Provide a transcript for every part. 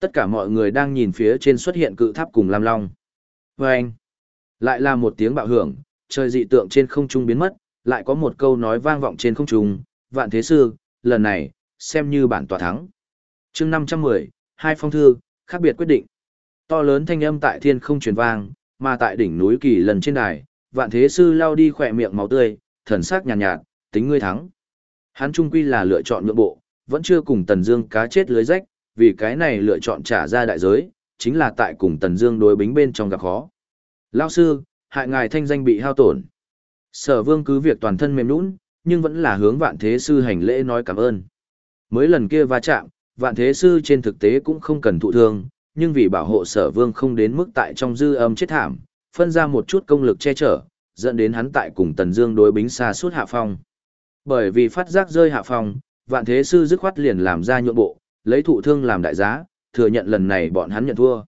Tất cả mọi người đang nhìn phía trên xuất hiện cự tháp cùng Lam Long. Và anh, lại là một tiếng bạo hưởng, trời dị tượng trên không trung biến mất, lại có một câu nói vang vọng trên không trung, vạn thế sư, lần này, xem như bản tòa thắng. chương 510, hai phong thư, khác biệt quyết định. To lớn thanh âm tại thiên không truyền vang, mà tại đỉnh núi kỳ lần trên đài, vạn thế sư lao đi khỏe miệng máu tươi, thần sắc nhàn nhạt, nhạt, tính ngươi thắng. Hắn trung quy là lựa chọn nhượng bộ, vẫn chưa cùng Tần Dương cá chết lưới rách, vì cái này lựa chọn trả ra đại giới, chính là tại cùng Tần Dương đối bính bên trong gặp khó. Lão sư, hại ngài thanh danh bị hao tổn. Sở Vương cứ việc toàn thân mềm nhũn, nhưng vẫn là hướng Vạn Thế sư hành lễ nói cảm ơn. Mới lần kia va chạm, Vạn Thế sư trên thực tế cũng không cần thụ thương, nhưng vì bảo hộ Sở Vương không đến mức tại trong dư âm chết thảm, phân ra một chút công lực che chở, dẫn đến hắn tại cùng Tần Dương đối bính xa suốt hạ phong. Bởi vì phát giác rơi hạ phong, Vạn Thế sư dứt khoát liền làm ra nhượng bộ, lấy thụ thương làm đại giá, thừa nhận lần này bọn hắn nhận thua.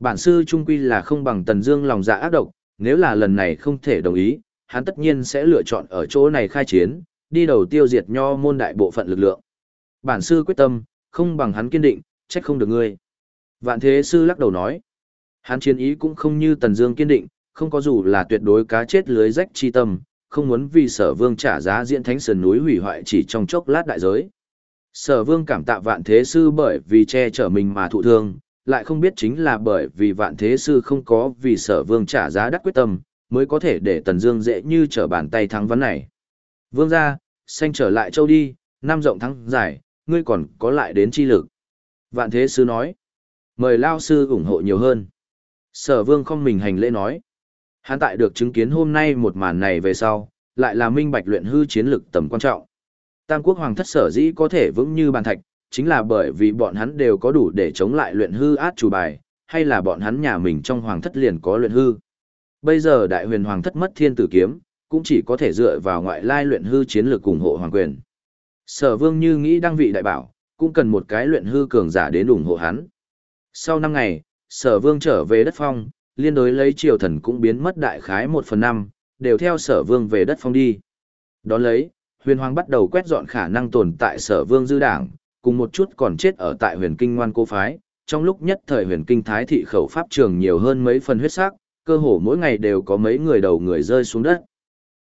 Bản sư trung quy là không bằng Tần Dương lòng dạ ác độc, nếu là lần này không thể đồng ý, hắn tất nhiên sẽ lựa chọn ở chỗ này khai chiến, đi đầu tiêu diệt nho môn đại bộ phận lực lượng. Bản sư quyết tâm, không bằng hắn kiên định, trách không được ngươi. Vạn Thế sư lắc đầu nói, hắn chiến ý cũng không như Tần Dương kiên định, không có dù là tuyệt đối cá chết lưới rách chi tâm, không muốn vì Sở Vương trả giá diễn thánh sơn núi hủy hoại chỉ trong chốc lát đại giới. Sở vương cảm tạ vạn thế sư bởi vì che chở mình mà thụ thương, lại không biết chính là bởi vì vạn thế sư không có vì sở vương trả giá đắt quyết tâm, mới có thể để tần dương dễ như trở bàn tay thắng vấn này. Vương gia, xanh trở lại châu đi, năm rộng thắng giải, ngươi còn có lại đến chi lực. Vạn thế sư nói, mời lao sư ủng hộ nhiều hơn. Sở vương không mình hành lễ nói, hắn tại được chứng kiến hôm nay một màn này về sau, lại là minh bạch luyện hư chiến lực tầm quan trọng. Tam quốc hoàng thất sở dĩ có thể vững như bàn thạch, chính là bởi vì bọn hắn đều có đủ để chống lại luyện hư át chủ bài, hay là bọn hắn nhà mình trong hoàng thất liền có luyện hư. Bây giờ đại huyền hoàng thất mất thiên tử kiếm, cũng chỉ có thể dựa vào ngoại lai luyện hư chiến lược ủng hộ hoàng quyền. Sở vương như nghĩ đăng vị đại bảo, cũng cần một cái luyện hư cường giả đến ủng hộ hắn. Sau năm ngày, sở vương trở về đất phong, liên đối lấy triều thần cũng biến mất đại khái một phần năm, đều theo sở vương về đất phong đi. Đón lấy, huyền hoàng bắt đầu quét dọn khả năng tồn tại sở vương dư đảng, cùng một chút còn chết ở tại huyền kinh ngoan cố phái. Trong lúc nhất thời huyền kinh thái thị khẩu pháp trường nhiều hơn mấy phần huyết sắc, cơ hồ mỗi ngày đều có mấy người đầu người rơi xuống đất.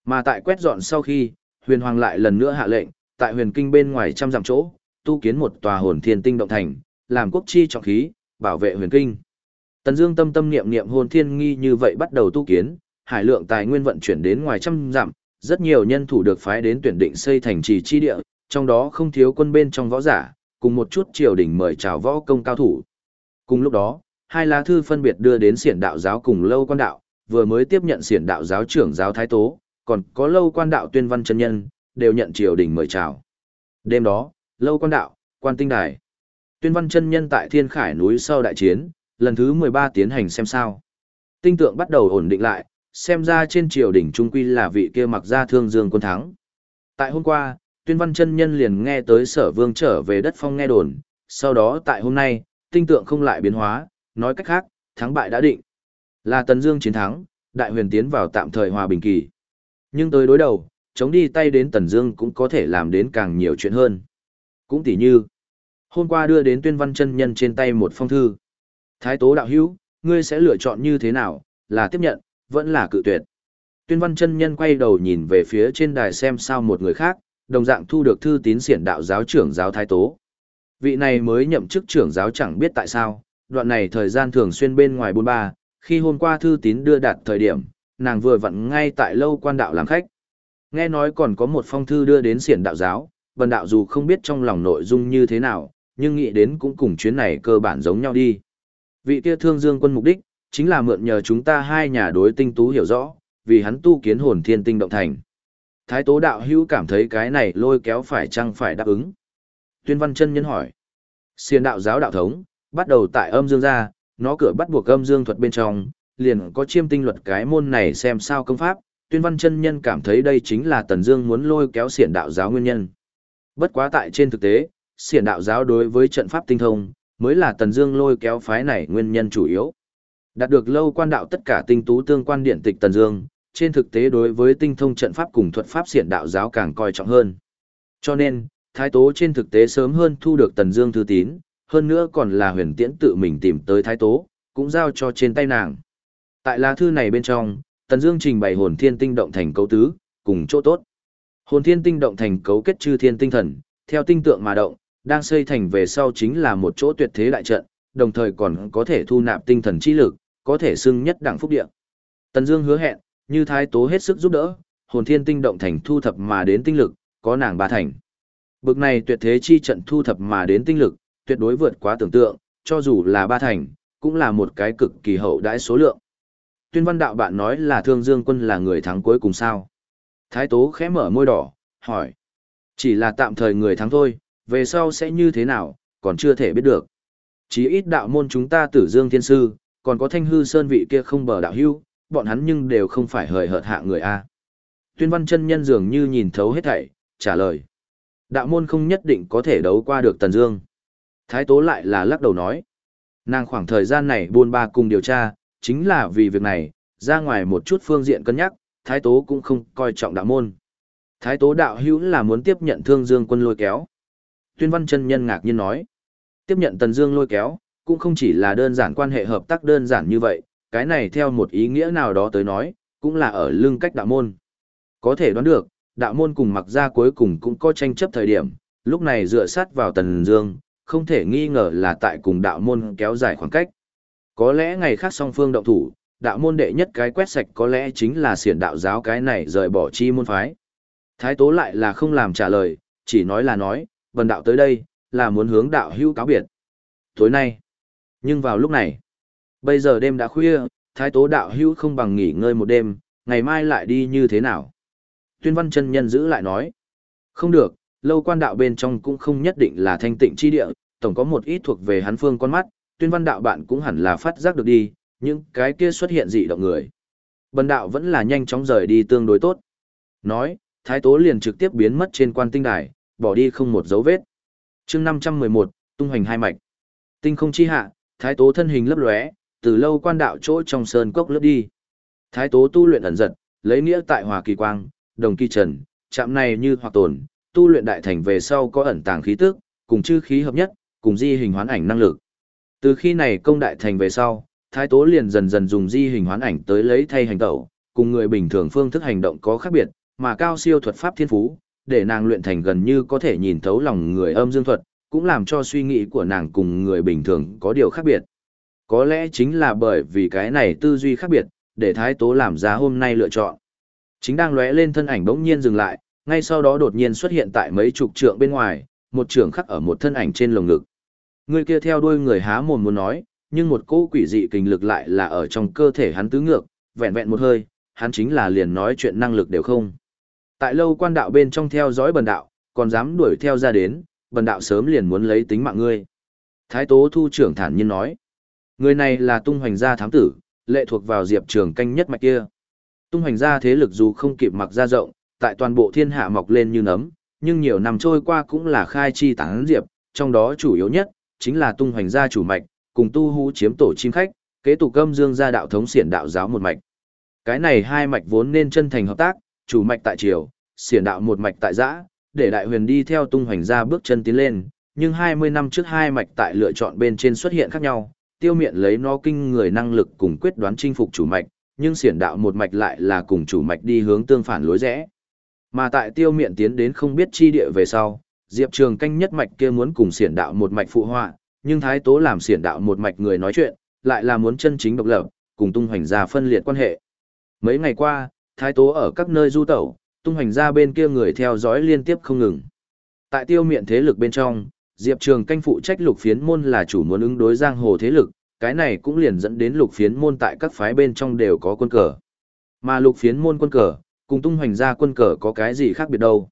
Mà tại quét dọn sau khi, huyền hoàng lại lần nữa hạ lệnh, tại huyền kinh bên ngoài trăm dặm chỗ, tu kiến một tòa hồn thiên tinh động thành, làm quốc chi trọng khí, bảo vệ huyền kinh. Tần Dương tâm tâm niệm niệm hồn thiên nghi như vậy bắt đầu tu kiến, hải lượng tài nguyên vận chuyển đến ngoài trăm dặm, rất nhiều nhân thủ được phái đến tuyển định xây thành trì chi địa, trong đó không thiếu quân bên trong võ giả, cùng một chút triều đình mời chào võ công cao thủ. Cùng lúc đó, hai lá thư phân biệt đưa đến xiển đạo giáo cùng lâu quan đạo, vừa mới tiếp nhận xiển đạo giáo trưởng giáo thái tố, còn có lâu quan đạo tuyên văn chân nhân, đều nhận triều đình mời chào. Đêm đó, lâu quan đạo, quan tinh đài. Tuyên văn chân nhân tại thiên khải núi sau đại chiến, lần thứ 13 tiến hành xem sao. Tinh tượng bắt đầu ổn định lại, xem ra trên triều đỉnh trung quy là vị kia mặc ra thương dương quân thắng. Tại hôm qua, tuyên văn chân nhân liền nghe tới sở vương trở về đất phong nghe đồn, sau đó tại hôm nay, tinh tượng không lại biến hóa, nói cách khác, thắng bại đã định. Là Tần Dương chiến thắng, đại huyền tiến vào tạm thời hòa bình kỳ. Nhưng tới đối đầu, chống đi tay đến Tần Dương cũng có thể làm đến càng nhiều chuyện hơn. Cũng tỉ như, hôm qua đưa đến tuyên văn chân nhân trên tay một phong thư. Thái tố đạo hữu, ngươi sẽ lựa chọn như thế nào, là tiếp nhận, vẫn là cự tuyệt. Tuyên văn chân nhân quay đầu nhìn về phía trên đài xem sao một người khác, đồng dạng thu được thư tín xiển đạo giáo trưởng giáo thái tố. Vị này mới nhậm chức trưởng giáo chẳng biết tại sao, đoạn này thời gian thường xuyên bên ngoài bôn ba, khi hôm qua thư tín đưa đạt thời điểm, nàng vừa vặn ngay tại lâu quan đạo làm khách. Nghe nói còn có một phong thư đưa đến xiển đạo giáo, bần đạo dù không biết trong lòng nội dung như thế nào, nhưng nghĩ đến cũng cùng chuyến này cơ bản giống nhau đi. Vị kia thương dương quân mục đích, chính là mượn nhờ chúng ta hai nhà đối tinh tú hiểu rõ, vì hắn tu kiến hồn thiên tinh động thành. Thái tố đạo hữu cảm thấy cái này lôi kéo phải chăng phải đáp ứng. Tuyên văn chân nhân hỏi. Xiên đạo giáo đạo thống, bắt đầu tại âm dương ra, nó cửa bắt buộc âm dương thuật bên trong, liền có chiêm tinh luật cái môn này xem sao công pháp. Tuyên văn chân nhân cảm thấy đây chính là Tần Dương muốn lôi kéo xiển đạo giáo nguyên nhân. Bất quá tại trên thực tế, xiển đạo giáo đối với trận pháp tinh thông, mới là Tần Dương lôi kéo phái này nguyên nhân chủ yếu. Đạt được lâu quan đạo tất cả tinh tú tương quan điện tịch Tần Dương, trên thực tế đối với tinh thông trận pháp cùng thuật pháp xiển đạo giáo càng coi trọng hơn. Cho nên, Thái Tố trên thực tế sớm hơn thu được Tần Dương thư tín, hơn nữa còn là huyền tiễn tự mình tìm tới thái tố, cũng giao cho trên tay nàng. Tại lá thư này bên trong, Tần Dương trình bày hồn thiên tinh động thành cấu tứ, cùng chỗ tốt. Hồn thiên tinh động thành cấu kết chư thiên tinh thần, theo tinh tượng mà động, đang xây thành về sau chính là một chỗ tuyệt thế đại trận, đồng thời còn có thể thu nạp tinh thần chi lực, có thể xưng nhất đẳng phúc địa. Tần Dương hứa hẹn, như thái tố hết sức giúp đỡ, hồn thiên tinh động thành thu thập mà đến tinh lực, có nàng ba thành. Bực này tuyệt thế chi trận thu thập mà đến tinh lực, tuyệt đối vượt quá tưởng tượng, cho dù là ba thành, cũng là một cái cực kỳ hậu đãi số lượng. Tuyên văn đạo bạn nói là Thương Dương quân là người thắng cuối cùng sao? Thái Tố khẽ mở môi đỏ, hỏi. Chỉ là tạm thời người thắng thôi, về sau sẽ như thế nào, còn chưa thể biết được. chí ít đạo môn chúng ta tử Dương Thiên Sư, còn có thanh hư sơn vị kia không bờ đạo hưu, bọn hắn nhưng đều không phải hời hợt hạ người A. Tuyên văn chân nhân dường như nhìn thấu hết thảy, trả lời. Đạo môn không nhất định có thể đấu qua được Tần Dương. Thái Tố lại là lắc đầu nói. Nàng khoảng thời gian này buôn ba cùng điều tra, chính là vì việc này, ra ngoài một chút phương diện cân nhắc, Thái Tố cũng không coi trọng đạo môn. Thái Tố đạo hữu là muốn tiếp nhận Thương Dương quân lôi kéo. Tuyên Văn chân nhân ngạc nhiên nói, tiếp nhận Tần Dương lôi kéo, cũng không chỉ là đơn giản quan hệ hợp tác đơn giản như vậy, cái này theo một ý nghĩa nào đó tới nói, cũng là ở lưng cách đạo môn. Có thể đoán được, đạo môn cùng mặc ra cuối cùng cũng có tranh chấp thời điểm, lúc này dựa sát vào Tần Dương, không thể nghi ngờ là tại cùng đạo môn kéo dài khoảng cách. Có lẽ ngày khác song phương động thủ, đạo môn đệ nhất cái quét sạch có lẽ chính là xiển đạo giáo cái này rời bỏ chi môn phái. Thái tố lại là không làm trả lời, chỉ nói là nói, vần đạo tới đây, là muốn hướng đạo hưu cáo biệt. Tối nay, nhưng vào lúc này, bây giờ đêm đã khuya, thái tố đạo hữu không bằng nghỉ ngơi một đêm, ngày mai lại đi như thế nào. Tuyên văn chân nhân giữ lại nói, không được, lâu quan đạo bên trong cũng không nhất định là thanh tịnh chi địa, tổng có một ít thuộc về hắn phương con mắt, tuyên văn đạo bạn cũng hẳn là phát giác được đi, những cái kia xuất hiện dị động người. Bần đạo vẫn là nhanh chóng rời đi tương đối tốt. Nói, thái tố liền trực tiếp biến mất trên quan tinh đài, bỏ đi không một dấu vết. chương 511, tung hoành hai mạch. Tinh không chi hạ, thái tố thân hình lấp lóe, từ lâu quan đạo chỗ trong sơn cốc lướt đi. Thái tố tu luyện ẩn giật, lấy nghĩa tại hòa kỳ quang, đồng kỳ trần, chạm này như hoặc tồn, tu luyện đại thành về sau có ẩn tàng khí tức, cùng chư khí hợp nhất, cùng di hình hoán ảnh năng lực. Từ khi này công đại thành về sau, Thái Tố liền dần dần dùng di hình hoán ảnh tới lấy thay hành tẩu, cùng người bình thường phương thức hành động có khác biệt, mà cao siêu thuật pháp thiên phú, để nàng luyện thành gần như có thể nhìn thấu lòng người âm dương thuật, cũng làm cho suy nghĩ của nàng cùng người bình thường có điều khác biệt. Có lẽ chính là bởi vì cái này tư duy khác biệt, để Thái Tố làm ra hôm nay lựa chọn. Chính đang lóe lên thân ảnh bỗng nhiên dừng lại, ngay sau đó đột nhiên xuất hiện tại mấy chục trượng bên ngoài, một trường khắc ở một thân ảnh trên lồng ngực. Người kia theo đuôi người há mồm muốn nói, nhưng một cỗ quỷ dị kinh lực lại là ở trong cơ thể hắn tứ ngược, vẹn vẹn một hơi, hắn chính là liền nói chuyện năng lực đều không. Tại lâu quan đạo bên trong theo dõi bần đạo, còn dám đuổi theo ra đến, bần đạo sớm liền muốn lấy tính mạng ngươi. Thái Tố Thu trưởng thản nhiên nói, người này là tung hoành gia thám tử, lệ thuộc vào diệp trường canh nhất mạch kia. Tung hoành gia thế lực dù không kịp mặc ra rộng, tại toàn bộ thiên hạ mọc lên như nấm, nhưng nhiều năm trôi qua cũng là khai chi tán diệp, trong đó chủ yếu nhất, chính là tung hoành gia chủ mạch, cùng tu hú chiếm tổ chim khách, kế tục âm dương gia đạo thống xiển đạo giáo một mạch. Cái này hai mạch vốn nên chân thành hợp tác, chủ mạch tại triều, xiển đạo một mạch tại giã, để đại huyền đi theo tung hoành ra bước chân tiến lên, nhưng 20 năm trước hai mạch tại lựa chọn bên trên xuất hiện khác nhau, tiêu miện lấy nó kinh người năng lực cùng quyết đoán chinh phục chủ mạch, nhưng xiển đạo một mạch lại là cùng chủ mạch đi hướng tương phản lối rẽ. Mà tại tiêu miện tiến đến không biết chi địa về sau, Diệp Trường canh nhất mạch kia muốn cùng xiển đạo một mạch phụ họa, nhưng Thái Tố làm xiển đạo một mạch người nói chuyện, lại là muốn chân chính độc lập, cùng tung hoành ra phân liệt quan hệ. Mấy ngày qua, Thái Tố ở các nơi du tẩu, tung hoành ra bên kia người theo dõi liên tiếp không ngừng. Tại tiêu miện thế lực bên trong, Diệp Trường canh phụ trách lục phiến môn là chủ muốn ứng đối giang hồ thế lực, cái này cũng liền dẫn đến lục phiến môn tại các phái bên trong đều có quân cờ. Mà lục phiến môn quân cờ, cùng tung hoành ra quân cờ có cái gì khác biệt đâu.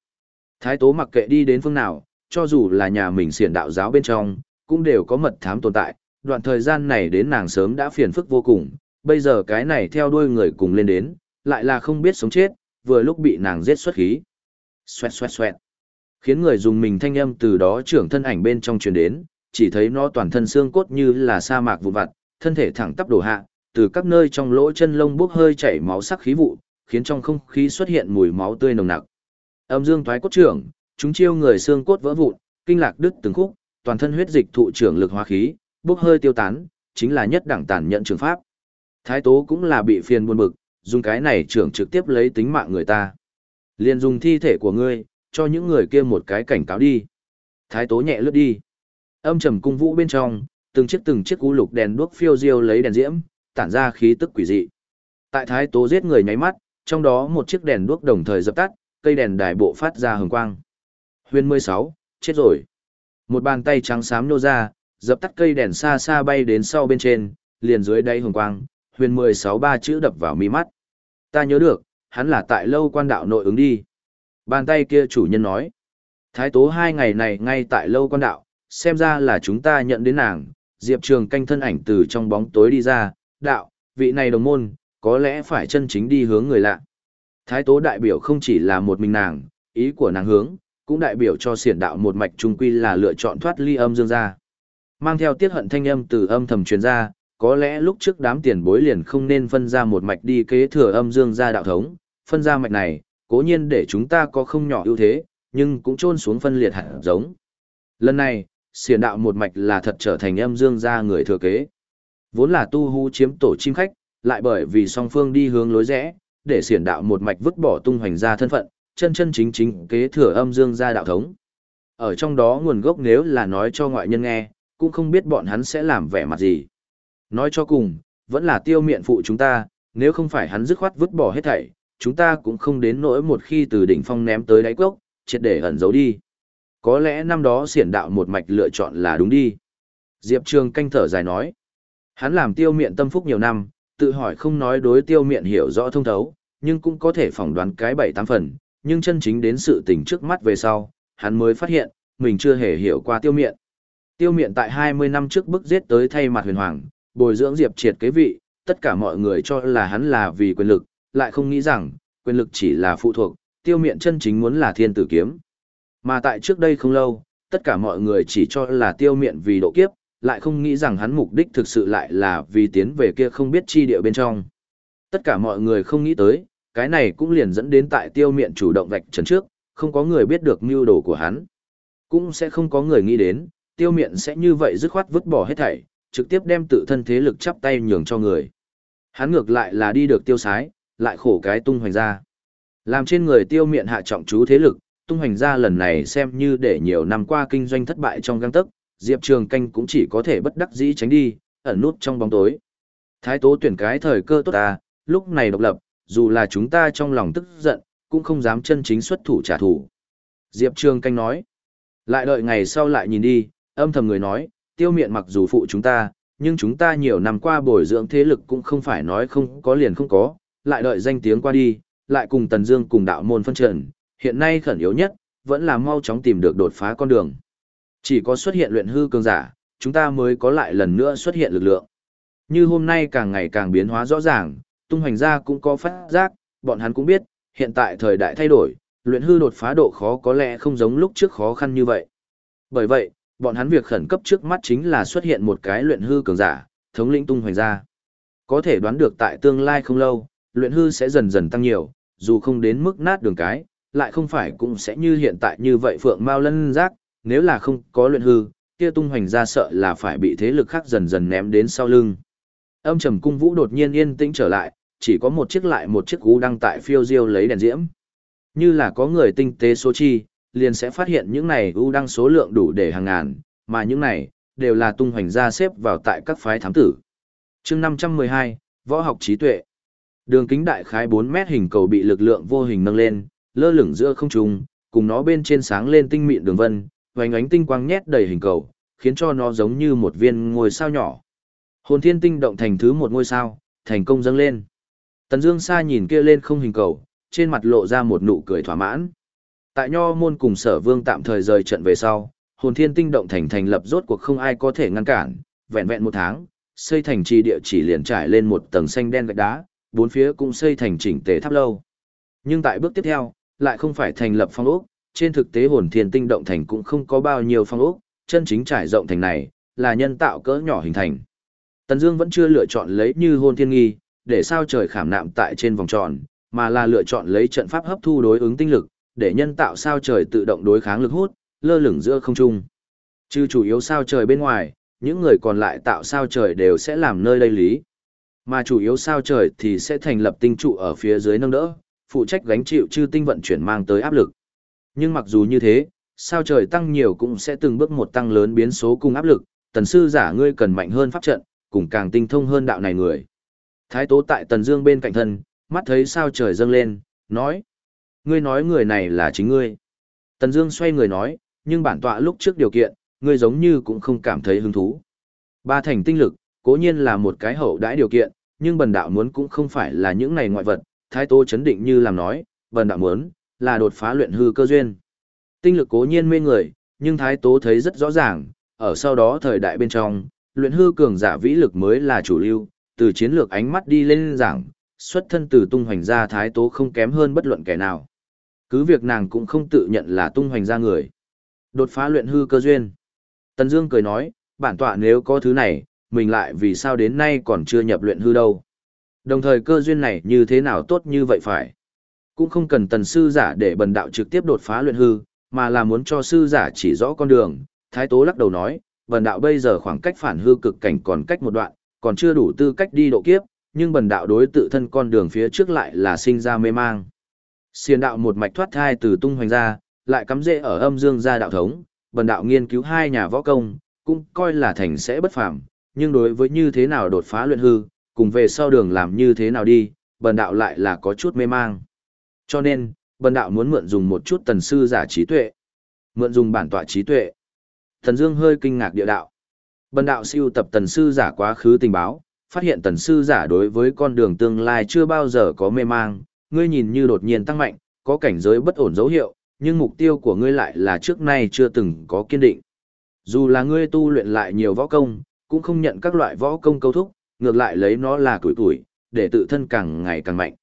Thái tố mặc kệ đi đến phương nào, cho dù là nhà mình xiển đạo giáo bên trong, cũng đều có mật thám tồn tại, đoạn thời gian này đến nàng sớm đã phiền phức vô cùng, bây giờ cái này theo đuôi người cùng lên đến, lại là không biết sống chết, vừa lúc bị nàng giết xuất khí. Xoẹt xoẹt xoẹt. Khiến người dùng mình thanh âm từ đó trưởng thân ảnh bên trong truyền đến, chỉ thấy nó toàn thân xương cốt như là sa mạc vụn vặt, thân thể thẳng tắp đổ hạ, từ các nơi trong lỗ chân lông bốc hơi chảy máu sắc khí vụ, khiến trong không khí xuất hiện mùi máu tươi nồng nặc. Âm dương thoái cốt trưởng, chúng chiêu người xương cốt vỡ vụn, kinh lạc đứt từng khúc, toàn thân huyết dịch thụ trưởng lực hóa khí, bốc hơi tiêu tán, chính là nhất đẳng tàn nhận trường pháp. Thái tố cũng là bị phiền buồn bực, dùng cái này trưởng trực tiếp lấy tính mạng người ta. Liền dùng thi thể của ngươi, cho những người kia một cái cảnh cáo đi. Thái tố nhẹ lướt đi. Âm trầm cung vũ bên trong, từng chiếc từng chiếc cú lục đèn đuốc phiêu diêu lấy đèn diễm, tản ra khí tức quỷ dị. Tại thái tố giết người nháy mắt, trong đó một chiếc đèn đuốc đồng thời dập tắt, cây đèn đài bộ phát ra hừng quang. Huyền 16, chết rồi. Một bàn tay trắng xám nô ra, dập tắt cây đèn xa xa bay đến sau bên trên, liền dưới đáy hừng quang, huyền 16 ba chữ đập vào mi mắt. Ta nhớ được, hắn là tại lâu quan đạo nội ứng đi. Bàn tay kia chủ nhân nói. Thái tố hai ngày này ngay tại lâu quan đạo, xem ra là chúng ta nhận đến nàng, Diệp Trường canh thân ảnh từ trong bóng tối đi ra, đạo, vị này đồng môn, có lẽ phải chân chính đi hướng người lạ. Thái tố đại biểu không chỉ là một mình nàng, ý của nàng hướng, cũng đại biểu cho siển đạo một mạch trung quy là lựa chọn thoát ly âm dương ra. Mang theo tiết hận thanh âm từ âm thầm truyền ra, có lẽ lúc trước đám tiền bối liền không nên phân ra một mạch đi kế thừa âm dương gia đạo thống, phân ra mạch này, cố nhiên để chúng ta có không nhỏ ưu thế, nhưng cũng trôn xuống phân liệt hạt giống. Lần này, xiển đạo một mạch là thật trở thành âm dương gia người thừa kế. Vốn là tu hú chiếm tổ chim khách, lại bởi vì song phương đi hướng lối rẽ, để xiển đạo một mạch vứt bỏ tung hoành ra thân phận, chân chân chính chính kế thừa âm dương gia đạo thống. Ở trong đó nguồn gốc nếu là nói cho ngoại nhân nghe, cũng không biết bọn hắn sẽ làm vẻ mặt gì. Nói cho cùng, vẫn là tiêu miện phụ chúng ta, nếu không phải hắn dứt khoát vứt bỏ hết thảy, chúng ta cũng không đến nỗi một khi từ đỉnh phong ném tới đáy cốc, triệt để ẩn giấu đi. Có lẽ năm đó siển đạo một mạch lựa chọn là đúng đi. Diệp Trường canh thở dài nói. Hắn làm tiêu miện tâm phúc nhiều năm, tự hỏi không nói đối tiêu miện hiểu rõ thông thấu, nhưng cũng có thể phỏng đoán cái bảy tám phần, nhưng chân chính đến sự tình trước mắt về sau, hắn mới phát hiện, mình chưa hề hiểu qua tiêu miện. Tiêu miện tại 20 năm trước bức giết tới thay mặt huyền hoàng, bồi dưỡng diệp triệt kế vị, tất cả mọi người cho là hắn là vì quyền lực, lại không nghĩ rằng, quyền lực chỉ là phụ thuộc, tiêu miện chân chính muốn là thiên tử kiếm. Mà tại trước đây không lâu, tất cả mọi người chỉ cho là tiêu miện vì độ kiếp, lại không nghĩ rằng hắn mục đích thực sự lại là vì tiến về kia không biết chi địa bên trong. Tất cả mọi người không nghĩ tới, cái này cũng liền dẫn đến tại tiêu miện chủ động vạch trần trước, không có người biết được mưu đồ của hắn. Cũng sẽ không có người nghĩ đến, tiêu miện sẽ như vậy dứt khoát vứt bỏ hết thảy, trực tiếp đem tự thân thế lực chắp tay nhường cho người. Hắn ngược lại là đi được tiêu sái, lại khổ cái tung hoành ra. Làm trên người tiêu miện hạ trọng chú thế lực, tung hoành ra lần này xem như để nhiều năm qua kinh doanh thất bại trong găng tấc, Diệp Trường Canh cũng chỉ có thể bất đắc dĩ tránh đi, ẩn nút trong bóng tối. Thái tố tuyển cái thời cơ tốt ta, lúc này độc lập, dù là chúng ta trong lòng tức giận, cũng không dám chân chính xuất thủ trả thù. Diệp Trường Canh nói, lại đợi ngày sau lại nhìn đi, âm thầm người nói, tiêu miện mặc dù phụ chúng ta, nhưng chúng ta nhiều năm qua bồi dưỡng thế lực cũng không phải nói không có liền không có, lại đợi danh tiếng qua đi, lại cùng Tần Dương cùng đạo môn phân trần, hiện nay khẩn yếu nhất, vẫn là mau chóng tìm được đột phá con đường. Chỉ có xuất hiện luyện hư cường giả, chúng ta mới có lại lần nữa xuất hiện lực lượng. Như hôm nay càng ngày càng biến hóa rõ ràng, tung hoành ra cũng có phát giác, bọn hắn cũng biết, hiện tại thời đại thay đổi, luyện hư đột phá độ khó có lẽ không giống lúc trước khó khăn như vậy. Bởi vậy, bọn hắn việc khẩn cấp trước mắt chính là xuất hiện một cái luyện hư cường giả, thống lĩnh tung hoành ra. Có thể đoán được tại tương lai không lâu, luyện hư sẽ dần dần tăng nhiều, dù không đến mức nát đường cái, lại không phải cũng sẽ như hiện tại như vậy phượng mao lân giác, nếu là không có luyện hư, kia tung hoành ra sợ là phải bị thế lực khác dần dần ném đến sau lưng. Âm trầm cung vũ đột nhiên yên tĩnh trở lại, chỉ có một chiếc lại một chiếc gú đang tại phiêu diêu lấy đèn diễm. Như là có người tinh tế số chi, liền sẽ phát hiện những này u đăng số lượng đủ để hàng ngàn, mà những này đều là tung hoành ra xếp vào tại các phái thám tử. Chương 512, Võ học trí tuệ. Đường kính đại khái 4 mét hình cầu bị lực lượng vô hình nâng lên, lơ lửng giữa không trung, cùng nó bên trên sáng lên tinh mịn đường vân, vành ánh tinh quang nhét đầy hình cầu, khiến cho nó giống như một viên ngôi sao nhỏ. Hồn thiên tinh động thành thứ một ngôi sao, thành công dâng lên. Tần Dương Sa nhìn kia lên không hình cầu, trên mặt lộ ra một nụ cười thỏa mãn. Tại Nho môn cùng Sở Vương tạm thời rời trận về sau, Hồn Thiên Tinh động thành thành lập rốt cuộc không ai có thể ngăn cản, vẹn vẹn một tháng, xây thành trì địa chỉ liền trải lên một tầng xanh đen gạch đá, bốn phía cũng xây thành chỉnh tề tháp lâu. Nhưng tại bước tiếp theo, lại không phải thành lập phong ốc, trên thực tế Hồn Thiên Tinh động thành cũng không có bao nhiêu phong ốc, chân chính trải rộng thành này là nhân tạo cỡ nhỏ hình thành. Tần Dương vẫn chưa lựa chọn lấy như hồn thiên nghi, để sao trời khảm nạm tại trên vòng tròn, mà là lựa chọn lấy trận pháp hấp thu đối ứng tinh lực, để nhân tạo sao trời tự động đối kháng lực hút, lơ lửng giữa không trung. Trừ chủ yếu sao trời bên ngoài, những người còn lại tạo sao trời đều sẽ làm nơi đây lý. Mà chủ yếu sao trời thì sẽ thành lập tinh trụ ở phía dưới nâng đỡ, phụ trách gánh chịu chư tinh vận chuyển mang tới áp lực. Nhưng mặc dù như thế, sao trời tăng nhiều cũng sẽ từng bước một tăng lớn biến số cung áp lực, tần sư giả ngươi cần mạnh hơn pháp trận, cùng càng tinh thông hơn đạo này người. Thái tố tại tần dương bên cạnh thân, mắt thấy sao trời dâng lên, nói. Ngươi nói người này là chính ngươi. Tần dương xoay người nói, nhưng bản tọa lúc trước điều kiện, ngươi giống như cũng không cảm thấy hứng thú. Ba thành tinh lực, cố nhiên là một cái hậu đãi điều kiện, nhưng bần đạo muốn cũng không phải là những này ngoại vật, thái Tô chấn định như làm nói, bần đạo muốn, là đột phá luyện hư cơ duyên. Tinh lực cố nhiên mê người, nhưng thái tố thấy rất rõ ràng, ở sau đó thời đại bên trong, luyện hư cường giả vĩ lực mới là chủ lưu, từ chiến lược ánh mắt đi lên giảng, xuất thân từ tung hoành gia thái tố không kém hơn bất luận kẻ nào. Cứ việc nàng cũng không tự nhận là tung hoành ra người. Đột phá luyện hư cơ duyên. Tần Dương cười nói, bản tọa nếu có thứ này, mình lại vì sao đến nay còn chưa nhập luyện hư đâu. Đồng thời cơ duyên này như thế nào tốt như vậy phải. Cũng không cần tần sư giả để bần đạo trực tiếp đột phá luyện hư, mà là muốn cho sư giả chỉ rõ con đường. Thái Tố lắc đầu nói, bần đạo bây giờ khoảng cách phản hư cực cảnh còn cách một đoạn, còn chưa đủ tư cách đi độ kiếp, nhưng bần đạo đối tự thân con đường phía trước lại là sinh ra mê mang. Xiên đạo một mạch thoát thai từ tung hoành ra, lại cắm rễ ở âm dương gia đạo thống, bần đạo nghiên cứu hai nhà võ công, cũng coi là thành sẽ bất phàm, nhưng đối với như thế nào đột phá luyện hư, cùng về sau đường làm như thế nào đi, bần đạo lại là có chút mê mang. Cho nên, bần đạo muốn mượn dùng một chút tần sư giả trí tuệ. Mượn dùng bản tọa trí tuệ. Thần Dương hơi kinh ngạc địa đạo. Bần đạo siêu tập tần sư giả quá khứ tình báo, phát hiện tần sư giả đối với con đường tương lai chưa bao giờ có mê mang, ngươi nhìn như đột nhiên tăng mạnh, có cảnh giới bất ổn dấu hiệu, nhưng mục tiêu của ngươi lại là trước nay chưa từng có kiên định. Dù là ngươi tu luyện lại nhiều võ công, cũng không nhận các loại võ công câu thúc, ngược lại lấy nó là tuổi tuổi, để tự thân càng ngày càng mạnh.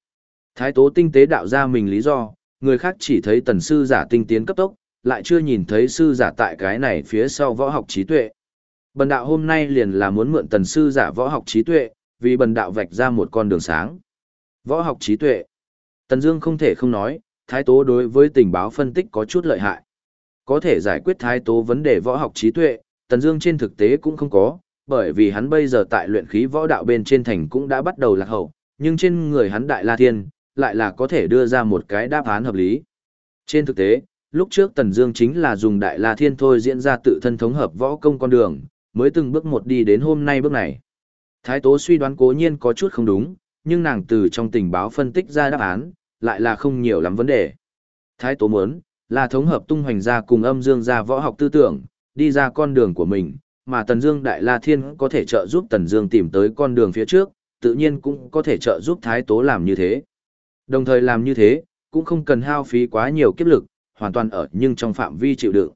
Thái tố tinh tế đạo ra mình lý do, người khác chỉ thấy tần sư giả tinh tiến cấp tốc, lại chưa nhìn thấy sư giả tại cái này phía sau võ học trí tuệ. Bần đạo hôm nay liền là muốn mượn tần sư giả võ học trí tuệ, vì bần đạo vạch ra một con đường sáng. Võ học trí tuệ. Tần Dương không thể không nói, thái tố đối với tình báo phân tích có chút lợi hại. Có thể giải quyết thái tố vấn đề võ học trí tuệ, Tần Dương trên thực tế cũng không có, bởi vì hắn bây giờ tại luyện khí võ đạo bên trên thành cũng đã bắt đầu lạc hậu, nhưng trên người hắn Đại La Thiên lại là có thể đưa ra một cái đáp án hợp lý. Trên thực tế, lúc trước Tần Dương chính là dùng Đại La Thiên thôi diễn ra tự thân thống hợp võ công con đường, mới từng bước một đi đến hôm nay bước này. Thái Tố suy đoán cố nhiên có chút không đúng, nhưng nàng từ trong tình báo phân tích ra đáp án, lại là không nhiều lắm vấn đề. Thái Tố muốn là thống hợp tung hoành ra cùng âm dương ra võ học tư tưởng, đi ra con đường của mình, mà Tần Dương Đại La Thiên có thể trợ giúp Tần Dương tìm tới con đường phía trước, tự nhiên cũng có thể trợ giúp Thái Tố làm như thế. Đồng thời làm như thế, cũng không cần hao phí quá nhiều kiếp lực, hoàn toàn ở nhưng trong phạm vi chịu đựng.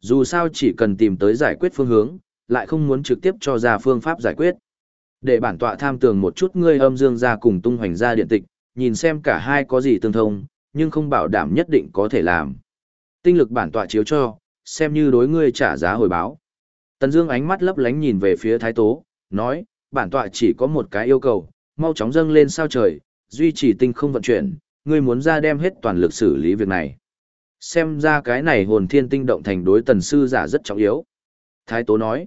Dù sao chỉ cần tìm tới giải quyết phương hướng, lại không muốn trực tiếp cho ra phương pháp giải quyết. Để bản tọa tham tường một chút ngươi âm dương gia cùng tung hoành gia điện tịch, nhìn xem cả hai có gì tương thông, nhưng không bảo đảm nhất định có thể làm. Tinh lực bản tọa chiếu cho, xem như đối ngươi trả giá hồi báo. Tần Dương ánh mắt lấp lánh nhìn về phía Thái Tố, nói, bản tọa chỉ có một cái yêu cầu, mau chóng dâng lên sao trời, duy trì tinh không vận chuyển, ngươi muốn ra đem hết toàn lực xử lý việc này. Xem ra cái này hồn thiên tinh động thành đối tần sư giả rất trọng yếu. Thái Tố nói,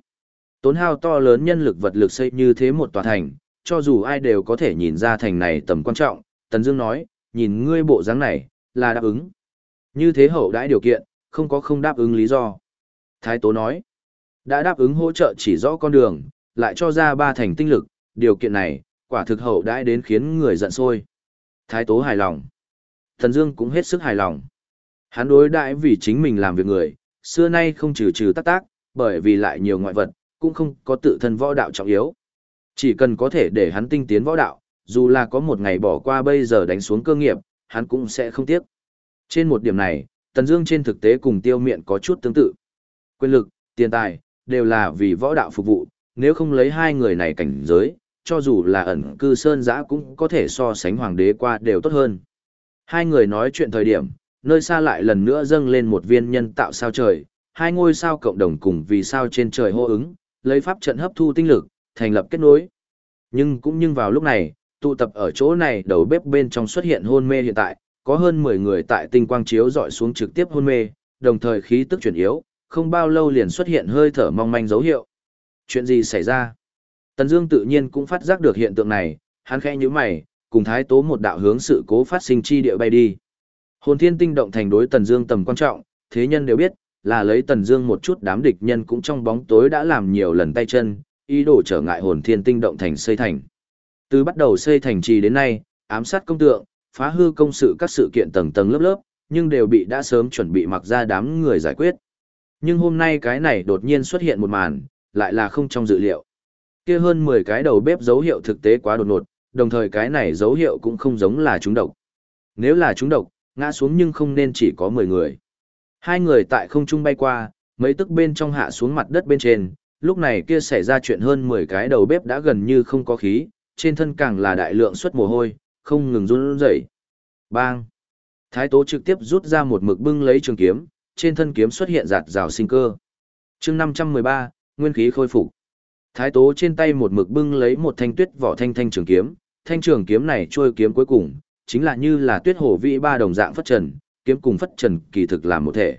tốn hao to lớn nhân lực vật lực xây như thế một tòa thành, cho dù ai đều có thể nhìn ra thành này tầm quan trọng. Tần Dương nói, nhìn ngươi bộ dáng này, là đáp ứng. Như thế hậu đãi điều kiện, không có không đáp ứng lý do. Thái Tố nói, đã đáp ứng hỗ trợ chỉ rõ con đường, lại cho ra ba thành tinh lực, điều kiện này, quả thực hậu đãi đến khiến người giận sôi. Thái Tố hài lòng. Thần Dương cũng hết sức hài lòng. Hắn đối đãi vì chính mình làm việc người, xưa nay không trừ trừ tác tác, bởi vì lại nhiều ngoại vật, cũng không có tự thân võ đạo trọng yếu. Chỉ cần có thể để hắn tinh tiến võ đạo, dù là có một ngày bỏ qua bây giờ đánh xuống cơ nghiệp, hắn cũng sẽ không tiếc. Trên một điểm này, Tần Dương trên thực tế cùng Tiêu Miện có chút tương tự. Quyền lực, tiền tài, đều là vì võ đạo phục vụ, nếu không lấy hai người này cảnh giới, cho dù là ẩn cư sơn giã cũng có thể so sánh hoàng đế qua đều tốt hơn. Hai người nói chuyện thời điểm, nơi xa lại lần nữa dâng lên một viên nhân tạo sao trời, hai ngôi sao cộng đồng cùng vì sao trên trời hô ứng, lấy pháp trận hấp thu tinh lực, thành lập kết nối. Nhưng cũng nhưng vào lúc này, tụ tập ở chỗ này đầu bếp bên trong xuất hiện hôn mê hiện tại, có hơn 10 người tại tinh quang chiếu dọi xuống trực tiếp hôn mê, đồng thời khí tức chuyển yếu, không bao lâu liền xuất hiện hơi thở mong manh dấu hiệu. Chuyện gì xảy ra? Tần Dương tự nhiên cũng phát giác được hiện tượng này, hắn khẽ nhíu mày, cùng thái tố một đạo hướng sự cố phát sinh chi địa bay đi. Hồn Thiên Tinh động thành đối Tần Dương tầm quan trọng, thế nhân đều biết, là lấy Tần Dương một chút đám địch nhân cũng trong bóng tối đã làm nhiều lần tay chân, ý đồ trở ngại Hồn Thiên Tinh động thành xây thành. Từ bắt đầu xây thành trì đến nay, ám sát công tượng, phá hư công sự các sự kiện tầng tầng lớp lớp, nhưng đều bị đã sớm chuẩn bị mặc ra đám người giải quyết. Nhưng hôm nay cái này đột nhiên xuất hiện một màn, lại là không trong dự liệu. Kia hơn 10 cái đầu bếp dấu hiệu thực tế quá đột ngột, đồng thời cái này dấu hiệu cũng không giống là chúng độc. Nếu là chúng độc, ngã xuống nhưng không nên chỉ có 10 người. Hai người tại không trung bay qua, mấy tức bên trong hạ xuống mặt đất bên trên, lúc này kia xảy ra chuyện hơn 10 cái đầu bếp đã gần như không có khí, trên thân càng là đại lượng xuất mồ hôi, không ngừng run rẩy. Bang! Thái Tố trực tiếp rút ra một mực bưng lấy trường kiếm, trên thân kiếm xuất hiện giạt rào sinh cơ. chương 513, nguyên khí khôi phục. Thái Tố trên tay một mực bưng lấy một thanh tuyết vỏ thanh thanh trường kiếm, thanh trường kiếm này trôi kiếm cuối cùng, chính là như là tuyết hổ vĩ ba đồng dạng phất trần, kiếm cùng phất trần kỳ thực làm một thể.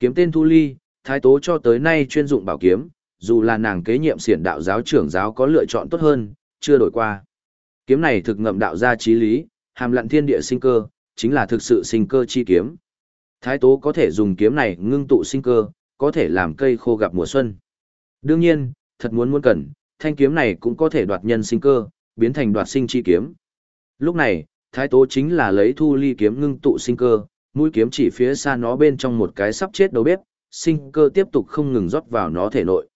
Kiếm tên Thu Ly, Thái Tố cho tới nay chuyên dụng bảo kiếm, dù là nàng kế nhiệm xiển đạo giáo trưởng giáo có lựa chọn tốt hơn, chưa đổi qua. Kiếm này thực ngậm đạo ra trí lý, hàm lặn thiên địa sinh cơ, chính là thực sự sinh cơ chi kiếm. Thái Tố có thể dùng kiếm này ngưng tụ sinh cơ, có thể làm cây khô gặp mùa xuân. Đương nhiên, thật muốn muốn cần, thanh kiếm này cũng có thể đoạt nhân sinh cơ, biến thành đoạt sinh chi kiếm. Lúc này, Thái Tố chính là lấy thu ly kiếm ngưng tụ sinh cơ, mũi kiếm chỉ phía xa nó bên trong một cái sắp chết đầu bếp, sinh cơ tiếp tục không ngừng rót vào nó thể nội.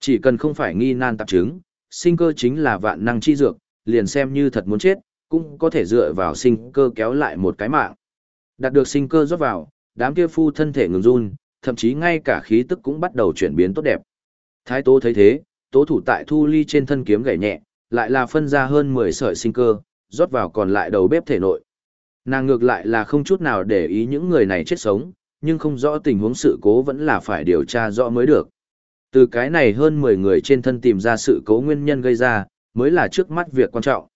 Chỉ cần không phải nghi nan tạp chứng, sinh cơ chính là vạn năng chi dược, liền xem như thật muốn chết, cũng có thể dựa vào sinh cơ kéo lại một cái mạng. Đạt được sinh cơ rót vào, đám kia phu thân thể ngừng run, thậm chí ngay cả khí tức cũng bắt đầu chuyển biến tốt đẹp. Thái Tố thấy thế, tố thủ tại thu ly trên thân kiếm gảy nhẹ, lại là phân ra hơn 10 sợi sinh cơ, rót vào còn lại đầu bếp thể nội. Nàng ngược lại là không chút nào để ý những người này chết sống, nhưng không rõ tình huống sự cố vẫn là phải điều tra rõ mới được. Từ cái này hơn 10 người trên thân tìm ra sự cố nguyên nhân gây ra, mới là trước mắt việc quan trọng.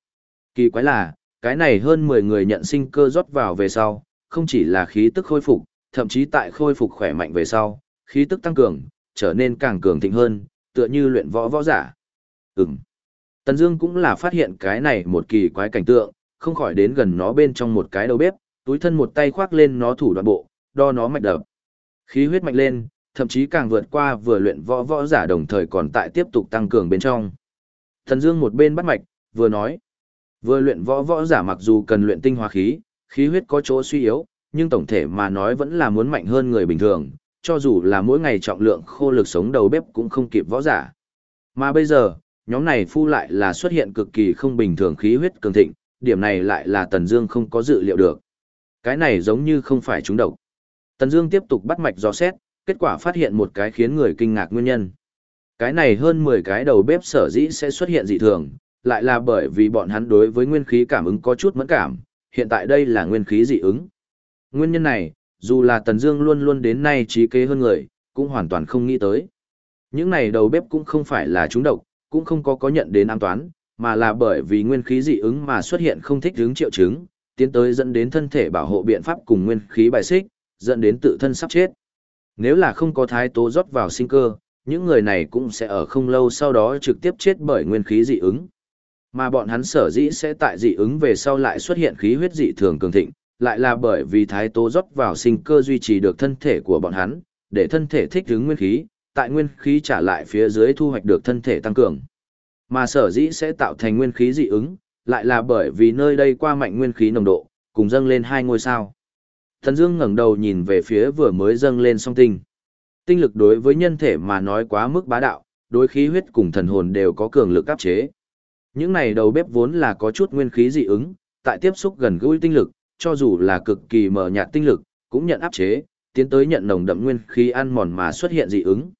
Kỳ quái là, cái này hơn 10 người nhận sinh cơ rót vào về sau, không chỉ là khí tức khôi phục, thậm chí tại khôi phục khỏe mạnh về sau, khí tức tăng cường, trở nên càng cường thịnh hơn, tựa như luyện võ võ giả. Ừm. Tần Dương cũng là phát hiện cái này một kỳ quái cảnh tượng, không khỏi đến gần nó bên trong một cái đầu bếp, túi thân một tay khoác lên nó thủ đoạn bộ, đo nó mạch đập. Khí huyết mạnh lên, thậm chí càng vượt qua vừa luyện võ võ giả đồng thời còn tại tiếp tục tăng cường bên trong. Thần Dương một bên bắt mạch, vừa nói, vừa luyện võ võ giả mặc dù cần luyện tinh hóa khí, khí huyết có chỗ suy yếu, nhưng tổng thể mà nói vẫn là muốn mạnh hơn người bình thường, cho dù là mỗi ngày trọng lượng khô lực sống đầu bếp cũng không kịp võ giả. Mà bây giờ, nhóm này phu lại là xuất hiện cực kỳ không bình thường khí huyết cường thịnh, điểm này lại là Tần Dương không có dự liệu được. Cái này giống như không phải chúng độc. Tần Dương tiếp tục bắt mạch dò xét, kết quả phát hiện một cái khiến người kinh ngạc nguyên nhân. Cái này hơn 10 cái đầu bếp sở dĩ sẽ xuất hiện dị thường, lại là bởi vì bọn hắn đối với nguyên khí cảm ứng có chút mẫn cảm, hiện tại đây là nguyên khí dị ứng. Nguyên nhân này, dù là Tần Dương luôn luôn đến nay trí kế hơn người, cũng hoàn toàn không nghĩ tới. Những này đầu bếp cũng không phải là chúng độc, cũng không có có nhận đến an toán, mà là bởi vì nguyên khí dị ứng mà xuất hiện không thích ứng triệu chứng, tiến tới dẫn đến thân thể bảo hộ biện pháp cùng nguyên khí bài xích, dẫn đến tự thân sắp chết. Nếu là không có thái tố rót vào sinh cơ, những người này cũng sẽ ở không lâu sau đó trực tiếp chết bởi nguyên khí dị ứng. Mà bọn hắn sở dĩ sẽ tại dị ứng về sau lại xuất hiện khí huyết dị thường cường thịnh, lại là bởi vì thái tố rót vào sinh cơ duy trì được thân thể của bọn hắn, để thân thể thích ứng nguyên khí, tại nguyên khí trả lại phía dưới thu hoạch được thân thể tăng cường. Mà sở dĩ sẽ tạo thành nguyên khí dị ứng, lại là bởi vì nơi đây qua mạnh nguyên khí nồng độ, cùng dâng lên hai ngôi sao. Thần Dương ngẩng đầu nhìn về phía vừa mới dâng lên song tinh. Tinh lực đối với nhân thể mà nói quá mức bá đạo, đối khí huyết cùng thần hồn đều có cường lực áp chế. Những này đầu bếp vốn là có chút nguyên khí dị ứng, tại tiếp xúc gần gũi tinh lực, cho dù là cực kỳ mờ nhạt tinh lực, cũng nhận áp chế, tiến tới nhận nồng đậm nguyên khí ăn mòn mà xuất hiện dị ứng.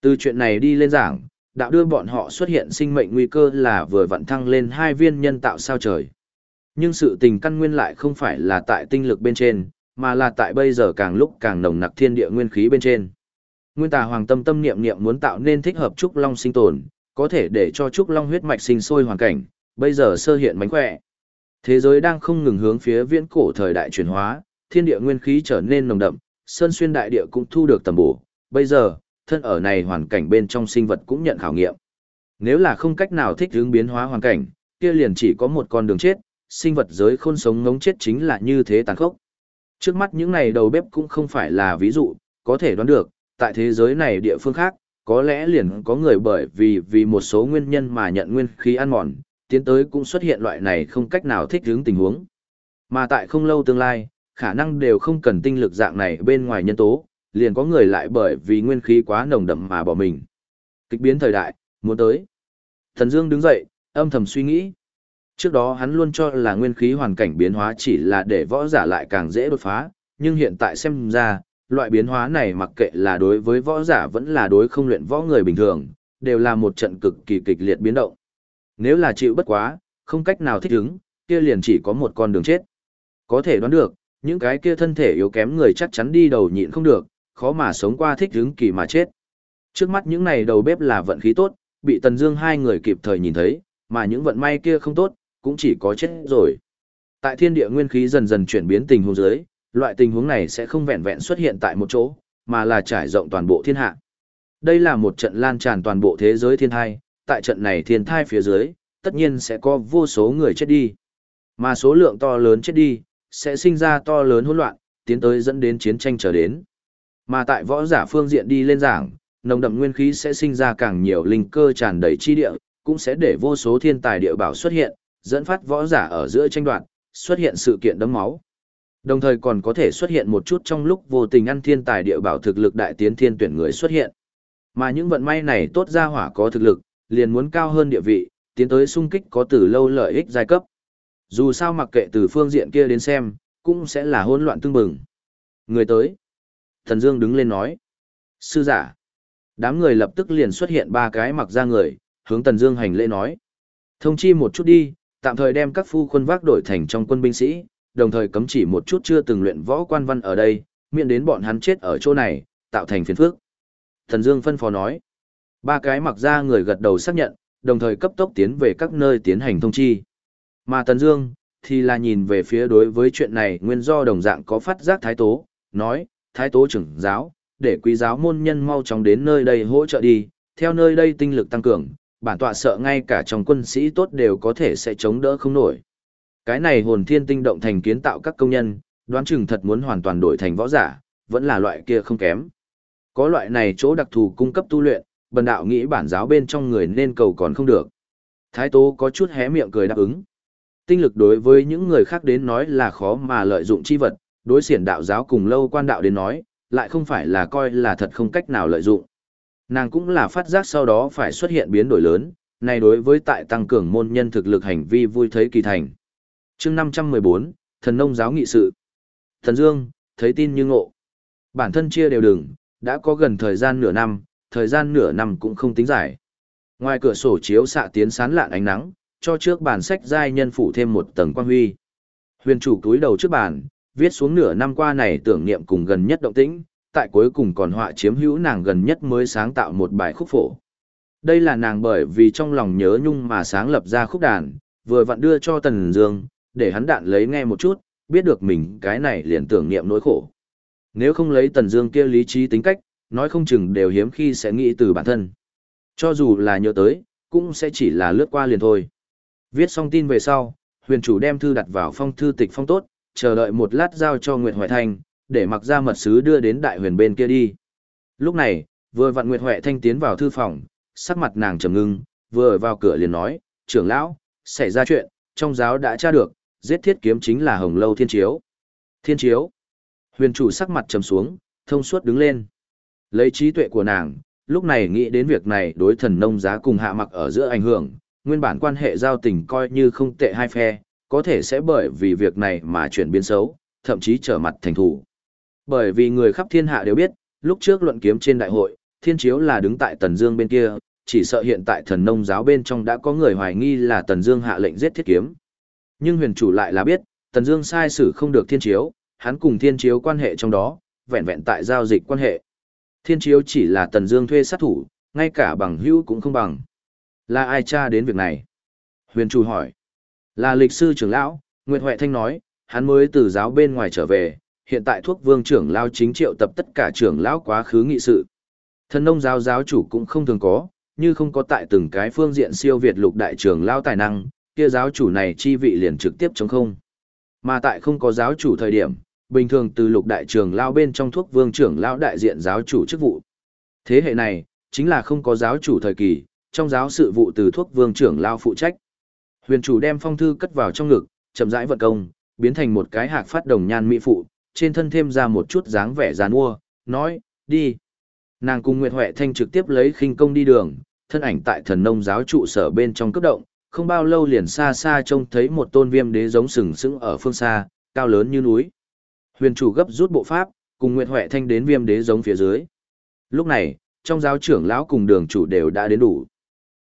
Từ chuyện này đi lên giảng, đạo đưa bọn họ xuất hiện sinh mệnh nguy cơ là vừa vặn thăng lên hai viên nhân tạo sao trời. Nhưng sự tình căn nguyên lại không phải là tại tinh lực bên trên, mà là tại bây giờ càng lúc càng nồng nặc thiên địa nguyên khí bên trên. Nguyên tà hoàng tâm tâm niệm niệm muốn tạo nên thích hợp trúc long sinh tồn, có thể để cho trúc long huyết mạch sinh sôi hoàn cảnh, bây giờ sơ hiện mánh khỏe. Thế giới đang không ngừng hướng phía viễn cổ thời đại chuyển hóa, thiên địa nguyên khí trở nên nồng đậm, sơn xuyên đại địa cũng thu được tầm bổ, bây giờ, thân ở này hoàn cảnh bên trong sinh vật cũng nhận khảo nghiệm. Nếu là không cách nào thích ứng biến hóa hoàn cảnh, kia liền chỉ có một con đường chết, sinh vật giới khôn sống ngống chết chính là như thế tàn khốc. Trước mắt những này đầu bếp cũng không phải là ví dụ, có thể đoán được, tại thế giới này địa phương khác, có lẽ liền có người bởi vì vì một số nguyên nhân mà nhận nguyên khí ăn mòn, tiến tới cũng xuất hiện loại này không cách nào thích ứng tình huống. Mà tại không lâu tương lai, khả năng đều không cần tinh lực dạng này bên ngoài nhân tố, liền có người lại bởi vì nguyên khí quá nồng đậm mà bỏ mình. Kịch biến thời đại, muốn tới. Thần Dương đứng dậy, âm thầm suy nghĩ. Trước đó hắn luôn cho là nguyên khí hoàn cảnh biến hóa chỉ là để võ giả lại càng dễ đột phá, nhưng hiện tại xem ra, loại biến hóa này mặc kệ là đối với võ giả vẫn là đối không luyện võ người bình thường, đều là một trận cực kỳ kịch liệt biến động. Nếu là chịu bất quá, không cách nào thích ứng, kia liền chỉ có một con đường chết. Có thể đoán được, những cái kia thân thể yếu kém người chắc chắn đi đầu nhịn không được, khó mà sống qua thích ứng kỳ mà chết. Trước mắt những này đầu bếp là vận khí tốt, bị Tần Dương hai người kịp thời nhìn thấy, mà những vận may kia không tốt, cũng chỉ có chết rồi. Tại thiên địa nguyên khí dần dần chuyển biến tình huống dưới, loại tình huống này sẽ không vẹn vẹn xuất hiện tại một chỗ, mà là trải rộng toàn bộ thiên hạ. Đây là một trận lan tràn toàn bộ thế giới thiên thai, tại trận này thiên thai phía dưới, tất nhiên sẽ có vô số người chết đi. Mà số lượng to lớn chết đi, sẽ sinh ra to lớn hỗn loạn, tiến tới dẫn đến chiến tranh trở đến. Mà tại võ giả phương diện đi lên giảng, nồng đậm nguyên khí sẽ sinh ra càng nhiều linh cơ tràn đầy chi địa, cũng sẽ để vô số thiên tài địa bảo xuất hiện, dẫn phát võ giả ở giữa tranh đoạt, xuất hiện sự kiện đấm máu. Đồng thời còn có thể xuất hiện một chút trong lúc vô tình ăn thiên tài địa bảo thực lực đại tiến thiên tuyển người xuất hiện. Mà những vận may này tốt ra hỏa có thực lực, liền muốn cao hơn địa vị, tiến tới sung kích có từ lâu lợi ích giai cấp. Dù sao mặc kệ từ phương diện kia đến xem, cũng sẽ là hỗn loạn tương bừng. Người tới. Thần Dương đứng lên nói. Sư giả. Đám người lập tức liền xuất hiện ba cái mặc ra người, hướng Tần Dương hành lễ nói. Thông chi một chút đi, tạm thời đem các phu quân vác đổi thành trong quân binh sĩ, đồng thời cấm chỉ một chút chưa từng luyện võ quan văn ở đây, miễn đến bọn hắn chết ở chỗ này, tạo thành phiền phức. Thần Dương phân phó nói. Ba cái mặc ra người gật đầu xác nhận, đồng thời cấp tốc tiến về các nơi tiến hành thông chi. Mà Tần Dương thì là nhìn về phía đối với chuyện này nguyên do đồng dạng có phát giác thái tố, nói, thái tố trưởng giáo, để quý giáo môn nhân mau chóng đến nơi đây hỗ trợ đi, theo nơi đây tinh lực tăng cường, bản tọa sợ ngay cả trong quân sĩ tốt đều có thể sẽ chống đỡ không nổi. Cái này hồn thiên tinh động thành kiến tạo các công nhân, đoán chừng thật muốn hoàn toàn đổi thành võ giả, vẫn là loại kia không kém. Có loại này chỗ đặc thù cung cấp tu luyện, bần đạo nghĩ bản giáo bên trong người nên cầu còn không được. Thái Tố có chút hé miệng cười đáp ứng. Tinh lực đối với những người khác đến nói là khó mà lợi dụng chi vật, đối xiển đạo giáo cùng lâu quan đạo đến nói, lại không phải là coi là thật không cách nào lợi dụng. Nàng cũng là phát giác sau đó phải xuất hiện biến đổi lớn, này đối với tại tăng cường môn nhân thực lực hành vi vui thấy kỳ thành. chương 514, thần nông giáo nghị sự. Thần Dương, thấy tin như ngộ. Bản thân chia đều đừng, đã có gần thời gian nửa năm, thời gian nửa năm cũng không tính dài. Ngoài cửa sổ chiếu xạ tiến sán lạn ánh nắng, cho trước bàn sách giai nhân phủ thêm một tầng quan huy. Huyền chủ túi đầu trước bàn, viết xuống nửa năm qua này tưởng niệm cùng gần nhất động tĩnh, tại cuối cùng còn họa chiếm hữu nàng gần nhất mới sáng tạo một bài khúc phổ. Đây là nàng bởi vì trong lòng nhớ nhung mà sáng lập ra khúc đàn, vừa vặn đưa cho Tần Dương, để hắn đạn lấy nghe một chút, biết được mình cái này liền tưởng niệm nỗi khổ. Nếu không lấy Tần Dương kia lý trí tính cách, nói không chừng đều hiếm khi sẽ nghĩ từ bản thân. Cho dù là nhớ tới, cũng sẽ chỉ là lướt qua liền thôi. Viết xong tin về sau, huyền chủ đem thư đặt vào phong thư tịch phong tốt, chờ đợi một lát giao cho Nguyệt Hoài Thanh, để mặc ra mật sứ đưa đến đại huyền bên kia đi. Lúc này, vừa vặn Nguyệt huệ Thanh tiến vào thư phòng, sắc mặt nàng trầm ngưng, vừa vào cửa liền nói, trưởng lão, xảy ra chuyện, trong giáo đã tra được, giết thiết kiếm chính là Hồng Lâu Thiên Chiếu. Thiên Chiếu. Huyền chủ sắc mặt trầm xuống, thông suốt đứng lên. Lấy trí tuệ của nàng, lúc này nghĩ đến việc này đối thần nông giá cùng hạ mặc ở giữa ảnh hưởng, nguyên bản quan hệ giao tình coi như không tệ hai phe, có thể sẽ bởi vì việc này mà chuyển biến xấu, thậm chí trở mặt thành thủ. Bởi vì người khắp thiên hạ đều biết, lúc trước luận kiếm trên đại hội, thiên chiếu là đứng tại Tần Dương bên kia, chỉ sợ hiện tại thần nông giáo bên trong đã có người hoài nghi là Tần Dương hạ lệnh giết thiết kiếm. Nhưng huyền chủ lại là biết, Tần Dương sai sử không được thiên chiếu, hắn cùng thiên chiếu quan hệ trong đó, vẹn vẹn tại giao dịch quan hệ. Thiên chiếu chỉ là Tần Dương thuê sát thủ, ngay cả bằng hữu cũng không bằng. Là ai tra đến việc này? Huyền chủ hỏi. Là lịch sư trưởng lão, Nguyệt Huệ Thanh nói, hắn mới từ giáo bên ngoài trở về, hiện tại thuốc vương trưởng lao chính triệu tập tất cả trưởng lão quá khứ nghị sự, Thần nông giáo giáo chủ cũng không thường có, như không có tại từng cái phương diện siêu việt lục đại trưởng lao tài năng, kia giáo chủ này chi vị liền trực tiếp chống không. Mà tại không có giáo chủ thời điểm, bình thường từ lục đại trường lao bên trong thuốc vương trưởng lao đại diện giáo chủ chức vụ. Thế hệ này, chính là không có giáo chủ thời kỳ, trong giáo sự vụ từ thuốc vương trưởng lao phụ trách. Huyền chủ đem phong thư cất vào trong ngực, chậm rãi vận công, biến thành một cái hạc phát đồng nhan mỹ phụ, trên thân thêm ra một chút dáng vẻ giàn mua, nói, đi. Nàng cùng Nguyệt Huệ Thanh trực tiếp lấy khinh công đi đường, thân ảnh tại thần nông giáo trụ sở bên trong cấp động, không bao lâu liền xa xa trông thấy một tôn viêm đế giống sừng sững ở phương xa, cao lớn như núi. Huyền chủ gấp rút bộ pháp, cùng Nguyệt Huệ Thanh đến viêm đế giống phía dưới. Lúc này, trong giáo trưởng lão cùng đường chủ đều đã đến đủ.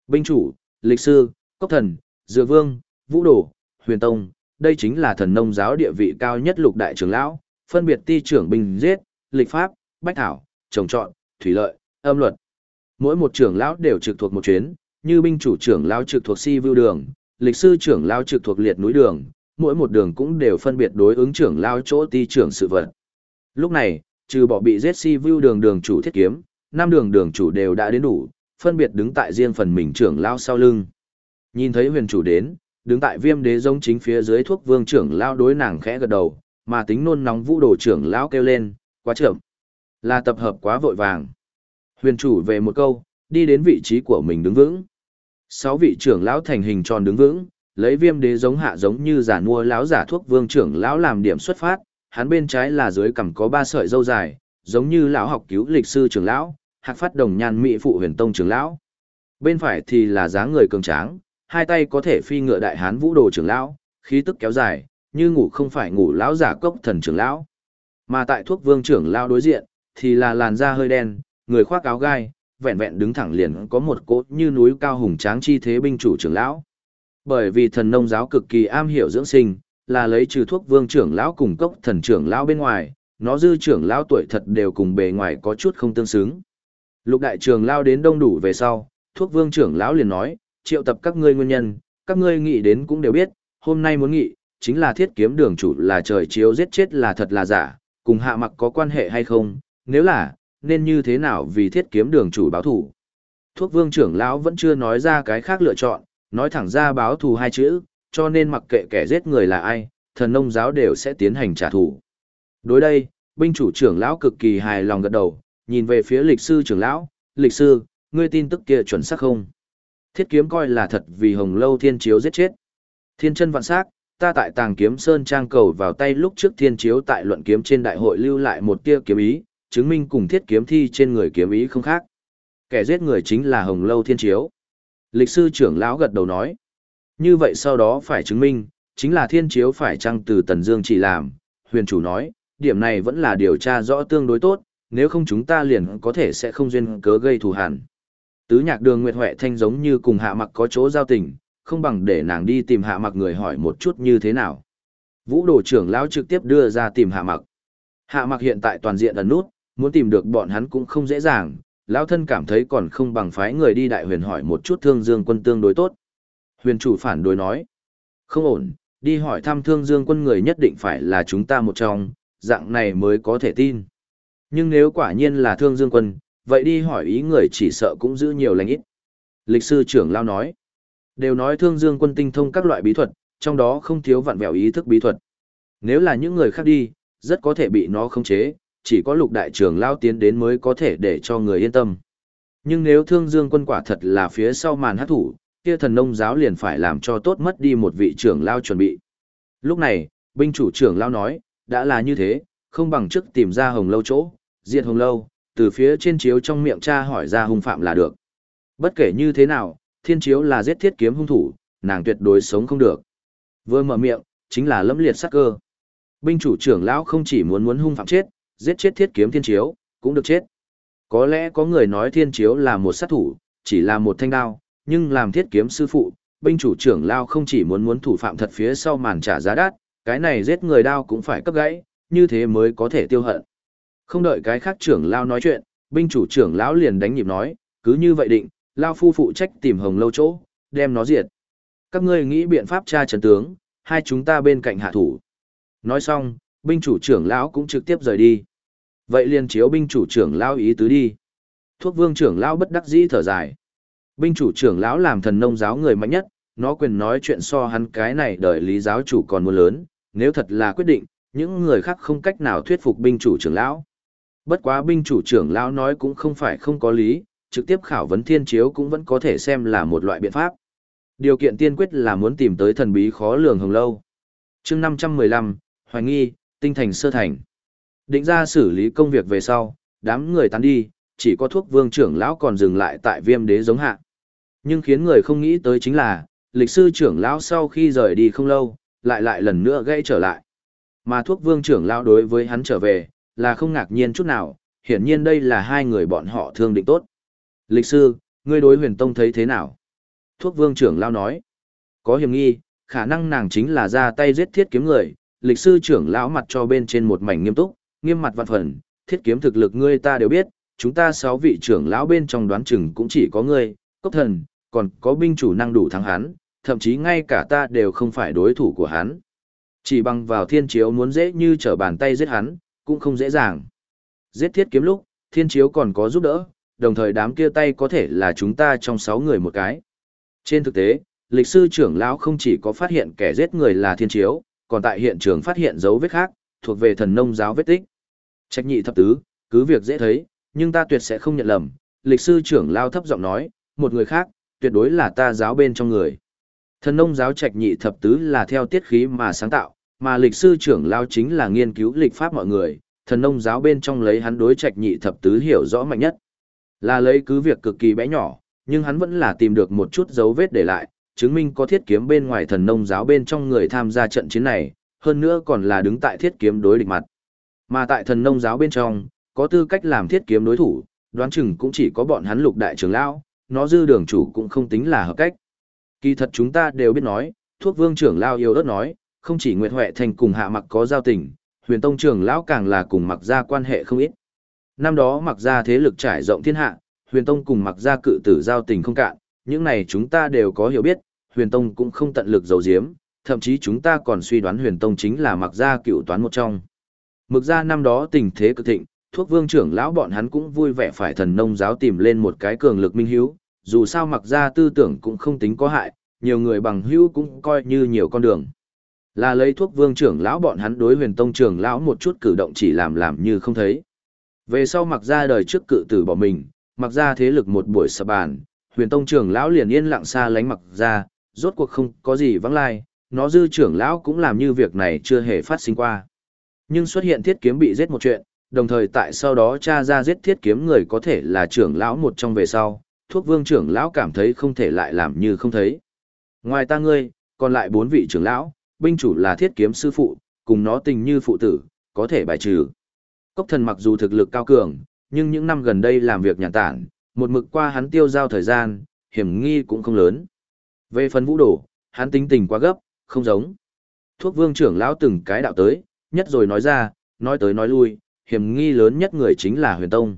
Binh chủ, lịch sư, cốc thần, dựa vương, vũ đồ, huyền tông, đây chính là thần nông giáo địa vị cao nhất lục đại trưởng lão, phân biệt ti trưởng binh giết, lịch pháp, bách thảo, trồng trọn, thủy lợi, âm luật. Mỗi một trưởng lão đều trực thuộc một chuyến, như binh chủ trưởng lão trực thuộc si vưu đường, lịch sư trưởng lão trực thuộc liệt núi đường, mỗi một đường cũng đều phân biệt đối ứng trưởng lão chỗ ti trưởng sự vật. Lúc này, trừ bỏ bị giết si vưu đường đường chủ thiết kiếm, năm đường đường chủ đều đã đến đủ, phân biệt đứng tại riêng phần mình trưởng lão sau lưng. Nhìn thấy huyền chủ đến, đứng tại viêm đế giống chính phía dưới thuốc vương trưởng lão đối nàng khẽ gật đầu, mà tính nôn nóng vũ đồ trưởng lão kêu lên, quá trưởng Là tập hợp quá vội vàng. Huyền chủ về một câu, đi đến vị trí của mình đứng vững. Sáu vị trưởng lão thành hình tròn đứng vững, lấy viêm đế giống hạ giống như giả mua lão giả thuốc vương trưởng lão làm điểm xuất phát, hắn bên trái là dưới cằm có ba sợi râu dài, giống như lão học cứu lịch sư trưởng lão, hạc phát đồng nhan mỹ phụ huyền tông trưởng lão. Bên phải thì là dáng người cường tráng, hai tay có thể phi ngựa đại hán vũ đồ trưởng lão, khí tức kéo dài, như ngủ không phải ngủ lão giả cốc thần trưởng lão. Mà tại thuốc vương trưởng lão đối diện, thì là làn da hơi đen, người khoác áo gai, vẹn vẹn đứng thẳng liền có một cốt như núi cao hùng tráng chi thế binh chủ trưởng lão. Bởi vì thần nông giáo cực kỳ am hiểu dưỡng sinh, là lấy trừ thuốc vương trưởng lão cùng cốc thần trưởng lão bên ngoài, nó dư trưởng lão tuổi thật đều cùng bề ngoài có chút không tương xứng. Lục đại trường lao đến đông đủ về sau, thuốc vương trưởng lão liền nói, triệu tập các ngươi nguyên nhân, các ngươi nghĩ đến cũng đều biết, hôm nay muốn nghị, chính là thiết kiếm đường chủ là trời chiếu giết chết là thật là giả, cùng hạ mặc có quan hệ hay không, nếu là, nên như thế nào vì thiết kiếm đường chủ báo thủ. Thuốc vương trưởng lão vẫn chưa nói ra cái khác lựa chọn, nói thẳng ra báo thù hai chữ, cho nên mặc kệ kẻ giết người là ai, thần nông giáo đều sẽ tiến hành trả thù. Đối đây, binh chủ trưởng lão cực kỳ hài lòng gật đầu, nhìn về phía lịch sư trưởng lão, lịch sư, ngươi tin tức kia chuẩn xác không? Thiết kiếm coi là thật vì hồng lâu thiên chiếu giết chết. Thiên chân vạn sắc, ta tại tàng kiếm sơn trang cầu vào tay lúc trước thiên chiếu tại luận kiếm trên đại hội lưu lại một tia kiếm ý, chứng minh cùng thiết kiếm thi trên người kiếm ý không khác. Kẻ giết người chính là hồng lâu thiên chiếu. Lịch sư trưởng lão gật đầu nói. Như vậy sau đó phải chứng minh, chính là thiên chiếu phải chăng từ Tần Dương chỉ làm, huyền chủ nói, điểm này vẫn là điều tra rõ tương đối tốt, nếu không chúng ta liền có thể sẽ không duyên cớ gây thù hằn. Tứ nhạc đường Nguyệt Huệ Thanh giống như cùng hạ mặc có chỗ giao tình, không bằng để nàng đi tìm hạ mặc người hỏi một chút như thế nào. Vũ đồ trưởng lão trực tiếp đưa ra tìm hạ mặc. Hạ mặc hiện tại toàn diện ẩn nút, muốn tìm được bọn hắn cũng không dễ dàng, lão thân cảm thấy còn không bằng phái người đi đại huyền hỏi một chút thương dương quân tương đối tốt. Huyền chủ phản đối nói, không ổn, đi hỏi thăm thương dương quân người nhất định phải là chúng ta một trong, dạng này mới có thể tin. Nhưng nếu quả nhiên là thương dương quân, vậy đi hỏi ý người chỉ sợ cũng giữ nhiều lành ít. Lịch sư trưởng lao nói, đều nói thương dương quân tinh thông các loại bí thuật, trong đó không thiếu vặn vẹo ý thức bí thuật. Nếu là những người khác đi, rất có thể bị nó khống chế, chỉ có lục đại trưởng lao tiến đến mới có thể để cho người yên tâm. Nhưng nếu thương dương quân quả thật là phía sau màn hát thủ, kia thần nông giáo liền phải làm cho tốt mất đi một vị trưởng lao chuẩn bị. Lúc này, binh chủ trưởng lao nói, đã là như thế, không bằng trước tìm ra hồng lâu chỗ, diệt hồng lâu, từ phía trên chiếu trong miệng cha hỏi ra hung phạm là được. Bất kể như thế nào, thiên chiếu là giết thiết kiếm hung thủ, nàng tuyệt đối sống không được. Vừa mở miệng, chính là lẫm liệt sát cơ. Binh chủ trưởng lão không chỉ muốn muốn hung phạm chết, giết chết thiết kiếm thiên chiếu, cũng được chết. Có lẽ có người nói thiên chiếu là một sát thủ, chỉ là một thanh đao, nhưng làm thiết kiếm sư phụ, binh chủ trưởng lao không chỉ muốn muốn thủ phạm thật phía sau màn trả giá đắt, cái này giết người đao cũng phải cấp gãy, như thế mới có thể tiêu hận. Không đợi cái khác trưởng lao nói chuyện, binh chủ trưởng lão liền đánh nhịp nói, cứ như vậy định, lao phu phụ trách tìm hồng lâu chỗ, đem nó diệt. Các ngươi nghĩ biện pháp tra trấn tướng, hai chúng ta bên cạnh hạ thủ. Nói xong, binh chủ trưởng lão cũng trực tiếp rời đi. Vậy liền chiếu binh chủ trưởng lão ý tứ đi. Thuốc vương trưởng lão bất đắc dĩ thở dài. Binh chủ trưởng lão làm thần nông giáo người mạnh nhất, nó quyền nói chuyện so hắn cái này đợi lý giáo chủ còn muốn lớn, nếu thật là quyết định, những người khác không cách nào thuyết phục binh chủ trưởng lão. Bất quá binh chủ trưởng lão nói cũng không phải không có lý, trực tiếp khảo vấn thiên chiếu cũng vẫn có thể xem là một loại biện pháp. Điều kiện tiên quyết là muốn tìm tới thần bí khó lường hồng lâu. chương 515, Hoài Nghi, Tinh Thành Sơ Thành. Định ra xử lý công việc về sau, đám người tán đi, chỉ có thuốc vương trưởng lão còn dừng lại tại viêm đế giống hạ. Nhưng khiến người không nghĩ tới chính là, lịch sư trưởng lão sau khi rời đi không lâu, lại lại lần nữa gây trở lại. Mà thuốc vương trưởng lão đối với hắn trở về, là không ngạc nhiên chút nào, hiển nhiên đây là hai người bọn họ thương định tốt. Lịch sư, ngươi đối huyền tông thấy thế nào? Thuốc vương trưởng lao nói, có hiểm nghi, khả năng nàng chính là ra tay giết thiết kiếm người, lịch sư trưởng lão mặt cho bên trên một mảnh nghiêm túc, nghiêm mặt vạn phần, thiết kiếm thực lực ngươi ta đều biết, chúng ta sáu vị trưởng lão bên trong đoán chừng cũng chỉ có ngươi, cốc thần, còn có binh chủ năng đủ thắng hắn, thậm chí ngay cả ta đều không phải đối thủ của hắn. Chỉ bằng vào thiên chiếu muốn dễ như trở bàn tay giết hắn, cũng không dễ dàng. Giết thiết kiếm lúc, thiên chiếu còn có giúp đỡ, đồng thời đám kia tay có thể là chúng ta trong sáu người một cái. Trên thực tế, lịch sư trưởng lão không chỉ có phát hiện kẻ giết người là thiên chiếu, còn tại hiện trường phát hiện dấu vết khác, thuộc về thần nông giáo vết tích. Trách nhị thập tứ, cứ việc dễ thấy, nhưng ta tuyệt sẽ không nhận lầm. Lịch sư trưởng lao thấp giọng nói, một người khác, tuyệt đối là ta giáo bên trong người. Thần nông giáo trạch nhị thập tứ là theo tiết khí mà sáng tạo, mà lịch sư trưởng lao chính là nghiên cứu lịch pháp mọi người, thần nông giáo bên trong lấy hắn đối trạch nhị thập tứ hiểu rõ mạnh nhất. Là lấy cứ việc cực kỳ bé nhỏ, nhưng hắn vẫn là tìm được một chút dấu vết để lại, chứng minh có thiết kiếm bên ngoài thần nông giáo bên trong người tham gia trận chiến này, hơn nữa còn là đứng tại thiết kiếm đối địch mặt. Mà tại thần nông giáo bên trong, có tư cách làm thiết kiếm đối thủ, đoán chừng cũng chỉ có bọn hắn lục đại trưởng lão, nó dư đường chủ cũng không tính là hợp cách. Kỳ thật chúng ta đều biết nói, thuốc vương trưởng lão yêu đất nói, không chỉ Nguyệt Huệ Thành cùng hạ mặc có giao tình, huyền tông trưởng lão càng là cùng mặc gia quan hệ không ít. Năm đó mặc gia thế lực trải rộng thiên hạ, huyền tông cùng mặc gia cự tử giao tình không cạn, những này chúng ta đều có hiểu biết, huyền tông cũng không tận lực giấu giếm, thậm chí chúng ta còn suy đoán huyền tông chính là mặc gia cựu toán một trong. Mực gia năm đó tình thế cực thịnh, thuốc vương trưởng lão bọn hắn cũng vui vẻ phải thần nông giáo tìm lên một cái cường lực minh hiếu, dù sao mặc gia tư tưởng cũng không tính có hại, nhiều người bằng hữu cũng coi như nhiều con đường. Là lấy thuốc vương trưởng lão bọn hắn đối huyền tông trưởng lão một chút cử động chỉ làm làm như không thấy. Về sau mặc gia đời trước cự tử bỏ mình, mặc gia thế lực một buổi sập bàn, huyền tông trưởng lão liền yên lặng xa lánh mặc gia, rốt cuộc không có gì vắng lai, nó dư trưởng lão cũng làm như việc này chưa hề phát sinh qua. Nhưng xuất hiện thiết kiếm bị giết một chuyện, đồng thời tại sau đó cha ra giết thiết kiếm người có thể là trưởng lão một trong về sau, thuốc vương trưởng lão cảm thấy không thể lại làm như không thấy. Ngoài ta ngươi, còn lại bốn vị trưởng lão, binh chủ là thiết kiếm sư phụ, cùng nó tình như phụ tử, có thể bài trừ. Cốc thần mặc dù thực lực cao cường, nhưng những năm gần đây làm việc nhàn tản, một mực qua hắn tiêu giao thời gian, hiểm nghi cũng không lớn. Về phần vũ đổ, hắn tính tình quá gấp, không giống. Thuốc vương trưởng lão từng cái đạo tới, nhất rồi nói ra, nói tới nói lui, hiểm nghi lớn nhất người chính là huyền tông.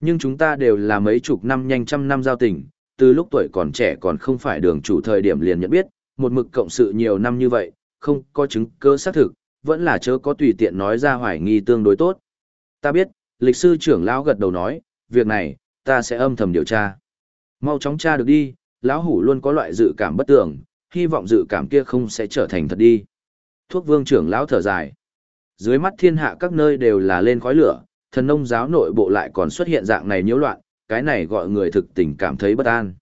Nhưng chúng ta đều là mấy chục năm nhanh trăm năm giao tình, từ lúc tuổi còn trẻ còn không phải đường chủ thời điểm liền nhận biết, một mực cộng sự nhiều năm như vậy, không có chứng cơ xác thực, vẫn là chớ có tùy tiện nói ra hoài nghi tương đối tốt. Ta biết, lịch sư trưởng lão gật đầu nói, việc này, ta sẽ âm thầm điều tra. Mau chóng tra được đi, lão hủ luôn có loại dự cảm bất tưởng, hy vọng dự cảm kia không sẽ trở thành thật đi. Thuốc vương trưởng lão thở dài. Dưới mắt thiên hạ các nơi đều là lên khói lửa, thần nông giáo nội bộ lại còn xuất hiện dạng này nhiễu loạn, cái này gọi người thực tình cảm thấy bất an.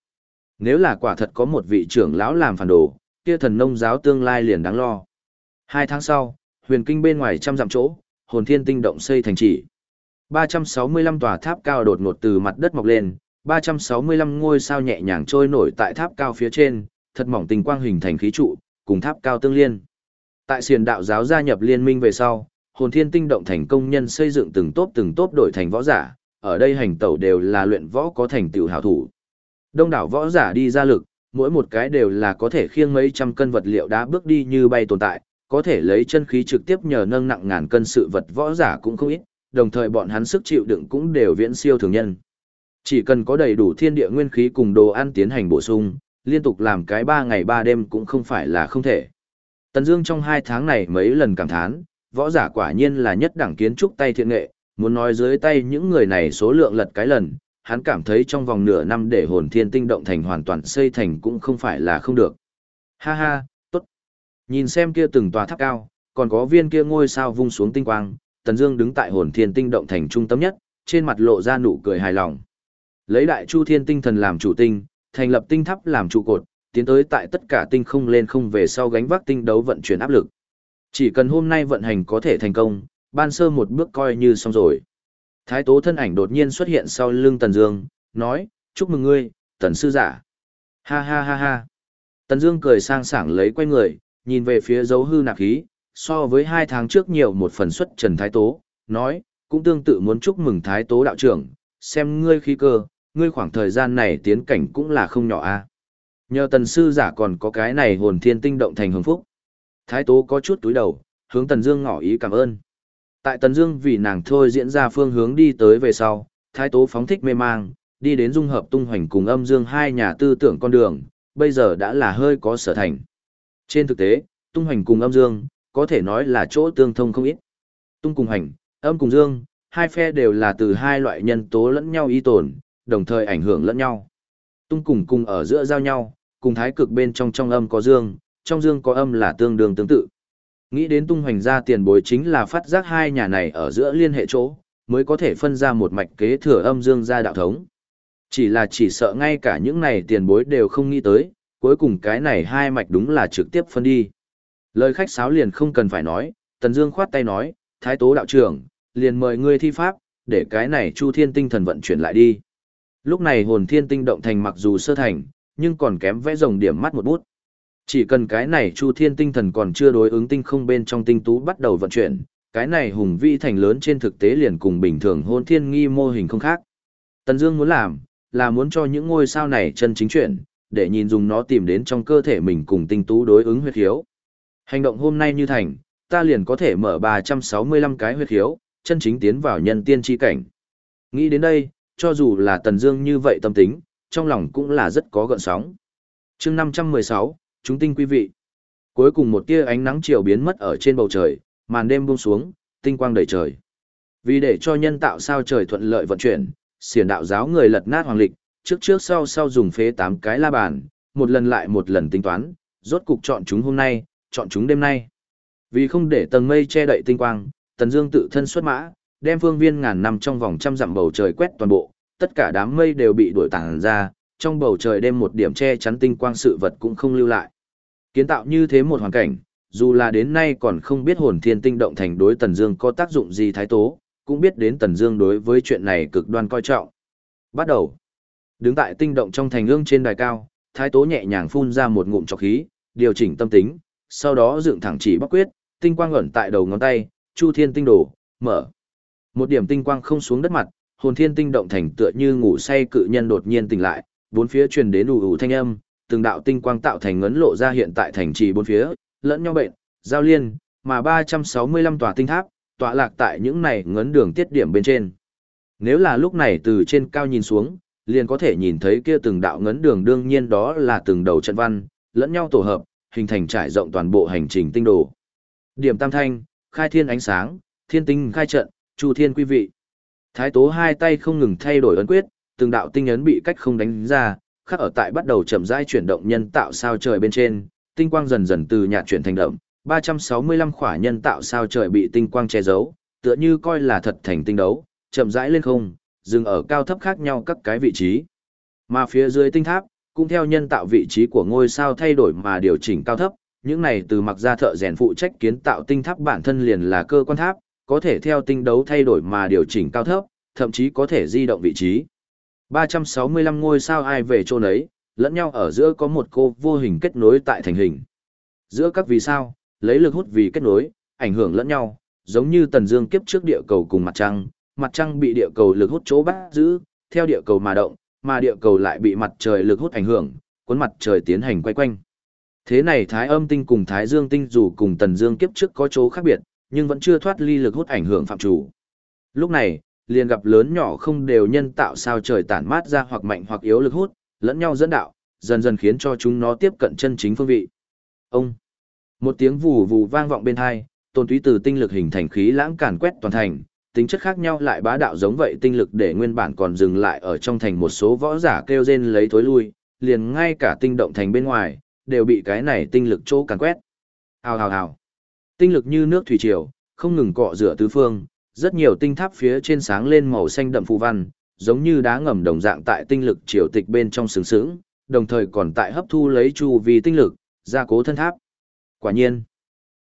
Nếu là quả thật có một vị trưởng lão làm phản đồ, kia thần nông giáo tương lai liền đáng lo. Hai tháng sau, huyền kinh bên ngoài trăm dặm chỗ, hồn thiên tinh động xây thành trì. 365 tòa tháp cao đột ngột từ mặt đất mọc lên, 365 ngôi sao nhẹ nhàng trôi nổi tại tháp cao phía trên, thật mỏng tình quang hình thành khí trụ, cùng tháp cao tương liên. Tại xiền đạo giáo gia nhập liên minh về sau, hồn thiên tinh động thành công nhân xây dựng từng tốp từng tốp đổi thành võ giả, ở đây hành tẩu đều là luyện võ có thành tựu hảo thủ. Đông đảo võ giả đi ra lực, mỗi một cái đều là có thể khiêng mấy trăm cân vật liệu đá bước đi như bay tồn tại, có thể lấy chân khí trực tiếp nhờ nâng nặng ngàn cân sự vật võ giả cũng không ít, đồng thời bọn hắn sức chịu đựng cũng đều viễn siêu thường nhân. Chỉ cần có đầy đủ thiên địa nguyên khí cùng đồ ăn tiến hành bổ sung, liên tục làm cái 3 ngày 3 đêm cũng không phải là không thể. Tần Dương trong 2 tháng này mấy lần cảm thán, võ giả quả nhiên là nhất đẳng kiến trúc tay thiện nghệ, muốn nói dưới tay những người này số lượng lật cái lần, hắn cảm thấy trong vòng nửa năm để hồn thiên tinh động thành hoàn toàn xây thành cũng không phải là không được. Ha ha. Nhìn xem kia từng tòa tháp cao, còn có viên kia ngôi sao vung xuống tinh quang, Tần Dương đứng tại hồn thiên tinh động thành trung tâm nhất, trên mặt lộ ra nụ cười hài lòng. Lấy đại chu thiên tinh thần làm chủ tinh, thành lập tinh tháp làm trụ cột, tiến tới tại tất cả tinh không lên không về sau gánh vác tinh đấu vận chuyển áp lực. Chỉ cần hôm nay vận hành có thể thành công, ban sơ một bước coi như xong rồi. Thái tố thân ảnh đột nhiên xuất hiện sau lưng Tần Dương, nói, chúc mừng ngươi, Tần sư giả. Ha ha ha ha. Tần Dương cười sang sảng lấy quay người, nhìn về phía dấu hư nạp khí, so với hai tháng trước nhiều một phần xuất Trần Thái Tố, nói, cũng tương tự muốn chúc mừng Thái Tố đạo trưởng, xem ngươi khí cơ, ngươi khoảng thời gian này tiến cảnh cũng là không nhỏ a. Nhờ tần sư giả còn có cái này hồn thiên tinh động thành hồng phúc. Thái Tố có chút túi đầu, hướng Tần Dương ngỏ ý cảm ơn. Tại Tần Dương vì nàng thôi diễn ra phương hướng đi tới về sau, Thái Tố phóng thích mê mang, đi đến dung hợp tung hoành cùng âm dương hai nhà tư tưởng con đường, bây giờ đã là hơi có sở thành. Trên thực tế, tung hoành cùng âm dương, có thể nói là chỗ tương thông không ít. Tung cùng hành, âm cùng dương, hai phe đều là từ hai loại nhân tố lẫn nhau y tồn, đồng thời ảnh hưởng lẫn nhau. Tung cùng cùng ở giữa giao nhau, cùng thái cực bên trong trong âm có dương, trong dương có âm là tương đương tương tự. Nghĩ đến tung hoành ra tiền bối chính là phát giác hai nhà này ở giữa liên hệ chỗ, mới có thể phân ra một mạch kế thừa âm dương ra đạo thống. Chỉ là chỉ sợ ngay cả những này tiền bối đều không nghĩ tới, cuối cùng cái này hai mạch đúng là trực tiếp phân đi. Lời khách sáo liền không cần phải nói, Tần Dương khoát tay nói, Thái Tố đạo trưởng, liền mời ngươi thi pháp, để cái này Chu Thiên tinh thần vận chuyển lại đi. Lúc này hồn thiên tinh động thành mặc dù sơ thành, nhưng còn kém vẽ rồng điểm mắt một bút. Chỉ cần cái này Chu Thiên tinh thần còn chưa đối ứng tinh không bên trong tinh tú bắt đầu vận chuyển, cái này hùng vĩ thành lớn trên thực tế liền cùng bình thường hồn thiên nghi mô hình không khác. Tần Dương muốn làm, là muốn cho những ngôi sao này chân chính chuyển, để nhìn dùng nó tìm đến trong cơ thể mình cùng tinh tú đối ứng huyết khiếu. Hành động hôm nay như thành, ta liền có thể mở 365 cái huyết khiếu, chân chính tiến vào nhân tiên tri cảnh. Nghĩ đến đây, cho dù là Tần Dương như vậy tâm tính, trong lòng cũng là rất có gợn sóng. Chương 516, chúng tinh quý vị. Cuối cùng một tia ánh nắng chiều biến mất ở trên bầu trời, màn đêm buông xuống, tinh quang đầy trời. Vì để cho nhân tạo sao trời thuận lợi vận chuyển, xiển đạo giáo người lật nát hoàng lịch, trước trước sau sau dùng phế tám cái la bàn, một lần lại một lần tính toán, rốt cục chọn chúng hôm nay, chọn chúng đêm nay. Vì không để tầng mây che đậy tinh quang, Tần Dương tự thân xuất mã, đem phương viên ngàn năm trong vòng trăm dặm bầu trời quét toàn bộ, tất cả đám mây đều bị đuổi tản ra, trong bầu trời đêm một điểm che chắn tinh quang sự vật cũng không lưu lại. Kiến tạo như thế một hoàn cảnh, dù là đến nay còn không biết hồn thiên tinh động thành đối Tần Dương có tác dụng gì thái tố, cũng biết đến Tần Dương đối với chuyện này cực đoan coi trọng. Bắt đầu. Đứng tại tinh động trong thành ương trên đài cao, thái tố nhẹ nhàng phun ra một ngụm trọc khí, điều chỉnh tâm tính, sau đó dựng thẳng chỉ bắc quyết, tinh quang ẩn tại đầu ngón tay, Chu Thiên tinh đồ, mở. Một điểm tinh quang không xuống đất mặt, hồn thiên tinh động thành tựa như ngủ say cự nhân đột nhiên tỉnh lại, bốn phía truyền đến ù ù thanh âm, từng đạo tinh quang tạo thành ngấn lộ ra hiện tại thành trì bốn phía, lẫn nhau bệnh, giao liên, mà 365 tòa tinh tháp, tọa lạc tại những này ngấn đường tiết điểm bên trên. Nếu là lúc này từ trên cao nhìn xuống, liền có thể nhìn thấy kia từng đạo ngấn đường đương nhiên đó là từng đầu trận văn, lẫn nhau tổ hợp, hình thành trải rộng toàn bộ hành trình tinh đồ. Điểm tam thanh, khai thiên ánh sáng, thiên tinh khai trận, chu thiên quý vị. Thái tố hai tay không ngừng thay đổi ấn quyết, từng đạo tinh ấn bị cách không đánh ra, khắc ở tại bắt đầu chậm rãi chuyển động nhân tạo sao trời bên trên, tinh quang dần dần từ nhạt chuyển thành đậm, 365 khỏa nhân tạo sao trời bị tinh quang che giấu, tựa như coi là thật thành tinh đấu, chậm rãi lên không, dừng ở cao thấp khác nhau các cái vị trí. Mà phía dưới tinh tháp, cũng theo nhân tạo vị trí của ngôi sao thay đổi mà điều chỉnh cao thấp, những này từ mặc ra thợ rèn phụ trách kiến tạo tinh tháp bản thân liền là cơ quan tháp, có thể theo tinh đấu thay đổi mà điều chỉnh cao thấp, thậm chí có thể di động vị trí. 365 ngôi sao ai về chỗ nấy, lẫn nhau ở giữa có một cô vô hình kết nối tại thành hình. Giữa các vì sao, lấy lực hút vì kết nối, ảnh hưởng lẫn nhau, giống như tần dương kiếp trước địa cầu cùng mặt trăng, mặt trăng bị địa cầu lực hút chỗ bắt giữ, theo địa cầu mà động, mà địa cầu lại bị mặt trời lực hút ảnh hưởng, cuốn mặt trời tiến hành quay quanh. Thế này thái âm tinh cùng thái dương tinh dù cùng tần dương kiếp trước có chỗ khác biệt, nhưng vẫn chưa thoát ly lực hút ảnh hưởng phạm chủ. Lúc này, liền gặp lớn nhỏ không đều nhân tạo sao trời tản mát ra hoặc mạnh hoặc yếu lực hút, lẫn nhau dẫn đạo, dần dần khiến cho chúng nó tiếp cận chân chính phương vị. Ông, một tiếng vù vù vang vọng bên hai, tôn túy từ tinh lực hình thành khí lãng càn quét toàn thành, tính chất khác nhau lại bá đạo giống vậy tinh lực để nguyên bản còn dừng lại ở trong thành một số võ giả kêu rên lấy thối lui, liền ngay cả tinh động thành bên ngoài, đều bị cái này tinh lực chỗ càn quét. Hào hào hào. Tinh lực như nước thủy triều, không ngừng cọ rửa tứ phương, rất nhiều tinh tháp phía trên sáng lên màu xanh đậm phù văn, giống như đá ngầm đồng dạng tại tinh lực triều tịch bên trong sướng sướng, đồng thời còn tại hấp thu lấy chu vi tinh lực, gia cố thân tháp. Quả nhiên,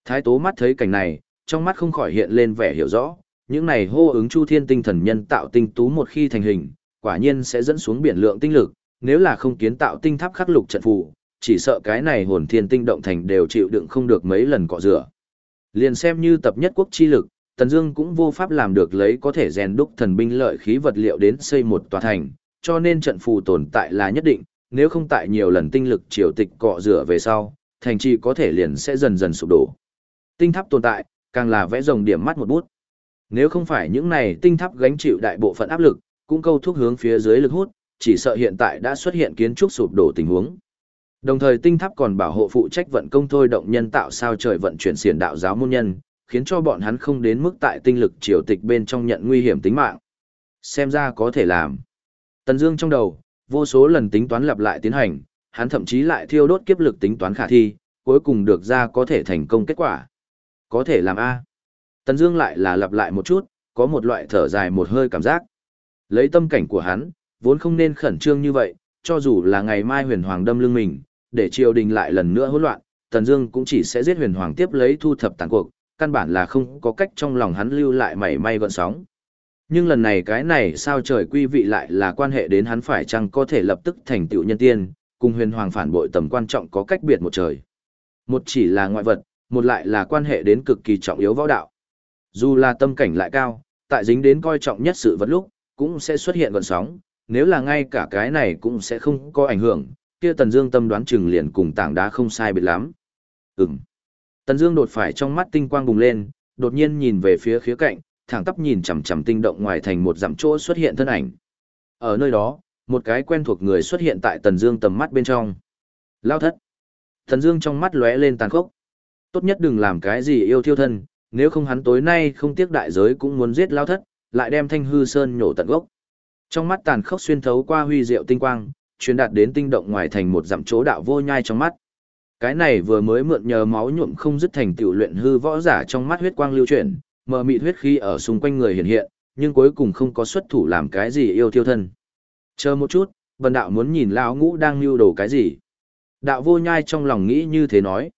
Thái Tố mắt thấy cảnh này, trong mắt không khỏi hiện lên vẻ hiểu rõ, những này hô ứng chu thiên tinh thần nhân tạo tinh tú một khi thành hình, quả nhiên sẽ dẫn xuống biển lượng tinh lực, nếu là không kiến tạo tinh tháp khắc lục trận phù, chỉ sợ cái này hồn thiên tinh động thành đều chịu đựng không được mấy lần cọ rửa. Liền xem như tập nhất quốc chi lực, Tần Dương cũng vô pháp làm được lấy có thể rèn đúc thần binh lợi khí vật liệu đến xây một tòa thành, cho nên trận phù tồn tại là nhất định, nếu không tại nhiều lần tinh lực triều tịch cọ rửa về sau, thành trì có thể liền sẽ dần dần sụp đổ. Tinh tháp tồn tại, càng là vẽ rồng điểm mắt một bút. Nếu không phải những này tinh tháp gánh chịu đại bộ phận áp lực, cũng câu thuốc hướng phía dưới lực hút, chỉ sợ hiện tại đã xuất hiện kiến trúc sụp đổ tình huống. Đồng thời tinh tháp còn bảo hộ phụ trách vận công thôi động nhân tạo sao trời vận chuyển xiển đạo giáo môn nhân, khiến cho bọn hắn không đến mức tại tinh lực triều tịch bên trong nhận nguy hiểm tính mạng. Xem ra có thể làm. Tần Dương trong đầu, vô số lần tính toán lặp lại tiến hành, hắn thậm chí lại thiêu đốt kiếp lực tính toán khả thi, cuối cùng được ra có thể thành công kết quả. Có thể làm a. Tần Dương lại là lặp lại một chút, có một loại thở dài một hơi cảm giác. Lấy tâm cảnh của hắn, vốn không nên khẩn trương như vậy, cho dù là ngày mai huyền hoàng đâm lưng mình, để triều đình lại lần nữa hỗn loạn, Tần Dương cũng chỉ sẽ giết huyền hoàng tiếp lấy thu thập tàn cuộc, căn bản là không có cách trong lòng hắn lưu lại mảy may gợn sóng. Nhưng lần này cái này sao trời quy vị lại là quan hệ đến hắn phải chăng có thể lập tức thành tựu nhân tiên, cùng huyền hoàng phản bội tầm quan trọng có cách biệt một trời. Một chỉ là ngoại vật, một lại là quan hệ đến cực kỳ trọng yếu võ đạo. Dù là tâm cảnh lại cao, tại dính đến coi trọng nhất sự vật lúc, cũng sẽ xuất hiện gợn sóng, nếu là ngay cả cái này cũng sẽ không có ảnh hưởng, kia Tần Dương tâm đoán chừng liền cùng tảng đá không sai biệt lắm. Ừm. Tần Dương đột phải trong mắt tinh quang bùng lên, đột nhiên nhìn về phía khía cạnh, thẳng tắp nhìn chằm chằm tinh động ngoài thành một dặm chỗ xuất hiện thân ảnh. Ở nơi đó, một cái quen thuộc người xuất hiện tại Tần Dương tầm mắt bên trong. Lao thất. Tần Dương trong mắt lóe lên tàn khốc. Tốt nhất đừng làm cái gì yêu thiêu thân, nếu không hắn tối nay không tiếc đại giới cũng muốn giết Lao thất, lại đem Thanh Hư Sơn nhổ tận gốc. Trong mắt tàn khốc xuyên thấu qua huy diệu tinh quang, truyền đạt đến tinh động ngoài thành một dặm chỗ đạo vô nhai trong mắt. Cái này vừa mới mượn nhờ máu nhuộm không dứt thành tiểu luyện hư võ giả trong mắt huyết quang lưu chuyển, mờ mịt huyết khí ở xung quanh người hiện hiện, nhưng cuối cùng không có xuất thủ làm cái gì yêu tiêu thân. Chờ một chút, vân đạo muốn nhìn lão ngũ đang lưu đồ cái gì. Đạo vô nhai trong lòng nghĩ như thế nói.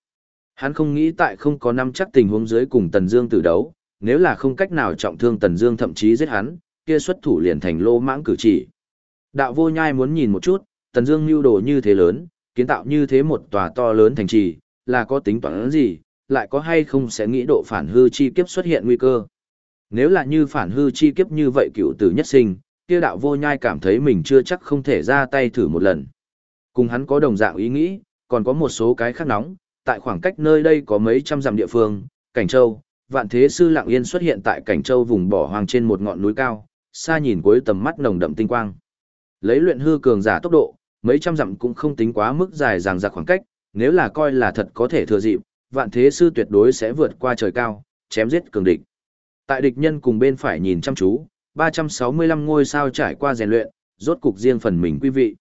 Hắn không nghĩ tại không có năm chắc tình huống dưới cùng Tần Dương tử đấu, nếu là không cách nào trọng thương Tần Dương thậm chí giết hắn, kia xuất thủ liền thành lô mãng cử chỉ. Đạo vô nhai muốn nhìn một chút, Tần Dương lưu đồ như thế lớn, kiến tạo như thế một tòa to lớn thành trì, là có tính toán gì, lại có hay không sẽ nghĩ độ phản hư chi kiếp xuất hiện nguy cơ. Nếu là như phản hư chi kiếp như vậy cựu tử nhất sinh, kia đạo vô nhai cảm thấy mình chưa chắc không thể ra tay thử một lần. Cùng hắn có đồng dạng ý nghĩ, còn có một số cái khác nóng, tại khoảng cách nơi đây có mấy trăm dặm địa phương, Cảnh Châu, Vạn Thế Sư Lặng Yên xuất hiện tại Cảnh Châu vùng bỏ hoang trên một ngọn núi cao, xa nhìn cuối tầm mắt nồng đậm tinh quang. Lấy luyện hư cường giả tốc độ, mấy trăm dặm cũng không tính quá mức dài dằng dặc khoảng cách, nếu là coi là thật có thể thừa dịp, vạn thế sư tuyệt đối sẽ vượt qua trời cao, chém giết cường địch. Tại địch nhân cùng bên phải nhìn chăm chú, 365 ngôi sao trải qua rèn luyện, rốt cục riêng phần mình quý vị.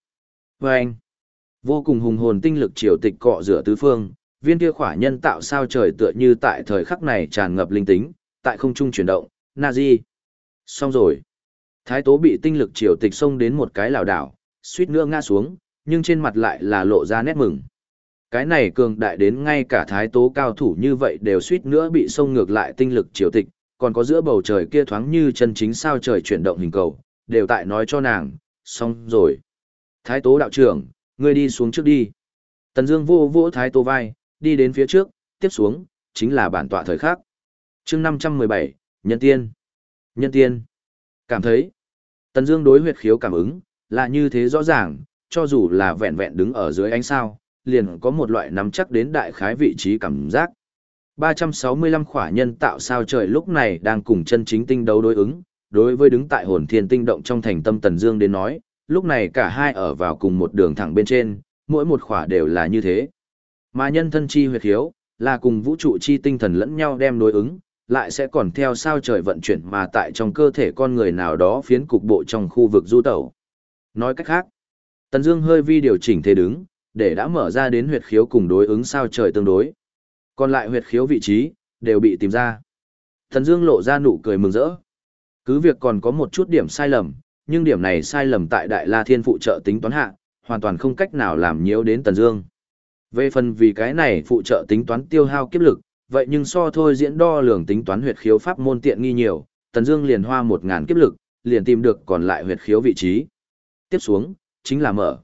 Và anh, vô cùng hùng hồn tinh lực triều tịch cọ rửa tứ phương, viên kia khỏa nhân tạo sao trời tựa như tại thời khắc này tràn ngập linh tính, tại không trung chuyển động, Nazi. Xong rồi. Thái tố bị tinh lực triều tịch xông đến một cái lảo đảo, suýt nữa ngã xuống, nhưng trên mặt lại là lộ ra nét mừng. Cái này cường đại đến ngay cả thái tố cao thủ như vậy đều suýt nữa bị xông ngược lại tinh lực triều tịch, còn có giữa bầu trời kia thoáng như chân chính sao trời chuyển động hình cầu, đều tại nói cho nàng, xong rồi. Thái tố đạo trưởng, ngươi đi xuống trước đi. Tần Dương vô vỗ thái tố vai, đi đến phía trước, tiếp xuống, chính là bản tọa thời khắc. Chương 517, Nhân Tiên. Nhân Tiên. Cảm thấy. Tần Dương đối huyệt khiếu cảm ứng, là như thế rõ ràng, cho dù là vẹn vẹn đứng ở dưới ánh sao, liền có một loại nắm chắc đến đại khái vị trí cảm giác. 365 khỏa nhân tạo sao trời lúc này đang cùng chân chính tinh đấu đối ứng, đối với đứng tại hồn thiên tinh động trong thành tâm Tần Dương đến nói, lúc này cả hai ở vào cùng một đường thẳng bên trên, mỗi một khỏa đều là như thế. Mà nhân thân chi huyệt hiếu, là cùng vũ trụ chi tinh thần lẫn nhau đem đối ứng, lại sẽ còn theo sao trời vận chuyển mà tại trong cơ thể con người nào đó phiến cục bộ trong khu vực du tẩu. Nói cách khác, Tần Dương hơi vi điều chỉnh thế đứng, để đã mở ra đến huyệt khiếu cùng đối ứng sao trời tương đối. Còn lại huyệt khiếu vị trí đều bị tìm ra. Tần Dương lộ ra nụ cười mừng rỡ. Cứ việc còn có một chút điểm sai lầm, nhưng điểm này sai lầm tại Đại La Thiên phụ trợ tính toán hạ, hoàn toàn không cách nào làm nhiễu đến Tần Dương. Về phần vì cái này phụ trợ tính toán tiêu hao kiếp lực, vậy nhưng so thôi diễn đo lường tính toán huyệt khiếu pháp môn tiện nghi nhiều, Tần Dương liền hoa 1000 kiếp lực, liền tìm được còn lại huyệt khiếu vị trí. Tiếp xuống, chính là mở.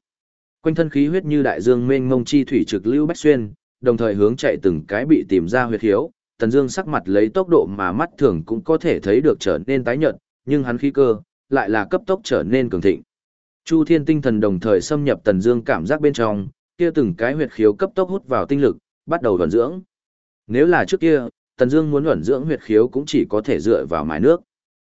Quanh thân khí huyết như đại dương mênh mông chi thủy trực lưu bách xuyên, đồng thời hướng chạy từng cái bị tìm ra huyệt khiếu, Tần Dương sắc mặt lấy tốc độ mà mắt thường cũng có thể thấy được trở nên tái nhợt, nhưng hắn khí cơ lại là cấp tốc trở nên cường thịnh. Chu Thiên tinh thần đồng thời xâm nhập Tần Dương cảm giác bên trong, kia từng cái huyệt khiếu cấp tốc hút vào tinh lực, bắt đầu luẩn dưỡng. Nếu là trước kia, Tần Dương muốn luẩn dưỡng huyệt khiếu cũng chỉ có thể dựa vào mài nước.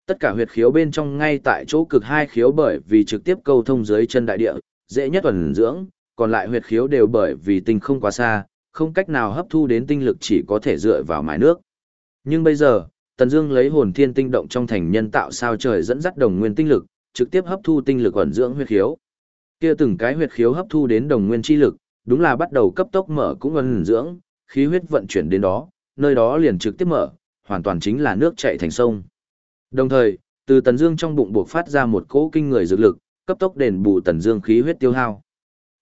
Tất cả huyệt khiếu bên trong ngay tại chỗ cực hai khiếu bởi vì trực tiếp câu thông dưới chân đại địa, dễ nhất luẩn dưỡng, còn lại huyệt khiếu đều bởi vì tinh không quá xa, không cách nào hấp thu đến tinh lực chỉ có thể dựa vào mài nước. Nhưng bây giờ, Tần Dương lấy hồn thiên tinh động trong thành nhân tạo sao trời dẫn dắt đồng nguyên tinh lực, trực tiếp hấp thu tinh lực ẩn dưỡng huyệt khiếu. Kia từng cái huyệt khiếu hấp thu đến đồng nguyên chi lực, đúng là bắt đầu cấp tốc mở cũng ngân dưỡng, khí huyết vận chuyển đến đó, nơi đó liền trực tiếp mở, hoàn toàn chính là nước chảy thành sông. Đồng thời, từ Tần Dương trong bụng buộc phát ra một cỗ kinh người dược lực, cấp tốc đền bù Tần Dương khí huyết tiêu hao.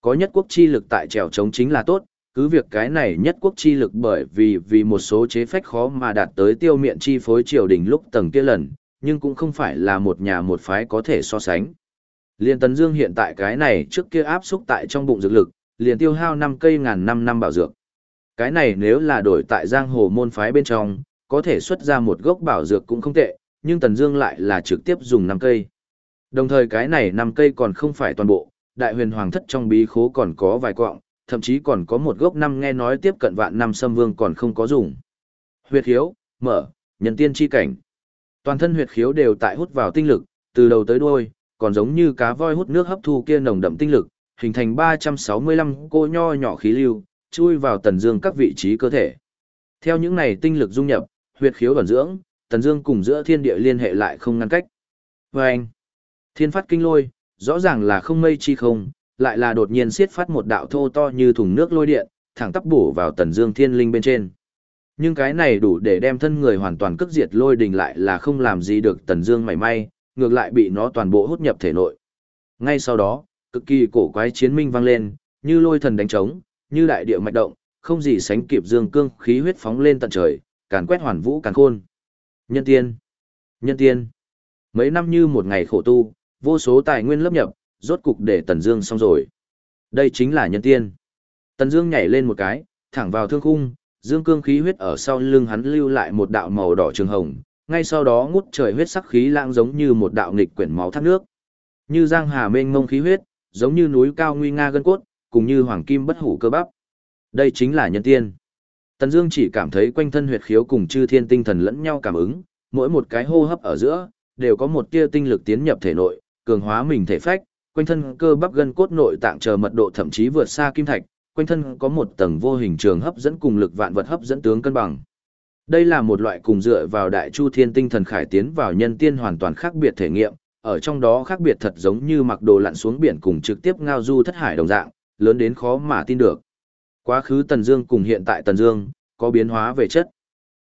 Có nhất quốc chi lực tại trèo chống chính là tốt, cứ việc cái này nhất quốc chi lực bởi vì vì một số chế phách khó mà đạt tới tiêu miện chi phối triều đình lúc tầng kia lần, nhưng cũng không phải là một nhà một phái có thể so sánh. Liên Tần Dương hiện tại cái này trước kia áp xúc tại trong bụng dược lực, liền tiêu hao 5 cây ngàn năm năm bảo dược. Cái này nếu là đổi tại giang hồ môn phái bên trong, có thể xuất ra một gốc bảo dược cũng không tệ, nhưng Tần Dương lại là trực tiếp dùng 5 cây. Đồng thời cái này 5 cây còn không phải toàn bộ, đại huyền hoàng thất trong bí khố còn có vài quạng, thậm chí còn có một gốc năm nghe nói tiếp cận vạn năm xâm vương còn không có dùng. Huyệt khiếu, mở, nhân tiên chi cảnh. Toàn thân huyệt khiếu đều tại hút vào tinh lực, từ đầu tới đuôi, còn giống như cá voi hút nước hấp thu kia nồng đậm tinh lực, hình thành 365 cô nho nhỏ khí lưu, chui vào tần dương các vị trí cơ thể. Theo những này tinh lực dung nhập, huyệt khiếu ẩn dưỡng, tần dương cùng giữa thiên địa liên hệ lại không ngăn cách. Và anh, thiên phát kinh lôi, rõ ràng là không mây chi không, lại là đột nhiên xiết phát một đạo thô to như thùng nước lôi điện, thẳng tắp bổ vào tần dương thiên linh bên trên. Nhưng cái này đủ để đem thân người hoàn toàn cất diệt lôi đình lại là không làm gì được tần dương mảy may, ngược lại bị nó toàn bộ hút nhập thể nội. Ngay sau đó, cực kỳ cổ quái chiến minh vang lên, như lôi thần đánh trống, như đại địa mạch động, không gì sánh kịp dương cương khí huyết phóng lên tận trời, càn quét hoàn vũ càn khôn. Nhân tiên, nhân tiên. Mấy năm như một ngày khổ tu, vô số tài nguyên lấp nhập, rốt cục để Tần Dương xong rồi. Đây chính là nhân tiên. Tần Dương nhảy lên một cái, thẳng vào thương khung, dương cương khí huyết ở sau lưng hắn lưu lại một đạo màu đỏ trường hồng, ngay sau đó ngút trời huyết sắc khí lãng giống như một đạo nghịch quyển máu thác nước. Như giang hà mênh mông khí huyết, giống như núi cao nguy nga gân cốt, cùng như hoàng kim bất hủ cơ bắp. Đây chính là nhân tiên. Tần Dương chỉ cảm thấy quanh thân huyệt khiếu cùng chư thiên tinh thần lẫn nhau cảm ứng, mỗi một cái hô hấp ở giữa đều có một tia tinh lực tiến nhập thể nội, cường hóa mình thể phách, quanh thân cơ bắp gân cốt nội tạng chờ mật độ thậm chí vượt xa kim thạch, quanh thân có một tầng vô hình trường hấp dẫn cùng lực vạn vật hấp dẫn tướng cân bằng. Đây là một loại cùng dựa vào đại chu thiên tinh thần khải tiến vào nhân tiên hoàn toàn khác biệt thể nghiệm, ở trong đó khác biệt thật giống như mặc đồ lặn xuống biển cùng trực tiếp ngao du thất hải đồng dạng, lớn đến khó mà tin được. Quá khứ Tần Dương cùng hiện tại Tần Dương có biến hóa về chất.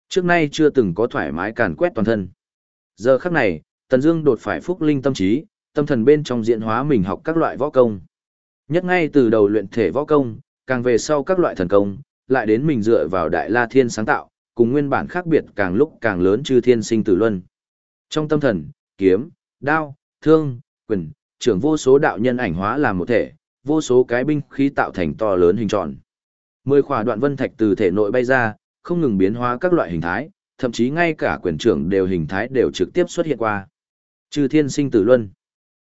Trước nay chưa từng có thoải mái càn quét toàn thân. Giờ khắc này, Tần Dương đột phải phúc linh tâm trí, tâm thần bên trong diễn hóa mình học các loại võ công. Nhất ngay từ đầu luyện thể võ công, càng về sau các loại thần công, lại đến mình dựa vào đại la thiên sáng tạo, cùng nguyên bản khác biệt càng lúc càng lớn chư thiên sinh tử luân. Trong tâm thần, kiếm, đao, thương, quyền, trưởng vô số đạo nhân ảnh hóa làm một thể, vô số cái binh khí tạo thành to lớn hình tròn. Mười khỏa đoạn vân thạch từ thể nội bay ra, không ngừng biến hóa các loại hình thái, thậm chí ngay cả quyền trưởng đều hình thái đều trực tiếp xuất hiện qua. Chư thiên sinh tử luân.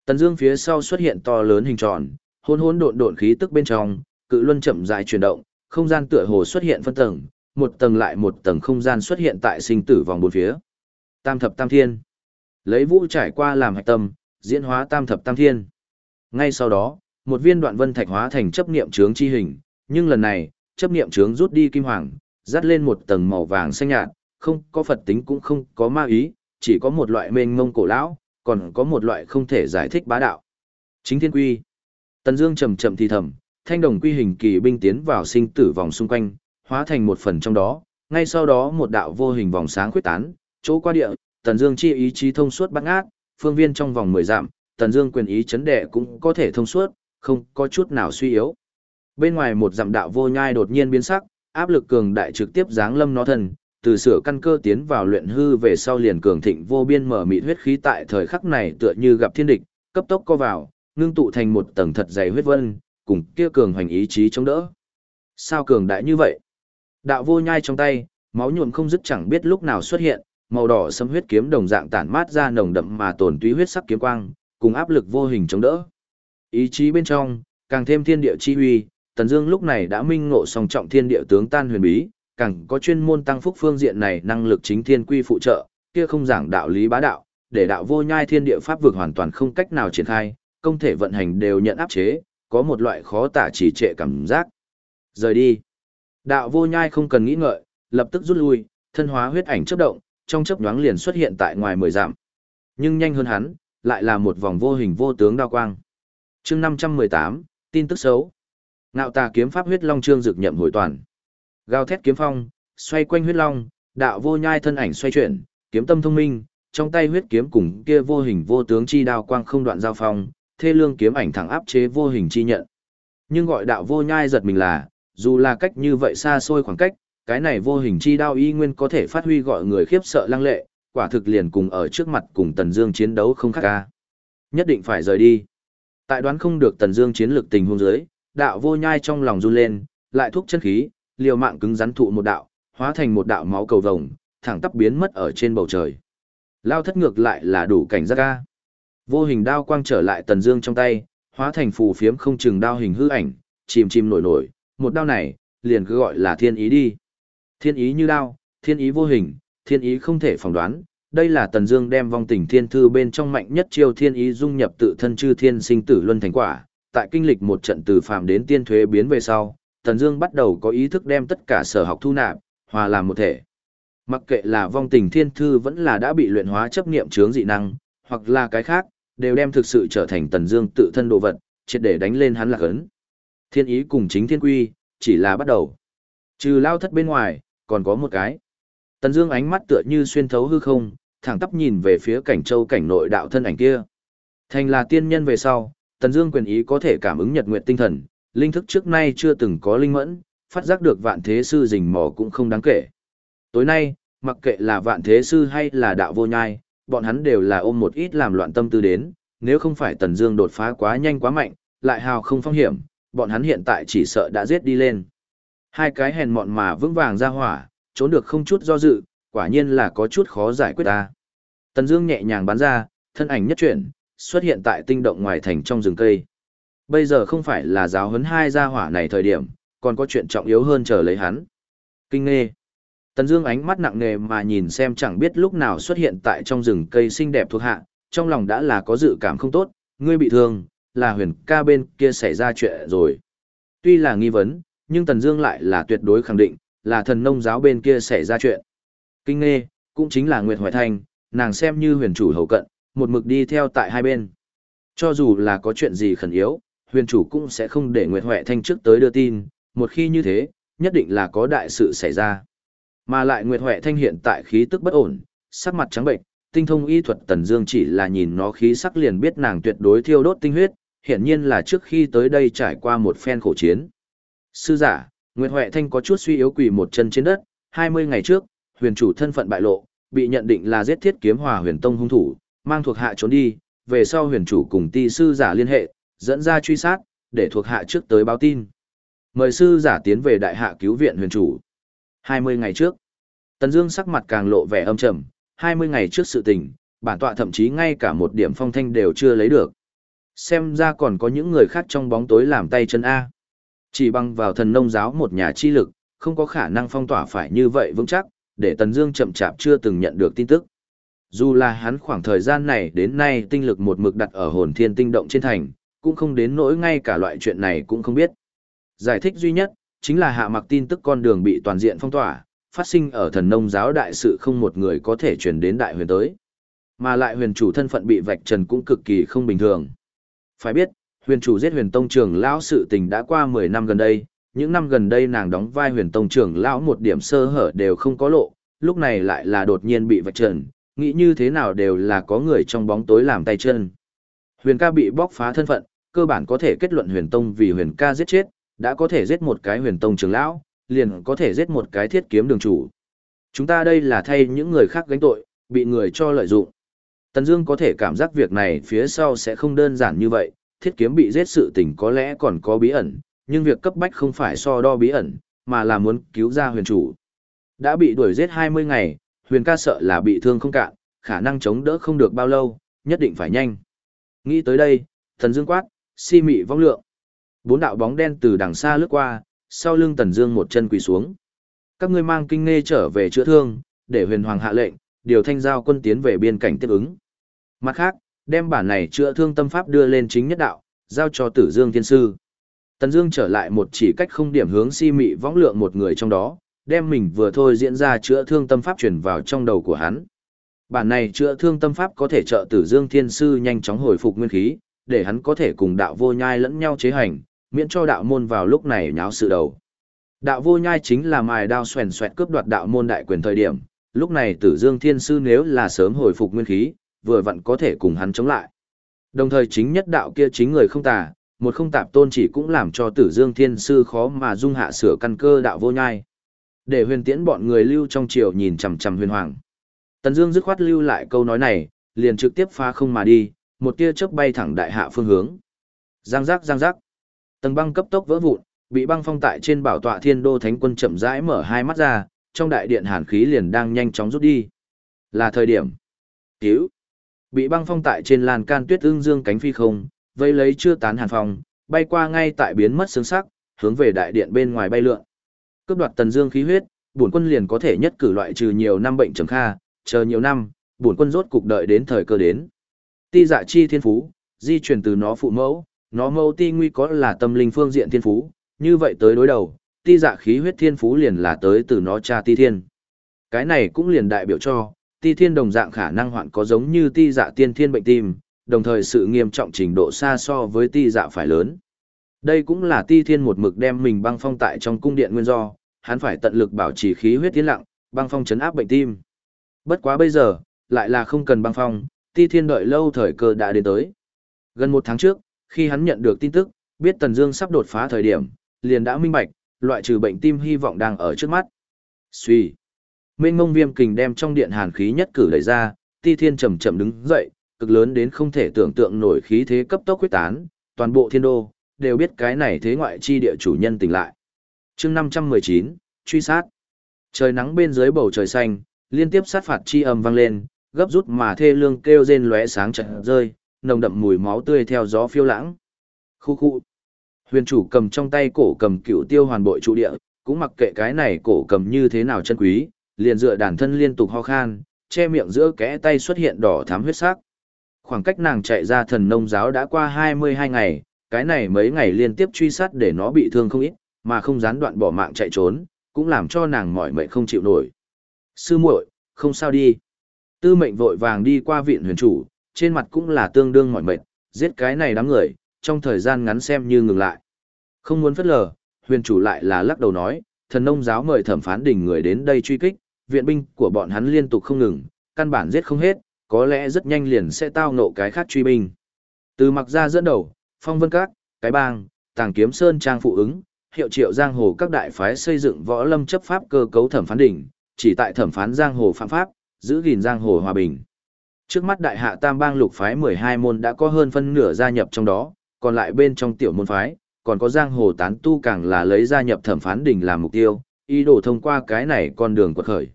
Tần Dương phía sau xuất hiện to lớn hình tròn, hỗn hỗn độn độn khí tức bên trong, cự luân chậm rãi chuyển động, không gian tựa hồ xuất hiện phân tầng, một tầng lại một tầng không gian xuất hiện tại sinh tử vòng bốn phía. Tam thập tam thiên. Lấy vũ trải qua làm hạch tâm, diễn hóa tam thập tam thiên. Ngay sau đó, một viên đoạn vân thạch hóa thành chấp niệm trướng chi hình, nhưng lần này, chấp niệm trướng rút đi kim hoàng, dắt lên một tầng màu vàng xanh nhạt, không có Phật tính cũng không có ma ý, chỉ có một loại mênh mông cổ lão, còn có một loại không thể giải thích bá đạo. Chính thiên quy. Tần Dương chậm chậm thì thầm, thanh đồng quy hình kỳ binh tiến vào sinh tử vòng xung quanh, hóa thành một phần trong đó, ngay sau đó một đạo vô hình vòng sáng khuyết tán, chỗ qua địa, Tần Dương chi ý chí thông suốt bát ngát, phương viên trong vòng 10 dặm, Tần Dương quyền ý chấn đệ cũng có thể thông suốt, không có chút nào suy yếu. Bên ngoài một dặm đạo vô nhai đột nhiên biến sắc, áp lực cường đại trực tiếp giáng lâm nó thần, từ sửa căn cơ tiến vào luyện hư về sau liền cường thịnh vô biên mở mịt huyết khí tại thời khắc này tựa như gặp thiên địch, cấp tốc co vào, ngưng tụ thành một tầng thật dày huyết vân, cùng kia cường hoành ý chí chống đỡ. Sao cường đại như vậy? Đạo vô nhai trong tay, máu nhuộm không dứt chẳng biết lúc nào xuất hiện, màu đỏ sấm huyết kiếm đồng dạng tản mát ra nồng đậm mà tổn túy huyết sắc kiếm quang, cùng áp lực vô hình chống đỡ. Ý chí bên trong, càng thêm thiên địa chi huy Tần Dương lúc này đã minh ngộ song trọng thiên địa tướng tan huyền bí, càng có chuyên môn tăng phúc phương diện này năng lực chính thiên quy phụ trợ, kia không giảng đạo lý bá đạo, để đạo vô nhai thiên địa pháp vực hoàn toàn không cách nào triển khai, công thể vận hành đều nhận áp chế, có một loại khó tả chỉ trệ cảm giác. Rời đi. Đạo vô nhai không cần nghĩ ngợi, lập tức rút lui, thân hóa huyết ảnh chớp động, trong chớp nhoáng liền xuất hiện tại ngoài mười dặm. Nhưng nhanh hơn hắn, lại là một vòng vô hình vô tướng đao quang. Chương 518, tin tức xấu. Ngạo tà kiếm pháp huyết long trương dực nhậm hồi toàn. Gào thét kiếm phong, xoay quanh huyết long, đạo vô nhai thân ảnh xoay chuyển, kiếm tâm thông minh, trong tay huyết kiếm cùng kia vô hình vô tướng chi đao quang không đoạn giao phong, thê lương kiếm ảnh thẳng áp chế vô hình chi nhận. Nhưng gọi đạo vô nhai giật mình là, dù là cách như vậy xa xôi khoảng cách, cái này vô hình chi đao y nguyên có thể phát huy gọi người khiếp sợ lăng lệ, quả thực liền cùng ở trước mặt cùng Tần Dương chiến đấu không khác ca. Nhất định phải rời đi. Tại đoán không được Tần Dương chiến lực tình huống dưới, đạo vô nhai trong lòng run lên, lại thúc chân khí, liều mạng cứng rắn thụ một đạo, hóa thành một đạo máu cầu vồng, thẳng tắp biến mất ở trên bầu trời. Lao thất ngược lại là đủ cảnh giác ca. Vô hình đao quang trở lại Tần Dương trong tay, hóa thành phù phiếm không chừng đao hình hư ảnh, chìm chìm nổi nổi, một đao này, liền cứ gọi là thiên ý đi. Thiên ý như đao, thiên ý vô hình, thiên ý không thể phỏng đoán, đây là Tần Dương đem vong tình thiên thư bên trong mạnh nhất chiêu thiên ý dung nhập tự thân chư thiên sinh tử luân thành quả, tại kinh lịch một trận từ phàm đến tiên thuế biến về sau, Tần Dương bắt đầu có ý thức đem tất cả sở học thu nạp, hòa làm một thể. Mặc kệ là vong tình thiên thư vẫn là đã bị luyện hóa chấp niệm chướng dị năng, hoặc là cái khác, đều đem thực sự trở thành Tần Dương tự thân đồ vật, triệt để đánh lên hắn là ấn. Thiên ý cùng chính thiên quy, chỉ là bắt đầu. Trừ lao thất bên ngoài, còn có một cái. Tần Dương ánh mắt tựa như xuyên thấu hư không, thẳng tắp nhìn về phía cảnh châu cảnh nội đạo thân ảnh kia. Thành là tiên nhân về sau, Tần Dương quyền ý có thể cảm ứng nhật nguyệt tinh thần, linh thức trước nay chưa từng có linh mẫn, phát giác được vạn thế sư rình mò cũng không đáng kể. Tối nay, mặc kệ là vạn thế sư hay là đạo vô nhai, bọn hắn đều là ôm một ít làm loạn tâm tư đến, nếu không phải Tần Dương đột phá quá nhanh quá mạnh, lại hào không phong hiểm, bọn hắn hiện tại chỉ sợ đã giết đi lên. Hai cái hèn mọn mà vững vàng ra hỏa, trốn được không chút do dự, quả nhiên là có chút khó giải quyết ta. Tần Dương nhẹ nhàng bắn ra, thân ảnh nhất chuyển, xuất hiện tại tinh động ngoài thành trong rừng cây. Bây giờ không phải là giáo huấn hai gia hỏa này thời điểm, còn có chuyện trọng yếu hơn chờ lấy hắn. Kinh nghe. Tần Dương ánh mắt nặng nề mà nhìn xem chẳng biết lúc nào xuất hiện tại trong rừng cây xinh đẹp thuộc hạ, trong lòng đã là có dự cảm không tốt, ngươi bị thương, là huyền ca bên kia xảy ra chuyện rồi. Tuy là nghi vấn, nhưng Tần Dương lại là tuyệt đối khẳng định, là thần nông giáo bên kia xảy ra chuyện. Kinh nghe, cũng chính là Nguyệt Hoài Thanh, nàng xem như huyền chủ hầu cận, một mực đi theo tại hai bên. Cho dù là có chuyện gì khẩn yếu, huyền chủ cũng sẽ không để Nguyệt Hoài Thanh trước tới đưa tin, một khi như thế, nhất định là có đại sự xảy ra. Mà lại Nguyệt Hoài Thanh hiện tại khí tức bất ổn, sắc mặt trắng bệnh, tinh thông y thuật Tần Dương chỉ là nhìn nó khí sắc liền biết nàng tuyệt đối thiêu đốt tinh huyết, hiển nhiên là trước khi tới đây trải qua một phen khổ chiến. Sư giả, Nguyệt Huệ Thanh có chút suy yếu quỳ một chân trên đất, 20 ngày trước, huyền chủ thân phận bại lộ, bị nhận định là giết thiết kiếm hòa huyền tông hung thủ, mang thuộc hạ trốn đi, về sau huyền chủ cùng ti sư giả liên hệ, dẫn ra truy sát, để thuộc hạ trước tới báo tin. Mời sư giả tiến về đại hạ cứu viện huyền chủ. 20 ngày trước, Tần Dương sắc mặt càng lộ vẻ âm trầm, 20 ngày trước sự tình, bản tọa thậm chí ngay cả một điểm phong thanh đều chưa lấy được. Xem ra còn có những người khác trong bóng tối làm tay chân A. Chỉ bằng vào thần nông giáo một nhà chi lực, không có khả năng phong tỏa phải như vậy vững chắc, để Tần Dương chậm chạp chưa từng nhận được tin tức. Dù là hắn khoảng thời gian này đến nay tinh lực một mực đặt ở hồn thiên tinh động trên thành, cũng không đến nỗi ngay cả loại chuyện này cũng không biết. Giải thích duy nhất, chính là hạ mặc tin tức con đường bị toàn diện phong tỏa, phát sinh ở thần nông giáo đại sự không một người có thể truyền đến đại huyền tới. Mà lại huyền chủ thân phận bị vạch trần cũng cực kỳ không bình thường. Phải biết, huyền chủ giết huyền tông trưởng lão sự tình đã qua 10 năm gần đây, những năm gần đây nàng đóng vai huyền tông trưởng lão một điểm sơ hở đều không có lộ, lúc này lại là đột nhiên bị vạch trần, nghĩ như thế nào đều là có người trong bóng tối làm tay chân. Huyền ca bị bóc phá thân phận, cơ bản có thể kết luận huyền tông vì huyền ca giết chết, đã có thể giết một cái huyền tông trưởng lão, liền có thể giết một cái thiết kiếm đường chủ. Chúng ta đây là thay những người khác gánh tội, bị người cho lợi dụng. Tần Dương có thể cảm giác việc này phía sau sẽ không đơn giản như vậy, thiết kiếm bị giết sự tình có lẽ còn có bí ẩn, nhưng việc cấp bách không phải so đo bí ẩn, mà là muốn cứu ra huyền chủ. Đã bị đuổi giết 20 ngày, huyền ca sợ là bị thương không cạn, khả năng chống đỡ không được bao lâu, nhất định phải nhanh. Nghĩ tới đây, Tần dương quát, si mị vong lượng. Bốn đạo bóng đen từ đằng xa lướt qua, sau lưng tần dương một chân quỳ xuống. Các ngươi mang kinh nghe trở về chữa thương, để huyền hoàng hạ lệnh, điều thanh giao quân tiến về biên cảnh tiếp ứng. Mặt khác, đem bản này chữa thương tâm pháp đưa lên chính nhất đạo, giao cho tử dương thiên sư. Tần Dương trở lại một chỉ cách không điểm hướng si mị võng lượng một người trong đó, đem mình vừa thôi diễn ra chữa thương tâm pháp truyền vào trong đầu của hắn. Bản này chữa thương tâm pháp có thể trợ Tử Dương Thiên Sư nhanh chóng hồi phục nguyên khí, để hắn có thể cùng đạo vô nhai lẫn nhau chế hành, miễn cho đạo môn vào lúc này nháo sự đầu. Đạo vô nhai chính là mài đao xoèn xoẹt cướp đoạt đạo môn đại quyền thời điểm, lúc này Tử Dương Thiên Sư nếu là sớm hồi phục nguyên khí, vừa vặn có thể cùng hắn chống lại. Đồng thời chính nhất đạo kia chính người không tà, một không tạp tôn chỉ cũng làm cho Tử Dương Thiên Sư khó mà dung hạ sửa căn cơ đạo vô nhai. Để huyền tiễn bọn người lưu trong triều nhìn chằm chằm huyền hoàng. Tần Dương dứt khoát lưu lại câu nói này, liền trực tiếp phá không mà đi, một tia chớp bay thẳng đại hạ phương hướng. Giang giác giang giác. Tầng băng cấp tốc vỡ vụn, bị băng phong tại trên bảo tọa Thiên Đô Thánh Quân chậm rãi mở hai mắt ra, trong đại điện hàn khí liền đang nhanh chóng rút đi. Là thời điểm. Tiếu. Bị băng phong tại trên lan can tuyết ương dương cánh phi không, vây lấy chưa tán hàn phong, bay qua ngay tại biến mất sướng sắc, hướng về đại điện bên ngoài bay lượn. Cướp đoạt tần dương khí huyết, bổn quân liền có thể nhất cử loại trừ nhiều năm bệnh trầm kha, chờ nhiều năm, bổn quân rốt cục đợi đến thời cơ đến. Ti dạ chi thiên phú, di chuyển từ nó phụ mẫu, nó mẫu ti nguy có là tâm linh phương diện thiên phú, như vậy tới đối đầu, ti dạ khí huyết thiên phú liền là tới từ nó cha ti thiên. Cái này cũng liền đại biểu cho, ti thiên đồng dạng khả năng hoạn có giống như ti dạ tiên thiên bệnh tim, đồng thời sự nghiêm trọng trình độ xa so với ti dạ phải lớn. Đây cũng là ti thiên một mực đem mình băng phong tại trong cung điện nguyên do, hắn phải tận lực bảo trì khí huyết tiến lặng, băng phong chấn áp bệnh tim. Bất quá bây giờ, lại là không cần băng phong, ti thiên đợi lâu thời cơ đã đến tới. Gần một tháng trước, khi hắn nhận được tin tức, biết Tần Dương sắp đột phá thời điểm, liền đã minh bạch, loại trừ bệnh tim hy vọng đang ở trước mắt. Suy. Mênh mông viêm kình đem trong điện hàn khí nhất cử đẩy ra, ti thiên chậm chậm đứng dậy, cực lớn đến không thể tưởng tượng nổi khí thế cấp tốc quyết tán, toàn bộ thiên đô, đều biết cái này thế ngoại chi địa chủ nhân tỉnh lại. chương 519, truy sát. Trời nắng bên dưới bầu trời xanh, liên tiếp sát phạt chi âm vang lên, gấp rút mà thê lương kêu rên lóe sáng trận rơi, nồng đậm mùi máu tươi theo gió phiêu lãng. Khu khu. Huyền chủ cầm trong tay cổ cầm cựu tiêu hoàn bội trụ địa, cũng mặc kệ cái này cổ cầm như thế nào chân quý, liền dựa đàn thân liên tục ho khan, che miệng giữa kẽ tay xuất hiện đỏ thắm huyết sắc. Khoảng cách nàng chạy ra thần nông giáo đã qua 22 ngày, cái này mấy ngày liên tiếp truy sát để nó bị thương không ít, mà không gián đoạn bỏ mạng chạy trốn, cũng làm cho nàng mỏi mệt không chịu nổi. Sư muội, không sao đi. Tư mệnh vội vàng đi qua viện huyền chủ, trên mặt cũng là tương đương mỏi mệt, giết cái này đám người, trong thời gian ngắn xem như ngừng lại. Không muốn phất lờ, huyền chủ lại là lắc đầu nói, thần nông giáo mời thẩm phán đỉnh người đến đây truy kích, viện binh của bọn hắn liên tục không ngừng, căn bản giết không hết, có lẽ rất nhanh liền sẽ tao nộ cái khác truy binh. Từ mặc ra dẫn đầu, phong vân các, cái bang, tàng kiếm sơn trang phụ ứng, hiệu triệu giang hồ các đại phái xây dựng võ lâm chấp pháp cơ cấu thẩm phán đỉnh, chỉ tại thẩm phán giang hồ phạm pháp, giữ gìn giang hồ hòa bình. Trước mắt đại hạ tam bang lục phái 12 môn đã có hơn phân nửa gia nhập trong đó, còn lại bên trong tiểu môn phái, còn có giang hồ tán tu càng là lấy gia nhập thẩm phán đỉnh làm mục tiêu, ý đồ thông qua cái này con đường quật khởi.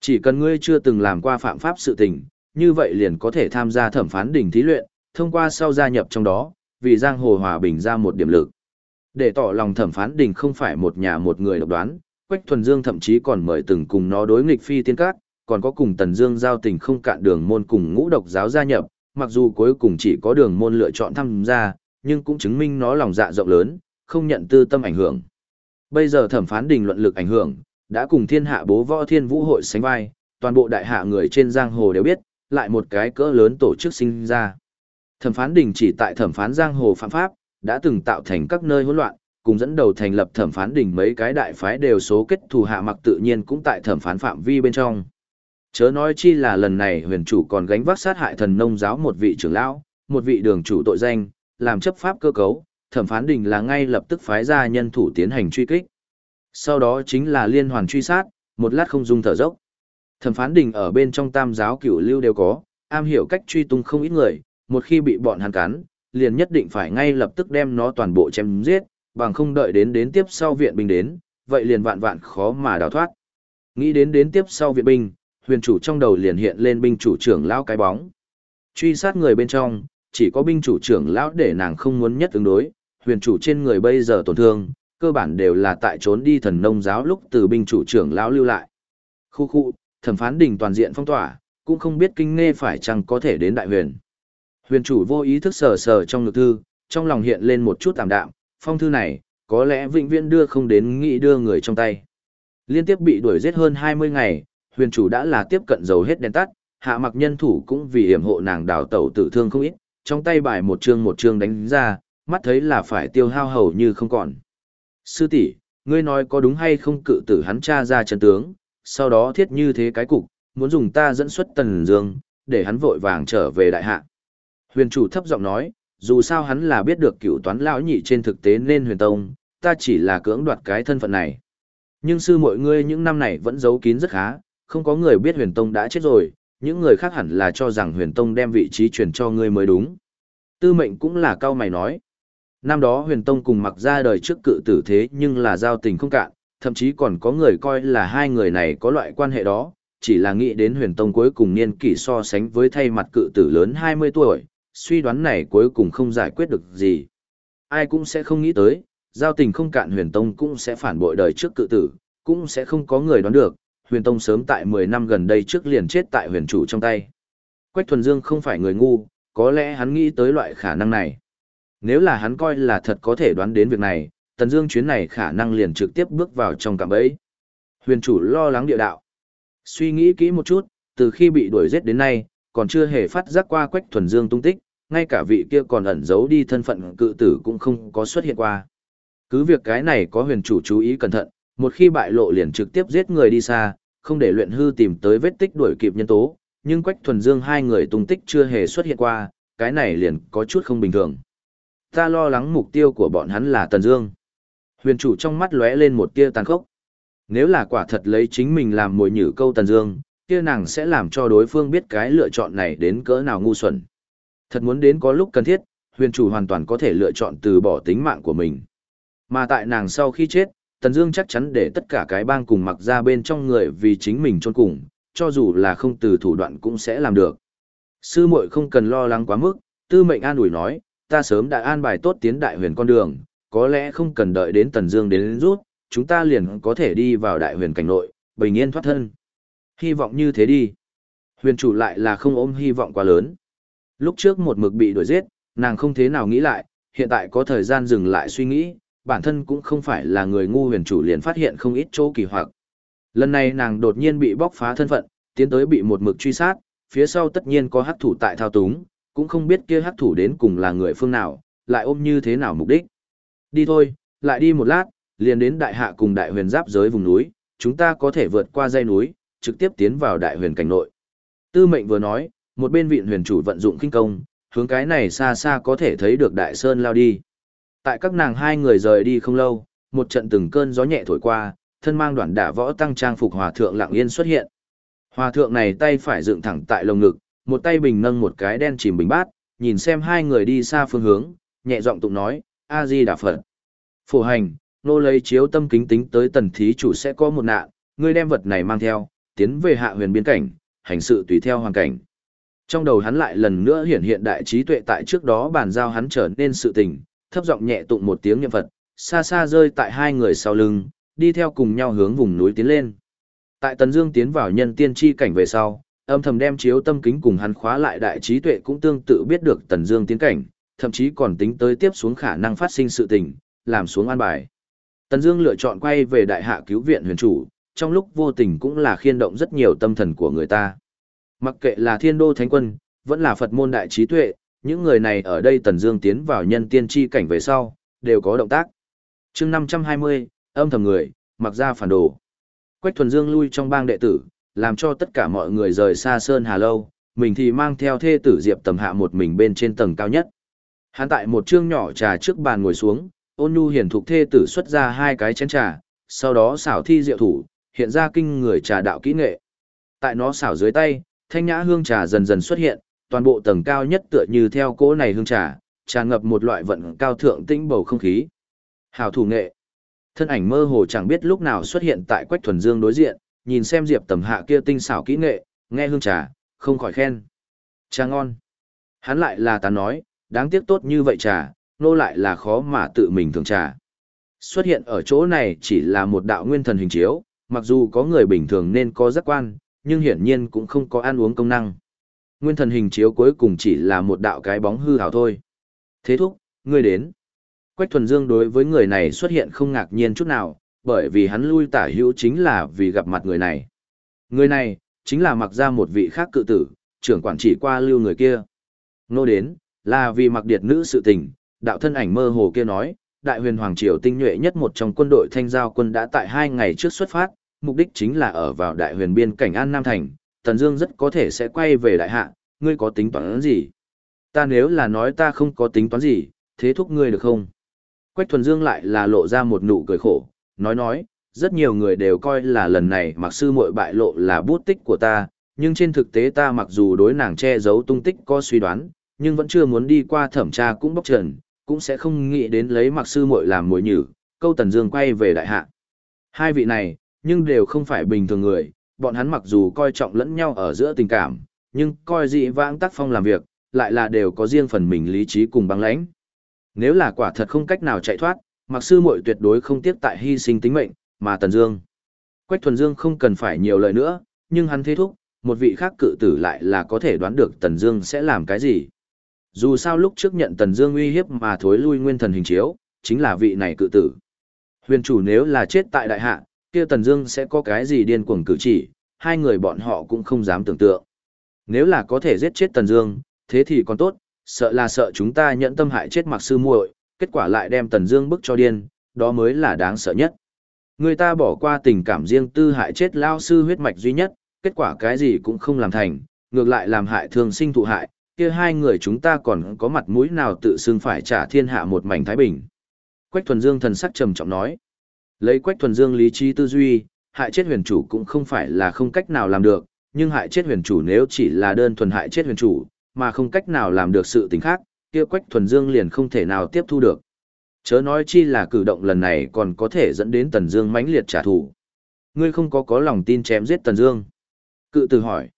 Chỉ cần ngươi chưa từng làm qua phạm pháp sự tình, như vậy liền có thể tham gia thẩm phán đỉnh thí luyện, thông qua sau gia nhập trong đó, vì giang hồ hòa bình ra một điểm lực. Để tỏ lòng thẩm phán đỉnh không phải một nhà một người độc đoán, Quách Thuần Dương thậm chí còn mời từng cùng nó đối nghịch phi tiên cát còn có cùng Tần Dương giao tình không cạn đường môn cùng ngũ độc giáo gia nhập, mặc dù cuối cùng chỉ có đường môn lựa chọn tham gia, nhưng cũng chứng minh nó lòng dạ rộng lớn, không nhận tư tâm ảnh hưởng. Bây giờ thẩm phán đình luận lực ảnh hưởng, đã cùng thiên hạ bố võ thiên vũ hội sánh vai, toàn bộ đại hạ người trên giang hồ đều biết, lại một cái cỡ lớn tổ chức sinh ra. Thẩm phán đình chỉ tại thẩm phán giang hồ phạm pháp, đã từng tạo thành các nơi hỗn loạn, cùng dẫn đầu thành lập thẩm phán đình mấy cái đại phái đều số kết thù hạ mặc tự nhiên cũng tại thẩm phán phạm vi bên trong. Chớ nói chi là lần này huyền chủ còn gánh vác sát hại thần nông giáo một vị trưởng lão, một vị đường chủ tội danh, làm chấp pháp cơ cấu, thẩm phán đình là ngay lập tức phái ra nhân thủ tiến hành truy kích. Sau đó chính là liên hoàn truy sát, một lát không dung thở dốc. Thẩm phán đình ở bên trong tam giáo cửu lưu đều có, am hiểu cách truy tung không ít người, một khi bị bọn hắn cắn, liền nhất định phải ngay lập tức đem nó toàn bộ chém giết, bằng không đợi đến đến tiếp sau viện binh đến, vậy liền vạn vạn khó mà đào thoát. Nghĩ đến đến tiếp sau viện binh, huyền chủ trong đầu liền hiện lên binh chủ trưởng lão cái bóng. Truy sát người bên trong, chỉ có binh chủ trưởng lão để nàng không muốn nhất ứng đối, huyền chủ trên người bây giờ tổn thương, cơ bản đều là tại trốn đi thần nông giáo lúc từ binh chủ trưởng lão lưu lại. Khu khu, thẩm phán đình toàn diện phong tỏa, cũng không biết kinh nghe phải chăng có thể đến đại huyền. Huyền chủ vô ý thức sờ sờ trong ngực thư, trong lòng hiện lên một chút tạm đạm, phong thư này, có lẽ vĩnh viễn đưa không đến nghĩ đưa người trong tay. Liên tiếp bị đuổi giết hơn 20 ngày, huyền chủ đã là tiếp cận dầu hết đèn tắt, hạ mặc nhân thủ cũng vì hiểm hộ nàng đào tẩu tử thương không ít, trong tay bài một chương một chương đánh ra, mắt thấy là phải tiêu hao hầu như không còn. Sư tỷ, ngươi nói có đúng hay không cự tử hắn cha ra chân tướng, sau đó thiết như thế cái cục, muốn dùng ta dẫn xuất tần dương, để hắn vội vàng trở về đại hạ. Huyền chủ thấp giọng nói, dù sao hắn là biết được cựu toán lão nhị trên thực tế nên huyền tông, ta chỉ là cưỡng đoạt cái thân phận này. Nhưng sư mọi ngươi những năm này vẫn giấu kín rất khá, không có người biết huyền tông đã chết rồi, những người khác hẳn là cho rằng huyền tông đem vị trí truyền cho ngươi mới đúng. Tư mệnh cũng là cao mày nói. Năm đó huyền tông cùng mặc ra đời trước cự tử thế nhưng là giao tình không cạn, thậm chí còn có người coi là hai người này có loại quan hệ đó, chỉ là nghĩ đến huyền tông cuối cùng niên kỷ so sánh với thay mặt cự tử lớn 20 tuổi, suy đoán này cuối cùng không giải quyết được gì. Ai cũng sẽ không nghĩ tới, giao tình không cạn huyền tông cũng sẽ phản bội đời trước cự tử, cũng sẽ không có người đoán được, huyền tông sớm tại 10 năm gần đây trước liền chết tại huyền chủ trong tay. Quách thuần dương không phải người ngu, có lẽ hắn nghĩ tới loại khả năng này. Nếu là hắn coi là thật có thể đoán đến việc này, tần dương chuyến này khả năng liền trực tiếp bước vào trong cạm bẫy. Huyền chủ lo lắng địa đạo. Suy nghĩ kỹ một chút, từ khi bị đuổi giết đến nay, còn chưa hề phát giác qua quách thuần dương tung tích, ngay cả vị kia còn ẩn giấu đi thân phận cự tử cũng không có xuất hiện qua. Cứ việc cái này có huyền chủ chú ý cẩn thận, một khi bại lộ liền trực tiếp giết người đi xa, không để luyện hư tìm tới vết tích đuổi kịp nhân tố, nhưng quách thuần dương hai người tung tích chưa hề xuất hiện qua, cái này liền có chút không bình thường. Ta lo lắng mục tiêu của bọn hắn là Tần Dương. Huyền chủ trong mắt lóe lên một tia tàn khốc. Nếu là quả thật lấy chính mình làm mồi nhử câu Tần Dương, kia nàng sẽ làm cho đối phương biết cái lựa chọn này đến cỡ nào ngu xuẩn. Thật muốn đến có lúc cần thiết, huyền chủ hoàn toàn có thể lựa chọn từ bỏ tính mạng của mình. Mà tại nàng sau khi chết, Tần Dương chắc chắn để tất cả cái bang cùng mặc ra bên trong người vì chính mình chôn cùng, cho dù là không từ thủ đoạn cũng sẽ làm được. Sư muội không cần lo lắng quá mức, tư mệnh an ủi nói, ta sớm đã an bài tốt tiến đại huyền con đường, có lẽ không cần đợi đến Tần Dương đến rút, chúng ta liền có thể đi vào đại huyền cảnh nội, bình yên thoát thân. Hy vọng như thế đi. Huyền chủ lại là không ôm hy vọng quá lớn. Lúc trước một mực bị đuổi giết, nàng không thế nào nghĩ lại, hiện tại có thời gian dừng lại suy nghĩ, bản thân cũng không phải là người ngu huyền chủ liền phát hiện không ít chỗ kỳ hoặc. Lần này nàng đột nhiên bị bóc phá thân phận, tiến tới bị một mực truy sát, phía sau tất nhiên có hắc thủ tại thao túng, cũng không biết kia hắc thủ đến cùng là người phương nào, lại ôm như thế nào mục đích. Đi thôi, lại đi một lát, liền đến đại hạ cùng đại huyền giáp giới vùng núi, chúng ta có thể vượt qua dây núi, trực tiếp tiến vào đại huyền cảnh nội. Tư mệnh vừa nói, một bên viện huyền chủ vận dụng kinh công, hướng cái này xa xa có thể thấy được đại sơn lao đi. Tại các nàng hai người rời đi không lâu, một trận từng cơn gió nhẹ thổi qua, thân mang đoạn đả võ tăng trang phục hòa thượng lặng yên xuất hiện. Hòa thượng này tay phải dựng thẳng tại lồng ngực, một tay bình nâng một cái đen chìm bình bát, nhìn xem hai người đi xa phương hướng, nhẹ giọng tụng nói, A Di Đà Phật. Phổ hành, nô lấy chiếu tâm kính tính tới tần thí chủ sẽ có một nạn, ngươi đem vật này mang theo, tiến về hạ huyền biên cảnh, hành sự tùy theo hoàn cảnh. Trong đầu hắn lại lần nữa hiện hiện đại trí tuệ tại trước đó bàn giao hắn trở nên sự tình, thấp giọng nhẹ tụng một tiếng niệm Phật, xa xa rơi tại hai người sau lưng, đi theo cùng nhau hướng vùng núi tiến lên. Tại Tần Dương tiến vào nhân tiên chi cảnh về sau, âm thầm đem chiếu tâm kính cùng hắn khóa lại đại trí tuệ cũng tương tự biết được Tần Dương tiến cảnh, thậm chí còn tính tới tiếp xuống khả năng phát sinh sự tình, làm xuống an bài. Tần Dương lựa chọn quay về đại hạ cứu viện huyền chủ, trong lúc vô tình cũng là khiên động rất nhiều tâm thần của người ta. Mặc kệ là thiên đô thánh quân, vẫn là Phật môn đại trí tuệ, những người này ở đây Tần Dương tiến vào nhân tiên chi cảnh về sau, đều có động tác. Chương 520, âm thầm người, mặc ra phản đồ. Quách Thuần Dương lui trong bang đệ tử, làm cho tất cả mọi người rời xa Sơn Hà Lâu, mình thì mang theo thê tử Diệp Tầm Hạ một mình bên trên tầng cao nhất. Hắn tại một chương nhỏ trà trước bàn ngồi xuống, ôn nhu hiển thục thê tử xuất ra hai cái chén trà, sau đó xảo thi diệu thủ, hiện ra kinh người trà đạo kỹ nghệ. Tại nó xảo dưới tay, thanh nhã hương trà dần dần xuất hiện, toàn bộ tầng cao nhất tựa như theo cỗ này hương trà, tràn ngập một loại vận cao thượng tĩnh bầu không khí. Hảo thủ nghệ. Thân ảnh mơ hồ chẳng biết lúc nào xuất hiện tại Quách Thuần Dương đối diện, nhìn xem Diệp Tầm Hạ kia tinh xảo kỹ nghệ, nghe hương trà, không khỏi khen. Trà ngon. Hắn lại là ta nói, đáng tiếc tốt như vậy trà, nô lại là khó mà tự mình thường trà. Xuất hiện ở chỗ này chỉ là một đạo nguyên thần hình chiếu, mặc dù có người bình thường nên có giác quan, nhưng hiển nhiên cũng không có ăn uống công năng. Nguyên thần hình chiếu cuối cùng chỉ là một đạo cái bóng hư hảo thôi. Thế thúc, ngươi đến. Quách thuần dương đối với người này xuất hiện không ngạc nhiên chút nào, bởi vì hắn lui tả hữu chính là vì gặp mặt người này. Người này, chính là mặc ra một vị khác cự tử, trưởng quản chỉ qua lưu người kia. Nô đến, là vì mặc điệt nữ sự tình, đạo thân ảnh mơ hồ kia nói, đại huyền hoàng triều tinh nhuệ nhất một trong quân đội thanh giao quân đã tại hai ngày trước xuất phát, mục đích chính là ở vào đại huyền biên cảnh An Nam Thành, Tần Dương rất có thể sẽ quay về đại hạ, ngươi có tính toán gì? Ta nếu là nói ta không có tính toán gì, thế thúc ngươi được không? Quách Thuần Dương lại là lộ ra một nụ cười khổ, nói nói, rất nhiều người đều coi là lần này mặc sư muội bại lộ là bút tích của ta, nhưng trên thực tế ta mặc dù đối nàng che giấu tung tích có suy đoán, nhưng vẫn chưa muốn đi qua thẩm tra cũng bóc trần, cũng sẽ không nghĩ đến lấy mặc sư muội làm mồi nhử, câu Tần Dương quay về đại hạ. Hai vị này, nhưng đều không phải bình thường người, bọn hắn mặc dù coi trọng lẫn nhau ở giữa tình cảm, nhưng coi dị vãng tác phong làm việc, lại là đều có riêng phần mình lý trí cùng băng lãnh. Nếu là quả thật không cách nào chạy thoát, mặc sư muội tuyệt đối không tiếc tại hy sinh tính mệnh, mà Tần Dương. Quách Thuần Dương không cần phải nhiều lời nữa, nhưng hắn thế thúc, một vị khác cự tử lại là có thể đoán được Tần Dương sẽ làm cái gì. Dù sao lúc trước nhận Tần Dương uy hiếp mà thối lui nguyên thần hình chiếu, chính là vị này cự tử. Huyền chủ nếu là chết tại đại hạ, kia Tần Dương sẽ có cái gì điên cuồng cử chỉ, hai người bọn họ cũng không dám tưởng tượng. Nếu là có thể giết chết Tần Dương, thế thì còn tốt, sợ là sợ chúng ta nhận tâm hại chết Mặc sư muội, kết quả lại đem Tần Dương bức cho điên, đó mới là đáng sợ nhất. Người ta bỏ qua tình cảm riêng tư hại chết lão sư huyết mạch duy nhất, kết quả cái gì cũng không làm thành, ngược lại làm hại thương sinh thụ hại, kia hai người chúng ta còn có mặt mũi nào tự xưng phải trả thiên hạ một mảnh thái bình. Quách Thuần Dương thần sắc trầm trọng nói. Lấy Quách Thuần Dương lý trí tư duy, hại chết huyền chủ cũng không phải là không cách nào làm được, nhưng hại chết huyền chủ nếu chỉ là đơn thuần hại chết huyền chủ, mà không cách nào làm được sự tình khác, kia Quách Thuần Dương liền không thể nào tiếp thu được. Chớ nói chi là cử động lần này còn có thể dẫn đến Tần Dương mãnh liệt trả thù. Ngươi không có có lòng tin chém giết Tần Dương? Cự tử hỏi.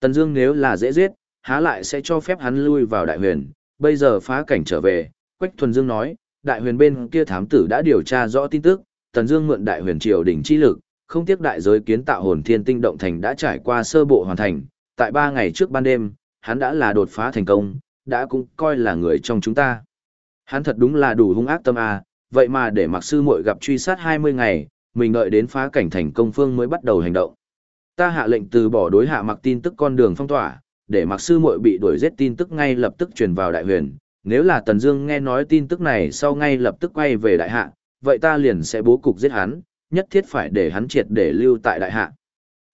Tần Dương nếu là dễ giết, há lại sẽ cho phép hắn lui vào đại huyền, bây giờ phá cảnh trở về, Quách Thuần Dương nói, đại huyền bên kia thám tử đã điều tra rõ tin tức, Tần Dương mượn đại huyền triều đỉnh chi lực, không tiếc đại giới kiến tạo hồn thiên tinh động thành đã trải qua sơ bộ hoàn thành, tại 3 ngày trước ban đêm, hắn đã là đột phá thành công, đã cũng coi là người trong chúng ta. Hắn thật đúng là đủ hung ác tâm à? vậy mà để Mặc sư muội gặp truy sát 20 ngày, mình đợi đến phá cảnh thành công phương mới bắt đầu hành động. Ta hạ lệnh từ bỏ đối hạ Mặc tin tức con đường phong tỏa, để Mặc sư muội bị đuổi giết tin tức ngay lập tức truyền vào đại huyền, nếu là Tần Dương nghe nói tin tức này sau ngay lập tức quay về đại hạ, vậy ta liền sẽ bố cục giết hắn, nhất thiết phải để hắn triệt để lưu tại đại hạ.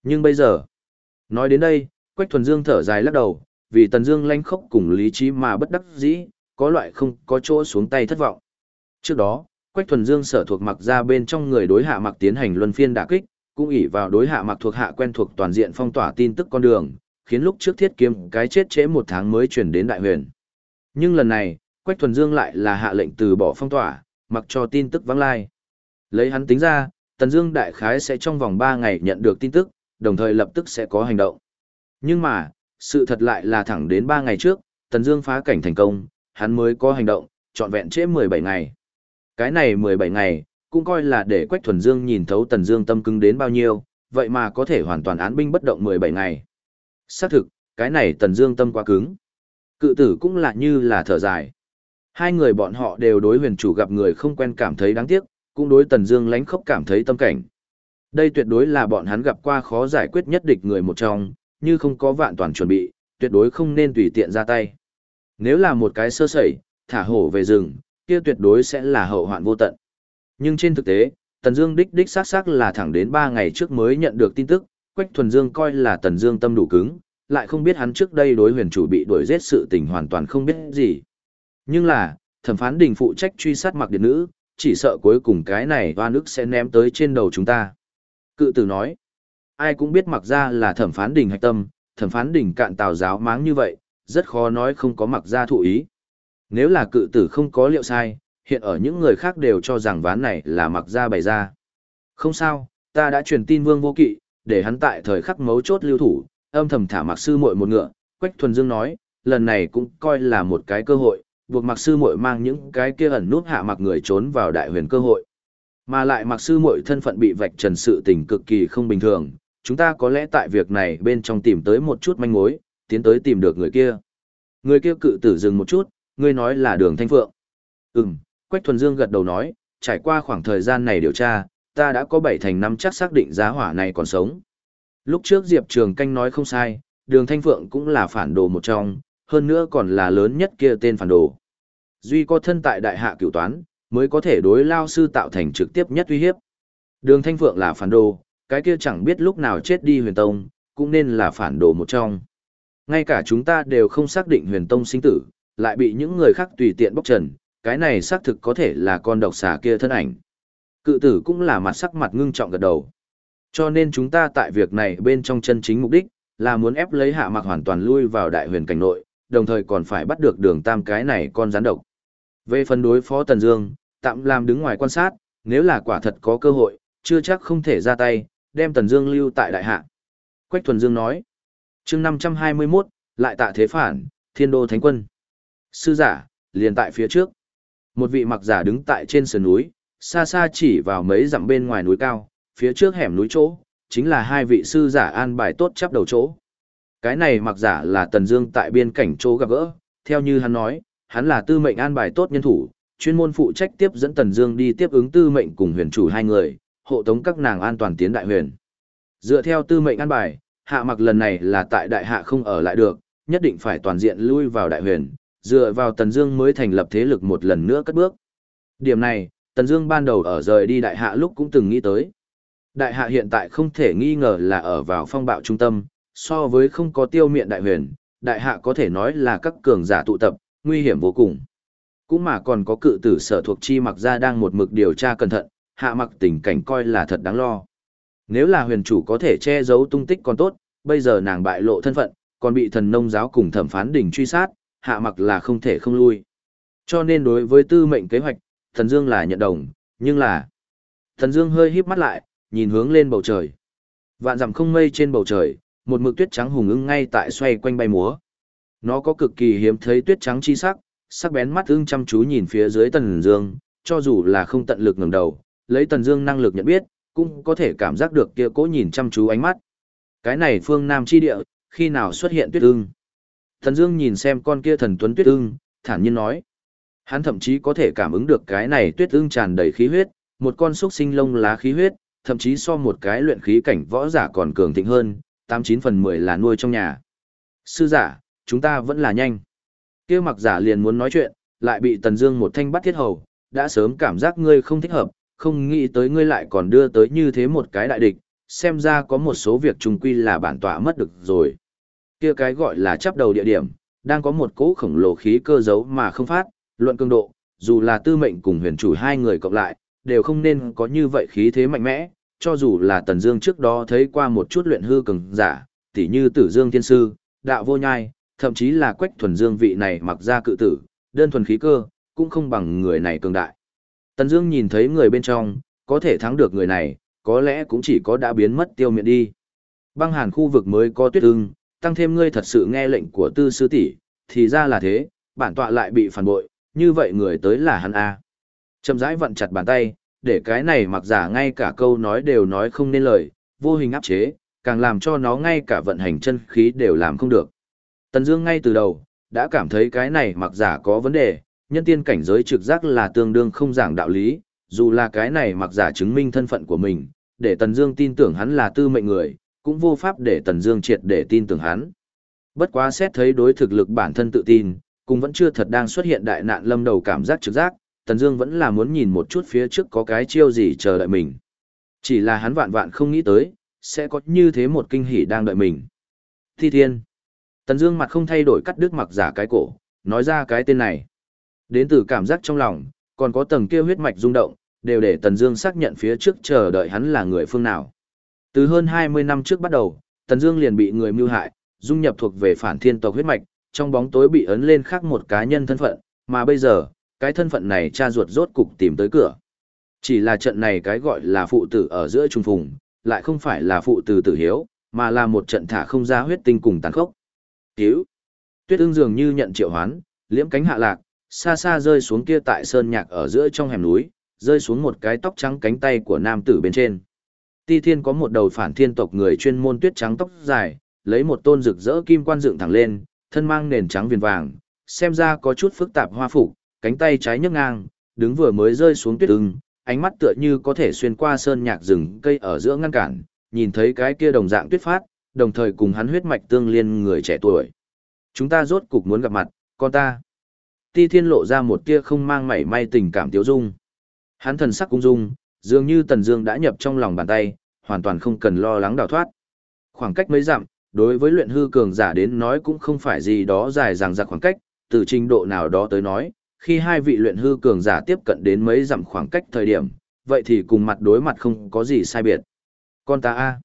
Nhưng bây giờ, nói đến đây, Quách Thuần Dương thở dài lắc đầu, vì Tần Dương lanh khốc cùng lý trí mà bất đắc dĩ, có loại không có chỗ xuống tay thất vọng. Trước đó, Quách Thuần Dương sở thuộc mặc ra bên trong người đối hạ mặc tiến hành luân phiên đả kích, cũng ỷ vào đối hạ mặc thuộc hạ quen thuộc toàn diện phong tỏa tin tức con đường, khiến lúc trước thiết kiếm cái chết trễ một tháng mới chuyển đến đại huyền. Nhưng lần này, Quách Thuần Dương lại là hạ lệnh từ bỏ phong tỏa, mặc cho tin tức vắng lai. Lấy hắn tính ra, Tần Dương đại khái sẽ trong vòng 3 ngày nhận được tin tức, đồng thời lập tức sẽ có hành động. Nhưng mà, sự thật lại là thẳng đến 3 ngày trước, Tần Dương phá cảnh thành công, hắn mới có hành động, trọn vẹn trễ 17 ngày. Cái này 17 ngày, cũng coi là để Quách Thuần Dương nhìn thấu Tần Dương tâm cứng đến bao nhiêu, vậy mà có thể hoàn toàn án binh bất động 17 ngày. Xác thực, cái này Tần Dương tâm quá cứng. Cự tử cũng là như là thở dài. Hai người bọn họ đều đối huyền chủ gặp người không quen cảm thấy đáng tiếc, cũng đối Tần Dương lánh khốc cảm thấy tâm cảnh. Đây tuyệt đối là bọn hắn gặp qua khó giải quyết nhất địch người một trong, như không có vạn toàn chuẩn bị, tuyệt đối không nên tùy tiện ra tay. Nếu là một cái sơ sẩy, thả hổ về rừng, kia tuyệt đối sẽ là hậu hoạn vô tận. Nhưng trên thực tế, Tần Dương đích đích xác xác là thẳng đến 3 ngày trước mới nhận được tin tức, Quách Thuần Dương coi là Tần Dương tâm đủ cứng, lại không biết hắn trước đây đối huyền chủ bị đuổi giết sự tình hoàn toàn không biết gì. Nhưng là, thẩm phán đình phụ trách truy sát mặc điện nữ, chỉ sợ cuối cùng cái này oan ức sẽ ném tới trên đầu chúng ta. Cự tử nói, ai cũng biết mặc ra là thẩm phán đình hạch tâm, thẩm phán đình cạn tào giáo máng như vậy, rất khó nói không có mặc ra thụ ý. Nếu là cự tử không có liệu sai, hiện ở những người khác đều cho rằng ván này là mặc ra bày ra. Không sao, ta đã truyền tin vương vô kỵ, để hắn tại thời khắc mấu chốt lưu thủ, âm thầm thả mặc sư muội một ngựa, Quách Thuần Dương nói, lần này cũng coi là một cái cơ hội, buộc mặc sư muội mang những cái kia ẩn nút hạ mặc người trốn vào đại huyền cơ hội. Mà lại mặc sư muội thân phận bị vạch trần sự tình cực kỳ không bình thường, chúng ta có lẽ tại việc này bên trong tìm tới một chút manh mối, tiến tới tìm được người kia. Người kia cự tử dừng một chút, ngươi nói là đường thanh phượng. Ừm, Quách Thuần Dương gật đầu nói, trải qua khoảng thời gian này điều tra, ta đã có bảy thành năm chắc xác định giá hỏa này còn sống. Lúc trước Diệp Trường Canh nói không sai, đường Thanh Phượng cũng là phản đồ một trong, hơn nữa còn là lớn nhất kia tên phản đồ. Duy có thân tại đại hạ cửu toán, mới có thể đối lao sư tạo thành trực tiếp nhất uy hiếp. Đường Thanh Phượng là phản đồ, cái kia chẳng biết lúc nào chết đi huyền tông, cũng nên là phản đồ một trong. Ngay cả chúng ta đều không xác định huyền tông sinh tử, lại bị những người khác tùy tiện bóc trần, cái này xác thực có thể là con độc xà kia thân ảnh. Cự tử cũng là mặt sắc mặt ngưng trọng gật đầu. Cho nên chúng ta tại việc này bên trong chân chính mục đích, là muốn ép lấy hạ mặc hoàn toàn lui vào đại huyền cảnh nội, đồng thời còn phải bắt được đường tam cái này con rắn độc. Về phần đối phó Tần Dương, tạm làm đứng ngoài quan sát, nếu là quả thật có cơ hội, chưa chắc không thể ra tay, đem Tần Dương lưu tại đại hạ. Quách Thuần Dương nói. Chương 521, lại tạ thế phản, Thiên Đô Thánh Quân. Sư giả, liền tại phía trước. Một vị mặc giả đứng tại trên sườn núi, xa xa chỉ vào mấy dặm bên ngoài núi cao, phía trước hẻm núi chỗ, chính là hai vị sư giả an bài tốt chắp đầu chỗ. Cái này mặc giả là Tần Dương tại biên cảnh chỗ gặp gỡ, theo như hắn nói, hắn là tư mệnh an bài tốt nhân thủ, chuyên môn phụ trách tiếp dẫn Tần Dương đi tiếp ứng tư mệnh cùng huyền chủ hai người, hộ tống các nàng an toàn tiến đại huyền. Dựa theo tư mệnh an bài, hạ mặc lần này là tại đại hạ không ở lại được, nhất định phải toàn diện lui vào đại huyền, dựa vào Tần Dương mới thành lập thế lực một lần nữa cất bước. Điểm này, Tần Dương ban đầu ở rời đi đại hạ lúc cũng từng nghĩ tới. Đại hạ hiện tại không thể nghi ngờ là ở vào phong bạo trung tâm, so với không có tiêu miện đại huyền, đại hạ có thể nói là các cường giả tụ tập, nguy hiểm vô cùng. Cũng mà còn có cự tử sở thuộc chi mặc ra đang một mực điều tra cẩn thận, hạ mặc tình cảnh coi là thật đáng lo. Nếu là huyền chủ có thể che giấu tung tích còn tốt, bây giờ nàng bại lộ thân phận, còn bị thần nông giáo cùng thẩm phán đỉnh truy sát, hạ mặc là không thể không lui. Cho nên đối với tư mệnh kế hoạch, thần dương là nhận đồng, nhưng là... Thần dương hơi híp mắt lại, nhìn hướng lên bầu trời. Vạn dặm không mây trên bầu trời, một mực tuyết trắng hùng ưng ngay tại xoay quanh bay múa. Nó có cực kỳ hiếm thấy tuyết trắng chi sắc, sắc bén mắt ưng chăm chú nhìn phía dưới Tần Dương, cho dù là không tận lực ngẩng đầu, lấy Tần Dương năng lực nhận biết, cũng có thể cảm giác được kia cố nhìn chăm chú ánh mắt. Cái này phương Nam chi địa, khi nào xuất hiện tuyết ưng? Tần Dương nhìn xem con kia thần tuấn tuyết ưng, thản nhiên nói. Hắn thậm chí có thể cảm ứng được cái này tuyết ưng tràn đầy khí huyết, một con xúc sinh lông lá khí huyết, thậm chí so một cái luyện khí cảnh võ giả còn cường thịnh hơn, 89 phần 10 là nuôi trong nhà. Sư giả, chúng ta vẫn là nhanh. kia mặc giả liền muốn nói chuyện, lại bị Tần Dương một thanh bắt thiết hầu, đã sớm cảm giác ngươi không thích hợp, không nghĩ tới ngươi lại còn đưa tới như thế một cái đại địch, xem ra có một số việc trùng quy là bản tọa mất được rồi. Kia cái gọi là chấp đầu địa điểm, đang có một cỗ khổng lồ khí cơ giấu mà không phát, luận cường độ, dù là tư mệnh cùng huyền chủ hai người cộng lại, đều không nên có như vậy khí thế mạnh mẽ, cho dù là Tần Dương trước đó thấy qua một chút luyện hư cường giả, tỉ như Tử Dương Thiên Sư, Đạo Vô Nhai, thậm chí là Quách Thuần Dương vị này mặc ra cự tử, đơn thuần khí cơ, cũng không bằng người này cường đại. Tần Dương nhìn thấy người bên trong, có thể thắng được người này, có lẽ cũng chỉ có đã biến mất tiêu miện đi. Băng Hàn khu vực mới có tuyết ưng, tăng thêm ngươi thật sự nghe lệnh của Tư sư tỷ, thì ra là thế, bản tọa lại bị phản bội, như vậy người tới là hắn a. Chậm rãi vặn chặt bàn tay, để cái này mặc giả ngay cả câu nói đều nói không nên lời, vô hình áp chế, càng làm cho nó ngay cả vận hành chân khí đều làm không được. Tần Dương ngay từ đầu, đã cảm thấy cái này mặc giả có vấn đề, nhân tiên cảnh giới trực giác là tương đương không giảng đạo lý, dù là cái này mặc giả chứng minh thân phận của mình, để Tần Dương tin tưởng hắn là tư mệnh người, cũng vô pháp để Tần Dương triệt để tin tưởng hắn. Bất quá xét thấy đối thực lực bản thân tự tin, cũng vẫn chưa thật đang xuất hiện đại nạn lâm đầu cảm giác trực giác, Tần Dương vẫn là muốn nhìn một chút phía trước có cái chiêu gì chờ đợi mình. Chỉ là hắn vạn vạn không nghĩ tới, sẽ có như thế một kinh hỉ đang đợi mình. Thi Thiên. Tần Dương mặt không thay đổi cắt đứt mặc giả cái cổ, nói ra cái tên này. Đến từ cảm giác trong lòng, còn có tầng kia huyết mạch rung động, đều để Tần Dương xác nhận phía trước chờ đợi hắn là người phương nào. Từ hơn 20 năm trước bắt đầu, Tần Dương liền bị người mưu hại, dung nhập thuộc về phản thiên tộc huyết mạch, trong bóng tối bị ấn lên khác một cá nhân thân phận, mà bây giờ, cái thân phận này cha ruột rốt cục tìm tới cửa. Chỉ là trận này cái gọi là phụ tử ở giữa trung phùng, lại không phải là phụ tử tử hiếu, mà là một trận thả không ra huyết tinh cùng tàn khốc. Hiếu. Tuyết ương dường như nhận triệu hoán, liễm cánh hạ lạc, xa xa rơi xuống kia tại sơn nhạc ở giữa trong hẻm núi, rơi xuống một cái tóc trắng cánh tay của nam tử bên trên. Ti Thiên có một đầu phản thiên tộc người chuyên môn tuyết trắng tóc dài, lấy một tôn rực rỡ kim quan dựng thẳng lên, thân mang nền trắng viền vàng, xem ra có chút phức tạp hoa phục, cánh tay trái nhấc ngang, đứng vừa mới rơi xuống tuyết ưng, ánh mắt tựa như có thể xuyên qua sơn nhạc rừng cây ở giữa ngăn cản, nhìn thấy cái kia đồng dạng tuyết phát, đồng thời cùng hắn huyết mạch tương liên người trẻ tuổi. Chúng ta rốt cục muốn gặp mặt, con ta. Ti Thiên lộ ra một tia không mang mảy may tình cảm tiếu dung. Hắn thần sắc cung dung, dường như Tần Dương đã nhập trong lòng bàn tay, hoàn toàn không cần lo lắng đào thoát. Khoảng cách mấy dặm, đối với luyện hư cường giả đến nói cũng không phải gì đó dài dằng dặc khoảng cách, từ trình độ nào đó tới nói, khi hai vị luyện hư cường giả tiếp cận đến mấy dặm khoảng cách thời điểm, vậy thì cùng mặt đối mặt không có gì sai biệt. Con ta a.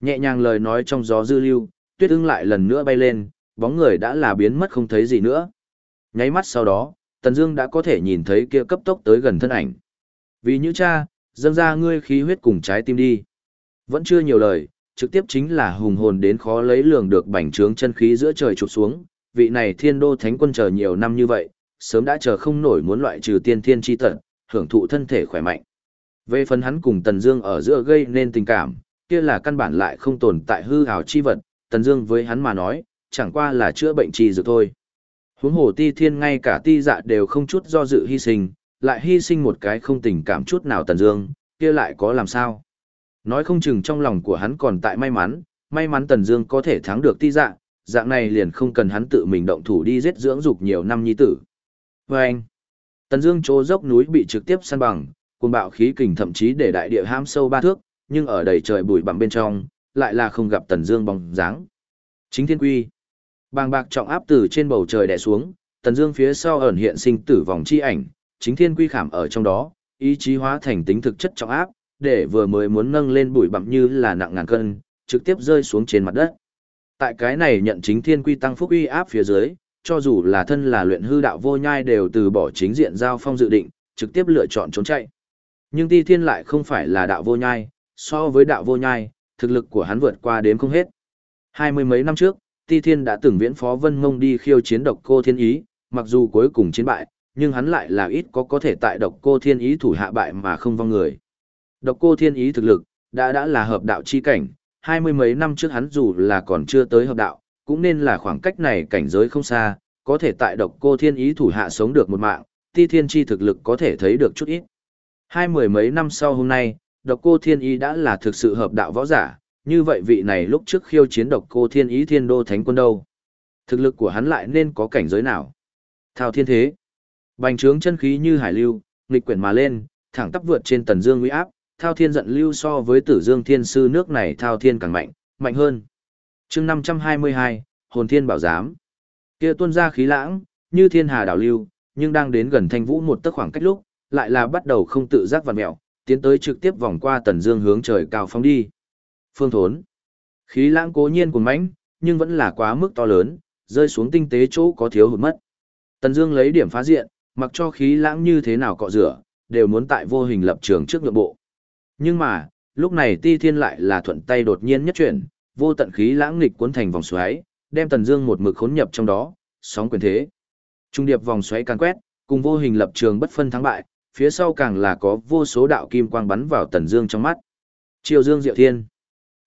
Nhẹ nhàng lời nói trong gió dư lưu, Tuyết Ưng lại lần nữa bay lên, bóng người đã là biến mất không thấy gì nữa. Nháy mắt sau đó, Tần Dương đã có thể nhìn thấy kia cấp tốc tới gần thân ảnh. Vì như cha, dâng ra ngươi khí huyết cùng trái tim đi. Vẫn chưa nhiều lời, trực tiếp chính là hùng hồn đến khó lấy lường được bành trướng chân khí giữa trời chụp xuống, vị này thiên đô thánh quân chờ nhiều năm như vậy, sớm đã chờ không nổi muốn loại trừ tiên thiên chi tận, hưởng thụ thân thể khỏe mạnh. Về phần hắn cùng Tần Dương ở giữa gây nên tình cảm, kia là căn bản lại không tồn tại hư ảo chi vật, Tần Dương với hắn mà nói, chẳng qua là chữa bệnh trì dược thôi. Huống hồ Ti Thiên ngay cả Ti Dạ đều không chút do dự hy sinh, lại hy sinh một cái không tình cảm chút nào Tần Dương, kia lại có làm sao? Nói không chừng trong lòng của hắn còn tại may mắn, may mắn Tần Dương có thể thắng được Ti Dạ, dạng này liền không cần hắn tự mình động thủ đi giết dưỡng dục nhiều năm nhi tử. vê anh, Tần Dương chỗ dốc núi bị trực tiếp săn bằng, côn bạo khí kình thậm chí để đại địa ham sâu ba thước, nhưng ở đầy trời bụi bặm bên trong, lại là không gặp Tần Dương bóng dáng. Chính Thiên Quy, bàng bạc trọng áp từ trên bầu trời đè xuống, Tần Dương phía sau ẩn hiện sinh tử vòng chi ảnh, Chính Thiên Quy khảm ở trong đó, ý chí hóa thành tính thực chất trọng áp, để vừa mới muốn nâng lên bụi bặm như là nặng ngàn cân, trực tiếp rơi xuống trên mặt đất. Tại cái này nhận Chính Thiên Quy tăng phúc uy áp phía dưới, cho dù là thân là luyện hư đạo vô nhai đều từ bỏ chính diện giao phong dự định, trực tiếp lựa chọn trốn chạy. Nhưng Ti Thiên lại không phải là đạo vô nhai, so với đạo vô nhai, thực lực của hắn vượt qua đếm không hết. Hai mươi mấy năm trước, Ti Thiên đã từng viễn phó Vân Mông đi khiêu chiến độc cô thiên ý, mặc dù cuối cùng chiến bại, nhưng hắn lại là ít có có thể tại độc cô thiên ý thủ hạ bại mà không vong người. Độc cô thiên ý thực lực, đã đã là hợp đạo chi cảnh, hai mươi mấy năm trước hắn dù là còn chưa tới hợp đạo, cũng nên là khoảng cách này cảnh giới không xa, có thể tại độc cô thiên ý thủ hạ sống được một mạng, ti thiên chi thực lực có thể thấy được chút ít. Hai mười mấy năm sau hôm nay, độc cô thiên ý đã là thực sự hợp đạo võ giả, như vậy vị này lúc trước khiêu chiến độc cô thiên ý thiên đô thánh quân đâu. Thực lực của hắn lại nên có cảnh giới nào? Thao thiên thế. Bành trướng chân khí như hải lưu, nghịch quyển mà lên, thẳng tắp vượt trên tần dương uy áp, thao thiên giận lưu so với tử dương thiên sư nước này thao thiên càng mạnh, mạnh hơn chương năm trăm hai mươi hai hồn thiên bảo giám kia tuôn ra khí lãng như thiên hà đảo lưu nhưng đang đến gần thanh vũ một tấc khoảng cách lúc lại là bắt đầu không tự giác vặn mẹo tiến tới trực tiếp vòng qua tần dương hướng trời cao phóng đi phương thốn khí lãng cố nhiên cuồng mãnh nhưng vẫn là quá mức to lớn rơi xuống tinh tế chỗ có thiếu hụt mất tần dương lấy điểm phá diện mặc cho khí lãng như thế nào cọ rửa đều muốn tại vô hình lập trường trước nhượng bộ nhưng mà lúc này ti thiên lại là thuận tay đột nhiên nhất chuyển vô tận khí lãng nghịch cuốn thành vòng xoáy, đem Tần Dương một mực khốn nhập trong đó, sóng quyền thế. Trung điệp vòng xoáy càng quét, cùng vô hình lập trường bất phân thắng bại, phía sau càng là có vô số đạo kim quang bắn vào Tần Dương trong mắt. Triều Dương Diệu Thiên.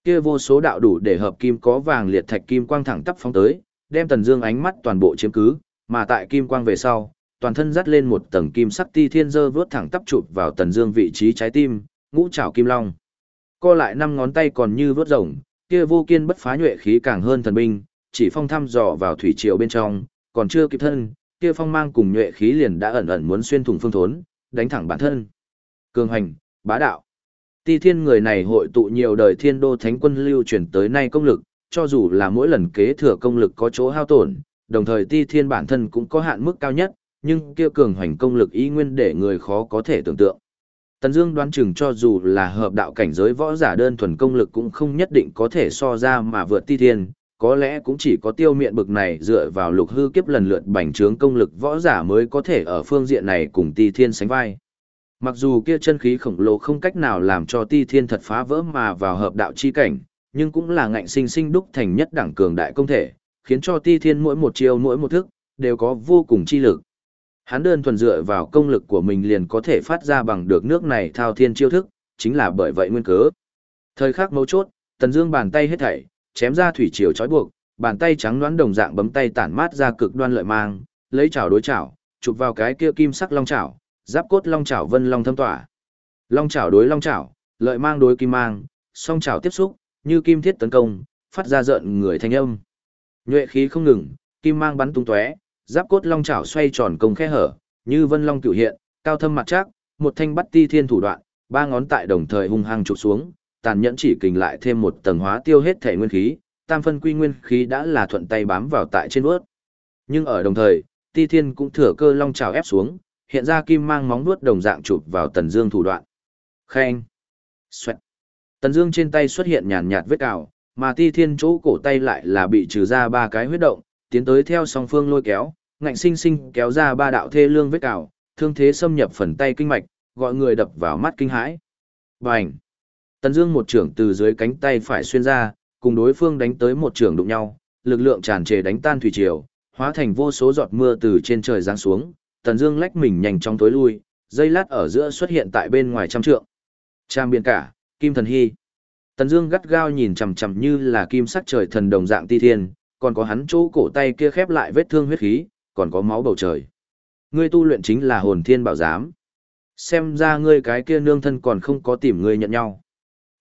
Kia vô số đạo đủ để hợp kim có vàng liệt thạch kim quang thẳng tắp phóng tới, đem Tần Dương ánh mắt toàn bộ chiếm cứ, mà tại kim quang về sau, toàn thân dắt lên một tầng kim sắc ti thiên giơ vút thẳng tắp chụp vào Tần Dương vị trí trái tim, ngũ trảo kim long. Co lại năm ngón tay còn như vớt rồng, kia vô kiên bất phá nhuệ khí càng hơn thần binh, chỉ phong thăm dò vào thủy triều bên trong, còn chưa kịp thân, kia phong mang cùng nhuệ khí liền đã ẩn ẩn muốn xuyên thủng phương thốn, đánh thẳng bản thân. Cường hành, bá đạo. Ti thiên người này hội tụ nhiều đời thiên đô thánh quân lưu truyền tới nay công lực, cho dù là mỗi lần kế thừa công lực có chỗ hao tổn, đồng thời ti thiên bản thân cũng có hạn mức cao nhất, nhưng kia cường hoành công lực ý nguyên để người khó có thể tưởng tượng. Tần Dương đoán chừng cho dù là hợp đạo cảnh giới võ giả đơn thuần công lực cũng không nhất định có thể so ra mà vượt ti thiên, có lẽ cũng chỉ có tiêu miện bực này dựa vào lục hư kiếp lần lượt bành trướng công lực võ giả mới có thể ở phương diện này cùng ti thiên sánh vai. Mặc dù kia chân khí khổng lồ không cách nào làm cho ti thiên thật phá vỡ mà vào hợp đạo chi cảnh, nhưng cũng là ngạnh sinh sinh đúc thành nhất đẳng cường đại công thể, khiến cho ti thiên mỗi một chiêu mỗi một thức, đều có vô cùng chi lực. Hắn đơn thuần dựa vào công lực của mình liền có thể phát ra bằng được nước này thao thiên chiêu thức, chính là bởi vậy nguyên cớ. Thời khắc mấu chốt, Tần Dương bàn tay hết thảy, chém ra thủy triều trói buộc, bàn tay trắng đoán đồng dạng bấm tay tản mát ra cực đoan lợi mang, lấy chảo đối chảo, chụp vào cái kia kim sắc long chảo, giáp cốt long chảo vân long thâm tỏa. Long chảo đối long chảo, lợi mang đối kim mang, song chảo tiếp xúc, như kim thiết tấn công, phát ra rợn người thanh âm. Nhuệ khí không ngừng, kim mang bắn tung tóe, giáp cốt long chảo xoay tròn công khe hở, như vân long cửu hiện, cao thâm mặt chắc, một thanh bắt ti thiên thủ đoạn, ba ngón tại đồng thời hung hăng chụp xuống, tàn nhẫn chỉ kình lại thêm một tầng hóa tiêu hết thể nguyên khí, tam phân quy nguyên khí đã là thuận tay bám vào tại trên vuốt. Nhưng ở đồng thời, ti thiên cũng thừa cơ long chảo ép xuống, hiện ra kim mang móng vuốt đồng dạng chụp vào tần dương thủ đoạn. Khen. Xoẹt. Tần dương trên tay xuất hiện nhàn nhạt vết cào, mà ti thiên chỗ cổ tay lại là bị trừ ra ba cái huyết động, tiến tới theo song phương lôi kéo, ngạnh sinh sinh kéo ra ba đạo thê lương vết cào, thương thế xâm nhập phần tay kinh mạch, gọi người đập vào mắt kinh hãi. Bành! Tần Dương một trưởng từ dưới cánh tay phải xuyên ra, cùng đối phương đánh tới một trưởng đụng nhau, lực lượng tràn trề đánh tan thủy triều, hóa thành vô số giọt mưa từ trên trời giáng xuống, Tần Dương lách mình nhanh chóng tối lui, dây lát ở giữa xuất hiện tại bên ngoài trăm trượng. Trang biển cả, Kim Thần Hy. Tần Dương gắt gao nhìn chằm chằm như là kim sắc trời thần đồng dạng ti thiên, còn có hắn chỗ cổ tay kia khép lại vết thương huyết khí, còn có máu bầu trời. Ngươi tu luyện chính là hồn thiên bảo giám. Xem ra ngươi cái kia nương thân còn không có tìm ngươi nhận nhau.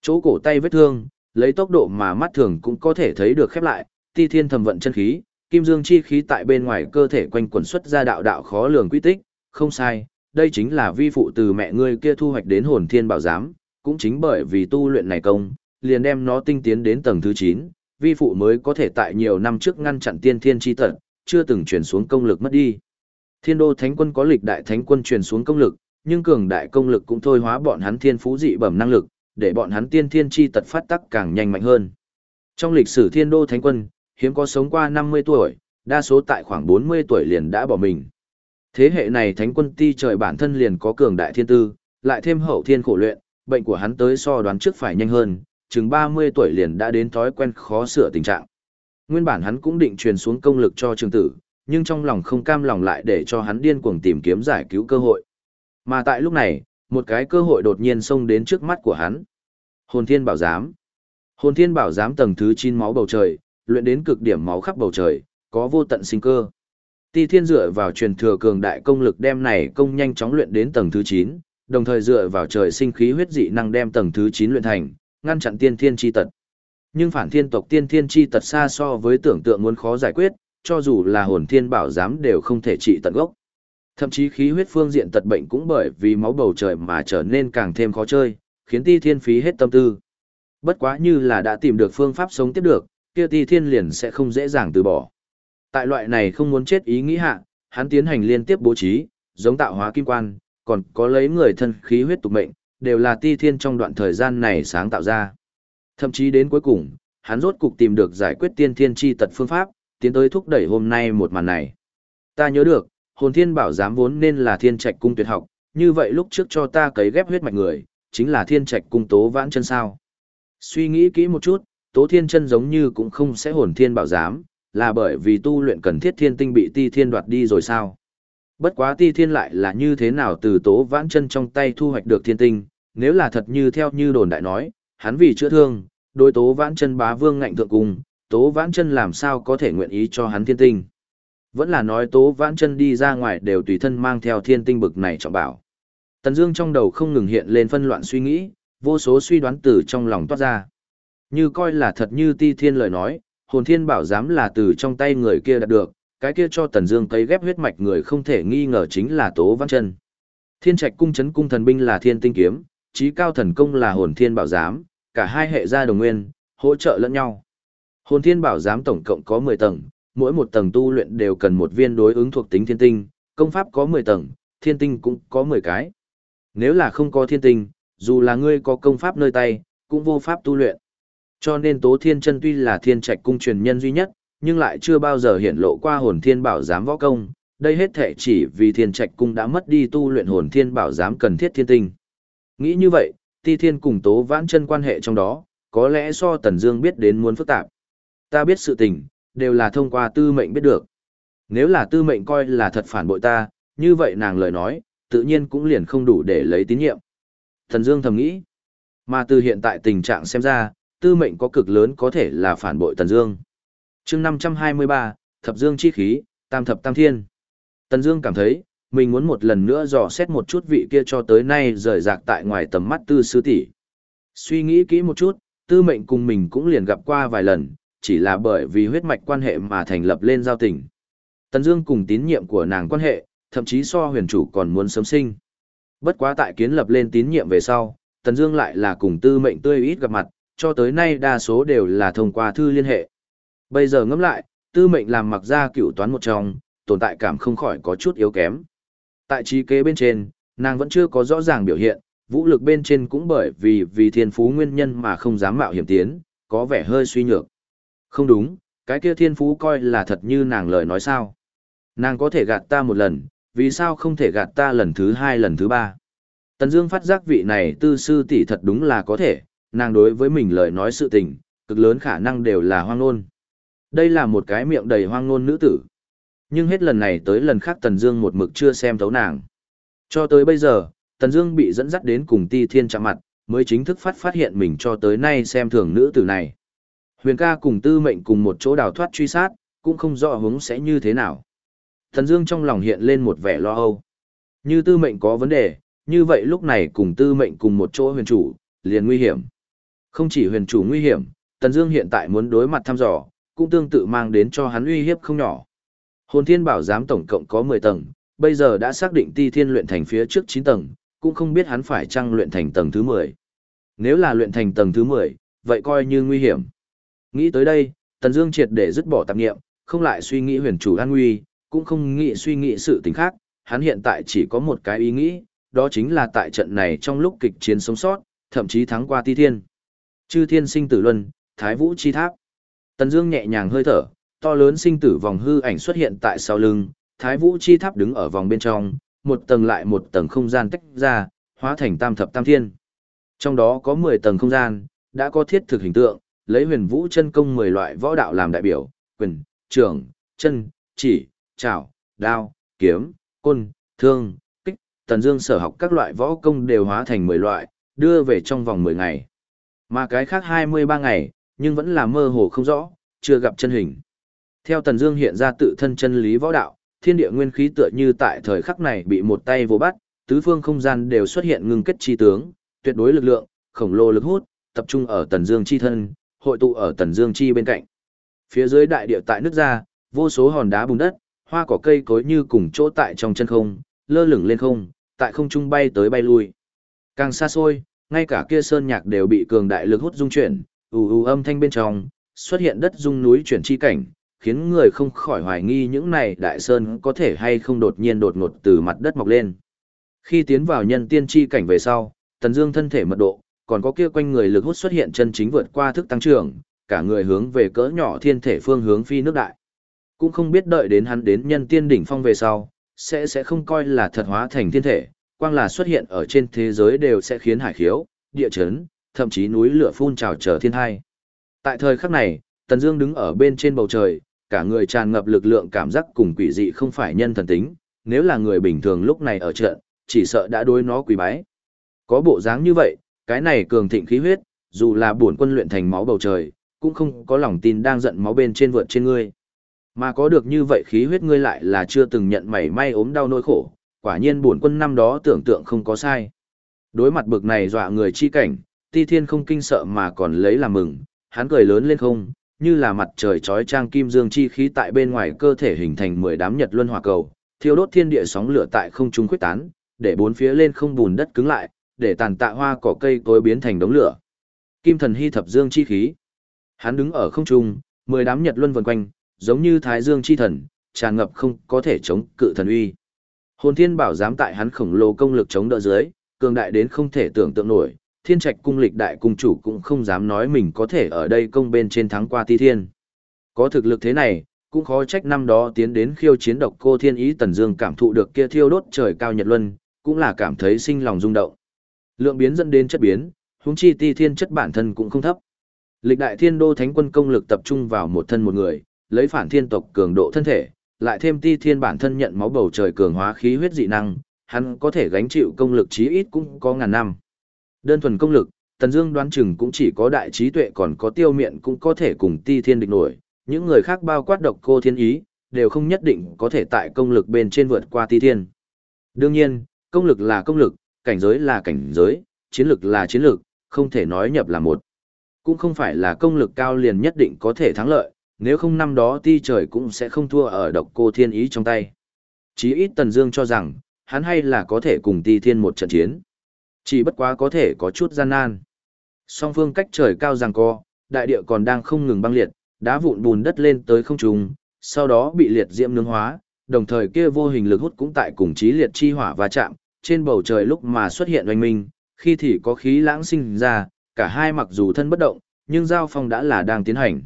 Chỗ cổ tay vết thương, lấy tốc độ mà mắt thường cũng có thể thấy được khép lại, ti thiên thầm vận chân khí, kim dương chi khí tại bên ngoài cơ thể quanh quẩn xuất ra đạo đạo khó lường quy tích, không sai, đây chính là vi phụ từ mẹ ngươi kia thu hoạch đến hồn thiên bảo giám, cũng chính bởi vì tu luyện này công, liền đem nó tinh tiến đến tầng thứ 9, vi phụ mới có thể tại nhiều năm trước ngăn chặn tiên thiên chi tận, chưa từng truyền xuống công lực mất đi. Thiên đô thánh quân có lịch đại thánh quân truyền xuống công lực, nhưng cường đại công lực cũng thôi hóa bọn hắn thiên phú dị bẩm năng lực, để bọn hắn tiên thiên chi tật phát tắc càng nhanh mạnh hơn. Trong lịch sử thiên đô thánh quân, hiếm có sống qua 50 tuổi, đa số tại khoảng 40 tuổi liền đã bỏ mình. Thế hệ này thánh quân ti trời bản thân liền có cường đại thiên tư, lại thêm hậu thiên khổ luyện, bệnh của hắn tới so đoán trước phải nhanh hơn, chừng 30 tuổi liền đã đến thói quen khó sửa tình trạng. Nguyên bản hắn cũng định truyền xuống công lực cho trường tử, nhưng trong lòng không cam lòng lại để cho hắn điên cuồng tìm kiếm giải cứu cơ hội. Mà tại lúc này, một cái cơ hội đột nhiên xông đến trước mắt của hắn. Hồn Thiên Bảo Giám Hồn Thiên Bảo Giám tầng thứ 9 máu bầu trời, luyện đến cực điểm máu khắp bầu trời, có vô tận sinh cơ. Ti Thiên dựa vào truyền thừa cường đại công lực đem này công nhanh chóng luyện đến tầng thứ 9, đồng thời dựa vào trời sinh khí huyết dị năng đem tầng thứ 9 luyện thành, ngăn chặn tiên thiên chi tật. Nhưng phản thiên tộc tiên thiên chi tật xa so với tưởng tượng muốn khó giải quyết, cho dù là hồn thiên bảo giám đều không thể trị tận gốc. Thậm chí khí huyết phương diện tật bệnh cũng bởi vì máu bầu trời mà trở nên càng thêm khó chơi, khiến ti thiên phí hết tâm tư. Bất quá như là đã tìm được phương pháp sống tiếp được, kia ti thiên liền sẽ không dễ dàng từ bỏ. Tại loại này không muốn chết ý nghĩ hạ, hắn tiến hành liên tiếp bố trí, giống tạo hóa kim quan, còn có lấy người thân khí huyết tục mệnh, đều là ti thiên trong đoạn thời gian này sáng tạo ra. Thậm chí đến cuối cùng, hắn rốt cục tìm được giải quyết tiên thiên chi tật phương pháp, tiến tới thúc đẩy hôm nay một màn này. Ta nhớ được, hồn thiên bảo giám vốn nên là thiên trạch cung tuyệt học, như vậy lúc trước cho ta cấy ghép huyết mạch người, chính là thiên trạch cung tố vãn chân sao. Suy nghĩ kỹ một chút, tố thiên chân giống như cũng không sẽ hồn thiên bảo giám, là bởi vì tu luyện cần thiết thiên tinh bị ti thiên đoạt đi rồi sao. Bất quá ti thiên lại là như thế nào từ tố vãn chân trong tay thu hoạch được thiên tinh, nếu là thật như theo như đồn đại nói, hắn vì chữa thương, đối tố vãn chân bá vương ngạnh thượng cùng, tố vãn chân làm sao có thể nguyện ý cho hắn thiên tinh. Vẫn là nói tố vãn chân đi ra ngoài đều tùy thân mang theo thiên tinh bực này trọng bảo. Tần Dương trong đầu không ngừng hiện lên phân loạn suy nghĩ, Vô số suy đoán từ trong lòng toát ra. Như coi là thật như ti thiên lời nói, hồn thiên bảo giám là từ trong tay người kia đạt được, cái kia cho Tần Dương cấy ghép huyết mạch người không thể nghi ngờ chính là Tố Văn Chân. Thiên Trạch cung trấn cung thần binh là Thiên Tinh kiếm, Chí Cao thần công là Hồn Thiên Bảo giám, cả hai hệ gia đồng nguyên, hỗ trợ lẫn nhau. Hồn Thiên Bảo giám tổng cộng có 10 tầng, mỗi một tầng tu luyện đều cần một viên đối ứng thuộc tính thiên tinh, công pháp có 10 tầng, thiên tinh cũng có 10 cái. Nếu là không có thiên tinh, dù là ngươi có công pháp nơi tay, cũng vô pháp tu luyện. Cho nên Tố Thiên Chân tuy là thiên trạch cung truyền nhân duy nhất, nhưng lại chưa bao giờ hiện lộ qua hồn thiên bảo giám võ công, đây hết thể chỉ vì thiên trạch cung đã mất đi tu luyện hồn thiên bảo giám cần thiết thiên tinh. Nghĩ như vậy, ti thiên cùng tố vãn chân quan hệ trong đó, có lẽ so Tần Dương biết đến muốn phức tạp. Ta biết sự tình, đều là thông qua tư mệnh biết được. Nếu là tư mệnh coi là thật phản bội ta, như vậy nàng lời nói, tự nhiên cũng liền không đủ để lấy tín nhiệm. thần Dương thầm nghĩ, mà từ hiện tại tình trạng xem ra, tư mệnh có cực lớn có thể là phản bội Tần Dương. Chương 523, Thập Dương chi khí, Tam thập tam thiên. Tần Dương cảm thấy, mình muốn một lần nữa dò xét một chút vị kia cho tới nay rời rạc tại ngoài tầm mắt tư sư tỷ. Suy nghĩ kỹ một chút, tư mệnh cùng mình cũng liền gặp qua vài lần, chỉ là bởi vì huyết mạch quan hệ mà thành lập lên giao tình. Tần Dương cùng tín nhiệm của nàng quan hệ, thậm chí so huyền chủ còn muốn sớm sinh. Bất quá tại kiến lập lên tín nhiệm về sau, Tần Dương lại là cùng tư mệnh tươi ít gặp mặt, cho tới nay đa số đều là thông qua thư liên hệ. Bây giờ ngẫm lại, tư mệnh làm mặc ra cựu toán một trong, tồn tại cảm không khỏi có chút yếu kém. Tại trí kế bên trên, nàng vẫn chưa có rõ ràng biểu hiện, vũ lực bên trên cũng bởi vì vì thiên phú nguyên nhân mà không dám mạo hiểm tiến, có vẻ hơi suy nhược. Không đúng, cái kia thiên phú coi là thật như nàng lời nói sao. Nàng có thể gạt ta một lần, vì sao không thể gạt ta lần thứ hai lần thứ ba. Tần Dương phát giác vị này tư sư tỷ thật đúng là có thể, nàng đối với mình lời nói sự tình, cực lớn khả năng đều là hoang ngôn. Đây là một cái miệng đầy hoang ngôn nữ tử. Nhưng hết lần này tới lần khác Tần Dương một mực chưa xem thấu nàng. Cho tới bây giờ, Tần Dương bị dẫn dắt đến cùng Ti Thiên chạm mặt, mới chính thức phát phát hiện mình cho tới nay xem thường nữ tử này. Huyền ca cùng Tư Mệnh cùng một chỗ đào thoát truy sát, cũng không rõ hướng sẽ như thế nào. Tần Dương trong lòng hiện lên một vẻ lo âu. Như Tư Mệnh có vấn đề, như vậy lúc này cùng Tư Mệnh cùng một chỗ huyền chủ, liền nguy hiểm. Không chỉ huyền chủ nguy hiểm, Tần Dương hiện tại muốn đối mặt thăm dò, cũng tương tự mang đến cho hắn uy hiếp không nhỏ. Hồn Thiên Bảo giám tổng cộng có 10 tầng, bây giờ đã xác định Ti Thiên luyện thành phía trước 9 tầng, cũng không biết hắn phải chăng luyện thành tầng thứ 10. Nếu là luyện thành tầng thứ 10, vậy coi như nguy hiểm. Nghĩ tới đây, Tần Dương triệt để dứt bỏ tạp niệm, không lại suy nghĩ huyền chủ an nguy, cũng không nghĩ suy nghĩ sự tình khác, hắn hiện tại chỉ có một cái ý nghĩ, đó chính là tại trận này trong lúc kịch chiến sống sót, thậm chí thắng qua Ti Thiên. Chư Thiên sinh tử luân, Thái Vũ chi tháp. Tần Dương nhẹ nhàng hơi thở, to lớn sinh tử vòng hư ảnh xuất hiện tại sau lưng, Thái Vũ chi tháp đứng ở vòng bên trong, một tầng lại một tầng không gian tách ra, hóa thành tam thập tam thiên. Trong đó có 10 tầng không gian, đã có thiết thực hình tượng, lấy Huyền Vũ chân công 10 loại võ đạo làm đại biểu, quyền, trưởng, chân, chỉ, chảo, đao, kiếm, côn, thương, kích, Tần Dương sở học các loại võ công đều hóa thành 10 loại, đưa về trong vòng 10 ngày. Mà cái khác 23 ngày, nhưng vẫn là mơ hồ không rõ, chưa gặp chân hình. Theo Tần Dương hiện ra tự thân chân lý võ đạo, thiên địa nguyên khí tựa như tại thời khắc này bị một tay vô bắt, tứ phương không gian đều xuất hiện ngưng kết chi tướng, tuyệt đối lực lượng, khổng lồ lực hút, tập trung ở Tần Dương chi thân, hội tụ ở Tần Dương chi bên cạnh. Phía dưới đại địa tại nước ra, vô số hòn đá bùn đất, hoa cỏ cây cối như cùng chỗ tại trong chân không, lơ lửng lên không, tại không trung bay tới bay lui. Càng xa xôi, ngay cả kia sơn nhạc đều bị cường đại lực hút dung chuyển, ù ù âm thanh bên trong, xuất hiện đất dung núi chuyển chi cảnh, khiến người không khỏi hoài nghi những này đại sơn có thể hay không đột nhiên đột ngột từ mặt đất mọc lên. Khi tiến vào nhân tiên chi cảnh về sau, tần dương thân thể mật độ, còn có kia quanh người lực hút xuất hiện chân chính vượt qua thức tăng trưởng, cả người hướng về cỡ nhỏ thiên thể phương hướng phi nước đại. Cũng không biết đợi đến hắn đến nhân tiên đỉnh phong về sau, sẽ sẽ không coi là thật hóa thành thiên thể, quang là xuất hiện ở trên thế giới đều sẽ khiến hải khiếu, địa chấn, thậm chí núi lửa phun trào trở thiên hai. Tại thời khắc này, Tần Dương đứng ở bên trên bầu trời, cả người tràn ngập lực lượng cảm giác cùng quỷ dị không phải nhân thần tính, nếu là người bình thường lúc này ở trận, chỉ sợ đã đối nó quỳ bái. Có bộ dáng như vậy, cái này cường thịnh khí huyết, dù là bổn quân luyện thành máu bầu trời, cũng không có lòng tin đang giận máu bên trên vượt trên ngươi. Mà có được như vậy khí huyết ngươi lại là chưa từng nhận mảy may ốm đau nỗi khổ, quả nhiên bổn quân năm đó tưởng tượng không có sai. Đối mặt bực này dọa người chi cảnh, ti thiên không kinh sợ mà còn lấy làm mừng, hắn cười lớn lên không, như là mặt trời trói trang kim dương chi khí tại bên ngoài cơ thể hình thành mười đám nhật luân hỏa cầu, thiêu đốt thiên địa sóng lửa tại không trung khuếch tán, để bốn phía lên không bùn đất cứng lại, để tàn tạ hoa cỏ cây cối biến thành đống lửa. Kim thần hy thập dương chi khí. Hắn đứng ở không trung, mười đám nhật luân vần quanh, giống như thái dương chi thần, tràn ngập không có thể chống cự thần uy. Hồn thiên bảo dám tại hắn khổng lồ công lực chống đỡ dưới, cường đại đến không thể tưởng tượng nổi, thiên trạch cung lịch đại cung chủ cũng không dám nói mình có thể ở đây công bên trên thắng qua ti thiên. Có thực lực thế này, cũng khó trách năm đó tiến đến khiêu chiến độc cô thiên ý tần dương cảm thụ được kia thiêu đốt trời cao nhật luân, cũng là cảm thấy sinh lòng rung động. Lượng biến dẫn đến chất biến, huống chi ti thiên chất bản thân cũng không thấp. Lịch đại thiên đô thánh quân công lực tập trung vào một thân một người, lấy phản thiên tộc cường độ thân thể, lại thêm ti thiên bản thân nhận máu bầu trời cường hóa khí huyết dị năng, hắn có thể gánh chịu công lực chí ít cũng có ngàn năm. Đơn thuần công lực, Tần Dương đoán chừng cũng chỉ có đại trí tuệ còn có tiêu miện cũng có thể cùng ti thiên địch nổi, những người khác bao quát độc cô thiên ý, đều không nhất định có thể tại công lực bên trên vượt qua ti thiên. Đương nhiên, công lực là công lực, cảnh giới là cảnh giới, chiến lực là chiến lực, không thể nói nhập là một. Cũng không phải là công lực cao liền nhất định có thể thắng lợi, nếu không năm đó ti trời cũng sẽ không thua ở độc cô thiên ý trong tay. Chí ít Tần Dương cho rằng, hắn hay là có thể cùng ti thiên một trận chiến. Chỉ bất quá có thể có chút gian nan. Song phương cách trời cao rằng co, đại địa còn đang không ngừng băng liệt, đá vụn bùn đất lên tới không trung, sau đó bị liệt diễm nướng hóa, đồng thời kia vô hình lực hút cũng tại cùng chí liệt chi hỏa va chạm, trên bầu trời lúc mà xuất hiện oanh minh, khi thì có khí lãng sinh ra, cả hai mặc dù thân bất động, nhưng giao phong đã là đang tiến hành.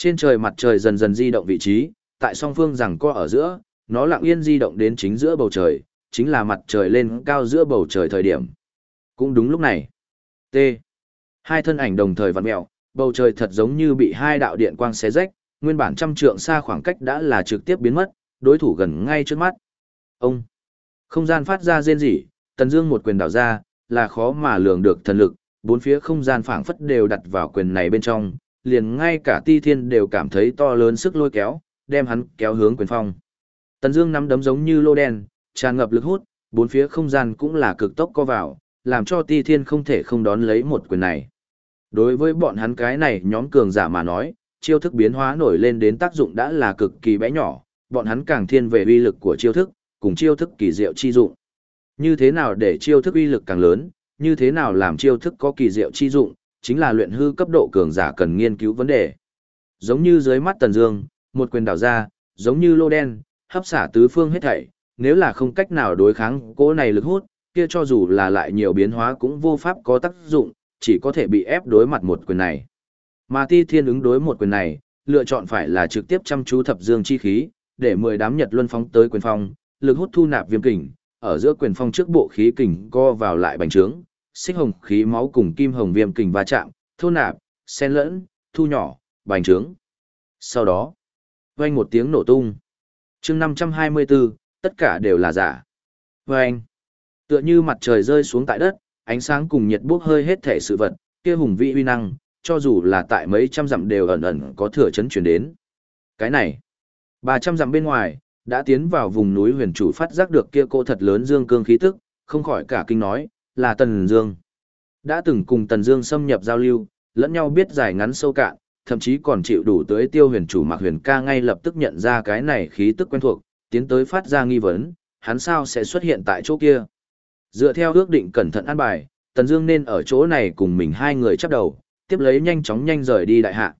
Trên trời mặt trời dần dần di động vị trí, tại song phương rằng co ở giữa, nó lặng yên di động đến chính giữa bầu trời, chính là mặt trời lên cao giữa bầu trời thời điểm. Cũng đúng lúc này. T. Hai thân ảnh đồng thời vặn mẹo, bầu trời thật giống như bị hai đạo điện quang xé rách, nguyên bản trăm trượng xa khoảng cách đã là trực tiếp biến mất, đối thủ gần ngay trước mắt. Ông. Không gian phát ra rên rỉ, Tần Dương một quyền đảo ra, là khó mà lường được thần lực, bốn phía không gian phảng phất đều đặt vào quyền này bên trong, liền ngay cả Ti Thiên đều cảm thấy to lớn sức lôi kéo, đem hắn kéo hướng quyền phong. Tần Dương nắm đấm giống như lô đen, tràn ngập lực hút, bốn phía không gian cũng là cực tốc co vào, làm cho Ti Thiên không thể không đón lấy một quyền này. Đối với bọn hắn cái này nhóm cường giả mà nói, chiêu thức biến hóa nổi lên đến tác dụng đã là cực kỳ bé nhỏ, bọn hắn càng thiên về uy lực của chiêu thức, cùng chiêu thức kỳ diệu chi dụng. Như thế nào để chiêu thức uy lực càng lớn, như thế nào làm chiêu thức có kỳ diệu chi dụng, chính là luyện hư cấp độ cường giả cần nghiên cứu vấn đề. Giống như dưới mắt Tần Dương, một quyền đảo ra, giống như lô đen, hấp xả tứ phương hết thảy, nếu là không cách nào đối kháng cỗ này lực hút, kia cho dù là lại nhiều biến hóa cũng vô pháp có tác dụng, chỉ có thể bị ép đối mặt một quyền này. Mà Ti Thiên ứng đối một quyền này, lựa chọn phải là trực tiếp chăm chú thập dương chi khí, để mười đám nhật luân phóng tới quyền phong, lực hút thu nạp viêm kình, ở giữa quyền phong trước bộ khí kình co vào lại bành trướng, xích hồng khí máu cùng kim hồng viêm kình va chạm, thu nạp, xen lẫn, thu nhỏ, bành trướng. Sau đó, vang một tiếng nổ tung. Chương 524, tất cả đều là giả. Vang. Tựa như mặt trời rơi xuống tại đất, ánh sáng cùng nhiệt bốc hơi hết thể sự vật, kia hùng vĩ uy năng, cho dù là tại mấy trăm dặm đều ẩn ẩn có thừa chấn truyền đến. Cái này, 300 dặm bên ngoài, đã tiến vào vùng núi huyền chủ phát giác được kia cô thật lớn dương cương khí tức, không khỏi cả kinh nói, là Tần Dương. Đã từng cùng Tần Dương xâm nhập giao lưu, lẫn nhau biết dài ngắn sâu cạn, thậm chí còn chịu đủ tới tiêu huyền chủ Mạc Huyền Ca ngay lập tức nhận ra cái này khí tức quen thuộc, tiến tới phát ra nghi vấn, hắn sao sẽ xuất hiện tại chỗ kia. Dựa theo ước định cẩn thận an bài, Tần Dương nên ở chỗ này cùng mình hai người chấp đầu, tiếp lấy nhanh chóng nhanh rời đi đại hạ.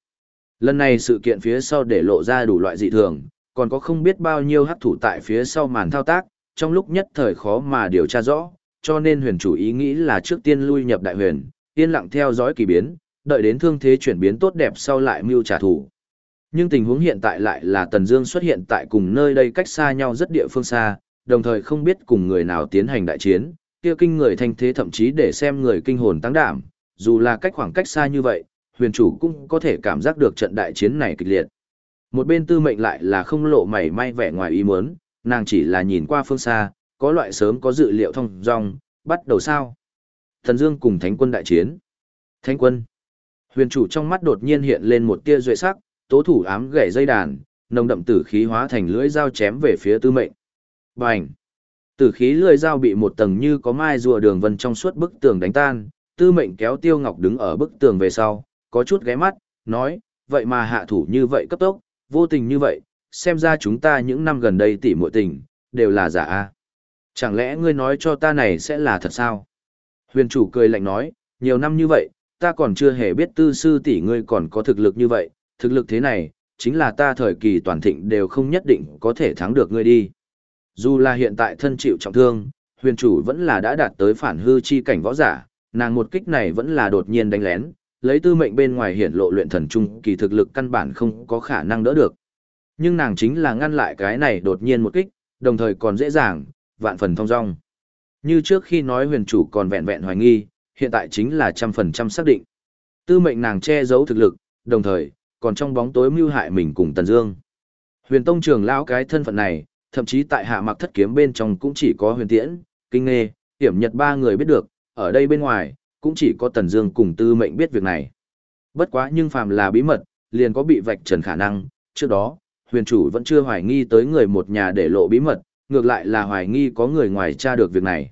Lần này sự kiện phía sau để lộ ra đủ loại dị thường, còn có không biết bao nhiêu hắc thủ tại phía sau màn thao tác, trong lúc nhất thời khó mà điều tra rõ, cho nên huyền chủ ý nghĩ là trước tiên lui nhập đại huyền, yên lặng theo dõi kỳ biến, đợi đến thương thế chuyển biến tốt đẹp sau lại mưu trả thù. Nhưng tình huống hiện tại lại là Tần Dương xuất hiện tại cùng nơi đây cách xa nhau rất địa phương xa, đồng thời không biết cùng người nào tiến hành đại chiến, kia kinh người thanh thế thậm chí để xem người kinh hồn tăng đảm, dù là cách khoảng cách xa như vậy, huyền chủ cũng có thể cảm giác được trận đại chiến này kịch liệt. Một bên tư mệnh lại là không lộ mảy may vẻ ngoài ý muốn, nàng chỉ là nhìn qua phương xa, có loại sớm có dự liệu thông dong, bắt đầu sao. Thần Dương cùng Thánh quân đại chiến. Thánh quân. Huyền chủ trong mắt đột nhiên hiện lên một tia duệ sắc, tố thủ ám gảy dây đàn, nồng đậm tử khí hóa thành lưỡi dao chém về phía tư mệnh. Bành. Tử khí lưỡi dao bị một tầng như có mai rùa đường vân trong suốt bức tường đánh tan, tư mệnh kéo Tiêu Ngọc đứng ở bức tường về sau, có chút ghé mắt, nói, vậy mà hạ thủ như vậy cấp tốc, vô tình như vậy, xem ra chúng ta những năm gần đây tỉ muội tình, đều là giả a. Chẳng lẽ ngươi nói cho ta này sẽ là thật sao? Huyền chủ cười lạnh nói, nhiều năm như vậy, ta còn chưa hề biết tư sư tỷ ngươi còn có thực lực như vậy, thực lực thế này, chính là ta thời kỳ toàn thịnh đều không nhất định có thể thắng được ngươi đi. Dù là hiện tại thân chịu trọng thương, huyền chủ vẫn là đã đạt tới phản hư chi cảnh võ giả, nàng một kích này vẫn là đột nhiên đánh lén, lấy tư mệnh bên ngoài hiển lộ luyện thần trung kỳ thực lực căn bản không có khả năng đỡ được. Nhưng nàng chính là ngăn lại cái này đột nhiên một kích, đồng thời còn dễ dàng, vạn phần thông dong. Như trước khi nói huyền chủ còn vẹn vẹn hoài nghi, hiện tại chính là trăm phần trăm xác định. Tư mệnh nàng che giấu thực lực, đồng thời, còn trong bóng tối mưu hại mình cùng Tần Dương. Huyền Tông trưởng lão cái thân phận này, thậm chí tại hạ mặc thất kiếm bên trong cũng chỉ có huyền tiễn, kinh nghê, hiểm nhật ba người biết được, ở đây bên ngoài, cũng chỉ có Tần Dương cùng Tư Mệnh biết việc này. Bất quá nhưng phàm là bí mật, liền có bị vạch trần khả năng, trước đó, huyền chủ vẫn chưa hoài nghi tới người một nhà để lộ bí mật, ngược lại là hoài nghi có người ngoài tra được việc này.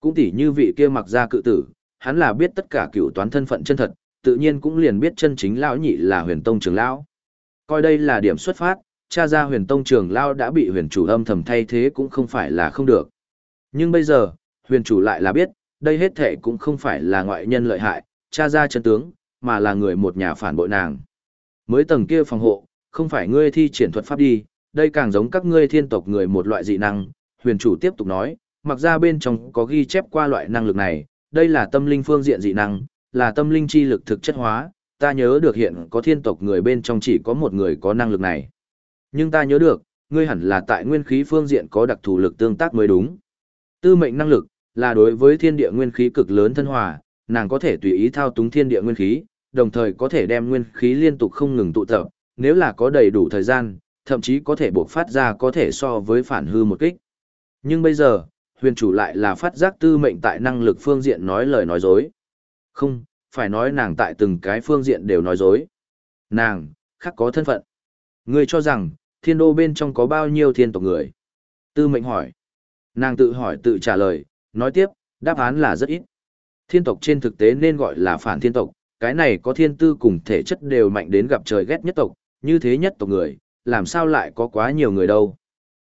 Cũng tỉ như vị kia mặc ra cự tử, hắn là biết tất cả cựu toán thân phận chân thật, tự nhiên cũng liền biết chân chính lão nhị là huyền tông trưởng lão. Coi đây là điểm xuất phát, cha ra huyền tông trưởng lão đã bị huyền chủ âm thầm thay thế cũng không phải là không được. Nhưng bây giờ, huyền chủ lại là biết, đây hết thể cũng không phải là ngoại nhân lợi hại, cha ra chân tướng, mà là người một nhà phản bội nàng. Mới tầng kia phòng hộ, không phải ngươi thi triển thuật pháp đi, đây càng giống các ngươi thiên tộc người một loại dị năng, huyền chủ tiếp tục nói, mặc ra bên trong có ghi chép qua loại năng lực này, đây là tâm linh phương diện dị năng, là tâm linh chi lực thực chất hóa, ta nhớ được hiện có thiên tộc người bên trong chỉ có một người có năng lực này. Nhưng ta nhớ được, ngươi hẳn là tại nguyên khí phương diện có đặc thù lực tương tác mới đúng. Tư mệnh năng lực, là đối với thiên địa nguyên khí cực lớn thân hòa, nàng có thể tùy ý thao túng thiên địa nguyên khí, đồng thời có thể đem nguyên khí liên tục không ngừng tụ tập, nếu là có đầy đủ thời gian, thậm chí có thể buộc phát ra có thể so với phản hư một kích. Nhưng bây giờ, huyền chủ lại là phát giác tư mệnh tại năng lực phương diện nói lời nói dối. Không, phải nói nàng tại từng cái phương diện đều nói dối. Nàng, khắc có thân phận. Ngươi cho rằng, thiên đô bên trong có bao nhiêu thiên tộc người? Tư mệnh hỏi. Nàng tự hỏi tự trả lời, nói tiếp, đáp án là rất ít. Thiên tộc trên thực tế nên gọi là phản thiên tộc, cái này có thiên tư cùng thể chất đều mạnh đến gặp trời ghét nhất tộc, như thế nhất tộc người, làm sao lại có quá nhiều người đâu.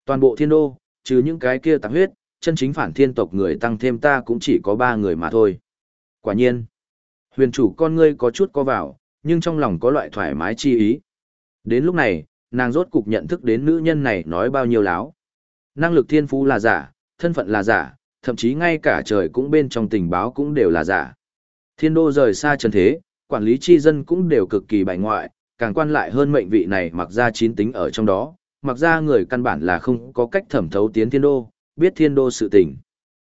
Toàn bộ thiên đô, trừ những cái kia tạp huyết, chân chính phản thiên tộc người tăng thêm ta cũng chỉ có ba người mà thôi. Quả nhiên, huyền chủ con ngươi có chút co vào, nhưng trong lòng có loại thoải mái chi ý. Đến lúc này, nàng rốt cục nhận thức đến nữ nhân này nói bao nhiêu láo. Năng lực thiên phú là giả, thân phận là giả, thậm chí ngay cả trời cũng bên trong tình báo cũng đều là giả. Thiên đô rời xa trần thế, quản lý chi dân cũng đều cực kỳ bại ngoại, càng quan lại hơn mệnh vị này mặc ra chín tính ở trong đó, mặc ra người căn bản là không có cách thẩm thấu tiến thiên đô, biết thiên đô sự tình.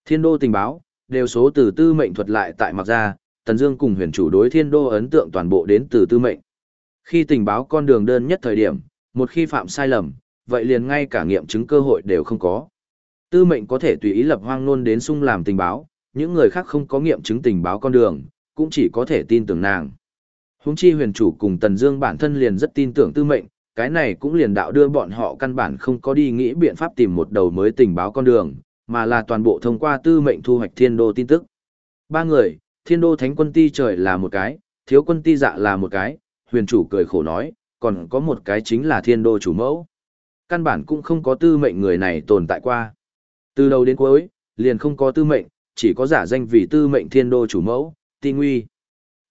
Thiên đô tình báo, đều số từ tư mệnh thuật lại tại mặc ra, Tần Dương cùng huyền chủ đối thiên đô ấn tượng toàn bộ đến từ tư mệnh. Khi tình báo con đường đơn nhất thời điểm, một khi phạm sai lầm, vậy liền ngay cả nghiệm chứng cơ hội đều không có. Tư mệnh có thể tùy ý lập hoang luôn đến sung làm tình báo, những người khác không có nghiệm chứng tình báo con đường, cũng chỉ có thể tin tưởng nàng. Húng chi huyền chủ cùng Tần Dương bản thân liền rất tin tưởng tư mệnh, cái này cũng liền đạo đưa bọn họ căn bản không có đi nghĩ biện pháp tìm một đầu mới tình báo con đường, mà là toàn bộ thông qua tư mệnh thu hoạch thiên đô tin tức. Ba người, thiên đô thánh quân ti trời là một cái, thiếu quân ti dạ là một cái, huyền chủ cười khổ nói, còn có một cái chính là thiên đô chủ mẫu. Căn bản cũng không có tư mệnh người này tồn tại qua. Từ đầu đến cuối, liền không có tư mệnh, chỉ có giả danh vì tư mệnh thiên đô chủ mẫu, ti nguy.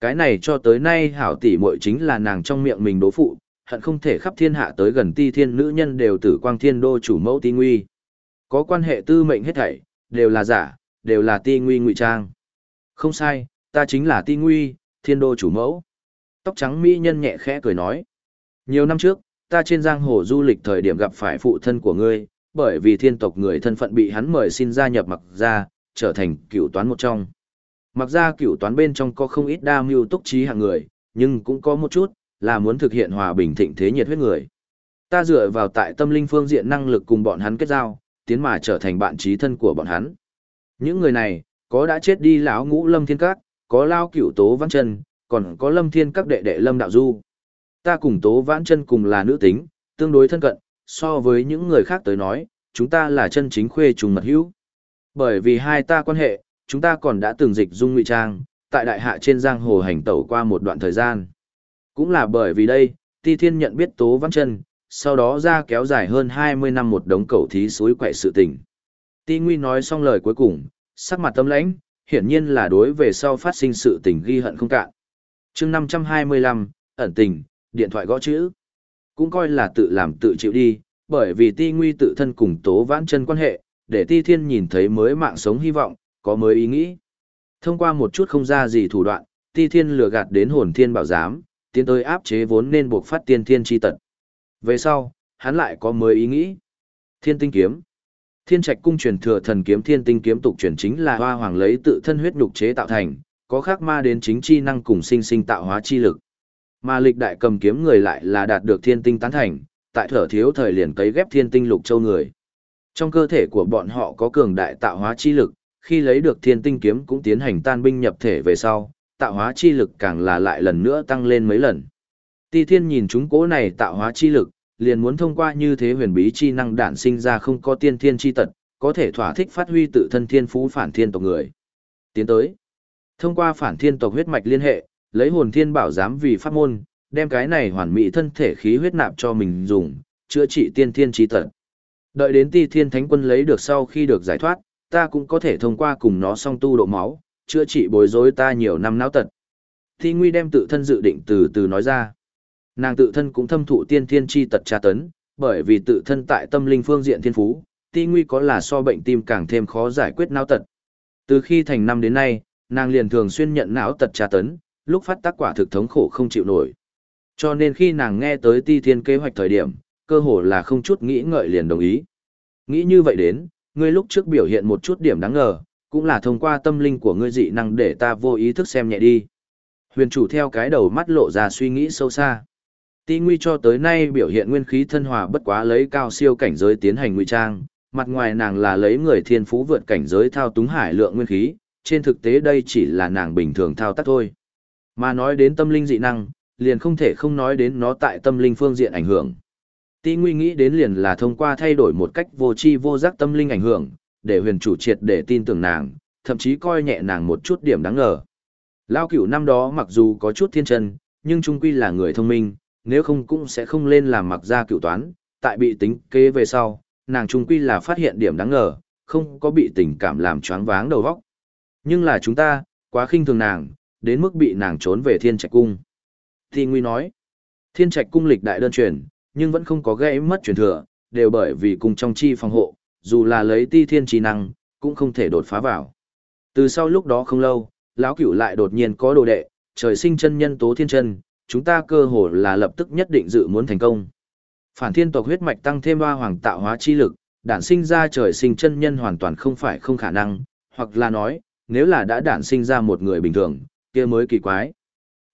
Cái này cho tới nay hảo tỷ muội chính là nàng trong miệng mình đố phụ, hận không thể khắp thiên hạ tới gần ti thiên nữ nhân đều tử quang thiên đô chủ mẫu ti nguy. Có quan hệ tư mệnh hết thảy, đều là giả, đều là ti nguy ngụy trang. Không sai, ta chính là ti nguy, thiên đô chủ mẫu. Tóc trắng mỹ nhân nhẹ khẽ cười nói. Nhiều năm trước, ta trên giang hồ du lịch thời điểm gặp phải phụ thân của ngươi, bởi vì thiên tộc người thân phận bị hắn mời xin gia nhập mặc gia, trở thành cựu toán một trong. Mặc ra cựu toán bên trong có không ít đa mưu túc trí hạng người, nhưng cũng có một chút, là muốn thực hiện hòa bình thịnh thế nhiệt huyết người. Ta dựa vào tại tâm linh phương diện năng lực cùng bọn hắn kết giao, tiến mà trở thành bạn trí thân của bọn hắn. Những người này, có đã chết đi lão ngũ lâm thiên các, có lao cựu tố văn chân, còn có lâm thiên các đệ đệ lâm đạo du. Ta cùng tố vãn chân cùng là nữ tính, tương đối thân cận, so với những người khác tới nói, chúng ta là chân chính khuê trùng mật hữu. Bởi vì hai ta quan hệ, chúng ta còn đã từng dịch dung ngụy trang, tại đại hạ trên giang hồ hành tẩu qua một đoạn thời gian. Cũng là bởi vì đây, Ti Thiên nhận biết Tố Văn Chân, sau đó ra kéo dài hơn 20 năm một đống cầu thí suối quậy sự tình. Ti Nguy nói xong lời cuối cùng, sắc mặt tâm lãnh, hiển nhiên là đối về sau phát sinh sự tình ghi hận không cạn. chương 525, ẩn tình, điện thoại gõ chữ. Cũng coi là tự làm tự chịu đi, bởi vì Ti Nguy tự thân cùng Tố Vãn Chân quan hệ, để Ti Thiên nhìn thấy mới mạng sống hy vọng, có mới ý nghĩ. Thông qua một chút không ra gì thủ đoạn, Ti Thiên lừa gạt đến hồn thiên bảo giám, tiến tới áp chế vốn nên buộc phát tiên thiên chi tật. Về sau, hắn lại có mới ý nghĩ. Thiên tinh kiếm. Thiên trạch cung truyền thừa thần kiếm thiên tinh kiếm tục truyền chính là hoa hoàng lấy tự thân huyết nhục chế tạo thành, có khác ma đến chính chi năng cùng sinh sinh tạo hóa chi lực. Mà lịch đại cầm kiếm người lại là đạt được thiên tinh tán thành, tại thở thiếu thời liền cấy ghép thiên tinh lục châu người. Trong cơ thể của bọn họ có cường đại tạo hóa chi lực, khi lấy được thiên tinh kiếm cũng tiến hành tan binh nhập thể về sau, tạo hóa chi lực càng là lại lần nữa tăng lên mấy lần. Ti thiên nhìn chúng cố này tạo hóa chi lực, liền muốn thông qua như thế huyền bí chi năng đản sinh ra không có tiên thiên chi tật, có thể thỏa thích phát huy tự thân thiên phú phản thiên tộc người. Tiến tới, thông qua phản thiên tộc huyết mạch liên hệ, lấy hồn thiên bảo giám vì pháp môn, đem cái này hoàn mỹ thân thể khí huyết nạp cho mình dùng, chữa trị tiên thiên chi tật. Đợi đến ti thiên thánh quân lấy được sau khi được giải thoát, ta cũng có thể thông qua cùng nó song tu độ máu, chữa trị bối rối ta nhiều năm não tật. Thi Nguy đem tự thân dự định từ từ nói ra. Nàng tự thân cũng thâm thụ tiên thiên chi tật tra tấn, bởi vì tự thân tại tâm linh phương diện thiên phú, Ti Nguy có là so bệnh tim càng thêm khó giải quyết não tật. Từ khi thành năm đến nay, nàng liền thường xuyên nhận não tật tra tấn, lúc phát tác quả thực thống khổ không chịu nổi. Cho nên khi nàng nghe tới Ti Thiên kế hoạch thời điểm, cơ hồ là không chút nghĩ ngợi liền đồng ý. Nghĩ như vậy đến, ngươi lúc trước biểu hiện một chút điểm đáng ngờ, cũng là thông qua tâm linh của ngươi dị năng để ta vô ý thức xem nhẹ đi. Huyền chủ theo cái đầu mắt lộ ra suy nghĩ sâu xa. Ti nguy cho tới nay biểu hiện nguyên khí thân hòa bất quá lấy cao siêu cảnh giới tiến hành ngụy trang, mặt ngoài nàng là lấy người thiên phú vượt cảnh giới thao túng hải lượng nguyên khí, trên thực tế đây chỉ là nàng bình thường thao tác thôi. Mà nói đến tâm linh dị năng, liền không thể không nói đến nó tại tâm linh phương diện ảnh hưởng. Ti nguy nghĩ đến liền là thông qua thay đổi một cách vô tri vô giác tâm linh ảnh hưởng, để huyền chủ triệt để tin tưởng nàng, thậm chí coi nhẹ nàng một chút điểm đáng ngờ. Lao cửu năm đó mặc dù có chút thiên chân, nhưng trung quy là người thông minh, nếu không cũng sẽ không lên làm mặc ra cửu toán, tại bị tính kế về sau, nàng trung quy là phát hiện điểm đáng ngờ, không có bị tình cảm làm choáng váng đầu óc. Nhưng là chúng ta, quá khinh thường nàng, đến mức bị nàng trốn về thiên trạch cung. Thì Nguy nói, thiên trạch cung lịch đại đơn truyền, nhưng vẫn không có gây mất truyền thừa, đều bởi vì cùng trong chi phòng hộ, dù là lấy ti thiên trí năng, cũng không thể đột phá vào. Từ sau lúc đó không lâu, lão cửu lại đột nhiên có đồ đệ, trời sinh chân nhân tố thiên chân, chúng ta cơ hồ là lập tức nhất định dự muốn thành công. Phản thiên tộc huyết mạch tăng thêm ba hoàng tạo hóa chi lực, đản sinh ra trời sinh chân nhân hoàn toàn không phải không khả năng, hoặc là nói, nếu là đã đản sinh ra một người bình thường, kia mới kỳ quái.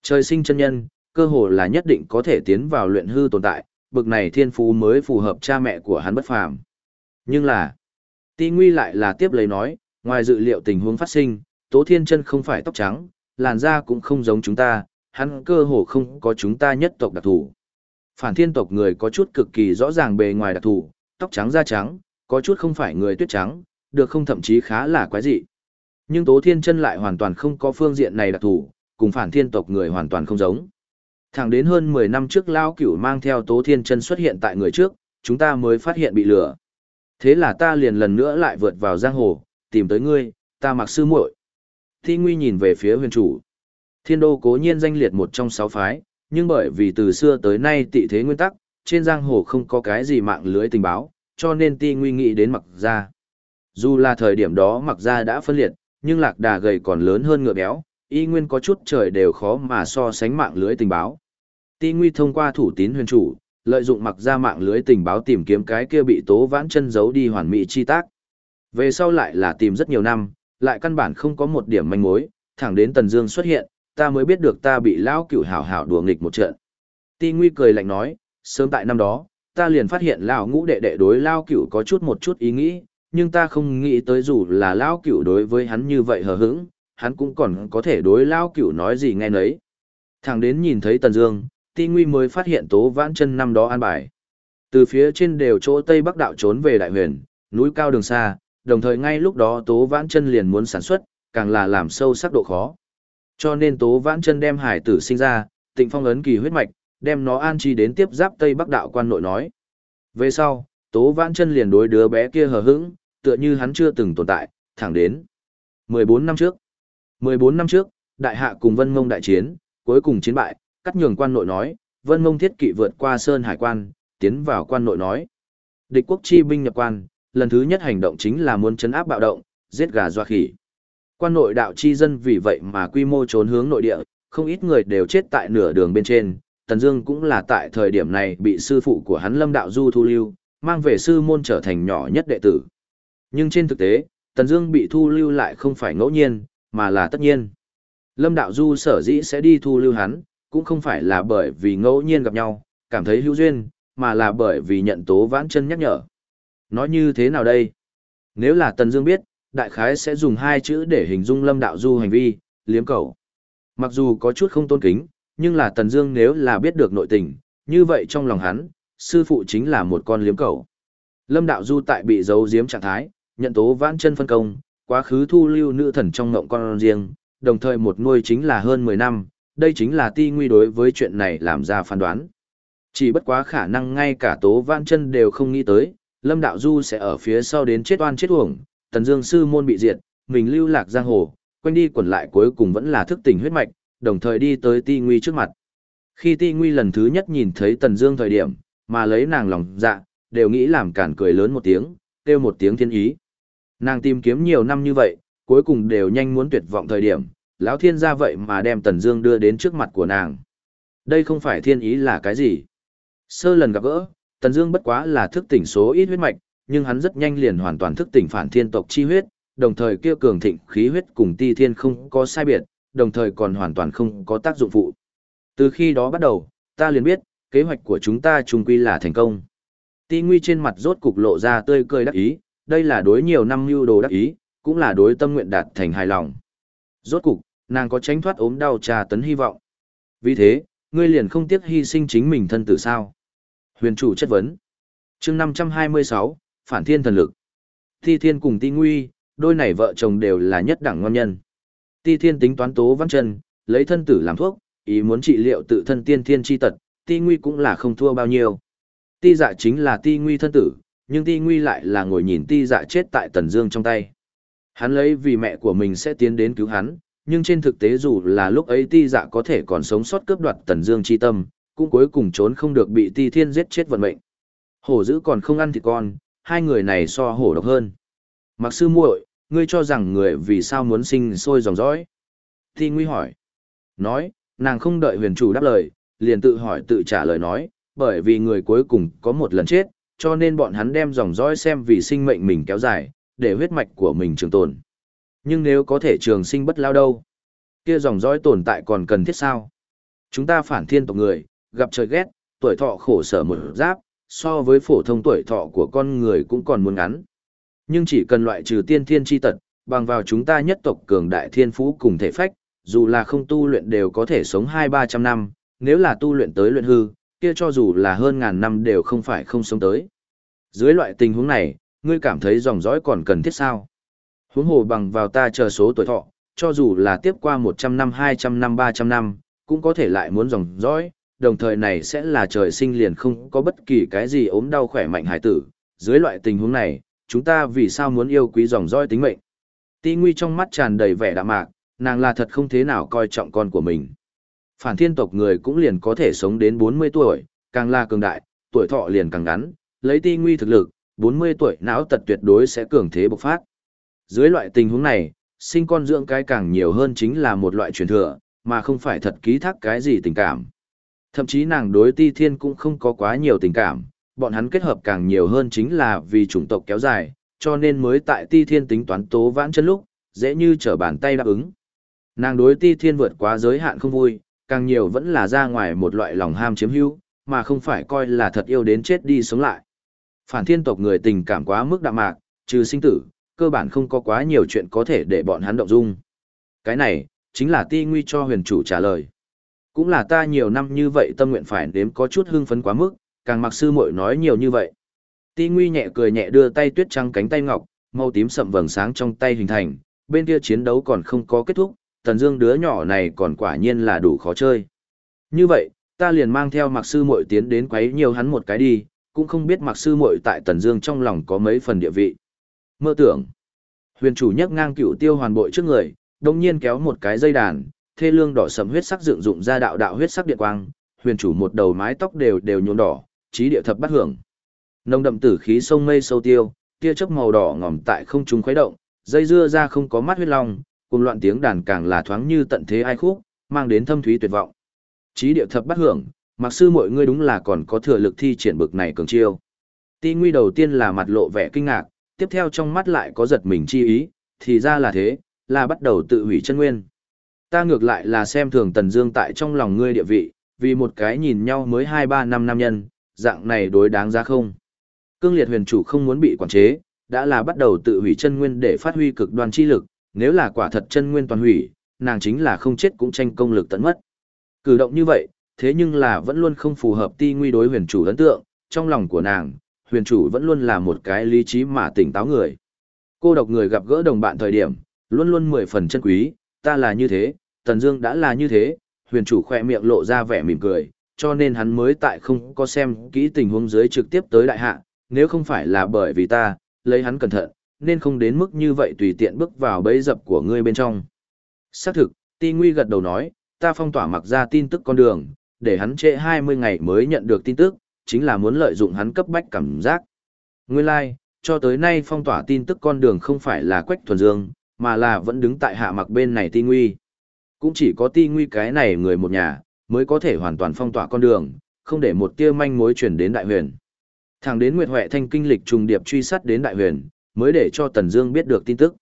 Trời sinh chân nhân, cơ hồ là nhất định có thể tiến vào luyện hư tồn tại, bực này thiên phú mới phù hợp cha mẹ của hắn bất phàm. Nhưng là, ti nguy lại là tiếp lấy nói, ngoài dự liệu tình huống phát sinh, Tố Thiên Chân không phải tóc trắng, làn da cũng không giống chúng ta, hắn cơ hồ không có chúng ta nhất tộc đặc thù. Phản thiên tộc người có chút cực kỳ rõ ràng bề ngoài đặc thù, tóc trắng da trắng, có chút không phải người tuyết trắng, được không thậm chí khá là quái dị. Nhưng Tố Thiên Chân lại hoàn toàn không có phương diện này đặc thù, cùng phản thiên tộc người hoàn toàn không giống. Thẳng đến hơn 10 năm trước Lao Cửu mang theo Tố Thiên Chân xuất hiện tại người trước, chúng ta mới phát hiện bị lừa. Thế là ta liền lần nữa lại vượt vào giang hồ, tìm tới ngươi, ta mặc sư muội. Thi Nguy nhìn về phía huyền chủ. Thiên đô cố nhiên danh liệt một trong sáu phái, nhưng bởi vì từ xưa tới nay tị thế nguyên tắc, trên giang hồ không có cái gì mạng lưới tình báo, cho nên ti nguy nghĩ đến mặc gia. Dù là thời điểm đó mặc gia đã phân liệt, nhưng lạc đà gầy còn lớn hơn ngựa béo, y nguyên có chút trời đều khó mà so sánh mạng lưới tình báo. Ti nguy thông qua thủ tín huyền chủ, lợi dụng mặc ra mạng lưới tình báo tìm kiếm cái kia bị tố vãn chân giấu đi hoàn mỹ chi tác. Về sau lại là tìm rất nhiều năm, lại căn bản không có một điểm manh mối, thẳng đến Tần Dương xuất hiện, ta mới biết được ta bị lão cửu hảo hảo đùa nghịch một trận. Ti Nguy cười lạnh nói, sớm tại năm đó, ta liền phát hiện lão ngũ đệ đệ đối lão cửu có chút một chút ý nghĩ, nhưng ta không nghĩ tới dù là lão cửu đối với hắn như vậy hờ hững, hắn cũng còn có thể đối lão cửu nói gì nghe nấy. Thẳng đến nhìn thấy Tần Dương, Ti Nguy mới phát hiện Tố Vãn Chân năm đó an bài. Từ phía trên đều chỗ Tây Bắc đạo trốn về Đại Huyền, núi cao đường xa, đồng thời ngay lúc đó Tố Vãn Chân liền muốn sản xuất, càng là làm sâu sắc độ khó. Cho nên Tố Vãn Chân đem hải tử sinh ra, Tịnh Phong ấn kỳ huyết mạch, đem nó an chi đến tiếp giáp Tây Bắc đạo quan nội nói. Về sau, Tố Vãn Chân liền đối đứa bé kia hờ hững, tựa như hắn chưa từng tồn tại, thẳng đến 14 năm trước. 14 năm trước, đại hạ cùng Vân Mông đại chiến, cuối cùng chiến bại, cắt nhường quan nội nói, Vân Mông thiết kỵ vượt qua Sơn Hải quan, tiến vào quan nội nói. Địch quốc chi binh nhập quan, lần thứ nhất hành động chính là muốn chấn áp bạo động, giết gà doa khỉ. Quan nội đạo chi dân vì vậy mà quy mô trốn hướng nội địa, không ít người đều chết tại nửa đường bên trên. Tần Dương cũng là tại thời điểm này bị sư phụ của hắn Lâm Đạo Du thu lưu, mang về sư môn trở thành nhỏ nhất đệ tử. Nhưng trên thực tế, Tần Dương bị thu lưu lại không phải ngẫu nhiên, mà là tất nhiên. Lâm Đạo Du sở dĩ sẽ đi thu lưu hắn, cũng không phải là bởi vì ngẫu nhiên gặp nhau, cảm thấy hữu duyên, mà là bởi vì nhận Tố Vãn Chân nhắc nhở. Nói như thế nào đây? Nếu là Tần Dương biết, đại khái sẽ dùng hai chữ để hình dung Lâm Đạo Du hành vi, liếm cầu. Mặc dù có chút không tôn kính, nhưng là Tần Dương nếu là biết được nội tình, như vậy trong lòng hắn, sư phụ chính là một con liếm cầu. Lâm Đạo Du tại bị giấu giếm trạng thái, nhận tố vãn chân phân công, quá khứ thu lưu nữ thần trong ngộng con riêng, đồng thời một nuôi chính là hơn 10 năm, đây chính là ti nguy đối với chuyện này làm ra phán đoán. Chỉ bất quá khả năng ngay cả tố vãn chân đều không nghĩ tới, Lâm Đạo Du sẽ ở phía sau đến chết oan chết uổng, Tần Dương sư môn bị diệt, mình lưu lạc giang hồ, quanh đi quẩn lại cuối cùng vẫn là thức tỉnh huyết mạch, đồng thời đi tới Ti Nguy trước mặt. Khi Ti Nguy lần thứ nhất nhìn thấy Tần Dương thời điểm, mà lấy nàng lòng dạ, đều nghĩ làm cản cười lớn một tiếng, kêu một tiếng thiên ý. Nàng tìm kiếm nhiều năm như vậy, cuối cùng đều nhanh muốn tuyệt vọng thời điểm, lão thiên gia vậy mà đem Tần Dương đưa đến trước mặt của nàng. Đây không phải thiên ý là cái gì? Sơ lần gặp gỡ, Tần Dương bất quá là thức tỉnh số ít huyết mạch, nhưng hắn rất nhanh liền hoàn toàn thức tỉnh phản thiên tộc chi huyết, đồng thời kia cường thịnh khí huyết cùng ti thiên không có sai biệt, đồng thời còn hoàn toàn không có tác dụng phụ. Từ khi đó bắt đầu, ta liền biết, kế hoạch của chúng ta chung quy là thành công. Ti Nguy trên mặt rốt cục lộ ra tươi cười đắc ý, đây là đối nhiều năm lưu đồ đắc ý, cũng là đối tâm nguyện đạt thành hài lòng. Rốt cục, nàng có tránh thoát ốm đau trà tấn hy vọng. Vì thế, ngươi liền không tiếc hy sinh chính mình thân tử sao? Huyền chủ chất vấn. Chương 526, phản thiên thần lực. Ti Thiên cùng Ti Nguy, đôi này vợ chồng đều là nhất đẳng ngon nhân. Ti Thiên tính toán tố văn chân, lấy thân tử làm thuốc, ý muốn trị liệu tự thân tiên thiên chi tật, Ti Nguy cũng là không thua bao nhiêu. Ti dạ chính là Ti Nguy thân tử, nhưng Ti Nguy lại là ngồi nhìn Ti dạ chết tại Tần Dương trong tay. Hắn lấy vì mẹ của mình sẽ tiến đến cứu hắn, nhưng trên thực tế dù là lúc ấy Ti dạ có thể còn sống sót cướp đoạt Tần Dương chi tâm, cũng cuối cùng trốn không được bị Ti Thiên giết chết vận mệnh. Hổ dữ còn không ăn thịt con, hai người này so hổ độc hơn. Mặc sư muội, ngươi cho rằng người vì sao muốn sinh sôi dòng dõi? Thi Nguy hỏi. Nói, nàng không đợi huyền chủ đáp lời, liền tự hỏi tự trả lời nói, bởi vì người cuối cùng có một lần chết, cho nên bọn hắn đem dòng dõi xem vì sinh mệnh mình kéo dài, để huyết mạch của mình trường tồn. Nhưng nếu có thể trường sinh bất lao đâu, kia dòng dõi tồn tại còn cần thiết sao? Chúng ta phản thiên tộc người, gặp trời ghét, tuổi thọ khổ sở một giáp, so với phổ thông tuổi thọ của con người cũng còn muốn ngắn. Nhưng chỉ cần loại trừ tiên thiên chi tật, bằng vào chúng ta nhất tộc cường đại thiên phú cùng thể phách, dù là không tu luyện đều có thể sống 2-300 năm, nếu là tu luyện tới luyện hư, kia cho dù là hơn ngàn năm đều không phải không sống tới. Dưới loại tình huống này, ngươi cảm thấy dòng dõi còn cần thiết sao? Huống hồ bằng vào ta chờ số tuổi thọ, cho dù là tiếp qua 100 năm 200 năm 300 năm, cũng có thể lại muốn dòng dõi, đồng thời này sẽ là trời sinh liền không có bất kỳ cái gì ốm đau khỏe mạnh hải tử. Dưới loại tình huống này, chúng ta vì sao muốn yêu quý dòng dõi tính mệnh? Ti Nguy trong mắt tràn đầy vẻ đạm mạc, nàng là thật không thế nào coi trọng con của mình. Phản thiên tộc người cũng liền có thể sống đến 40 tuổi, càng là cường đại, tuổi thọ liền càng ngắn, lấy Ti Nguy thực lực, 40 tuổi não tật tuyệt đối sẽ cường thế bộc phát. Dưới loại tình huống này, sinh con dưỡng cái càng nhiều hơn chính là một loại truyền thừa, mà không phải thật ký thác cái gì tình cảm. Thậm chí nàng đối ti thiên cũng không có quá nhiều tình cảm, bọn hắn kết hợp càng nhiều hơn chính là vì chủng tộc kéo dài, cho nên mới tại ti thiên tính toán tố vãn chân lúc, dễ như trở bàn tay đáp ứng. Nàng đối ti thiên vượt quá giới hạn không vui, càng nhiều vẫn là ra ngoài một loại lòng ham chiếm hữu, mà không phải coi là thật yêu đến chết đi sống lại. Phản thiên tộc người tình cảm quá mức đạm mạc, trừ sinh tử, cơ bản không có quá nhiều chuyện có thể để bọn hắn động dung. Cái này, chính là ti nguy cho huyền chủ trả lời. Cũng là ta nhiều năm như vậy tâm nguyện phải đếm có chút hưng phấn quá mức, càng mặc sư muội nói nhiều như vậy. Ti Nguy nhẹ cười nhẹ đưa tay tuyết trắng cánh tay ngọc, màu tím sậm vầng sáng trong tay hình thành, bên kia chiến đấu còn không có kết thúc, Tần Dương đứa nhỏ này còn quả nhiên là đủ khó chơi. Như vậy, ta liền mang theo Mặc sư muội tiến đến quấy nhiều hắn một cái đi, cũng không biết Mạc sư muội tại Tần Dương trong lòng có mấy phần địa vị. Mơ tưởng. Huyền chủ nhấc ngang cựu tiêu hoàn bội trước người, đồng nhiên kéo một cái dây đàn, thê lương đỏ sầm huyết sắc dựng dụng ra đạo đạo huyết sắc điện quang, huyền chủ một đầu mái tóc đều đều nhuộm đỏ, trí địa thập bắt hưởng. Nồng đậm tử khí sông mây sâu tiêu, tia chớp màu đỏ ngòm tại không trung khuấy động, dây dưa ra không có mắt huyết long, cùng loạn tiếng đàn càng là thoáng như tận thế ai khúc, mang đến thâm thúy tuyệt vọng. Trí địa thập bắt hưởng, mặc sư mọi người đúng là còn có thừa lực thi triển bực này cường chiêu. Ti nguy đầu tiên là mặt lộ vẻ kinh ngạc, tiếp theo trong mắt lại có giật mình chi ý, thì ra là thế, là bắt đầu tự hủy chân nguyên. Ta ngược lại là xem thường Tần Dương tại trong lòng ngươi địa vị, vì một cái nhìn nhau mới 2-3 năm nam nhân, dạng này đối đáng giá không? Cương liệt huyền chủ không muốn bị quản chế, đã là bắt đầu tự hủy chân nguyên để phát huy cực đoan chi lực, nếu là quả thật chân nguyên toàn hủy, nàng chính là không chết cũng tranh công lực tận mất. Cử động như vậy, thế nhưng là vẫn luôn không phù hợp ti nguy đối huyền chủ ấn tượng, trong lòng của nàng, huyền chủ vẫn luôn là một cái lý trí mà tỉnh táo người. Cô độc người gặp gỡ đồng bạn thời điểm, luôn luôn mười phần chân quý, ta là như thế, Tần Dương đã là như thế, huyền chủ khẽ miệng lộ ra vẻ mỉm cười, cho nên hắn mới tại không có xem kỹ tình huống dưới trực tiếp tới đại hạ, nếu không phải là bởi vì ta, lấy hắn cẩn thận, nên không đến mức như vậy tùy tiện bước vào bẫy dập của ngươi bên trong. Xác thực, Ti Nguy gật đầu nói, ta phong tỏa mặc ra tin tức con đường, để hắn trễ 20 ngày mới nhận được tin tức, chính là muốn lợi dụng hắn cấp bách cảm giác. Nguyên lai, like, cho tới nay phong tỏa tin tức con đường không phải là Quách Thuần Dương, mà là vẫn đứng tại hạ mặc bên này Ti Nguy. Cũng chỉ có Ti Nguy cái này người một nhà, mới có thể hoàn toàn phong tỏa con đường, không để một tia manh mối truyền đến đại huyền. Thẳng đến Nguyệt Huệ Thanh kinh lịch trùng điệp truy sát đến đại huyền, mới để cho Tần Dương biết được tin tức.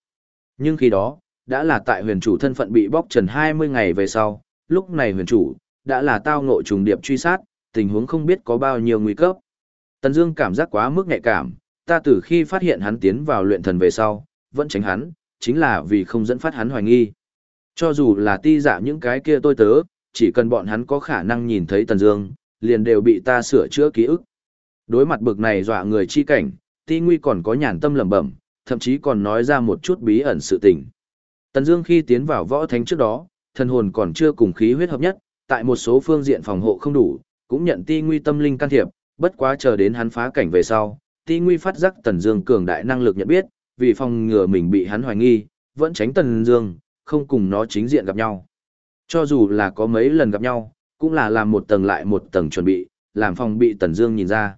Nhưng khi đó, đã là tại huyền chủ thân phận bị bóc trần 20 ngày về sau, lúc này huyền chủ đã là tao ngộ trùng điệp truy sát, tình huống không biết có bao nhiêu nguy cấp. Tần Dương cảm giác quá mức nhạy cảm, ta từ khi phát hiện hắn tiến vào luyện thần về sau, vẫn tránh hắn, chính là vì không dẫn phát hắn hoài nghi. Cho dù là ti dạ những cái kia tôi tớ, chỉ cần bọn hắn có khả năng nhìn thấy Tần Dương, liền đều bị ta sửa chữa ký ức. Đối mặt bực này dọa người chi cảnh, ti nguy còn có nhàn tâm lẩm bẩm, thậm chí còn nói ra một chút bí ẩn sự tình. Tần Dương khi tiến vào võ thánh trước đó, thần hồn còn chưa cùng khí huyết hợp nhất, tại một số phương diện phòng hộ không đủ, cũng nhận ti nguy tâm linh can thiệp, bất quá chờ đến hắn phá cảnh về sau, ti nguy phát giác Tần Dương cường đại năng lực nhận biết, vì phòng ngừa mình bị hắn hoài nghi, vẫn tránh Tần Dương, không cùng nó chính diện gặp nhau. Cho dù là có mấy lần gặp nhau, cũng là làm một tầng lại một tầng chuẩn bị, làm phòng bị Tần Dương nhìn ra.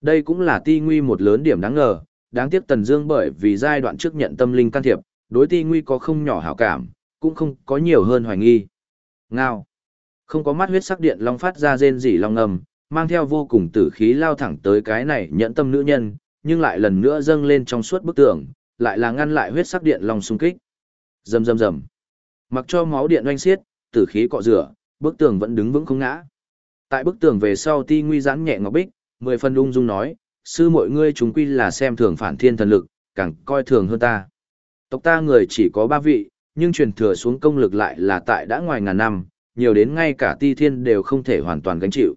Đây cũng là ti nguy một lớn điểm đáng ngờ, đáng tiếc Tần Dương bởi vì giai đoạn trước nhận tâm linh can thiệp, đối ti nguy có không nhỏ hảo cảm, cũng không có nhiều hơn hoài nghi. Ngao. Không có mắt huyết sắc điện long phát ra rên rỉ long ngầm, mang theo vô cùng tử khí lao thẳng tới cái này nhẫn tâm nữ nhân, nhưng lại lần nữa dâng lên trong suốt bức tường, lại là ngăn lại huyết sắc điện long xung kích. Rầm rầm rầm. Mặc cho máu điện oanh xiết, tử khí cọ rửa, bức tường vẫn đứng vững không ngã. Tại bức tường về sau Ti Nguy giãn nhẹ ngọc bích, mười phân ung dung nói, sư mọi ngươi chúng quy là xem thường phản thiên thần lực, càng coi thường hơn ta. Tộc ta người chỉ có ba vị, nhưng truyền thừa xuống công lực lại là tại đã ngoài ngàn năm, nhiều đến ngay cả ti thiên đều không thể hoàn toàn gánh chịu.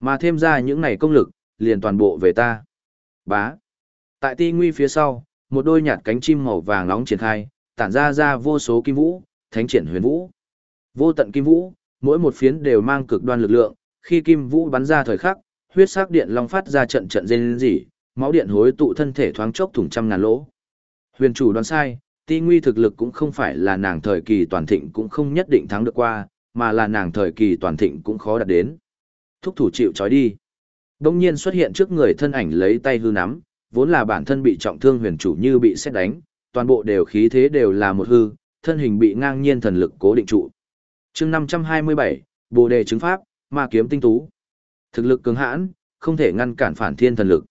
Mà thêm ra những này công lực, liền toàn bộ về ta. Bá. Tại ti nguy phía sau, một đôi nhạt cánh chim màu vàng nóng triển khai, tản ra ra vô số kim vũ, thánh triển huyền vũ. Vô tận kim vũ, mỗi một phiến đều mang cực đoan lực lượng, khi kim vũ bắn ra thời khắc, huyết sắc điện long phát ra trận trận rên rỉ, máu điện hối tụ thân thể thoáng chốc thủng trăm ngàn lỗ. Huyền chủ đoán sai, ti nguy thực lực cũng không phải là nàng thời kỳ toàn thịnh cũng không nhất định thắng được qua, mà là nàng thời kỳ toàn thịnh cũng khó đạt đến. Thúc thủ chịu trói đi. Đông nhiên xuất hiện trước người thân ảnh lấy tay hư nắm, vốn là bản thân bị trọng thương huyền chủ như bị xét đánh, toàn bộ đều khí thế đều là một hư, thân hình bị ngang nhiên thần lực cố định trụ. chương 527, Bồ đề chứng pháp, ma kiếm tinh tú. Thực lực cường hãn, không thể ngăn cản phản thiên thần lực.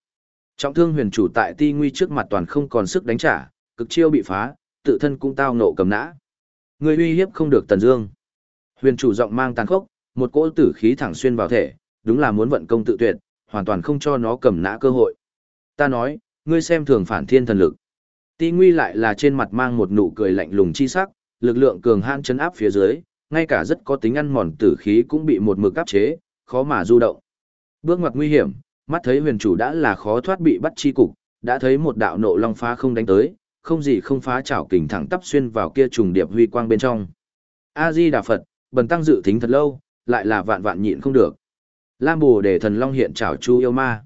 Trọng thương huyền chủ tại ti nguy trước mặt toàn không còn sức đánh trả, cực chiêu bị phá, tự thân cũng tao nộ cầm nã. Người uy hiếp không được tần dương. Huyền chủ giọng mang tàn khốc, một cỗ tử khí thẳng xuyên vào thể, đúng là muốn vận công tự tuyệt, hoàn toàn không cho nó cầm nã cơ hội. Ta nói, ngươi xem thường phản thiên thần lực. Ti Nguy lại là trên mặt mang một nụ cười lạnh lùng chi sắc, lực lượng cường hãn chấn áp phía dưới, ngay cả rất có tính ăn mòn tử khí cũng bị một mực áp chế, khó mà du động. Bước ngoặt nguy hiểm, mắt thấy huyền chủ đã là khó thoát bị bắt chi cục, đã thấy một đạo nộ long phá không đánh tới, không gì không phá chảo kình thẳng tắp xuyên vào kia trùng điệp huy quang bên trong. A-di-đà Phật, bần tăng dự tính thật lâu, lại là vạn vạn nhịn không được. Lam Bồ để thần long hiện trảo chu yêu ma.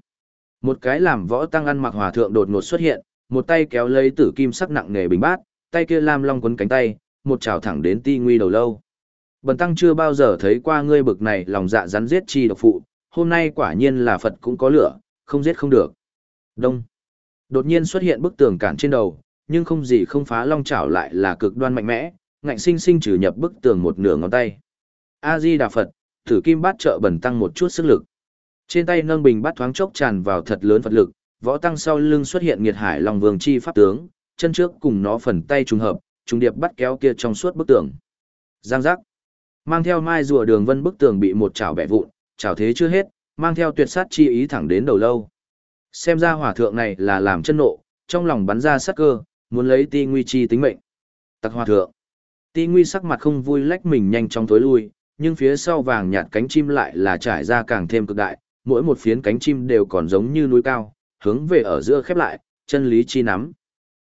Một cái làm võ tăng ăn mặc hòa thượng đột ngột xuất hiện, một tay kéo lấy tử kim sắc nặng nghề bình bát, tay kia lam long quấn cánh tay, một chảo thẳng đến ti nguy đầu lâu. Bần tăng chưa bao giờ thấy qua ngươi bực này lòng dạ rắn giết chi độc phụ, hôm nay quả nhiên là Phật cũng có lửa, không giết không được. Đông. Đột nhiên xuất hiện bức tường cản trên đầu, nhưng không gì không phá long chảo lại là cực đoan mạnh mẽ, ngạnh sinh sinh trừ nhập bức tường một nửa ngón tay. A Di Đà Phật, thử kim bát trợ bẩn tăng một chút sức lực. Trên tay nâng bình bát thoáng chốc tràn vào thật lớn Phật lực, võ tăng sau lưng xuất hiện nghiệt hải long vương chi pháp tướng, chân trước cùng nó phần tay trùng hợp, trùng điệp bắt kéo kia trong suốt bức tường. Giang giác. Mang theo mai rùa đường vân bức tường bị một chảo bẻ vụn, chảo thế chưa hết, mang theo tuyệt sát chi ý thẳng đến đầu lâu. Xem ra hỏa thượng này là làm chân nộ, trong lòng bắn ra sát cơ, muốn lấy ti nguy chi tính mệnh. Tặc hỏa thượng. Ti nguy sắc mặt không vui lách mình nhanh chóng tối lui, nhưng phía sau vàng nhạt cánh chim lại là trải ra càng thêm cực đại, mỗi một phiến cánh chim đều còn giống như núi cao, hướng về ở giữa khép lại, chân lý chi nắm.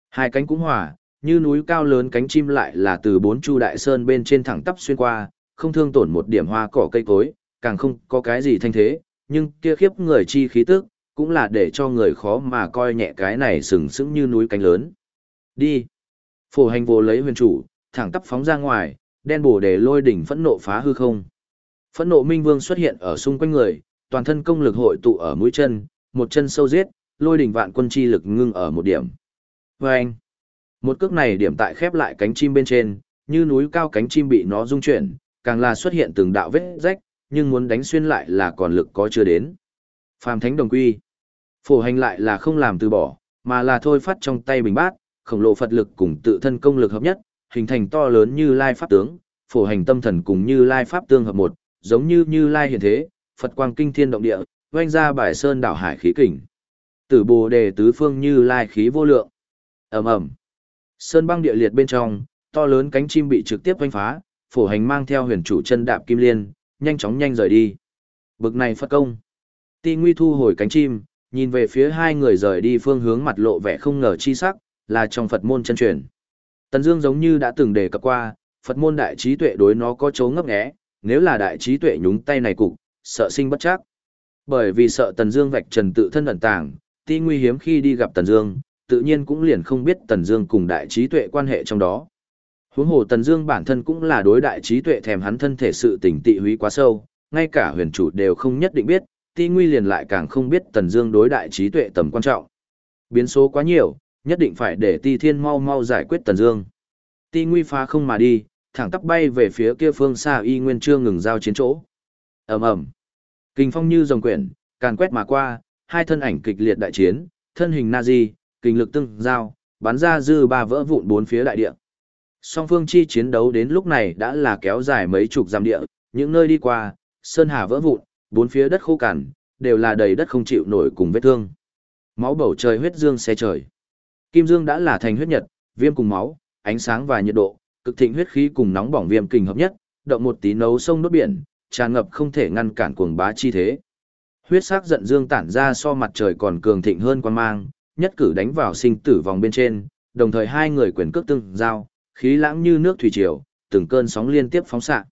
Hai cánh cũng hòa, như núi cao lớn cánh chim lại là từ bốn chu đại sơn bên trên thẳng tắp xuyên qua, không thương tổn một điểm hoa cỏ cây cối, càng không có cái gì thanh thế, nhưng kia khiếp người chi khí tức, cũng là để cho người khó mà coi nhẹ cái này sừng sững như núi cánh lớn. Đi. Phổ hành vô lấy huyền chủ, thẳng tắp phóng ra ngoài, đen bổ để lôi đỉnh phẫn nộ phá hư không. Phẫn nộ minh vương xuất hiện ở xung quanh người, toàn thân công lực hội tụ ở mũi chân, một chân sâu giết, lôi đỉnh vạn quân chi lực ngưng ở một điểm. Vâng! một cước này điểm tại khép lại cánh chim bên trên, như núi cao cánh chim bị nó rung chuyển, càng là xuất hiện từng đạo vết rách, nhưng muốn đánh xuyên lại là còn lực có chưa đến. Phàm thánh đồng quy. Phổ hành lại là không làm từ bỏ, mà là thôi phát trong tay bình bát, khổng lồ Phật lực cùng tự thân công lực hợp nhất, hình thành to lớn như lai pháp tướng, phổ hành tâm thần cùng như lai pháp tương hợp một, giống như như lai hiện thế, Phật quang kinh thiên động địa, oanh ra bài sơn đảo hải khí kình. Tử bồ đề tứ phương như lai khí vô lượng. ầm ầm Sơn băng địa liệt bên trong, to lớn cánh chim bị trực tiếp oanh phá, phổ hành mang theo huyền chủ chân đạp kim liên, nhanh chóng nhanh rời đi. Bực này phật công. Ti Nguy thu hồi cánh chim, nhìn về phía hai người rời đi phương hướng mặt lộ vẻ không ngờ chi sắc, là trong Phật môn chân truyền. Tần Dương giống như đã từng đề cập qua, Phật môn đại trí tuệ đối nó có chỗ ngấp nghé, nếu là đại trí tuệ nhúng tay này cục, sợ sinh bất chắc. Bởi vì sợ Tần Dương vạch trần tự thân ẩn tàng, Ti Nguy hiếm khi đi gặp Tần Dương, tự nhiên cũng liền không biết Tần Dương cùng đại trí tuệ quan hệ trong đó. Huống hồ Tần Dương bản thân cũng là đối đại trí tuệ thèm hắn thân thể sự tình tị húy quá sâu, ngay cả huyền chủ đều không nhất định biết, Ti Nguy liền lại càng không biết Tần Dương đối đại trí tuệ tầm quan trọng. Biến số quá nhiều, nhất định phải để Ti Thiên mau mau giải quyết Tần Dương. Ti Nguy phá không mà đi, thẳng tắp bay về phía kia phương xa y nguyên chưa ngừng giao chiến chỗ. Ầm ầm. Kình phong như rồng quyển, càn quét mà qua, hai thân ảnh kịch liệt đại chiến, thân hình Nazi, kình lực tương giao, bắn ra dư ba vỡ vụn bốn phía đại địa. Song phương chi chiến đấu đến lúc này đã là kéo dài mấy chục dặm địa, những nơi đi qua, sơn hà vỡ vụn, bốn phía đất khô cằn, đều là đầy đất không chịu nổi cùng vết thương. Máu bầu trời huyết dương xe trời. Kim dương đã là thành huyết nhật, viêm cùng máu, ánh sáng và nhiệt độ, cực thịnh huyết khí cùng nóng bỏng viêm kình hợp nhất, động một tí nấu sông đốt biển, tràn ngập không thể ngăn cản cuồng bá chi thế. Huyết sắc giận dương tản ra so mặt trời còn cường thịnh hơn quan mang, nhất cử đánh vào sinh tử vòng bên trên, đồng thời hai người quyền cước tương giao, khí lãng như nước thủy triều, từng cơn sóng liên tiếp phóng xạ.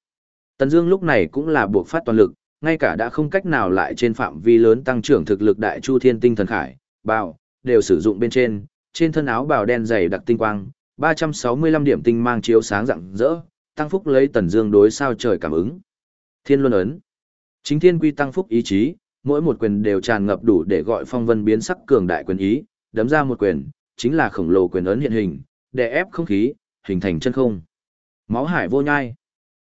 Tần Dương lúc này cũng là buộc phát toàn lực, ngay cả đã không cách nào lại trên phạm vi lớn tăng trưởng thực lực đại chu thiên tinh thần khải, bao đều sử dụng bên trên, trên thân áo bào đen dày đặc tinh quang, 365 điểm tinh mang chiếu sáng rạng rỡ, tăng phúc lấy Tần Dương đối sao trời cảm ứng. Thiên Luân ấn. Chính thiên quy tăng phúc ý chí, mỗi một quyền đều tràn ngập đủ để gọi phong vân biến sắc cường đại quyền ý, đấm ra một quyền, chính là khổng lồ quyền ấn hiện hình, đè ép không khí, hình thành chân không. Máu hải vô nhai.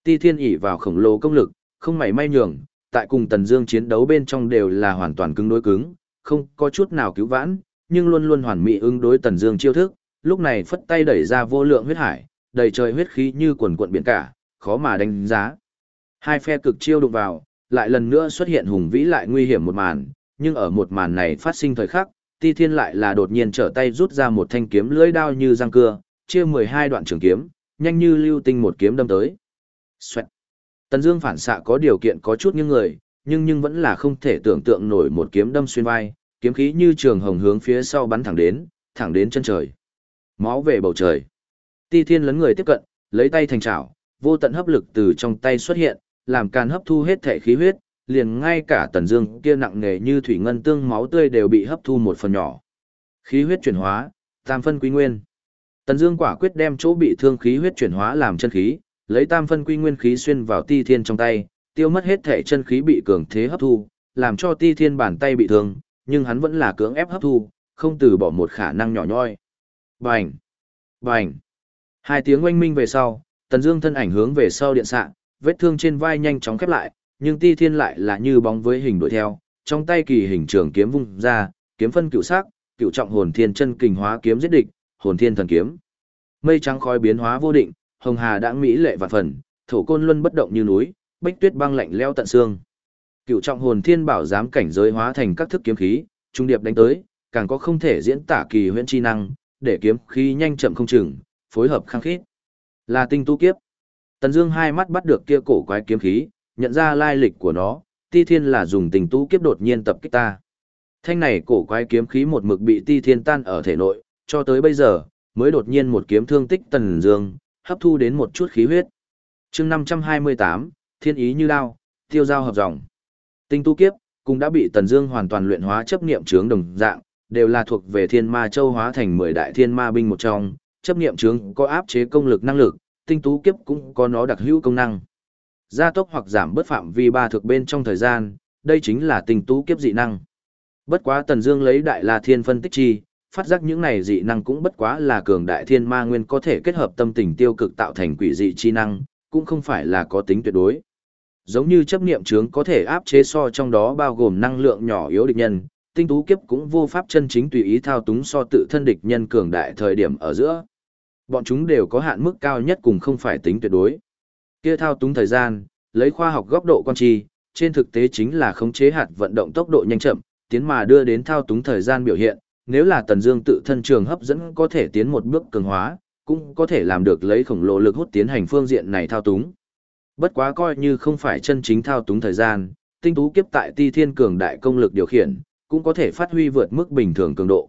Ti Thiên ỷ vào khổng lồ công lực, không mảy may nhường, tại cùng Tần Dương chiến đấu bên trong đều là hoàn toàn cứng đối cứng, không có chút nào cứu vãn, nhưng luôn luôn hoàn mỹ ứng đối Tần Dương chiêu thức, lúc này phất tay đẩy ra vô lượng huyết hải, đầy trời huyết khí như quần quần biển cả, khó mà đánh giá. Hai phe cực chiêu đụng vào, lại lần nữa xuất hiện hùng vĩ lại nguy hiểm một màn, nhưng ở một màn này phát sinh thời khắc, Ti Thiên lại là đột nhiên trở tay rút ra một thanh kiếm lưỡi đao như răng cưa, chia 12 đoạn trường kiếm, nhanh như lưu tinh một kiếm đâm tới. Xoẹt. Tần Dương phản xạ có điều kiện có chút nghiêng người, nhưng nhưng vẫn là không thể tưởng tượng nổi một kiếm đâm xuyên vai, kiếm khí như trường hồng hướng phía sau bắn thẳng đến, thẳng đến chân trời. Máu về bầu trời. Ti Thiên lấn người tiếp cận, lấy tay thành chảo, vô tận hấp lực từ trong tay xuất hiện, làm can hấp thu hết thể khí huyết, liền ngay cả tần dương kia nặng nề như thủy ngân tương máu tươi đều bị hấp thu một phần nhỏ. Khí huyết chuyển hóa, tam phân quy nguyên. Tần Dương quả quyết đem chỗ bị thương khí huyết chuyển hóa làm chân khí, lấy tam phân quy nguyên khí xuyên vào Ti Thiên trong tay, tiêu mất hết thể chân khí bị cường thế hấp thu, làm cho Ti Thiên bàn tay bị thương, nhưng hắn vẫn là cưỡng ép hấp thu, không từ bỏ một khả năng nhỏ nhoi. Bành! Bành! Hai tiếng oanh minh về sau, Tần Dương thân ảnh hướng về sau điện xạ, vết thương trên vai nhanh chóng khép lại, nhưng Ti Thiên lại là như bóng với hình đuổi theo, trong tay kỳ hình trường kiếm vung ra, kiếm phân cựu sắc, cựu trọng hồn thiên chân kình hóa kiếm giết địch, hồn thiên thần kiếm. Mây trắng khói biến hóa vô định, hồng hà đã mỹ lệ vạn phần, thổ côn luân bất động như núi, bích tuyết băng lạnh leo tận xương. Cựu trọng hồn thiên bảo giám cảnh giới hóa thành các thức kiếm khí, trung điệp đánh tới, càng có không thể diễn tả kỳ huyễn chi năng, để kiếm khí nhanh chậm không chừng, phối hợp khăng khít. Là tinh tu kiếp. Tần Dương hai mắt bắt được kia cổ quái kiếm khí, nhận ra lai lịch của nó, Ti Thiên là dùng tình tu kiếp đột nhiên tập kích ta. Thanh này cổ quái kiếm khí một mực bị Ti Thiên tan ở thể nội, cho tới bây giờ, mới đột nhiên một kiếm thương tích Tần Dương, hấp thu đến một chút khí huyết. Chương 528, Thiên ý như đao, tiêu giao hợp dòng. Tinh tu kiếp, cũng đã bị Tần Dương hoàn toàn luyện hóa chấp niệm chướng đồng dạng, đều là thuộc về Thiên Ma Châu hóa thành 10 đại thiên ma binh một trong, chấp niệm chướng có áp chế công lực năng lực, tinh tú kiếp cũng có nó đặc hữu công năng. Gia tốc hoặc giảm bớt phạm vi ba thực bên trong thời gian, đây chính là tinh tú kiếp dị năng. Bất quá Tần Dương lấy đại La Thiên phân tích chi, phát giác những này dị năng cũng bất quá là cường đại thiên ma nguyên có thể kết hợp tâm tình tiêu cực tạo thành quỷ dị chi năng, cũng không phải là có tính tuyệt đối. Giống như chấp niệm trướng có thể áp chế so trong đó bao gồm năng lượng nhỏ yếu địch nhân, tinh tú kiếp cũng vô pháp chân chính tùy ý thao túng so tự thân địch nhân cường đại thời điểm ở giữa. Bọn chúng đều có hạn mức cao nhất cùng không phải tính tuyệt đối. Kia thao túng thời gian, lấy khoa học góc độ quan trì, trên thực tế chính là khống chế hạt vận động tốc độ nhanh chậm, tiến mà đưa đến thao túng thời gian biểu hiện, nếu là Tần Dương tự thân trường hấp dẫn có thể tiến một bước cường hóa, cũng có thể làm được lấy khổng lồ lực hút tiến hành phương diện này thao túng. Bất quá coi như không phải chân chính thao túng thời gian, tinh tú kiếp tại Ti Thiên cường đại công lực điều khiển, cũng có thể phát huy vượt mức bình thường cường độ.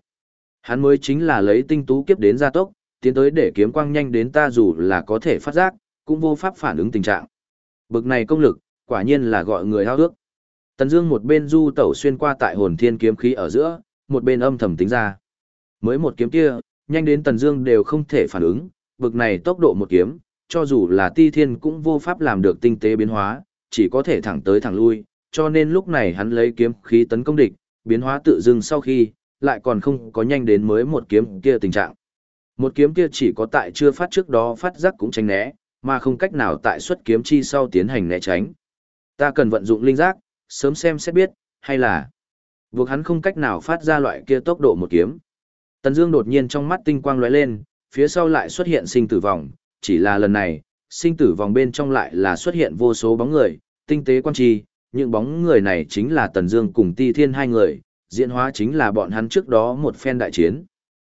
Hắn mới chính là lấy tinh tú kiếp đến gia tốc, tiến tới để kiếm quang nhanh đến ta dù là có thể phát giác, cũng vô pháp phản ứng tình trạng. Bực này công lực, quả nhiên là gọi người hao ước. Tần Dương một bên du tẩu xuyên qua tại hồn thiên kiếm khí ở giữa, một bên âm thầm tính ra. Mới một kiếm kia, nhanh đến Tần Dương đều không thể phản ứng, bực này tốc độ một kiếm, cho dù là Ti Thiên cũng vô pháp làm được tinh tế biến hóa, chỉ có thể thẳng tới thẳng lui, cho nên lúc này hắn lấy kiếm khí tấn công địch, biến hóa tự dưng sau khi, lại còn không có nhanh đến mới một kiếm kia tình trạng. Một kiếm kia chỉ có tại chưa phát trước đó phát giác cũng tránh né, mà không cách nào tại xuất kiếm chi sau tiến hành né tránh. Ta cần vận dụng linh giác, sớm xem xét biết, hay là buộc hắn không cách nào phát ra loại kia tốc độ một kiếm. Tần Dương đột nhiên trong mắt tinh quang lóe lên, phía sau lại xuất hiện sinh tử vòng, chỉ là lần này, sinh tử vòng bên trong lại là xuất hiện vô số bóng người, tinh tế quan trì, những bóng người này chính là Tần Dương cùng Ti Thiên hai người, diễn hóa chính là bọn hắn trước đó một phen đại chiến.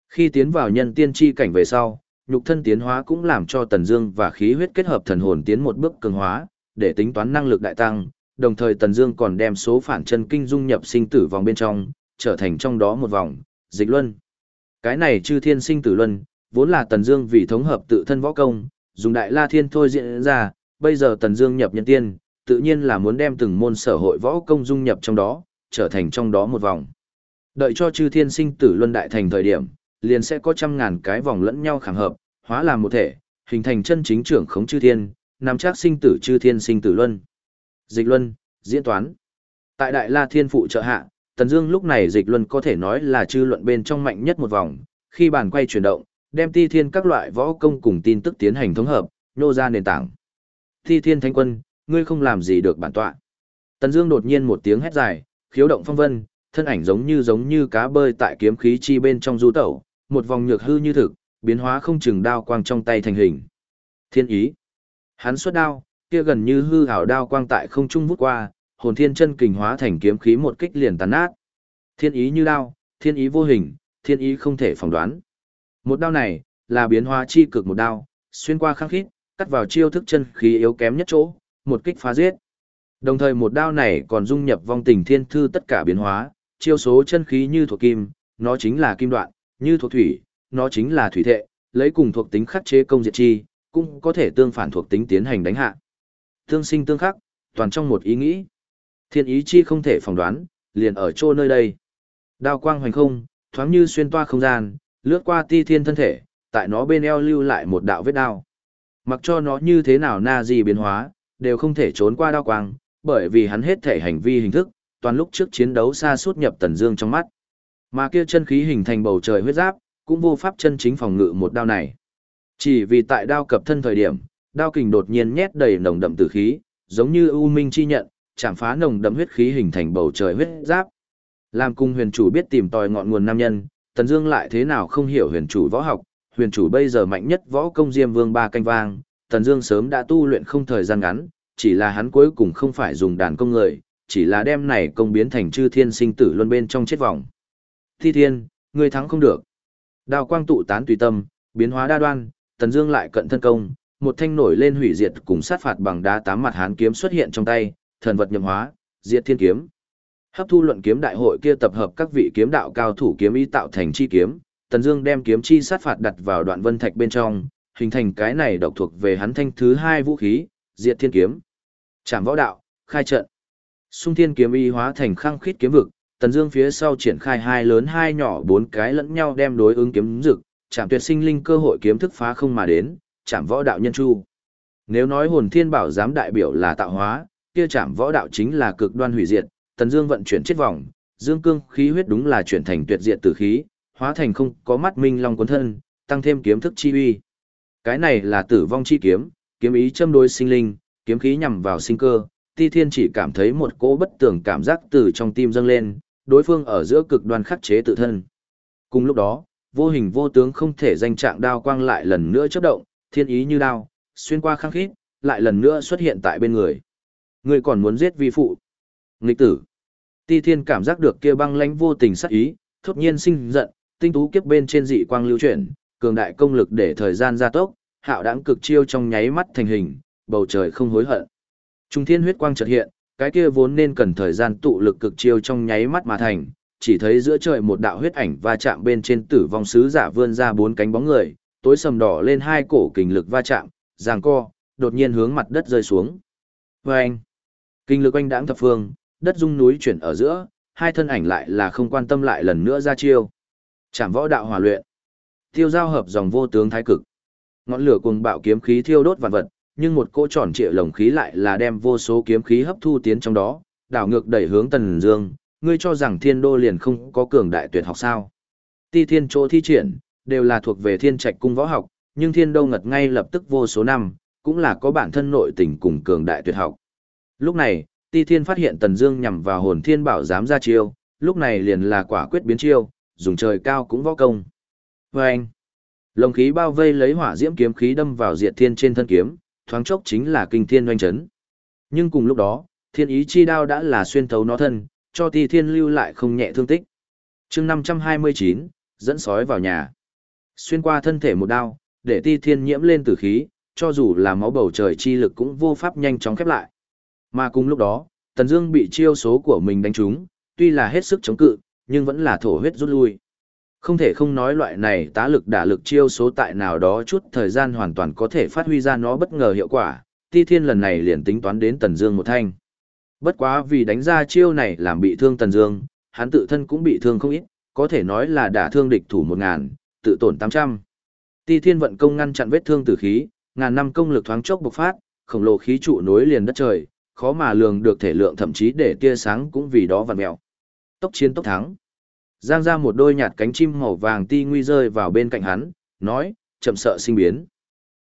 Khi tiến vào nhân tiên chi cảnh về sau, nhục thân tiến hóa cũng làm cho Tần Dương và khí huyết kết hợp thần hồn tiến một bước cường hóa, để tính toán năng lực đại tăng, đồng thời Tần Dương còn đem số phản chân kinh dung nhập sinh tử vòng bên trong, trở thành trong đó một vòng, dịch luân. Cái này chư thiên sinh tử luân, vốn là Tần Dương vì thống hợp tự thân võ công, dùng đại la thiên thôi diễn ra, bây giờ Tần Dương nhập nhân tiên, tự nhiên là muốn đem từng môn sở hội võ công dung nhập trong đó, trở thành trong đó một vòng. Đợi cho chư thiên sinh tử luân đại thành thời điểm, liền sẽ có trăm ngàn cái vòng lẫn nhau khảm hợp, hóa làm một thể, hình thành chân chính trưởng khống chư thiên, nắm chắc sinh tử chư thiên sinh tử luân. Dịch luân, diễn toán. Tại Đại La Thiên phụ trợ hạ, Tần Dương lúc này dịch luân có thể nói là chư luận bên trong mạnh nhất một vòng, khi bàn quay chuyển động, đem ti thiên các loại võ công cùng tin tức tiến hành thống hợp, nô ra nền tảng. Ti thiên thánh quân, ngươi không làm gì được bản tọa. Tần Dương đột nhiên một tiếng hét dài, khiếu động phong vân, thân ảnh giống như giống như cá bơi tại kiếm khí chi bên trong du tẩu, một vòng nhược hư như thực, biến hóa không chừng đao quang trong tay thành hình. Thiên ý. Hắn xuất đao, kia gần như hư ảo đao quang tại không trung vút qua, hồn thiên chân kình hóa thành kiếm khí một kích liền tàn nát. Thiên ý như đao, thiên ý vô hình, thiên ý không thể phỏng đoán. Một đao này, là biến hóa chi cực một đao, xuyên qua khăng khít, cắt vào chiêu thức chân khí yếu kém nhất chỗ, một kích phá giết. Đồng thời một đao này còn dung nhập vong tình thiên thư tất cả biến hóa, chiêu số chân khí như thuộc kim, nó chính là kim đoạn, như thuộc thủy, nó chính là thủy thệ, lấy cùng thuộc tính khắc chế công diệt chi, cũng có thể tương phản thuộc tính tiến hành đánh hạ. Tương sinh tương khắc, toàn trong một ý nghĩ. Thiên ý chi không thể phỏng đoán, liền ở chỗ nơi đây. Đao quang hoành không, thoáng như xuyên toa không gian, lướt qua ti thiên thân thể, tại nó bên eo lưu lại một đạo vết đao. Mặc cho nó như thế nào na gì biến hóa, đều không thể trốn qua đao quang, bởi vì hắn hết thể hành vi hình thức, toàn lúc trước chiến đấu xa suốt nhập tần dương trong mắt. Mà kia chân khí hình thành bầu trời huyết giáp, cũng vô pháp chân chính phòng ngự một đao này. Chỉ vì tại đao cập thân thời điểm, đao kình đột nhiên nhét đầy nồng đậm tử khí, giống như u minh chi nhận, chạm phá nồng đậm huyết khí hình thành bầu trời huyết giáp. Làm cung huyền chủ biết tìm tòi ngọn nguồn nam nhân, Tần Dương lại thế nào không hiểu huyền chủ võ học, huyền chủ bây giờ mạnh nhất võ công Diêm Vương ba canh vang, Tần Dương sớm đã tu luyện không thời gian ngắn, chỉ là hắn cuối cùng không phải dùng đàn công người, chỉ là đem này công biến thành chư thiên sinh tử luân bên trong chết vòng. Thi thiên, ngươi thắng không được. Đao quang tụ tán tùy tâm, biến hóa đa đoan, Tần Dương lại cận thân công, một thanh nổi lên hủy diệt cùng sát phạt bằng đá tám mặt hán kiếm xuất hiện trong tay, thần vật nhậm hóa, diệt thiên kiếm. Hấp thu luận kiếm đại hội kia tập hợp các vị kiếm đạo cao thủ kiếm ý tạo thành chi kiếm, Tần Dương đem kiếm chi sát phạt đặt vào đoạn vân thạch bên trong, hình thành cái này độc thuộc về hắn thanh thứ hai vũ khí, Diệt Thiên kiếm. Trảm võ đạo, khai trận. Xung Thiên kiếm ý hóa thành khăng khít kiếm vực, Tần Dương phía sau triển khai hai lớn hai nhỏ bốn cái lẫn nhau đem đối ứng kiếm dực, chạm tuyệt sinh linh cơ hội kiếm thức phá không mà đến, chạm võ đạo nhân chu. Nếu nói hồn thiên bảo giám đại biểu là tạo hóa, kia chạm võ đạo chính là cực đoan hủy diệt, Tần Dương vận chuyển chết vòng, dương cương khí huyết đúng là chuyển thành tuyệt diệt tử khí, hóa thành không có mắt minh long cuốn thân, tăng thêm kiếm thức chi uy. Cái này là tử vong chi kiếm, kiếm ý châm đối sinh linh, kiếm khí nhằm vào sinh cơ. Ti Thiên chỉ cảm thấy một cỗ bất tường cảm giác từ trong tim dâng lên, đối phương ở giữa cực đoan khắc chế tự thân. Cùng lúc đó, vô hình vô tướng không thể danh trạng đao quang lại lần nữa chớp động, thiên ý như đao, xuyên qua khăng khít, lại lần nữa xuất hiện tại bên người. Người còn muốn giết vi phụ. Nghịch tử. Ti Thiên cảm giác được kia băng lãnh vô tình sát ý, thốt nhiên sinh giận, tinh tú kiếp bên trên dị quang lưu chuyển, cường đại công lực để thời gian gia tốc, hạo đãng cực chiêu trong nháy mắt thành hình, bầu trời không hối hận. Trung thiên huyết quang chợt hiện, cái kia vốn nên cần thời gian tụ lực cực chiêu trong nháy mắt mà thành, chỉ thấy giữa trời một đạo huyết ảnh va chạm bên trên tử vong sứ giả vươn ra bốn cánh bóng người, tối sầm đỏ lên hai cổ kình lực va chạm, giằng co, đột nhiên hướng mặt đất rơi xuống. Anh, Kinh lực oanh đãng thập phương, đất rung núi chuyển ở giữa, hai thân ảnh lại là không quan tâm lại lần nữa ra chiêu. Trảm võ đạo hòa luyện. Tiêu giao hợp dòng vô tướng thái cực. Ngọn lửa cuồng bạo kiếm khí thiêu đốt vạn vật, nhưng một cỗ tròn trịa lồng khí lại là đem vô số kiếm khí hấp thu tiến trong đó, đảo ngược đẩy hướng Tần Dương, ngươi cho rằng Thiên Đô liền không có cường đại tuyệt học sao? Ti Thiên chỗ thi triển đều là thuộc về Thiên Trạch cung võ học, nhưng Thiên Đô ngật ngay lập tức vô số năm, cũng là có bản thân nội tình cùng cường đại tuyệt học. Lúc này, Ti Thiên phát hiện Tần Dương nhằm vào Hồn Thiên Bảo dám ra chiêu, lúc này liền là quả quyết biến chiêu, dùng trời cao cũng võ công. Và anh, lồng khí bao vây lấy hỏa diễm kiếm khí đâm vào diệt thiên trên thân kiếm, thoáng chốc chính là kinh thiên oanh chấn. Nhưng cùng lúc đó, thiên ý chi đao đã là xuyên thấu nó thân, cho ti thiên lưu lại không nhẹ thương tích. chương 529, dẫn sói vào nhà. Xuyên qua thân thể một đao, để ti thiên nhiễm lên tử khí, cho dù là máu bầu trời chi lực cũng vô pháp nhanh chóng khép lại. Mà cùng lúc đó, Tần Dương bị chiêu số của mình đánh trúng, tuy là hết sức chống cự, nhưng vẫn là thổ huyết rút lui. Không thể không nói loại này tá lực đả lực chiêu số tại nào đó chút thời gian hoàn toàn có thể phát huy ra nó bất ngờ hiệu quả, ti thiên lần này liền tính toán đến Tần Dương một thanh. Bất quá vì đánh ra chiêu này làm bị thương Tần Dương, hắn tự thân cũng bị thương không ít, có thể nói là đả thương địch thủ một ngàn, tự tổn tám trăm. Ti Thiên vận công ngăn chặn vết thương tử khí, ngàn năm công lực thoáng chốc bộc phát, khổng lồ khí trụ nối liền đất trời, khó mà lường được thể lượng thậm chí để tia sáng cũng vì đó vặn mèo. Tốc chiến tốc thắng. Giang ra một đôi nhạt cánh chim màu vàng ti nguy rơi vào bên cạnh hắn, nói, chậm sợ sinh biến.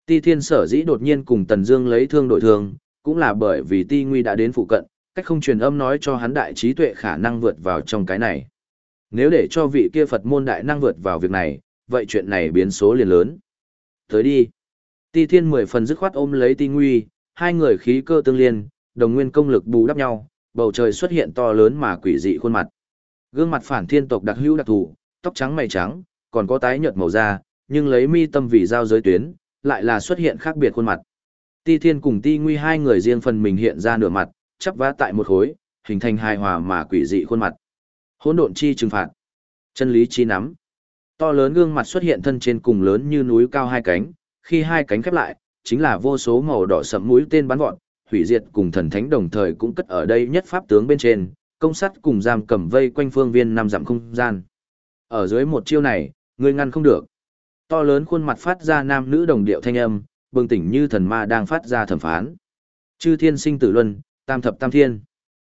Ti thiên sở dĩ đột nhiên cùng Tần Dương lấy thương đổi thương, cũng là bởi vì ti nguy đã đến phụ cận, cách không truyền âm nói cho hắn đại trí tuệ khả năng vượt vào trong cái này. Nếu để cho vị kia Phật môn đại năng vượt vào việc này, vậy chuyện này biến số liền lớn. Tới đi. Ti thiên mười phần dứt khoát ôm lấy ti nguy, hai người khí cơ tương liên, đồng nguyên công lực bù đắp nhau, bầu trời xuất hiện to lớn mà quỷ dị khuôn mặt. Gương mặt phản thiên tộc đặc hữu đặc thù, tóc trắng mày trắng, còn có tái nhợt màu da, nhưng lấy mi tâm vì giao giới tuyến, lại là xuất hiện khác biệt khuôn mặt. Ti Thiên cùng Ti Nguy hai người riêng phần mình hiện ra nửa mặt, chắp vá tại một khối, hình thành hài hòa mà quỷ dị khuôn mặt. Hỗn độn chi trừng phạt, chân lý chi nắm. To lớn gương mặt xuất hiện thân trên cùng lớn như núi cao hai cánh, khi hai cánh khép lại, chính là vô số màu đỏ sẫm mũi tên bắn vọt, hủy diệt cùng thần thánh đồng thời cũng cất ở đây nhất pháp tướng bên trên, công sắt cùng giam cầm vây quanh phương viên năm dặm không gian. Ở dưới một chiêu này, người ngăn không được. To lớn khuôn mặt phát ra nam nữ đồng điệu thanh âm, bừng tỉnh như thần ma đang phát ra thẩm phán. Chư thiên sinh tử luân, tam thập tam thiên.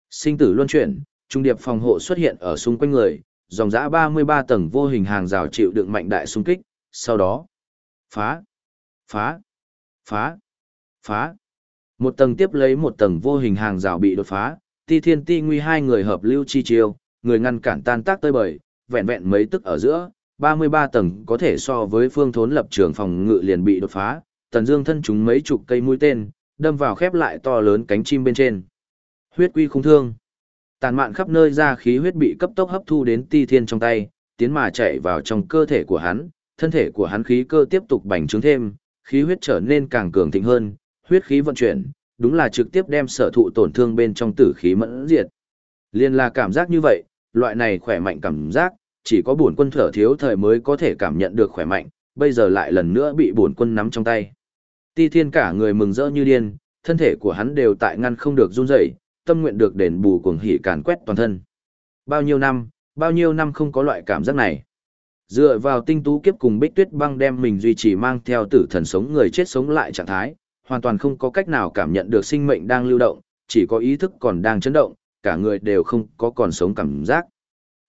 Sinh tử luân chuyển, trung điệp phòng hộ xuất hiện ở xung quanh người, dòng dã 33 tầng vô hình hàng rào chịu đựng mạnh đại xung kích, sau đó phá, phá, phá, phá. Một tầng tiếp lấy một tầng vô hình hàng rào bị đột phá, ti thiên ti nguy hai người hợp lưu chi chiêu, người ngăn cản tan tác tơi bời, vẹn vẹn mấy tức ở giữa, 33 tầng có thể so với phương thốn lập trường phòng ngự liền bị đột phá, tần dương thân chúng mấy chục cây mũi tên, đâm vào khép lại to lớn cánh chim bên trên. Huyết quy không thương. Tàn mạn khắp nơi ra khí huyết bị cấp tốc hấp thu đến ti thiên trong tay, tiến mà chạy vào trong cơ thể của hắn, thân thể của hắn khí cơ tiếp tục bành trướng thêm, khí huyết trở nên càng cường thịnh hơn, huyết khí vận chuyển, đúng là trực tiếp đem sở thụ tổn thương bên trong tử khí mẫn diệt. Liên là cảm giác như vậy, loại này khỏe mạnh cảm giác, chỉ có bổn quân thở thiếu thời mới có thể cảm nhận được khỏe mạnh, bây giờ lại lần nữa bị bổn quân nắm trong tay. Ti Thiên cả người mừng rỡ như điên, thân thể của hắn đều tại ngăn không được run rẩy, tâm nguyện được đền bù cuồng hỉ càn quét toàn thân. Bao nhiêu năm, bao nhiêu năm không có loại cảm giác này. Dựa vào tinh tú kiếp cùng Bích Tuyết Băng đem mình duy trì mang theo tử thần sống người chết sống lại trạng thái, hoàn toàn không có cách nào cảm nhận được sinh mệnh đang lưu động, chỉ có ý thức còn đang chấn động, cả người đều không có còn sống cảm giác.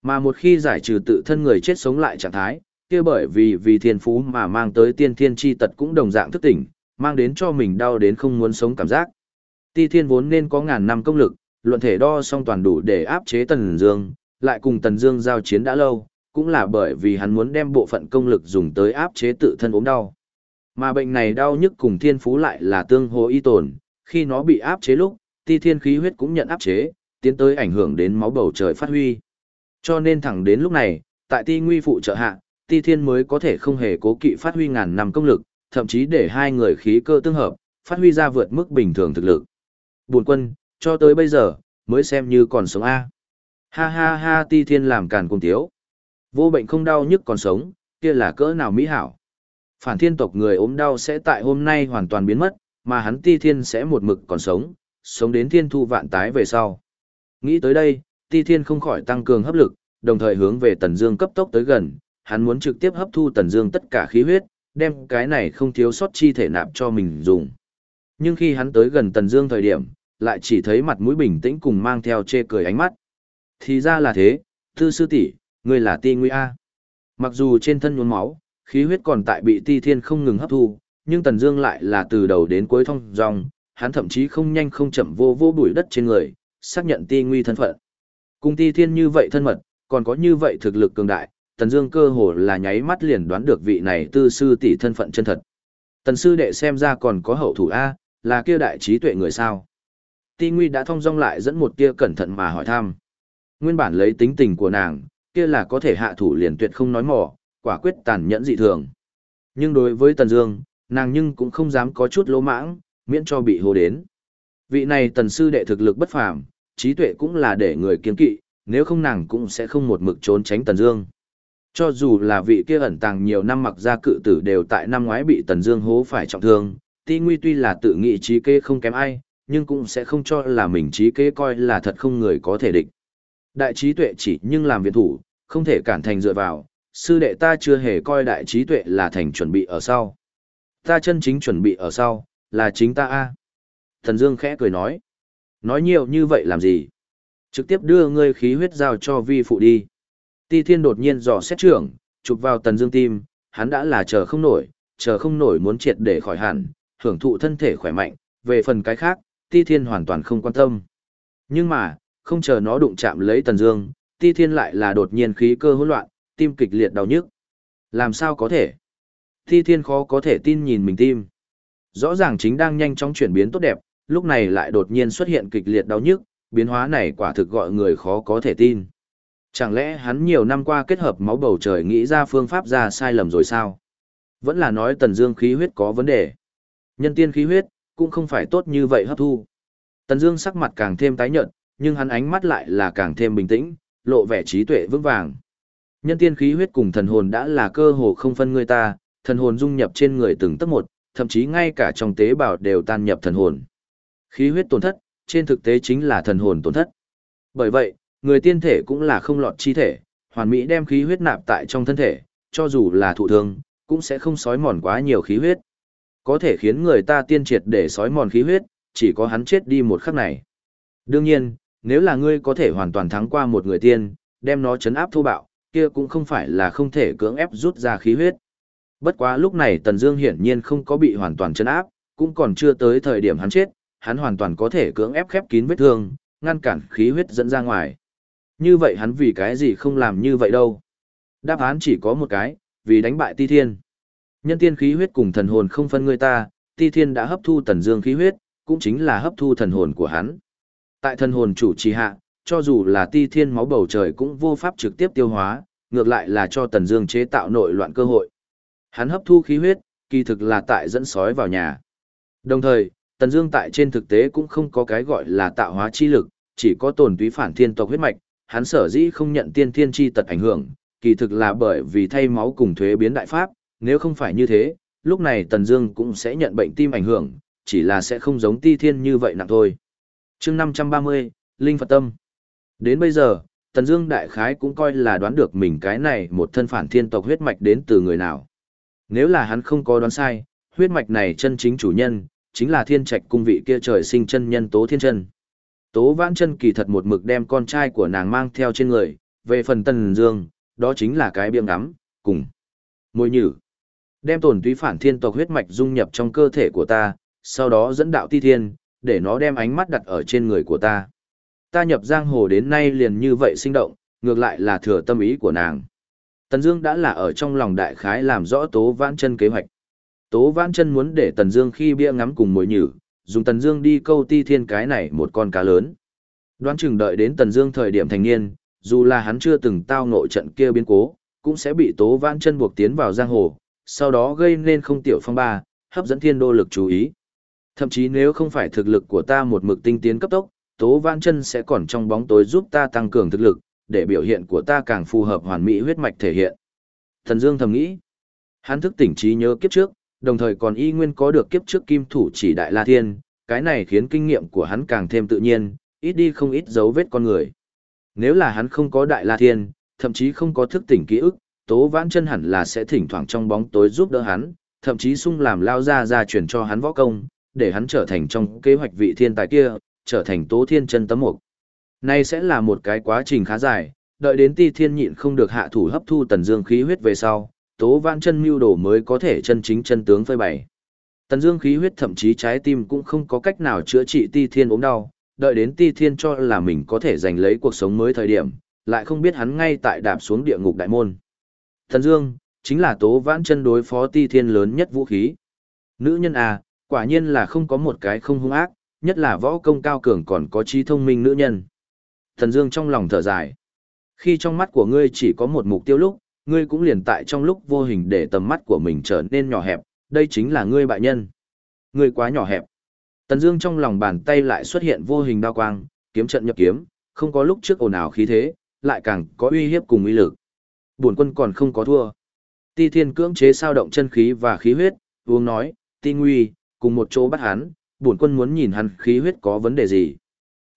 Mà một khi giải trừ tự thân người chết sống lại trạng thái, kia bởi vì vì thiên phú mà mang tới tiên thiên chi tật cũng đồng dạng thức tỉnh, mang đến cho mình đau đến không muốn sống cảm giác. Ti thiên vốn nên có ngàn năm công lực, luận thể đo song toàn đủ để áp chế Tần Dương, lại cùng Tần Dương giao chiến đã lâu, cũng là bởi vì hắn muốn đem bộ phận công lực dùng tới áp chế tự thân ốm đau. Mà bệnh này đau nhức cùng thiên phú lại là tương hỗ y tồn, khi nó bị áp chế lúc, ti thiên khí huyết cũng nhận áp chế, tiến tới ảnh hưởng đến máu bầu trời phát huy. Cho nên thẳng đến lúc này, tại ti nguy phụ trợ hạ, ti thiên mới có thể không hề cố kỵ phát huy ngàn năm công lực, thậm chí để hai người khí cơ tương hợp, phát huy ra vượt mức bình thường thực lực. Buồn quân, cho tới bây giờ, mới xem như còn sống A. Ha ha ha ti thiên làm càn cùng tiếu. Vô bệnh không đau nhức còn sống, kia là cỡ nào mỹ hảo. Phản thiên tộc người ốm đau sẽ tại hôm nay hoàn toàn biến mất, mà hắn ti thiên sẽ một mực còn sống, sống đến thiên thu vạn tái về sau. Nghĩ tới đây, ti thiên không khỏi tăng cường hấp lực, đồng thời hướng về tần dương cấp tốc tới gần, hắn muốn trực tiếp hấp thu tần dương tất cả khí huyết, đem cái này không thiếu sót chi thể nạp cho mình dùng. Nhưng khi hắn tới gần tần dương thời điểm, lại chỉ thấy mặt mũi bình tĩnh cùng mang theo chê cười ánh mắt. Thì ra là thế, tư sư tỷ, ngươi là ti nguy a. Mặc dù trên thân nhuốm máu, khí huyết còn tại bị ti thiên không ngừng hấp thu, nhưng Tần Dương lại là từ đầu đến cuối thông dong, hắn thậm chí không nhanh không chậm vô vô bụi đất trên người, xác nhận ti nguy thân phận. Cùng ti thiên như vậy thân mật, còn có như vậy thực lực cường đại, Tần Dương cơ hồ là nháy mắt liền đoán được vị này tư sư tỷ thân phận chân thật. Tần sư đệ xem ra còn có hậu thủ a, là kia đại trí tuệ người sao? Ti Nguy đã thông dong lại dẫn một tia cẩn thận mà hỏi thăm. Nguyên bản lấy tính tình của nàng, kia là có thể hạ thủ liền tuyệt không nói mỏ, quả quyết tàn nhẫn dị thường. Nhưng đối với Tần Dương, nàng nhưng cũng không dám có chút lỗ mãng, miễn cho bị hô đến. Vị này tần sư đệ thực lực bất phàm, trí tuệ cũng là để người kiêng kỵ, nếu không nàng cũng sẽ không một mực trốn tránh Tần Dương. Cho dù là vị kia ẩn tàng nhiều năm mặc ra cự tử đều tại năm ngoái bị Tần Dương hố phải trọng thương, Ti Nguy tuy là tự nghị trí kế không kém ai, nhưng cũng sẽ không cho là mình trí kế coi là thật không người có thể địch. Đại trí tuệ chỉ nhưng làm viện thủ, không thể cản thành dựa vào, sư đệ ta chưa hề coi đại trí tuệ là thành chuẩn bị ở sau. Ta chân chính chuẩn bị ở sau, là chính ta a. Thần Dương khẽ cười nói. Nói nhiều như vậy làm gì? Trực tiếp đưa ngươi khí huyết giao cho vi phụ đi. Ti Thiên đột nhiên dò xét trưởng, chụp vào Tần Dương tim, hắn đã là chờ không nổi, chờ không nổi muốn triệt để khỏi hẳn, hưởng thụ thân thể khỏe mạnh, về phần cái khác, Ti Thiên hoàn toàn không quan tâm. Nhưng mà, không chờ nó đụng chạm lấy Tần Dương, Ti Thiên lại là đột nhiên khí cơ hỗn loạn, tim kịch liệt đau nhức. Làm sao có thể? Thi thiên khó có thể tin nhìn mình tim. Rõ ràng chính đang nhanh chóng chuyển biến tốt đẹp, lúc này lại đột nhiên xuất hiện kịch liệt đau nhức, biến hóa này quả thực gọi người khó có thể tin. Chẳng lẽ hắn nhiều năm qua kết hợp máu bầu trời nghĩ ra phương pháp ra sai lầm rồi sao? Vẫn là nói tần dương khí huyết có vấn đề. Nhân tiên khí huyết, cũng không phải tốt như vậy hấp thu. Tần dương sắc mặt càng thêm tái nhợt, nhưng hắn ánh mắt lại là càng thêm bình tĩnh, lộ vẻ trí tuệ vững vàng. Nhân tiên khí huyết cùng thần hồn đã là cơ hồ không phân người ta, thần hồn dung nhập trên người từng tấc một, thậm chí ngay cả trong tế bào đều tan nhập thần hồn. Khí huyết tổn thất, trên thực tế chính là thần hồn tổn thất. Bởi vậy, người tiên thể cũng là không lọt chi thể, hoàn mỹ đem khí huyết nạp tại trong thân thể, cho dù là thụ thương, cũng sẽ không sói mòn quá nhiều khí huyết. Có thể khiến người ta tiên triệt để sói mòn khí huyết, chỉ có hắn chết đi một khắc này. Đương nhiên, nếu là ngươi có thể hoàn toàn thắng qua một người tiên, đem nó chấn áp thô bạo, kia cũng không phải là không thể cưỡng ép rút ra khí huyết. Bất quá lúc này Tần Dương hiển nhiên không có bị hoàn toàn trấn áp, cũng còn chưa tới thời điểm hắn chết, hắn hoàn toàn có thể cưỡng ép khép kín vết thương, ngăn cản khí huyết dẫn ra ngoài. Như vậy hắn vì cái gì không làm như vậy đâu? Đáp án chỉ có một cái, vì đánh bại Ti Thiên. Nhân tiên khí huyết cùng thần hồn không phân người ta, Ti Thiên đã hấp thu Tần Dương khí huyết, cũng chính là hấp thu thần hồn của hắn. Tại thần hồn chủ trì hạ, cho dù là Ti Thiên máu bầu trời cũng vô pháp trực tiếp tiêu hóa, ngược lại là cho Tần Dương chế tạo nội loạn cơ hội. Hắn hấp thu khí huyết, kỳ thực là tại dẫn sói vào nhà. Đồng thời, Tần Dương tại trên thực tế cũng không có cái gọi là tạo hóa chi lực, chỉ có tồn túy phản thiên tộc huyết mạch, hắn sở dĩ không nhận tiên thiên chi tật ảnh hưởng, kỳ thực là bởi vì thay máu cùng thuế biến đại pháp, nếu không phải như thế, lúc này Tần Dương cũng sẽ nhận bệnh tim ảnh hưởng, chỉ là sẽ không giống Ti Thiên như vậy nặng thôi. Chương 530, Linh Phật Tâm. Đến bây giờ, Tần Dương đại khái cũng coi là đoán được mình cái này một thân phản thiên tộc huyết mạch đến từ người nào. Nếu là hắn không có đoán sai, huyết mạch này chân chính chủ nhân, chính là thiên trạch cung vị kia trời sinh chân nhân Tố Thiên Chân. Tố Vãn Chân kỳ thật một mực đem con trai của nàng mang theo trên người, về phần Tần Dương, đó chính là cái biếng ngắm, cùng môi nhử. Đem tổn túy phản thiên tộc huyết mạch dung nhập trong cơ thể của ta, sau đó dẫn đạo ti thiên, để nó đem ánh mắt đặt ở trên người của ta. Ta nhập giang hồ đến nay liền như vậy sinh động, ngược lại là thừa tâm ý của nàng. Tần Dương đã là ở trong lòng đại khái làm rõ Tố Vãn Chân kế hoạch. Tố Vãn Chân muốn để Tần Dương khi bia ngắm cùng mồi nhử, dùng Tần Dương đi câu ti thiên cái này một con cá lớn. Đoán chừng đợi đến Tần Dương thời điểm thành niên, dù là hắn chưa từng tao ngộ trận kia biến cố, cũng sẽ bị Tố Vãn Chân buộc tiến vào giang hồ, sau đó gây nên không tiểu phong ba, hấp dẫn thiên đô lực chú ý. Thậm chí nếu không phải thực lực của ta một mực tinh tiến cấp tốc, Tố Vãn Chân sẽ còn trong bóng tối giúp ta tăng cường thực lực, để biểu hiện của ta càng phù hợp hoàn mỹ huyết mạch thể hiện. Thần Dương thầm nghĩ, hắn thức tỉnh trí nhớ kiếp trước, đồng thời còn y nguyên có được kiếp trước kim thủ chỉ đại la thiên, cái này khiến kinh nghiệm của hắn càng thêm tự nhiên, ít đi không ít dấu vết con người. Nếu là hắn không có đại la thiên, thậm chí không có thức tỉnh ký ức, Tố Vãn Chân hẳn là sẽ thỉnh thoảng trong bóng tối giúp đỡ hắn, thậm chí sung làm lao ra ra truyền cho hắn võ công, để hắn trở thành trong kế hoạch vị thiên tài kia, trở thành Tố Thiên Chân tấm mục. Nay sẽ là một cái quá trình khá dài, đợi đến Ti Thiên nhịn không được hạ thủ hấp thu Tần Dương khí huyết về sau, Tố Vãn Chân mưu đồ mới có thể chân chính chân tướng phơi bày. Tần Dương khí huyết thậm chí trái tim cũng không có cách nào chữa trị Ti Thiên ốm đau, đợi đến Ti Thiên cho là mình có thể giành lấy cuộc sống mới thời điểm, lại không biết hắn ngay tại đạp xuống địa ngục đại môn. Tần Dương, chính là Tố Vãn Chân đối phó Ti Thiên lớn nhất vũ khí. Nữ nhân à, quả nhiên là không có một cái không hung ác, nhất là võ công cao cường còn có trí thông minh nữ nhân. Thần Dương trong lòng thở dài. Khi trong mắt của ngươi chỉ có một mục tiêu lúc, ngươi cũng liền tại trong lúc vô hình để tầm mắt của mình trở nên nhỏ hẹp, đây chính là ngươi bại nhân. Ngươi quá nhỏ hẹp. Tần Dương trong lòng bàn tay lại xuất hiện vô hình đao quang, kiếm trận nhập kiếm, không có lúc trước ồn ào khí thế, lại càng có uy hiếp cùng uy lực. Bổn quân còn không có thua. Ti Thiên cưỡng chế sao động chân khí và khí huyết, uống nói, Ti Nguy, cùng một chỗ bắt hắn, bổn quân muốn nhìn hắn khí huyết có vấn đề gì.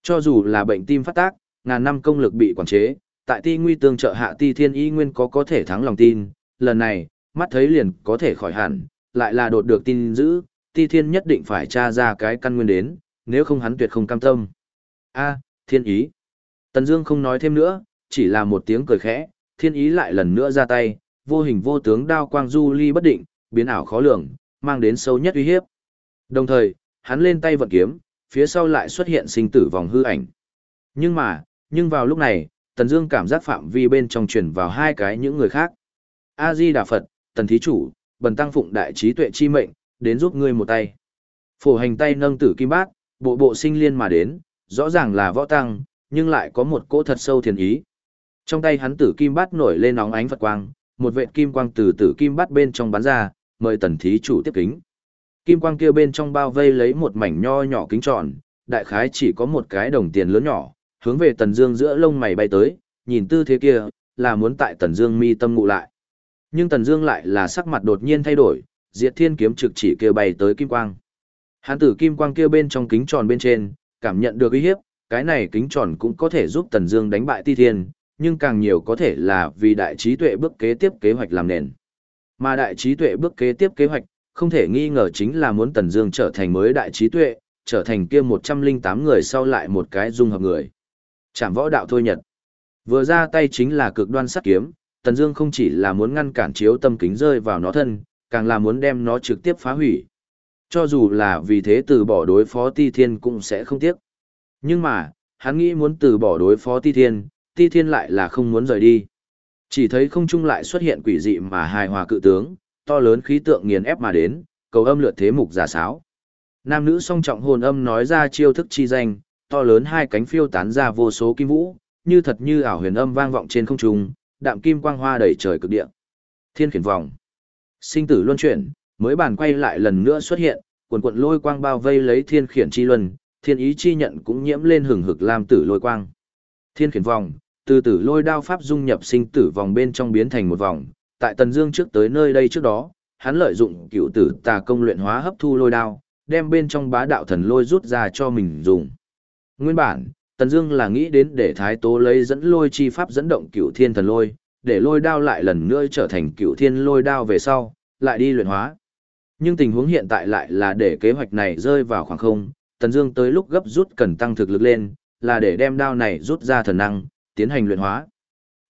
Cho dù là bệnh tim phát tác, ngàn năm công lực bị quản chế, tại Ti Nguy tương trợ hạ Ti Thiên y nguyên có có thể thắng lòng tin, lần này, mắt thấy liền có thể khỏi hẳn, lại là đột được tin dữ, Ti Thiên nhất định phải tra ra cái căn nguyên đến, nếu không hắn tuyệt không cam tâm. A, Thiên ý. Tần Dương không nói thêm nữa, chỉ là một tiếng cười khẽ, Thiên ý lại lần nữa ra tay, vô hình vô tướng đao quang du ly bất định, biến ảo khó lường, mang đến sâu nhất uy hiếp. Đồng thời, hắn lên tay vận kiếm, phía sau lại xuất hiện sinh tử vòng hư ảnh. Nhưng mà, nhưng vào lúc này, Tần Dương cảm giác phạm vi bên trong truyền vào hai cái những người khác. A Di Đà Phật, Tần thí chủ, bần tăng phụng đại trí tuệ chi mệnh, đến giúp ngươi một tay. Phổ hành tay nâng tử kim bát, bộ bộ sinh liên mà đến, rõ ràng là võ tăng, nhưng lại có một cỗ thật sâu thiền ý. Trong tay hắn tử kim bát nổi lên nóng ánh Phật quang, một vệt kim quang từ tử kim bát bên trong bắn ra, mời tần thí chủ tiếp kính. Kim quang kia bên trong bao vây lấy một mảnh nho nhỏ kính tròn, đại khái chỉ có một cái đồng tiền lớn nhỏ, hướng về tần dương giữa lông mày bay tới, nhìn tư thế kia, là muốn tại tần dương mi tâm ngụ lại. Nhưng tần dương lại là sắc mặt đột nhiên thay đổi, diệt thiên kiếm trực chỉ kia bay tới kim quang. Hắn tử kim quang kia bên trong kính tròn bên trên, cảm nhận được uy hiếp, cái này kính tròn cũng có thể giúp Tần Dương đánh bại Ti Thiên, nhưng càng nhiều có thể là vì đại trí tuệ bước kế tiếp kế hoạch làm nền. Mà đại trí tuệ bước kế tiếp kế hoạch, không thể nghi ngờ chính là muốn Tần Dương trở thành mới đại trí tuệ, trở thành kia 108 người sau lại một cái dung hợp người. Trảm võ đạo thôi nhật. Vừa ra tay chính là cực đoan sát kiếm, Tần Dương không chỉ là muốn ngăn cản chiếu tâm kính rơi vào nó thân, càng là muốn đem nó trực tiếp phá hủy. Cho dù là vì thế từ bỏ đối phó Ti Thiên cũng sẽ không tiếc. Nhưng mà, hắn nghĩ muốn từ bỏ đối phó Ti Thiên, Ti Thiên lại là không muốn rời đi. Chỉ thấy không trung lại xuất hiện quỷ dị mà hài hòa cự tướng, to lớn khí tượng nghiền ép mà đến, cầu âm lượt thế mục giả sáo. Nam nữ song trọng hồn âm nói ra chiêu thức chi danh, to lớn hai cánh phiêu tán ra vô số kim vũ, như thật như ảo huyền âm vang vọng trên không trung, đạm kim quang hoa đầy trời cực địa. Thiên khiển vòng. Sinh tử luân chuyển, mới bàn quay lại lần nữa xuất hiện, cuộn cuộn lôi quang bao vây lấy thiên khiển chi luân, thiên ý chi nhận cũng nhiễm lên hừng hực lam tử lôi quang. Thiên khiển vòng, từ tử lôi đao pháp dung nhập sinh tử vòng bên trong biến thành một vòng, tại Tần Dương trước tới nơi đây trước đó, hắn lợi dụng cựu tử tà công luyện hóa hấp thu lôi đao, đem bên trong bá đạo thần lôi rút ra cho mình dùng. Nguyên bản, Tần Dương là nghĩ đến để Thái Tố lấy dẫn lôi chi pháp dẫn động cựu thiên thần lôi, để lôi đao lại lần nữa trở thành cựu thiên lôi đao về sau, lại đi luyện hóa. Nhưng tình huống hiện tại lại là để kế hoạch này rơi vào khoảng không, Tần Dương tới lúc gấp rút cần tăng thực lực lên, là để đem đao này rút ra thần năng, tiến hành luyện hóa.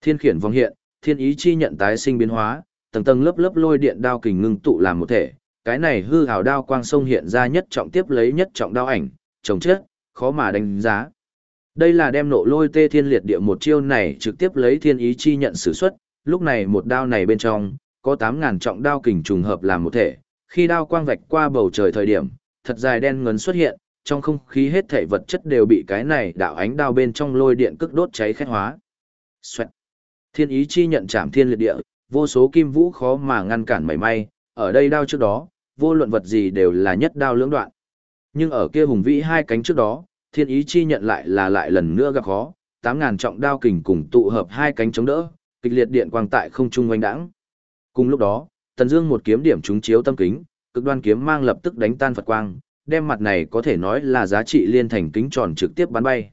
Thiên khiển vong hiện, thiên ý chi nhận tái sinh biến hóa, tầng tầng lớp lớp lôi điện đao kình ngưng tụ làm một thể, cái này hư hào đao quang sông hiện ra nhất trọng tiếp lấy nhất trọng đao ảnh, trồng chết, khó mà đánh giá. Đây là đem nộ lôi tê thiên liệt địa một chiêu này trực tiếp lấy thiên ý chi nhận sử xuất, lúc này một đao này bên trong, có 8.000 trọng đao kình trùng hợp làm một thể, khi đao quang vạch qua bầu trời thời điểm, thật dài đen ngấn xuất hiện, trong không khí hết thể vật chất đều bị cái này đạo ánh đao bên trong lôi điện cức đốt cháy khét hóa. Xoẹt. Thiên ý chi nhận chạm thiên liệt địa, vô số kim vũ khó mà ngăn cản mảy may, ở đây đao trước đó, vô luận vật gì đều là nhất đao lưỡng đoạn. Nhưng ở kia hùng vĩ hai cánh trước đó, thiên ý chi nhận lại là lại lần nữa gặp khó, 8.000 trọng đao kình cùng tụ hợp hai cánh chống đỡ, kịch liệt điện quang tại không trung oanh đãng. Cùng lúc đó, Tần Dương một kiếm điểm trúng chiếu tâm kính, cực đoan kiếm mang lập tức đánh tan Phật quang, đem mặt này có thể nói là giá trị liên thành kính tròn trực tiếp bắn bay.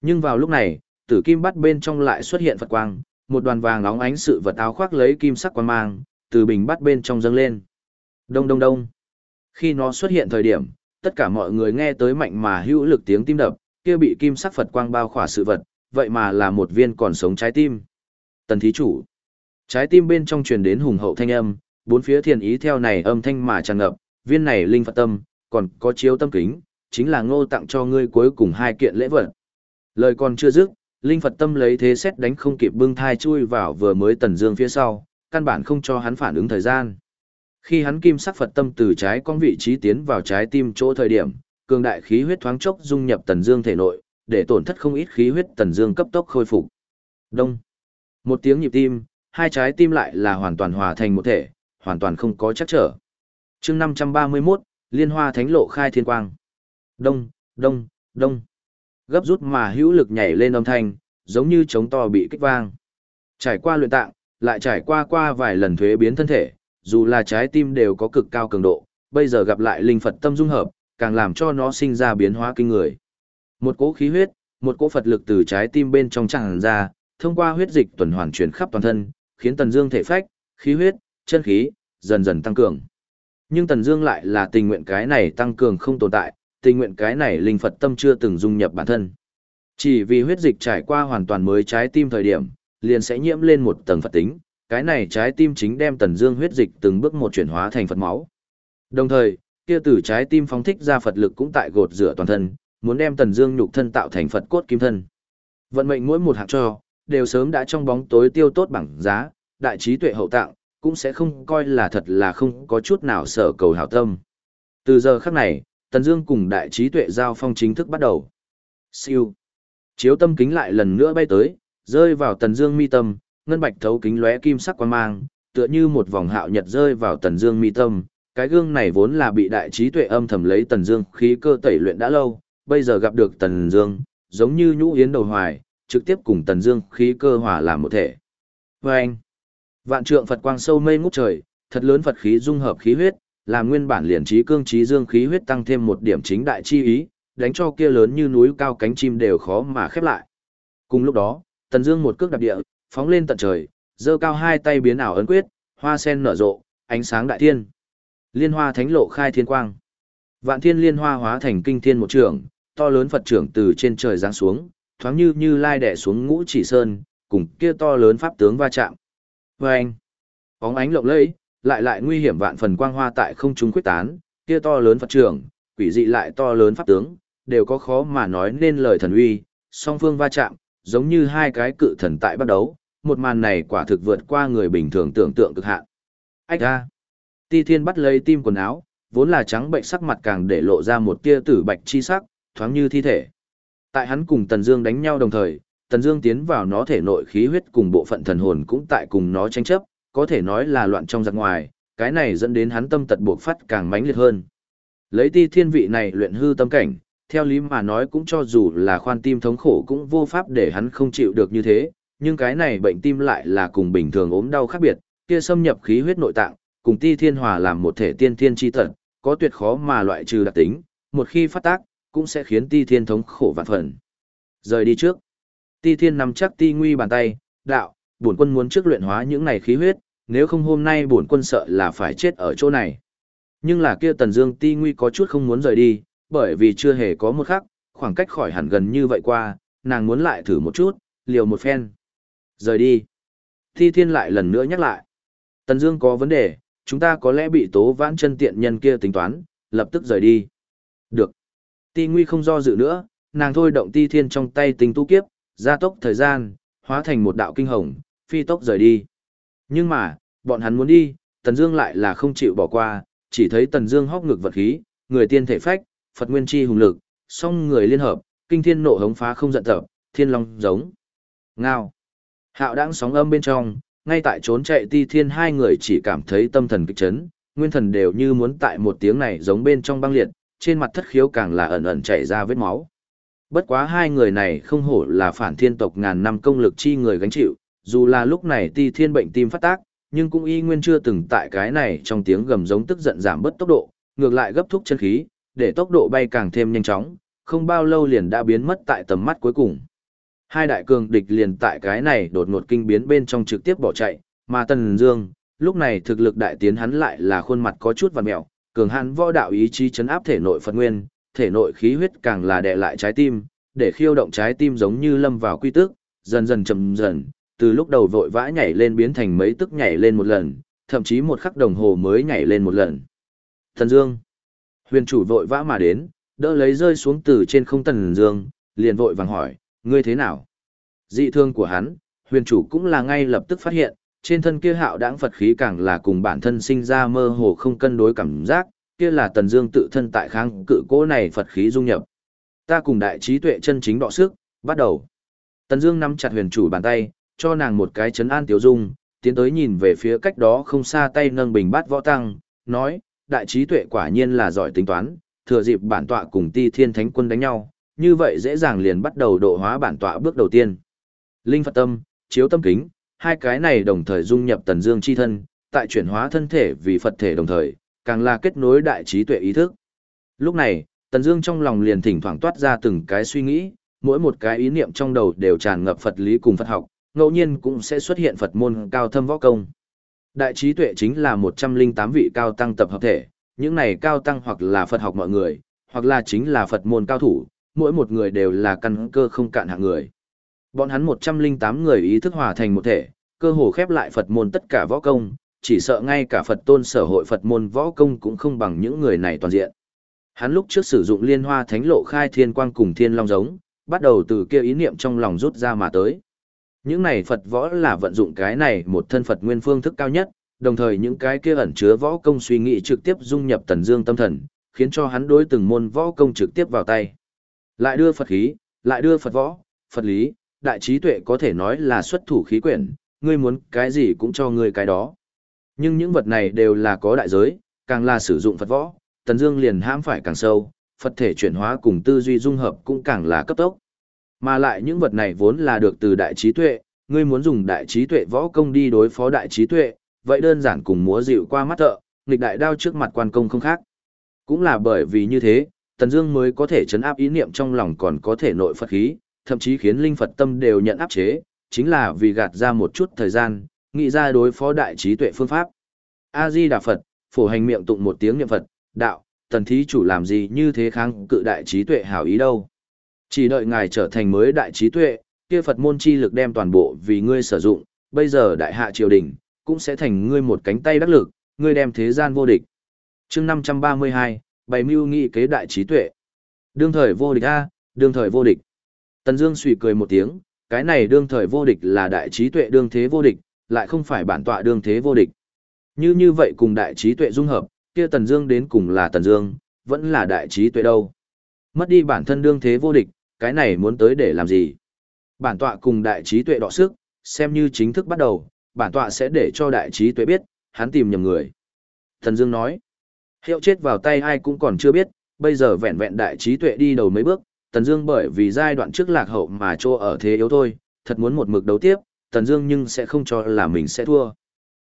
Nhưng vào lúc này, tử kim bắt bên trong lại xuất hiện Phật quang, một đoàn vàng óng ánh sự vật áo khoác lấy kim sắc quan mang, từ bình bắt bên trong dâng lên. Đông đông đông. Khi nó xuất hiện thời điểm, tất cả mọi người nghe tới mạnh mà hữu lực tiếng tim đập, kia bị kim sắc Phật quang bao khỏa sự vật, vậy mà là một viên còn sống trái tim. Tần thí chủ. Trái tim bên trong truyền đến hùng hậu thanh âm, bốn phía thiền ý theo này âm thanh mà tràn ngập, viên này linh Phật tâm, còn có chiếu tâm kính, chính là ngô tặng cho ngươi cuối cùng hai kiện lễ vật. Lời còn chưa dứt, linh Phật tâm lấy thế xét đánh không kịp bưng thai chui vào vừa mới tần dương phía sau, căn bản không cho hắn phản ứng thời gian. Khi hắn kim sắc Phật tâm từ trái con vị trí tiến vào trái tim chỗ thời điểm, cường đại khí huyết thoáng chốc dung nhập tần dương thể nội, để tổn thất không ít khí huyết tần dương cấp tốc khôi phục. Đông. Một tiếng nhịp tim, hai trái tim lại là hoàn toàn hòa thành một thể, hoàn toàn không có chắc trở. chương 531, Liên Hoa Thánh Lộ khai thiên quang. Đông, đông, đông. Gấp rút mà hữu lực nhảy lên âm thanh, giống như trống to bị kích vang. Trải qua luyện tạng, lại trải qua qua vài lần thuế biến thân thể, dù là trái tim đều có cực cao cường độ, bây giờ gặp lại linh Phật tâm dung hợp, càng làm cho nó sinh ra biến hóa kinh người. Một cỗ khí huyết, một cỗ Phật lực từ trái tim bên trong tràn ra, thông qua huyết dịch tuần hoàn chuyển khắp toàn thân, khiến Tần Dương thể phách, khí huyết, chân khí dần dần tăng cường. Nhưng Tần Dương lại là tình nguyện cái này tăng cường không tồn tại, tình nguyện cái này linh Phật tâm chưa từng dung nhập bản thân. Chỉ vì huyết dịch trải qua hoàn toàn mới trái tim thời điểm, liền sẽ nhiễm lên một tầng Phật tính, cái này trái tim chính đem Tần Dương huyết dịch từng bước một chuyển hóa thành Phật máu. Đồng thời, kia từ trái tim phóng thích ra Phật lực cũng tại gột rửa toàn thân, muốn đem Tần Dương nhục thân tạo thành Phật cốt kim thân. Vận mệnh mỗi một hạng cho, đều sớm đã trong bóng tối tiêu tốt bằng giá, đại trí tuệ hậu tạng, cũng sẽ không coi là thật là không có chút nào sở cầu hảo tâm. Từ giờ khắc này, Tần Dương cùng đại trí tuệ giao phong chính thức bắt đầu. Siêu. Chiếu tâm kính lại lần nữa bay tới, rơi vào Tần Dương mi tâm, ngân bạch thấu kính lóe kim sắc quang mang, tựa như một vòng hạo nhật rơi vào Tần Dương mi tâm. Cái gương này vốn là bị đại trí tuệ âm thầm lấy Tần Dương khí cơ tẩy luyện đã lâu, bây giờ gặp được Tần Dương, giống như nhũ yến đầu hoài, trực tiếp cùng Tần Dương khí cơ hòa làm một thể. Và anh, vạn trượng Phật quang sâu mây ngút trời, thật lớn Phật khí dung hợp khí huyết, làm nguyên bản liền trí cương trí dương khí huyết tăng thêm một điểm chính đại chi ý, đánh cho kia lớn như núi cao cánh chim đều khó mà khép lại. Cùng lúc đó, Tần Dương một cước đạp địa, phóng lên tận trời, giơ cao hai tay biến ảo ấn quyết, hoa sen nở rộ, ánh sáng đại thiên. Liên hoa thánh lộ khai thiên quang. Vạn thiên liên hoa hóa thành kinh thiên một trường, to lớn Phật trưởng từ trên trời giáng xuống, thoáng như như lai đè xuống ngũ chỉ sơn, cùng kia to lớn pháp tướng va chạm. Vâng! Bóng ánh lộng lẫy, lại lại nguy hiểm vạn phần quang hoa tại không trung quyết tán, kia to lớn Phật trưởng, quỷ dị lại to lớn pháp tướng, đều có khó mà nói nên lời thần uy, song phương va chạm, giống như hai cái cự thần tại bắt đấu, một màn này quả thực vượt qua người bình thường tưởng tượng cực hạn. Ách a! Ti Thiên bắt lấy tim quần áo, vốn là trắng bệnh sắc mặt càng để lộ ra một tia tử bạch chi sắc, thoáng như thi thể. Tại hắn cùng Tần Dương đánh nhau đồng thời, Tần Dương tiến vào nó thể nội khí huyết cùng bộ phận thần hồn cũng tại cùng nó tranh chấp, có thể nói là loạn trong giặc ngoài, cái này dẫn đến hắn tâm tật buộc phát càng mãnh liệt hơn. Lấy Ti Thiên vị này luyện hư tâm cảnh, theo lý mà nói cũng cho dù là khoan tim thống khổ cũng vô pháp để hắn không chịu được như thế, nhưng cái này bệnh tim lại là cùng bình thường ốm đau khác biệt, kia xâm nhập khí huyết nội tạng, cùng ti thiên hòa làm một thể tiên thiên chi tận, có tuyệt khó mà loại trừ đặc tính, một khi phát tác, cũng sẽ khiến ti thiên thống khổ vạn phần. Rời đi trước. Ti thiên nắm chắc ti nguy bàn tay, đạo, bổn quân muốn trước luyện hóa những này khí huyết, nếu không hôm nay bổn quân sợ là phải chết ở chỗ này. Nhưng là kia tần dương ti nguy có chút không muốn rời đi, bởi vì chưa hề có một khắc, khoảng cách khỏi hẳn gần như vậy qua, nàng muốn lại thử một chút, liều một phen. Rời đi. Ti thiên lại lần nữa nhắc lại. Tần Dương có vấn đề, chúng ta có lẽ bị tố vãn chân tiện nhân kia tính toán, lập tức rời đi. Được. Ti Nguy không do dự nữa, nàng thôi động ti thiên trong tay tinh tu kiếp, gia tốc thời gian, hóa thành một đạo kinh hồng, phi tốc rời đi. Nhưng mà, bọn hắn muốn đi, Tần Dương lại là không chịu bỏ qua, chỉ thấy Tần Dương hốc ngực vật khí, người tiên thể phách, Phật nguyên chi hùng lực, song người liên hợp, kinh thiên nộ hống phá không giận tập, thiên long giống. Ngao. Hạo đang sóng âm bên trong, ngay tại trốn chạy ti thiên hai người chỉ cảm thấy tâm thần kịch chấn, nguyên thần đều như muốn tại một tiếng này giống bên trong băng liệt, trên mặt thất khiếu càng là ẩn ẩn chảy ra vết máu. Bất quá hai người này không hổ là phản thiên tộc ngàn năm công lực chi người gánh chịu, dù là lúc này ti thiên bệnh tim phát tác, nhưng cũng y nguyên chưa từng tại cái này trong tiếng gầm giống tức giận giảm bớt tốc độ, ngược lại gấp thúc chân khí, để tốc độ bay càng thêm nhanh chóng, không bao lâu liền đã biến mất tại tầm mắt cuối cùng. Hai đại cường địch liền tại cái này đột ngột kinh biến bên trong trực tiếp bỏ chạy, mà Tần Dương, lúc này thực lực đại tiến hắn lại là khuôn mặt có chút vặn mèo, cường hãn võ đạo ý chí chấn áp thể nội Phật nguyên, thể nội khí huyết càng là đè lại trái tim, để khiêu động trái tim giống như lâm vào quy tức, dần dần chậm dần, từ lúc đầu vội vã nhảy lên biến thành mấy tức nhảy lên một lần, thậm chí một khắc đồng hồ mới nhảy lên một lần. thần Dương, huyền chủ vội vã mà đến, đỡ lấy rơi xuống từ trên không Tần Dương, liền vội vàng hỏi, ngươi thế nào? Dị thương của hắn, huyền chủ cũng là ngay lập tức phát hiện, trên thân kia hạo đãng Phật khí càng là cùng bản thân sinh ra mơ hồ không cân đối cảm giác, kia là tần dương tự thân tại kháng cự cố này Phật khí dung nhập. Ta cùng đại trí tuệ chân chính đọ sức, bắt đầu. Tần dương nắm chặt huyền chủ bàn tay, cho nàng một cái chấn an tiểu dung, tiến tới nhìn về phía cách đó không xa tay nâng bình bát võ tăng, nói, đại trí tuệ quả nhiên là giỏi tính toán, thừa dịp bản tọa cùng ti thiên thánh quân đánh nhau, như vậy dễ dàng liền bắt đầu độ hóa bản tọa bước đầu tiên. Linh Phật tâm, chiếu tâm kính, hai cái này đồng thời dung nhập tần dương chi thân, tại chuyển hóa thân thể vì Phật thể đồng thời, càng là kết nối đại trí tuệ ý thức. Lúc này, tần dương trong lòng liền thỉnh thoảng toát ra từng cái suy nghĩ, mỗi một cái ý niệm trong đầu đều tràn ngập Phật lý cùng Phật học, ngẫu nhiên cũng sẽ xuất hiện Phật môn cao thâm võ công. Đại trí tuệ chính là 108 vị cao tăng tập hợp thể, những này cao tăng hoặc là Phật học mọi người, hoặc là chính là Phật môn cao thủ, mỗi một người đều là căn cơ không cạn hạng người. Bọn hắn 108 người ý thức hòa thành một thể, cơ hồ khép lại Phật môn tất cả võ công, chỉ sợ ngay cả Phật tôn sở hội Phật môn võ công cũng không bằng những người này toàn diện. Hắn lúc trước sử dụng liên hoa thánh lộ khai thiên quang cùng thiên long giống, bắt đầu từ kia ý niệm trong lòng rút ra mà tới. Những này Phật võ là vận dụng cái này một thân Phật nguyên phương thức cao nhất, đồng thời những cái kia ẩn chứa võ công suy nghĩ trực tiếp dung nhập tần dương tâm thần, khiến cho hắn đối từng môn võ công trực tiếp vào tay. Lại đưa Phật khí, lại đưa Phật võ, Phật lý, đại trí tuệ có thể nói là xuất thủ khí quyển, ngươi muốn cái gì cũng cho ngươi cái đó. Nhưng những vật này đều là có đại giới, càng là sử dụng Phật võ, Tần Dương liền hãm phải càng sâu, Phật thể chuyển hóa cùng tư duy dung hợp cũng càng là cấp tốc. Mà lại những vật này vốn là được từ đại trí tuệ, ngươi muốn dùng đại trí tuệ võ công đi đối phó đại trí tuệ, vậy đơn giản cùng múa dịu qua mắt thợ, nghịch đại đao trước mặt quan công không khác. Cũng là bởi vì như thế, Tần Dương mới có thể chấn áp ý niệm trong lòng còn có thể nội Phật khí, thậm chí khiến linh Phật tâm đều nhận áp chế, chính là vì gạt ra một chút thời gian, nghĩ ra đối phó đại trí tuệ phương pháp. A Di Đà Phật, phổ hành miệng tụng một tiếng niệm Phật, đạo, tần thí chủ làm gì như thế kháng cự đại trí tuệ hảo ý đâu. Chỉ đợi ngài trở thành mới đại trí tuệ, kia Phật môn chi lực đem toàn bộ vì ngươi sử dụng, bây giờ đại hạ triều đình, cũng sẽ thành ngươi một cánh tay đắc lực, ngươi đem thế gian vô địch. chương 532, bày mưu nghị kế đại trí tuệ. Đương thời vô địch A, đương thời vô địch. Tần Dương suy cười một tiếng, cái này đương thời vô địch là đại trí tuệ đương thế vô địch, lại không phải bản tọa đương thế vô địch. Như như vậy cùng đại trí tuệ dung hợp, kia Tần Dương đến cùng là Tần Dương, vẫn là đại trí tuệ đâu. Mất đi bản thân đương thế vô địch, cái này muốn tới để làm gì? Bản tọa cùng đại trí tuệ đọ sức, xem như chính thức bắt đầu, bản tọa sẽ để cho đại trí tuệ biết, hắn tìm nhầm người. thần Dương nói, hiệu chết vào tay ai cũng còn chưa biết, bây giờ vẹn vẹn đại trí tuệ đi đầu mấy bước, Tần Dương bởi vì giai đoạn trước lạc hậu mà trô ở thế yếu thôi, thật muốn một mực đấu tiếp, Tần Dương nhưng sẽ không cho là mình sẽ thua.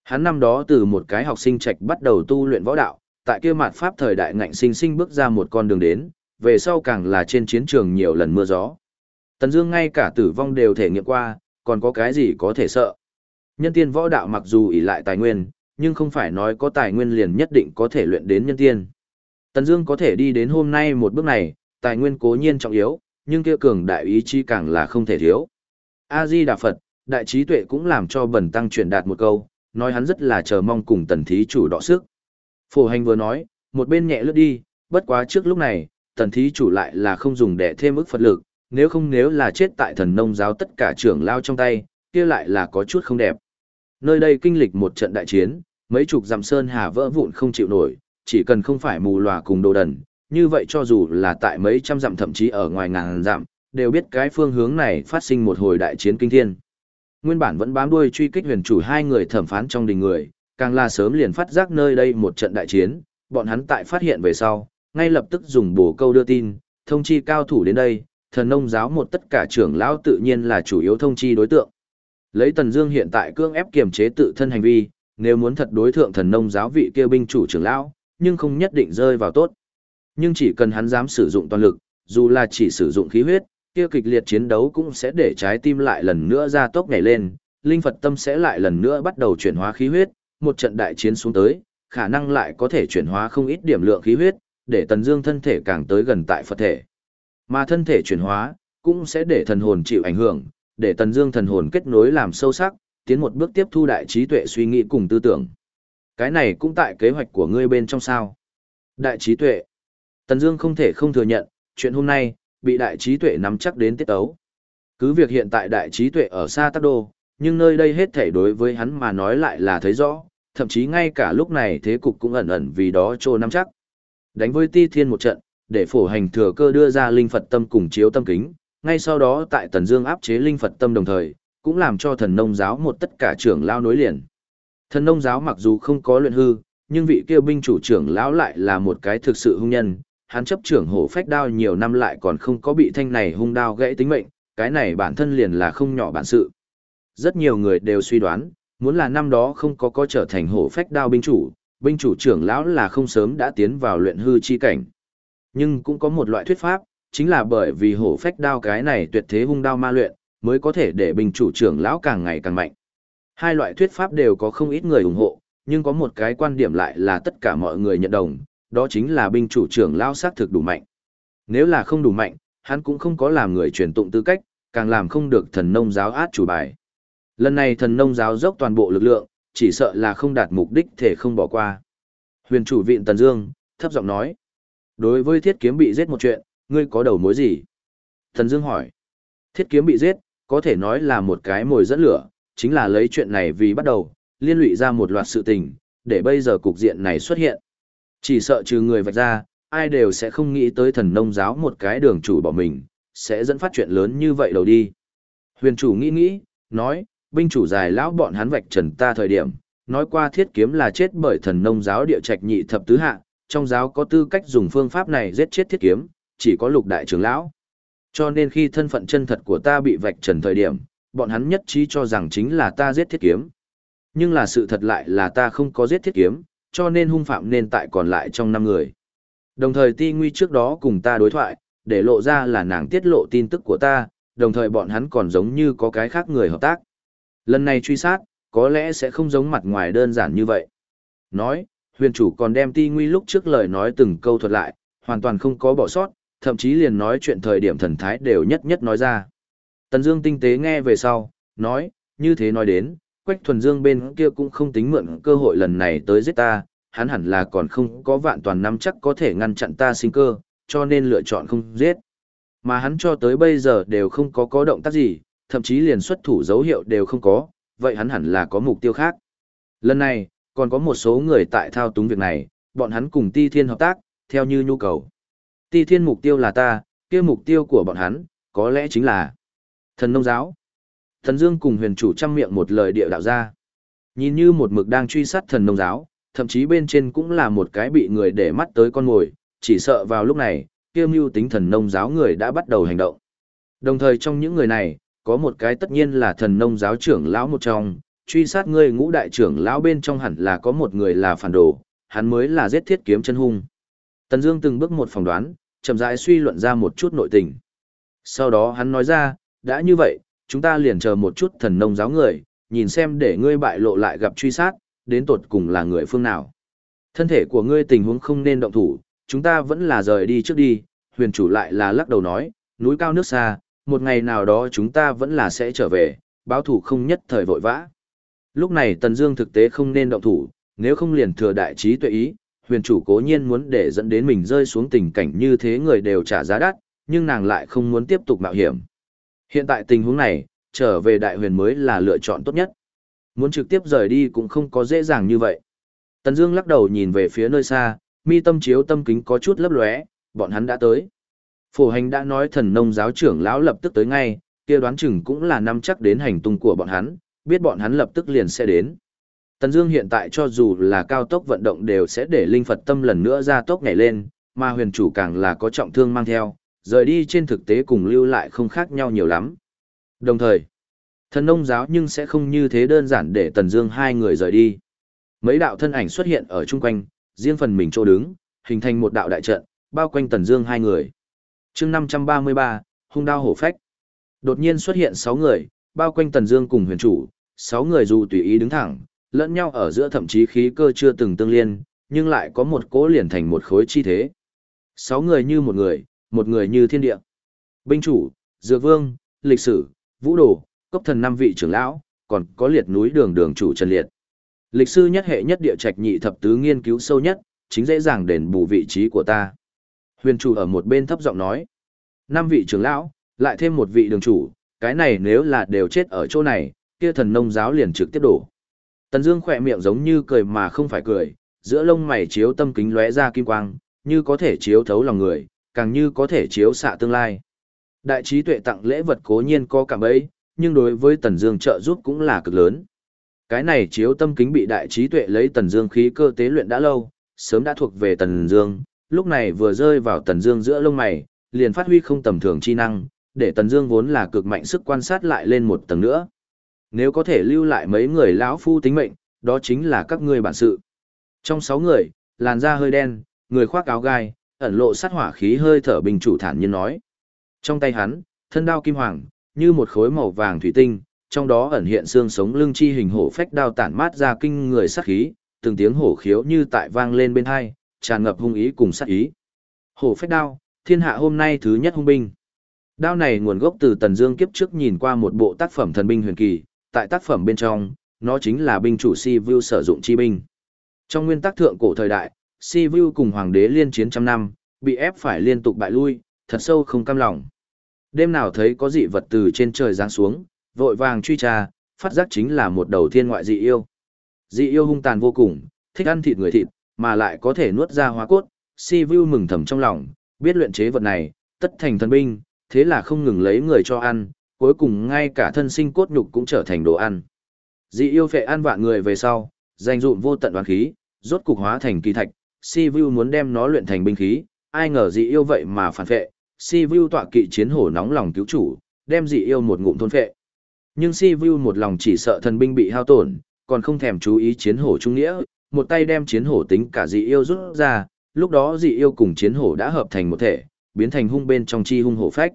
Hắn năm đó từ một cái học sinh trạch bắt đầu tu luyện võ đạo, tại kia mạt pháp thời đại ngạnh sinh sinh bước ra một con đường đến, về sau càng là trên chiến trường nhiều lần mưa gió. Tần Dương ngay cả tử vong đều thể nghiệm qua, còn có cái gì có thể sợ. Nhân tiên võ đạo mặc dù ỷ lại tài nguyên, nhưng không phải nói có tài nguyên liền nhất định có thể luyện đến nhân tiên. Tần Dương có thể đi đến hôm nay một bước này, tài nguyên cố nhiên trọng yếu, nhưng kia cường đại ý chí càng là không thể thiếu. A Di Đà Phật, đại trí tuệ cũng làm cho Bần tăng truyền đạt một câu, nói hắn rất là chờ mong cùng tần thí chủ đọ sức. Phổ hành vừa nói, một bên nhẹ lướt đi, bất quá trước lúc này, tần thí chủ lại là không dùng để thêm ức Phật lực, nếu không nếu là chết tại thần nông giáo tất cả trưởng lao trong tay, kia lại là có chút không đẹp. Nơi đây kinh lịch một trận đại chiến, mấy chục dặm sơn hà vỡ vụn không chịu nổi, chỉ cần không phải mù lòa cùng đồ đần, như vậy cho dù là tại mấy trăm dặm thậm chí ở ngoài ngàn dặm, đều biết cái phương hướng này phát sinh một hồi đại chiến kinh thiên. Nguyên bản vẫn bám đuôi truy kích huyền chủ hai người thẩm phán trong đình người, càng là sớm liền phát giác nơi đây một trận đại chiến, bọn hắn tại phát hiện về sau, ngay lập tức dùng bổ câu đưa tin, thông chi cao thủ đến đây, thần nông giáo một tất cả trưởng lão tự nhiên là chủ yếu thông chi đối tượng. Lấy Tần Dương hiện tại cương ép kiềm chế tự thân hành vi, nếu muốn thật đối thượng thần nông giáo vị kia binh chủ trưởng lão, nhưng không nhất định rơi vào tốt. Nhưng chỉ cần hắn dám sử dụng toàn lực, dù là chỉ sử dụng khí huyết, kia kịch liệt chiến đấu cũng sẽ để trái tim lại lần nữa ra tốc nhảy lên, linh Phật tâm sẽ lại lần nữa bắt đầu chuyển hóa khí huyết, một trận đại chiến xuống tới, khả năng lại có thể chuyển hóa không ít điểm lượng khí huyết, để Tần Dương thân thể càng tới gần tại Phật thể. Mà thân thể chuyển hóa, cũng sẽ để thần hồn chịu ảnh hưởng, để Tần Dương thần hồn kết nối làm sâu sắc, tiến một bước tiếp thu đại trí tuệ suy nghĩ cùng tư tưởng. Cái này cũng tại kế hoạch của ngươi bên trong sao? Đại trí tuệ. Tần Dương không thể không thừa nhận, chuyện hôm nay bị đại trí tuệ nắm chắc đến tiết tấu. Cứ việc hiện tại đại trí tuệ ở xa Tắc Đô, nhưng nơi đây hết thảy đối với hắn mà nói lại là thấy rõ, thậm chí ngay cả lúc này thế cục cũng ẩn ẩn vì đó trô nắm chắc. Đánh với Ti Thiên một trận, để phổ hành thừa cơ đưa ra linh Phật tâm cùng chiếu tâm kính, ngay sau đó tại Tần Dương áp chế linh Phật tâm đồng thời, cũng làm cho thần nông giáo một tất cả trưởng lao nối liền. Thần nông giáo mặc dù không có luyện hư, nhưng vị kia binh chủ trưởng lão lại là một cái thực sự hung nhân, hắn chấp trưởng hổ phách đao nhiều năm lại còn không có bị thanh này hung đao gãy tính mệnh, cái này bản thân liền là không nhỏ bản sự. Rất nhiều người đều suy đoán, muốn là năm đó không có có trở thành hổ phách đao binh chủ, binh chủ trưởng lão là không sớm đã tiến vào luyện hư chi cảnh. Nhưng cũng có một loại thuyết pháp, chính là bởi vì hổ phách đao cái này tuyệt thế hung đao ma luyện, mới có thể để binh chủ trưởng lão càng ngày càng mạnh. Hai loại thuyết pháp đều có không ít người ủng hộ, nhưng có một cái quan điểm lại là tất cả mọi người nhận đồng, đó chính là binh chủ trưởng lão xác thực đủ mạnh. Nếu là không đủ mạnh, hắn cũng không có làm người truyền tụng tư cách, càng làm không được thần nông giáo át chủ bài. Lần này thần nông giáo dốc toàn bộ lực lượng, chỉ sợ là không đạt mục đích thể không bỏ qua. Huyền chủ viện Tần Dương, thấp giọng nói. Đối với thiết kiếm bị giết một chuyện, ngươi có đầu mối gì? Tần Dương hỏi. Thiết kiếm bị giết, có thể nói là một cái mồi dẫn lửa, chính là lấy chuyện này vì bắt đầu, liên lụy ra một loạt sự tình, để bây giờ cục diện này xuất hiện. Chỉ sợ trừ người vạch ra, ai đều sẽ không nghĩ tới thần nông giáo một cái đường chủ bỏ mình, sẽ dẫn phát chuyện lớn như vậy đầu đi. Huyền chủ nghĩ nghĩ, nói, binh chủ dài lão bọn hắn vạch trần ta thời điểm, nói qua thiết kiếm là chết bởi thần nông giáo địa trạch nhị thập tứ hạ, trong giáo có tư cách dùng phương pháp này giết chết thiết kiếm, chỉ có lục đại trưởng lão. Cho nên khi thân phận chân thật của ta bị vạch trần thời điểm, bọn hắn nhất trí cho rằng chính là ta giết thiết kiếm. Nhưng là sự thật lại là ta không có giết thiết kiếm, cho nên hung phạm nên tại còn lại trong năm người. Đồng thời ti nguy trước đó cùng ta đối thoại, để lộ ra là nàng tiết lộ tin tức của ta, đồng thời bọn hắn còn giống như có cái khác người hợp tác. Lần này truy sát, có lẽ sẽ không giống mặt ngoài đơn giản như vậy. Nói, huyền chủ còn đem ti nguy lúc trước lời nói từng câu thuật lại, hoàn toàn không có bỏ sót, thậm chí liền nói chuyện thời điểm thần thái đều nhất nhất nói ra. Tần Dương tinh tế nghe về sau, nói, như thế nói đến, Quách Thuần Dương bên kia cũng không tính mượn cơ hội lần này tới giết ta, hắn hẳn là còn không có vạn toàn nắm chắc có thể ngăn chặn ta sinh cơ, cho nên lựa chọn không giết. Mà hắn cho tới bây giờ đều không có có động tác gì, thậm chí liền xuất thủ dấu hiệu đều không có, vậy hắn hẳn là có mục tiêu khác. Lần này, còn có một số người tại thao túng việc này, bọn hắn cùng Ti Thiên hợp tác, theo như nhu cầu. Ti Thiên mục tiêu là ta, kia mục tiêu của bọn hắn, có lẽ chính là thần nông giáo. Thần Dương cùng huyền chủ trăm miệng một lời địa đạo ra. Nhìn như một mực đang truy sát thần nông giáo, thậm chí bên trên cũng là một cái bị người để mắt tới con ngồi, chỉ sợ vào lúc này, kia mưu tính thần nông giáo người đã bắt đầu hành động. Đồng thời trong những người này, có một cái tất nhiên là thần nông giáo trưởng lão một trong, truy sát ngươi ngũ đại trưởng lão bên trong hẳn là có một người là phản đồ, hắn mới là giết thiết kiếm chân hung. Tần Dương từng bước một phỏng đoán, chậm rãi suy luận ra một chút nội tình. Sau đó hắn nói ra, đã như vậy, chúng ta liền chờ một chút thần nông giáo người, nhìn xem để ngươi bại lộ lại gặp truy sát, đến tột cùng là người phương nào. Thân thể của ngươi tình huống không nên động thủ, chúng ta vẫn là rời đi trước đi, huyền chủ lại là lắc đầu nói, núi cao nước xa, một ngày nào đó chúng ta vẫn là sẽ trở về, báo thủ không nhất thời vội vã. Lúc này Tần Dương thực tế không nên động thủ, nếu không liền thừa đại trí tuệ ý, huyền chủ cố nhiên muốn để dẫn đến mình rơi xuống tình cảnh như thế người đều trả giá đắt, nhưng nàng lại không muốn tiếp tục mạo hiểm. Hiện tại tình huống này, trở về đại huyền mới là lựa chọn tốt nhất. Muốn trực tiếp rời đi cũng không có dễ dàng như vậy. Tần Dương lắc đầu nhìn về phía nơi xa, mi tâm chiếu tâm kính có chút lấp lóe, bọn hắn đã tới. Phổ hành đã nói thần nông giáo trưởng lão lập tức tới ngay, kia đoán chừng cũng là nắm chắc đến hành tung của bọn hắn, biết bọn hắn lập tức liền sẽ đến. Tần Dương hiện tại cho dù là cao tốc vận động đều sẽ để linh Phật tâm lần nữa ra tốc nhảy lên, mà huyền chủ càng là có trọng thương mang theo, rời đi trên thực tế cùng lưu lại không khác nhau nhiều lắm. Đồng thời, thần nông giáo nhưng sẽ không như thế đơn giản để Tần Dương hai người rời đi. Mấy đạo thân ảnh xuất hiện ở chung quanh, riêng phần mình chỗ đứng, hình thành một đạo đại trận, bao quanh Tần Dương hai người. Chương 533, hung đao hổ phách. Đột nhiên xuất hiện 6 người, bao quanh Tần Dương cùng Huyền chủ, 6 người dù tùy ý đứng thẳng, lẫn nhau ở giữa thậm chí khí cơ chưa từng tương liên, nhưng lại có một cỗ liền thành một khối chi thế. 6 người như một người, một người như thiên địa. Binh chủ, Dược Vương, lịch sử, Vũ Đồ, cốc thần năm vị trưởng lão, còn có liệt núi đường đường chủ Trần Liệt. Lịch sư nhất hệ nhất địa trạch nhị thập tứ nghiên cứu sâu nhất, chính dễ dàng đền bù vị trí của ta. Huyền chủ ở một bên thấp giọng nói. Năm vị trưởng lão, lại thêm một vị đường chủ, cái này nếu là đều chết ở chỗ này, kia thần nông giáo liền trực tiếp đổ. Tần Dương khẽ miệng giống như cười mà không phải cười, giữa lông mày chiếu tâm kính lóe ra kim quang, như có thể chiếu thấu lòng người, càng như có thể chiếu xạ tương lai. Đại trí tuệ tặng lễ vật cố nhiên có cảm ấy, nhưng đối với Tần Dương trợ giúp cũng là cực lớn. Cái này chiếu tâm kính bị đại trí tuệ lấy Tần Dương khí cơ tế luyện đã lâu, sớm đã thuộc về Tần Dương, lúc này vừa rơi vào Tần Dương giữa lông mày, liền phát huy không tầm thường chi năng, để Tần Dương vốn là cực mạnh sức quan sát lại lên một tầng nữa. Nếu có thể lưu lại mấy người lão phu tính mệnh, đó chính là các ngươi bản sự. Trong sáu người, làn da hơi đen, người khoác áo gai, ẩn lộ sát hỏa khí hơi thở bình chủ thản nhiên nói. Trong tay hắn, thân đao kim hoàng, như một khối màu vàng thủy tinh, trong đó ẩn hiện xương sống lưng chi hình hổ phách đao tản mát ra kinh người sát khí, từng tiếng hổ khiếu như tại vang lên bên hai, tràn ngập hung ý cùng sát ý. Hổ phách đao, thiên hạ hôm nay thứ nhất hung binh. Đao này nguồn gốc từ Tần Dương kiếp trước nhìn qua một bộ tác phẩm thần binh huyền kỳ, tại tác phẩm bên trong, nó chính là binh chủ Si Vu sử dụng chi binh. Trong nguyên tắc thượng cổ thời đại, Si Vu cùng hoàng đế liên chiến trăm năm, bị ép phải liên tục bại lui, thật sâu không cam lòng. Đêm nào thấy có dị vật từ trên trời giáng xuống, vội vàng truy tra, phát giác chính là một đầu thiên ngoại dị yêu. Dị yêu hung tàn vô cùng, thích ăn thịt người thịt, mà lại có thể nuốt ra hóa cốt, Si Vu mừng thầm trong lòng, biết luyện chế vật này, tất thành thần binh, thế là không ngừng lấy người cho ăn, cuối cùng ngay cả thân sinh cốt nhục cũng trở thành đồ ăn. Dị yêu phệ ăn vạn người về sau, danh dụm vô tận oán khí, rốt cục hóa thành kỳ thạch, Si Vu muốn đem nó luyện thành binh khí, ai ngờ dị yêu vậy mà phản phệ, Si Vu tọa kỵ chiến hổ nóng lòng cứu chủ, đem dị yêu một ngụm thôn phệ. Nhưng Si Vu một lòng chỉ sợ thần binh bị hao tổn, còn không thèm chú ý chiến hổ trung nghĩa, một tay đem chiến hổ tính cả dị yêu rút ra, lúc đó dị yêu cùng chiến hổ đã hợp thành một thể, biến thành hung bên trong chi hung hổ phách.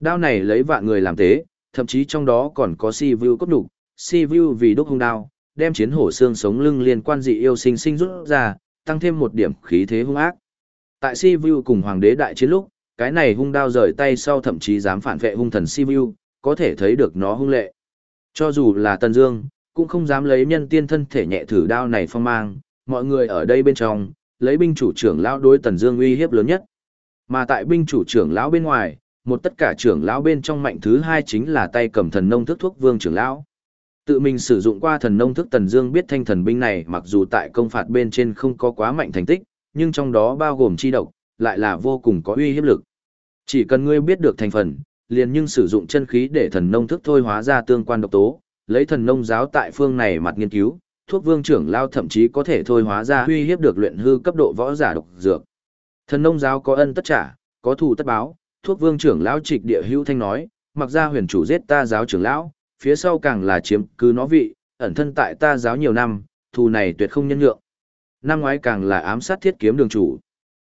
Đao này lấy vạn người làm tế, thậm chí trong đó còn có si view cốt đục, si view vì đúc hung đao, đem chiến hổ xương sống lưng liên quan dị yêu sinh sinh rút ra, tăng thêm một điểm khí thế hung ác. Tại si view cùng hoàng đế đại chiến lúc, cái này hung đao rời tay sau thậm chí dám phản vệ hung thần si view, có thể thấy được nó hung lệ. Cho dù là Tần Dương, cũng không dám lấy nhân tiên thân thể nhẹ thử đao này phong mang, mọi người ở đây bên trong, lấy binh chủ trưởng lão đối Tần Dương uy hiếp lớn nhất. Mà tại binh chủ trưởng lão bên ngoài, một tất cả trưởng lão bên trong mạnh thứ hai chính là tay cầm thần nông thức thuốc vương trưởng lão. Tự mình sử dụng qua thần nông thức Tần Dương biết thanh thần binh này mặc dù tại công phạt bên trên không có quá mạnh thành tích, nhưng trong đó bao gồm chi độc, lại là vô cùng có uy hiếp lực. Chỉ cần ngươi biết được thành phần, liền nhưng sử dụng chân khí để thần nông thức thôi hóa ra tương quan độc tố, lấy thần nông giáo tại phương này mặt nghiên cứu, thuốc vương trưởng lao thậm chí có thể thôi hóa ra uy hiếp được luyện hư cấp độ võ giả độc dược. Thần nông giáo có ân tất trả, có thù tất báo, thuốc vương trưởng lão trịch địa hữu thanh nói, mặc ra huyền chủ giết ta giáo trưởng lão, phía sau càng là chiếm cứ nó vị, ẩn thân tại ta giáo nhiều năm, thù này tuyệt không nhân nhượng. Năm ngoái càng là ám sát thiết kiếm đường chủ.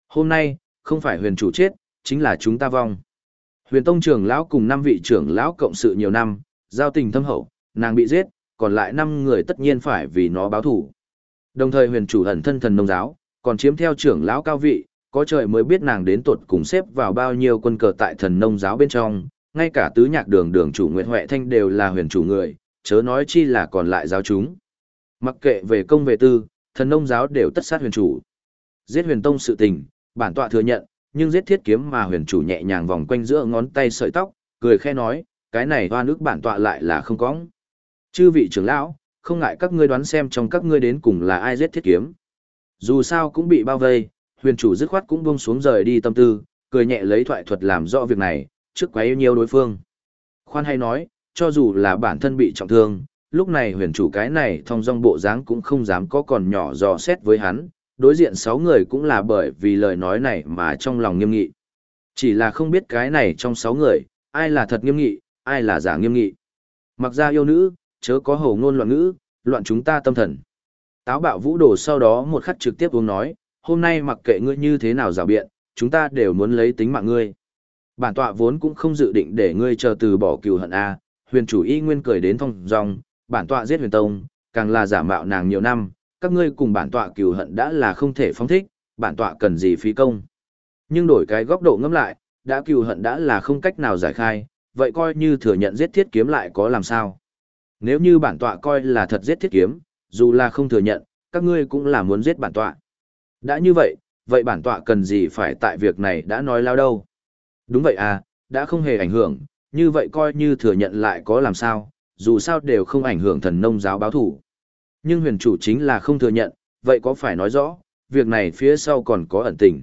Hôm nay, không phải huyền chủ chết, chính là chúng ta vong. Huyền tông trưởng lão cùng năm vị trưởng lão cộng sự nhiều năm, giao tình thâm hậu, nàng bị giết, còn lại năm người tất nhiên phải vì nó báo thủ. Đồng thời huyền chủ ẩn thân thần nông giáo, còn chiếm theo trưởng lão cao vị, có trời mới biết nàng đến tuột cùng xếp vào bao nhiêu quân cờ tại thần nông giáo bên trong, ngay cả tứ nhạc đường đường chủ Nguyệt Huệ Thanh đều là huyền chủ người, chớ nói chi là còn lại giáo chúng. Mặc kệ về công về tư, thần nông giáo đều tất sát huyền chủ. Giết huyền tông sự tình, bản tọa thừa nhận, nhưng giết thiết kiếm mà huyền chủ nhẹ nhàng vòng quanh giữa ngón tay sợi tóc, cười khe nói, cái này hoa nước bản tọa lại là không có. Chư vị trưởng lão, không ngại các ngươi đoán xem trong các ngươi đến cùng là ai giết thiết kiếm. Dù sao cũng bị bao vây, huyền chủ dứt khoát cũng buông xuống rời đi tâm tư, cười nhẹ lấy thoại thuật làm rõ việc này, trước quá yêu nhiều đối phương. Khoan hay nói, cho dù là bản thân bị trọng thương, lúc này huyền chủ cái này thông dong bộ dáng cũng không dám có còn nhỏ dò xét với hắn, đối diện sáu người cũng là bởi vì lời nói này mà trong lòng nghiêm nghị. Chỉ là không biết cái này trong sáu người, ai là thật nghiêm nghị, ai là giả nghiêm nghị. Mặc ra yêu nữ, chớ có hồ ngôn loạn ngữ, loạn chúng ta tâm thần. Táo bạo vũ đồ sau đó một khắc trực tiếp uống nói, hôm nay mặc kệ ngươi như thế nào rào biện, chúng ta đều muốn lấy tính mạng ngươi. Bản tọa vốn cũng không dự định để ngươi chờ từ bỏ cừu hận A, huyền chủ y nguyên cười đến thong dong, bản tọa giết huyền tông, càng là giả mạo nàng nhiều năm, các ngươi cùng bản tọa cừu hận đã là không thể phóng thích, bản tọa cần gì phí công. Nhưng đổi cái góc độ ngẫm lại, đã cừu hận đã là không cách nào giải khai, vậy coi như thừa nhận giết thiết kiếm lại có làm sao. Nếu như bản tọa coi là thật giết thiết kiếm, dù là không thừa nhận, các ngươi cũng là muốn giết bản tọa. Đã như vậy, vậy bản tọa cần gì phải tại việc này đã nói lao đâu. Đúng vậy à, đã không hề ảnh hưởng, như vậy coi như thừa nhận lại có làm sao, dù sao đều không ảnh hưởng thần nông giáo báo thủ. Nhưng huyền chủ chính là không thừa nhận, vậy có phải nói rõ, việc này phía sau còn có ẩn tình.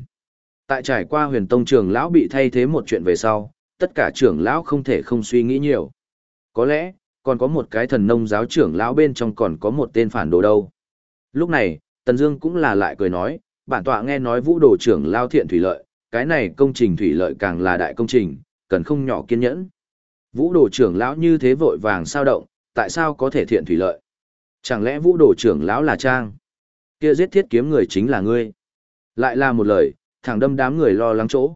Tại trải qua huyền tông trường lão bị thay thế một chuyện về sau, tất cả trưởng lão không thể không suy nghĩ nhiều. Có lẽ, còn có một cái thần nông giáo trưởng lão bên trong còn có một tên phản đồ đâu. Lúc này, Tần Dương cũng là lại cười nói, bản tọa nghe nói vũ đồ trưởng lao thiện thủy lợi, cái này công trình thủy lợi càng là đại công trình, cần không nhỏ kiên nhẫn. Vũ đồ trưởng lão như thế vội vàng sao động, tại sao có thể thiện thủy lợi? Chẳng lẽ vũ đồ trưởng lão là trang? Kia giết thiết kiếm người chính là ngươi. Lại là một lời, thẳng đâm đám người lo lắng chỗ.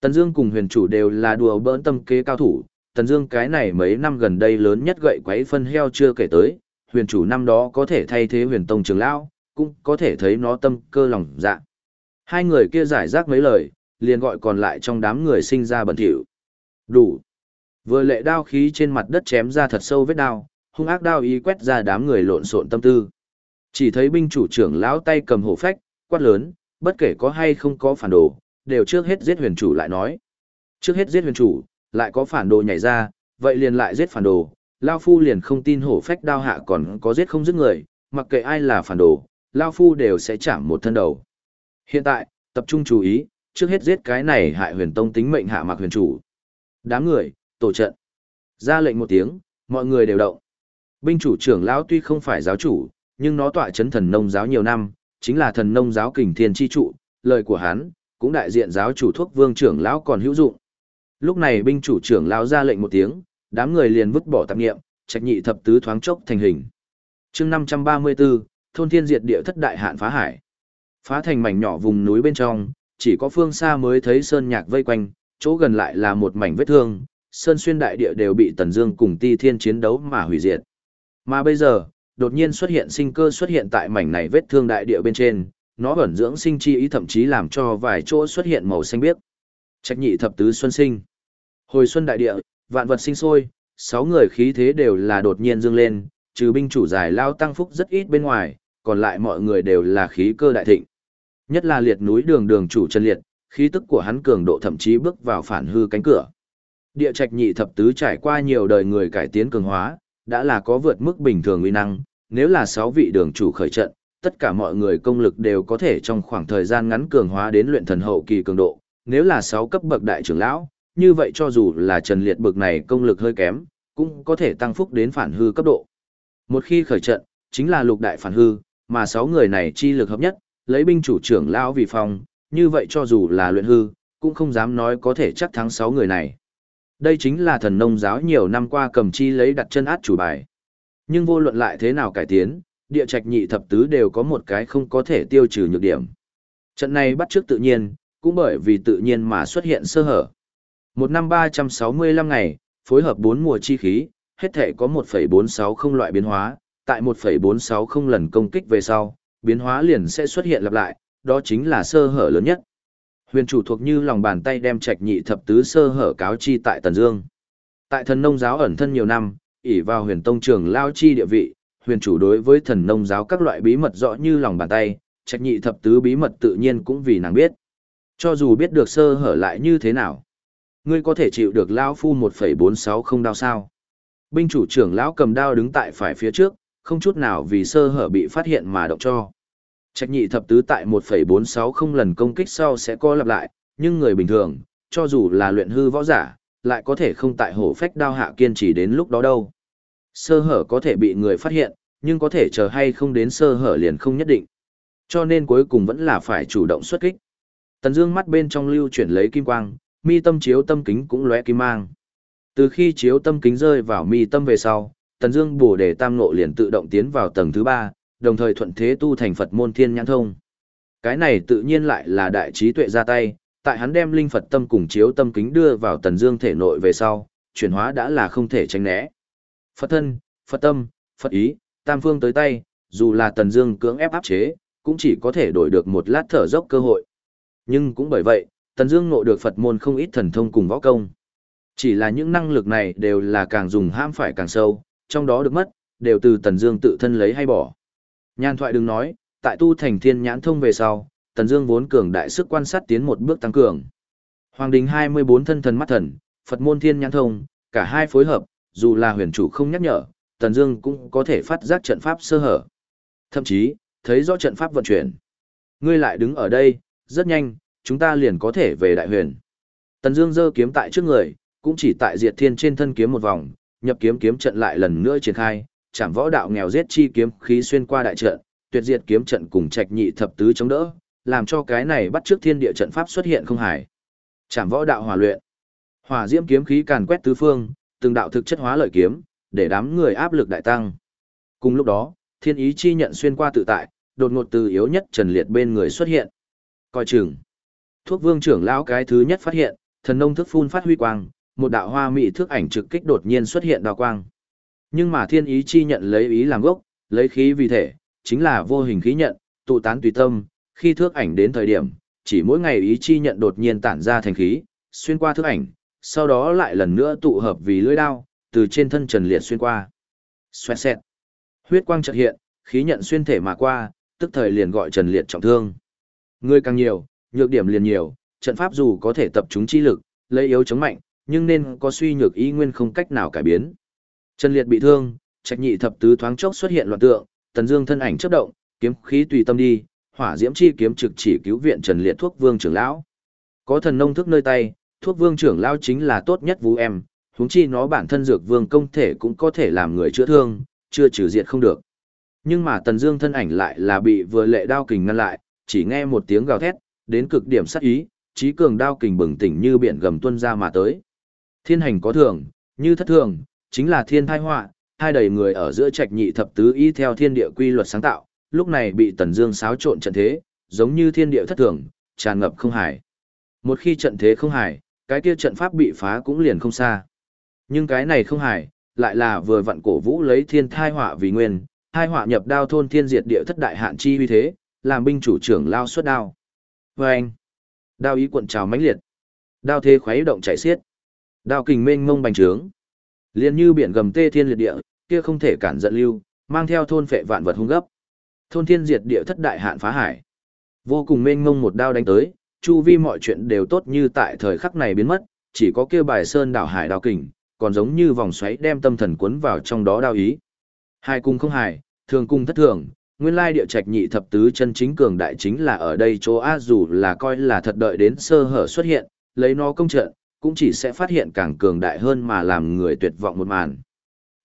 Tần Dương cùng huyền chủ đều là đùa bỡn tâm kế cao thủ, Tần Dương cái này mấy năm gần đây lớn nhất gậy quấy phân heo chưa kể tới, huyền chủ năm đó có thể thay thế huyền tông trưởng lão, cũng có thể thấy nó tâm cơ lòng dạ. Hai người kia giải rác mấy lời, liền gọi còn lại trong đám người sinh ra bẩn thỉu. Đủ. Vừa lệ đao khí trên mặt đất chém ra thật sâu vết đao, hung ác đao ý quét ra đám người lộn xộn tâm tư. Chỉ thấy binh chủ trưởng lão tay cầm hổ phách, quát lớn, bất kể có hay không có phản đồ, đều trước hết giết huyền chủ lại nói. Trước hết giết huyền chủ, lại có phản đồ nhảy ra, vậy liền lại giết phản đồ, Lao Phu liền không tin hổ phách đao hạ còn có giết không giết người, mặc kệ ai là phản đồ, Lao Phu đều sẽ chạm một thân đầu. Hiện tại, tập trung chú ý, trước hết giết cái này hại huyền tông tính mệnh hạ mạc huyền chủ. Đám người, tổ trận. Ra lệnh một tiếng, mọi người đều động. Binh chủ trưởng lão tuy không phải giáo chủ, nhưng nó tọa chấn thần nông giáo nhiều năm, chính là thần nông giáo kình thiên chi trụ, lời của hắn, cũng đại diện giáo chủ thuốc vương trưởng lão còn hữu dụng. Lúc này binh chủ trưởng lao ra lệnh một tiếng, đám người liền vứt bỏ tạp nghiệm, trạch nhị thập tứ thoáng chốc thành hình. chương 534, thôn thiên diệt địa thất đại hạn phá hải. Phá thành mảnh nhỏ vùng núi bên trong, chỉ có phương xa mới thấy sơn nhạc vây quanh, chỗ gần lại là một mảnh vết thương, sơn xuyên đại địa đều bị Tần Dương cùng Ti Thiên chiến đấu mà hủy diệt. Mà bây giờ, đột nhiên xuất hiện sinh cơ xuất hiện tại mảnh này vết thương đại địa bên trên, nó ẩn dưỡng sinh chi ý thậm chí làm cho vài chỗ xuất hiện màu xanh biếc. trách nhị thập tứ xuân sinh. Hồi xuân đại địa, vạn vật sinh sôi, sáu người khí thế đều là đột nhiên dương lên, trừ binh chủ giải lao tăng phúc rất ít bên ngoài, còn lại mọi người đều là khí cơ đại thịnh. Nhất là liệt núi đường đường chủ chân liệt, khí tức của hắn cường độ thậm chí bước vào phản hư cánh cửa. Địa trạch nhị thập tứ trải qua nhiều đời người cải tiến cường hóa, đã là có vượt mức bình thường uy năng, nếu là sáu vị đường chủ khởi trận, tất cả mọi người công lực đều có thể trong khoảng thời gian ngắn cường hóa đến luyện thần hậu kỳ cường độ, nếu là sáu cấp bậc đại trưởng lão, như vậy cho dù là Trần Liệt bực này công lực hơi kém, cũng có thể tăng phúc đến phản hư cấp độ. Một khi khởi trận, chính là lục đại phản hư, mà sáu người này chi lực hợp nhất, lấy binh chủ trưởng lão vì phong, như vậy cho dù là luyện hư, cũng không dám nói có thể chắc thắng sáu người này. Đây chính là thần nông giáo nhiều năm qua cầm chi lấy đặt chân át chủ bài. Nhưng vô luận lại thế nào cải tiến, địa trạch nhị thập tứ đều có một cái không có thể tiêu trừ nhược điểm. Trận này bắt trước tự nhiên, cũng bởi vì tự nhiên mà xuất hiện sơ hở. Một năm 365 ngày, phối hợp bốn mùa chi khí, hết thể có 1,460 loại biến hóa, tại 1,460 lần công kích về sau, biến hóa liền sẽ xuất hiện lặp lại, đó chính là sơ hở lớn nhất. Huyền chủ thuộc như lòng bàn tay đem trạch nhị thập tứ sơ hở cáo chi tại Tần Dương. Tại thần nông giáo ẩn thân nhiều năm, ỷ vào huyền tông trưởng lao chi địa vị, huyền chủ đối với thần nông giáo các loại bí mật rõ như lòng bàn tay, trạch nhị thập tứ bí mật tự nhiên cũng vì nàng biết. Cho dù biết được sơ hở lại như thế nào, ngươi có thể chịu được lão phu 1.460 đao sao? Binh chủ trưởng lão cầm đao đứng tại phải phía trước, không chút nào vì sơ hở bị phát hiện mà động cho. Trạch nhị thập tứ tại 1.460 lần công kích sau sẽ co lặp lại, nhưng người bình thường, cho dù là luyện hư võ giả, lại có thể không tại hổ phách đao hạ kiên trì đến lúc đó đâu. Sơ hở có thể bị người phát hiện, nhưng có thể chờ hay không đến sơ hở liền không nhất định. Cho nên cuối cùng vẫn là phải chủ động xuất kích. Tần Dương mắt bên trong lưu chuyển lấy kim quang, mi tâm chiếu tâm kính cũng lóe kim mang. Từ khi chiếu tâm kính rơi vào mi tâm về sau, Tần Dương Bổ Đề Tam Ngộ liền tự động tiến vào tầng thứ ba, đồng thời thuận thế tu thành Phật môn Thiên Nhãn Thông. Cái này tự nhiên lại là đại trí tuệ ra tay, tại hắn đem linh Phật tâm cùng chiếu tâm kính đưa vào Tần Dương thể nội về sau, chuyển hóa đã là không thể tránh né. Phật thân, Phật tâm, Phật ý, tam phương tới tay, dù là Tần Dương cưỡng ép áp chế, cũng chỉ có thể đổi được một lát thở dốc cơ hội. Nhưng cũng bởi vậy, Tần Dương ngộ được Phật môn không ít thần thông cùng võ công. Chỉ là những năng lực này đều là càng dùng ham phải càng sâu, trong đó được mất, đều từ Tần Dương tự thân lấy hay bỏ. Nhan thoại đừng nói, tại tu thành thiên nhãn thông về sau, Tần Dương vốn cường đại sức quan sát tiến một bước tăng cường. Hoàng đình 24 thân thần mắt thần, Phật môn thiên nhãn thông, cả hai phối hợp, dù là huyền chủ không nhắc nhở, Tần Dương cũng có thể phát giác trận pháp sơ hở. Thậm chí, thấy rõ trận pháp vận chuyển. Ngươi lại đứng ở đây, rất nhanh, chúng ta liền có thể về đại huyền. Tần Dương giơ kiếm tại trước người, cũng chỉ tại Diệt Thiên trên thân kiếm một vòng, nhập kiếm kiếm trận lại lần nữa triển khai, chạm võ đạo nghèo giết chi kiếm khí xuyên qua đại trận, tuyệt diệt kiếm trận cùng trạch nhị thập tứ chống đỡ, làm cho cái này bắt trước thiên địa trận pháp xuất hiện không hải. Chạm võ đạo hòa luyện. Hỏa diễm kiếm khí càn quét tứ phương, từng đạo thực chất hóa lợi kiếm, để đám người áp lực đại tăng. Cùng lúc đó, thiên ý chi nhận xuyên qua tự tại, đột ngột từ yếu nhất Trần Liệt bên người xuất hiện. Coi chừng. Thuốc vương trưởng lão cái thứ nhất phát hiện, thần nông thức phun phát huy quang, một đạo hoa mỹ thước ảnh trực kích đột nhiên xuất hiện đào quang. Nhưng mà thiên ý chi nhận lấy ý làm gốc, lấy khí vì thể, chính là vô hình khí nhận, tụ tán tùy tâm, khi thước ảnh đến thời điểm, chỉ mỗi ngày ý chi nhận đột nhiên tản ra thành khí, xuyên qua thước ảnh, sau đó lại lần nữa tụ hợp vì lưỡi đao, từ trên thân Trần Liệt xuyên qua. Xoẹt xẹt. Huyết quang chợt hiện, khí nhận xuyên thể mà qua, tức thời liền gọi Trần Liệt trọng thương. Người càng nhiều, nhược điểm liền nhiều, trận pháp dù có thể tập trung chi lực, lấy yếu chống mạnh, nhưng nên có suy nhược ý nguyên không cách nào cải biến. Trần Liệt bị thương, Trạch Nhị thập tứ thoáng chốc xuất hiện loạn tượng, Tần Dương thân ảnh chớp động, kiếm khí tùy tâm đi, hỏa diễm chi kiếm trực chỉ cứu viện Trần Liệt thuốc vương trưởng lão. Có thần nông thức nơi tay, thuốc vương trưởng lão chính là tốt nhất vũ em, huống chi nó bản thân dược vương công thể cũng có thể làm người chữa thương, chưa trừ diệt không được. Nhưng mà Tần Dương thân ảnh lại là bị vừa lệ đao kình ngăn lại, chỉ nghe một tiếng gào thét, đến cực điểm sát ý, trí cường đao kình bừng tỉnh như biển gầm tuôn ra mà tới. Thiên hành có thường, như thất thường, chính là thiên thai họa, hai đầy người ở giữa trạch nhị thập tứ ý theo thiên địa quy luật sáng tạo, lúc này bị Tần Dương xáo trộn trận thế, giống như thiên địa thất thường, tràn ngập không hải. Một khi trận thế không hải, cái kia trận pháp bị phá cũng liền không xa. Nhưng cái này không hải, lại là vừa vặn cổ vũ lấy thiên thai họa vì nguyên, hai họa nhập đao thôn thiên diệt địa thất đại hạn chi uy thế, làm binh chủ trưởng lao xuất đao. Và anh, đao ý cuộn trào mãnh liệt, đao thế khuấy động chảy xiết, đao kình mênh mông bành trướng, liền như biển gầm tê thiên liệt địa, kia không thể cản giận lưu, mang theo thôn phệ vạn vật hung gấp. Thôn thiên diệt địa thất đại hạn phá hải. Vô cùng mênh mông một đao đánh tới, chu vi mọi chuyện đều tốt như tại thời khắc này biến mất, chỉ có kia bài sơn đảo hải đao kình, còn giống như vòng xoáy đem tâm thần cuốn vào trong đó đao ý. Hai cung không hài, thường cung thất thường, nguyên lai địa trạch nhị thập tứ chân chính cường đại chính là ở đây chỗ A dù là coi là thật đợi đến sơ hở xuất hiện, lấy nó công trận, cũng chỉ sẽ phát hiện càng cường đại hơn mà làm người tuyệt vọng một màn.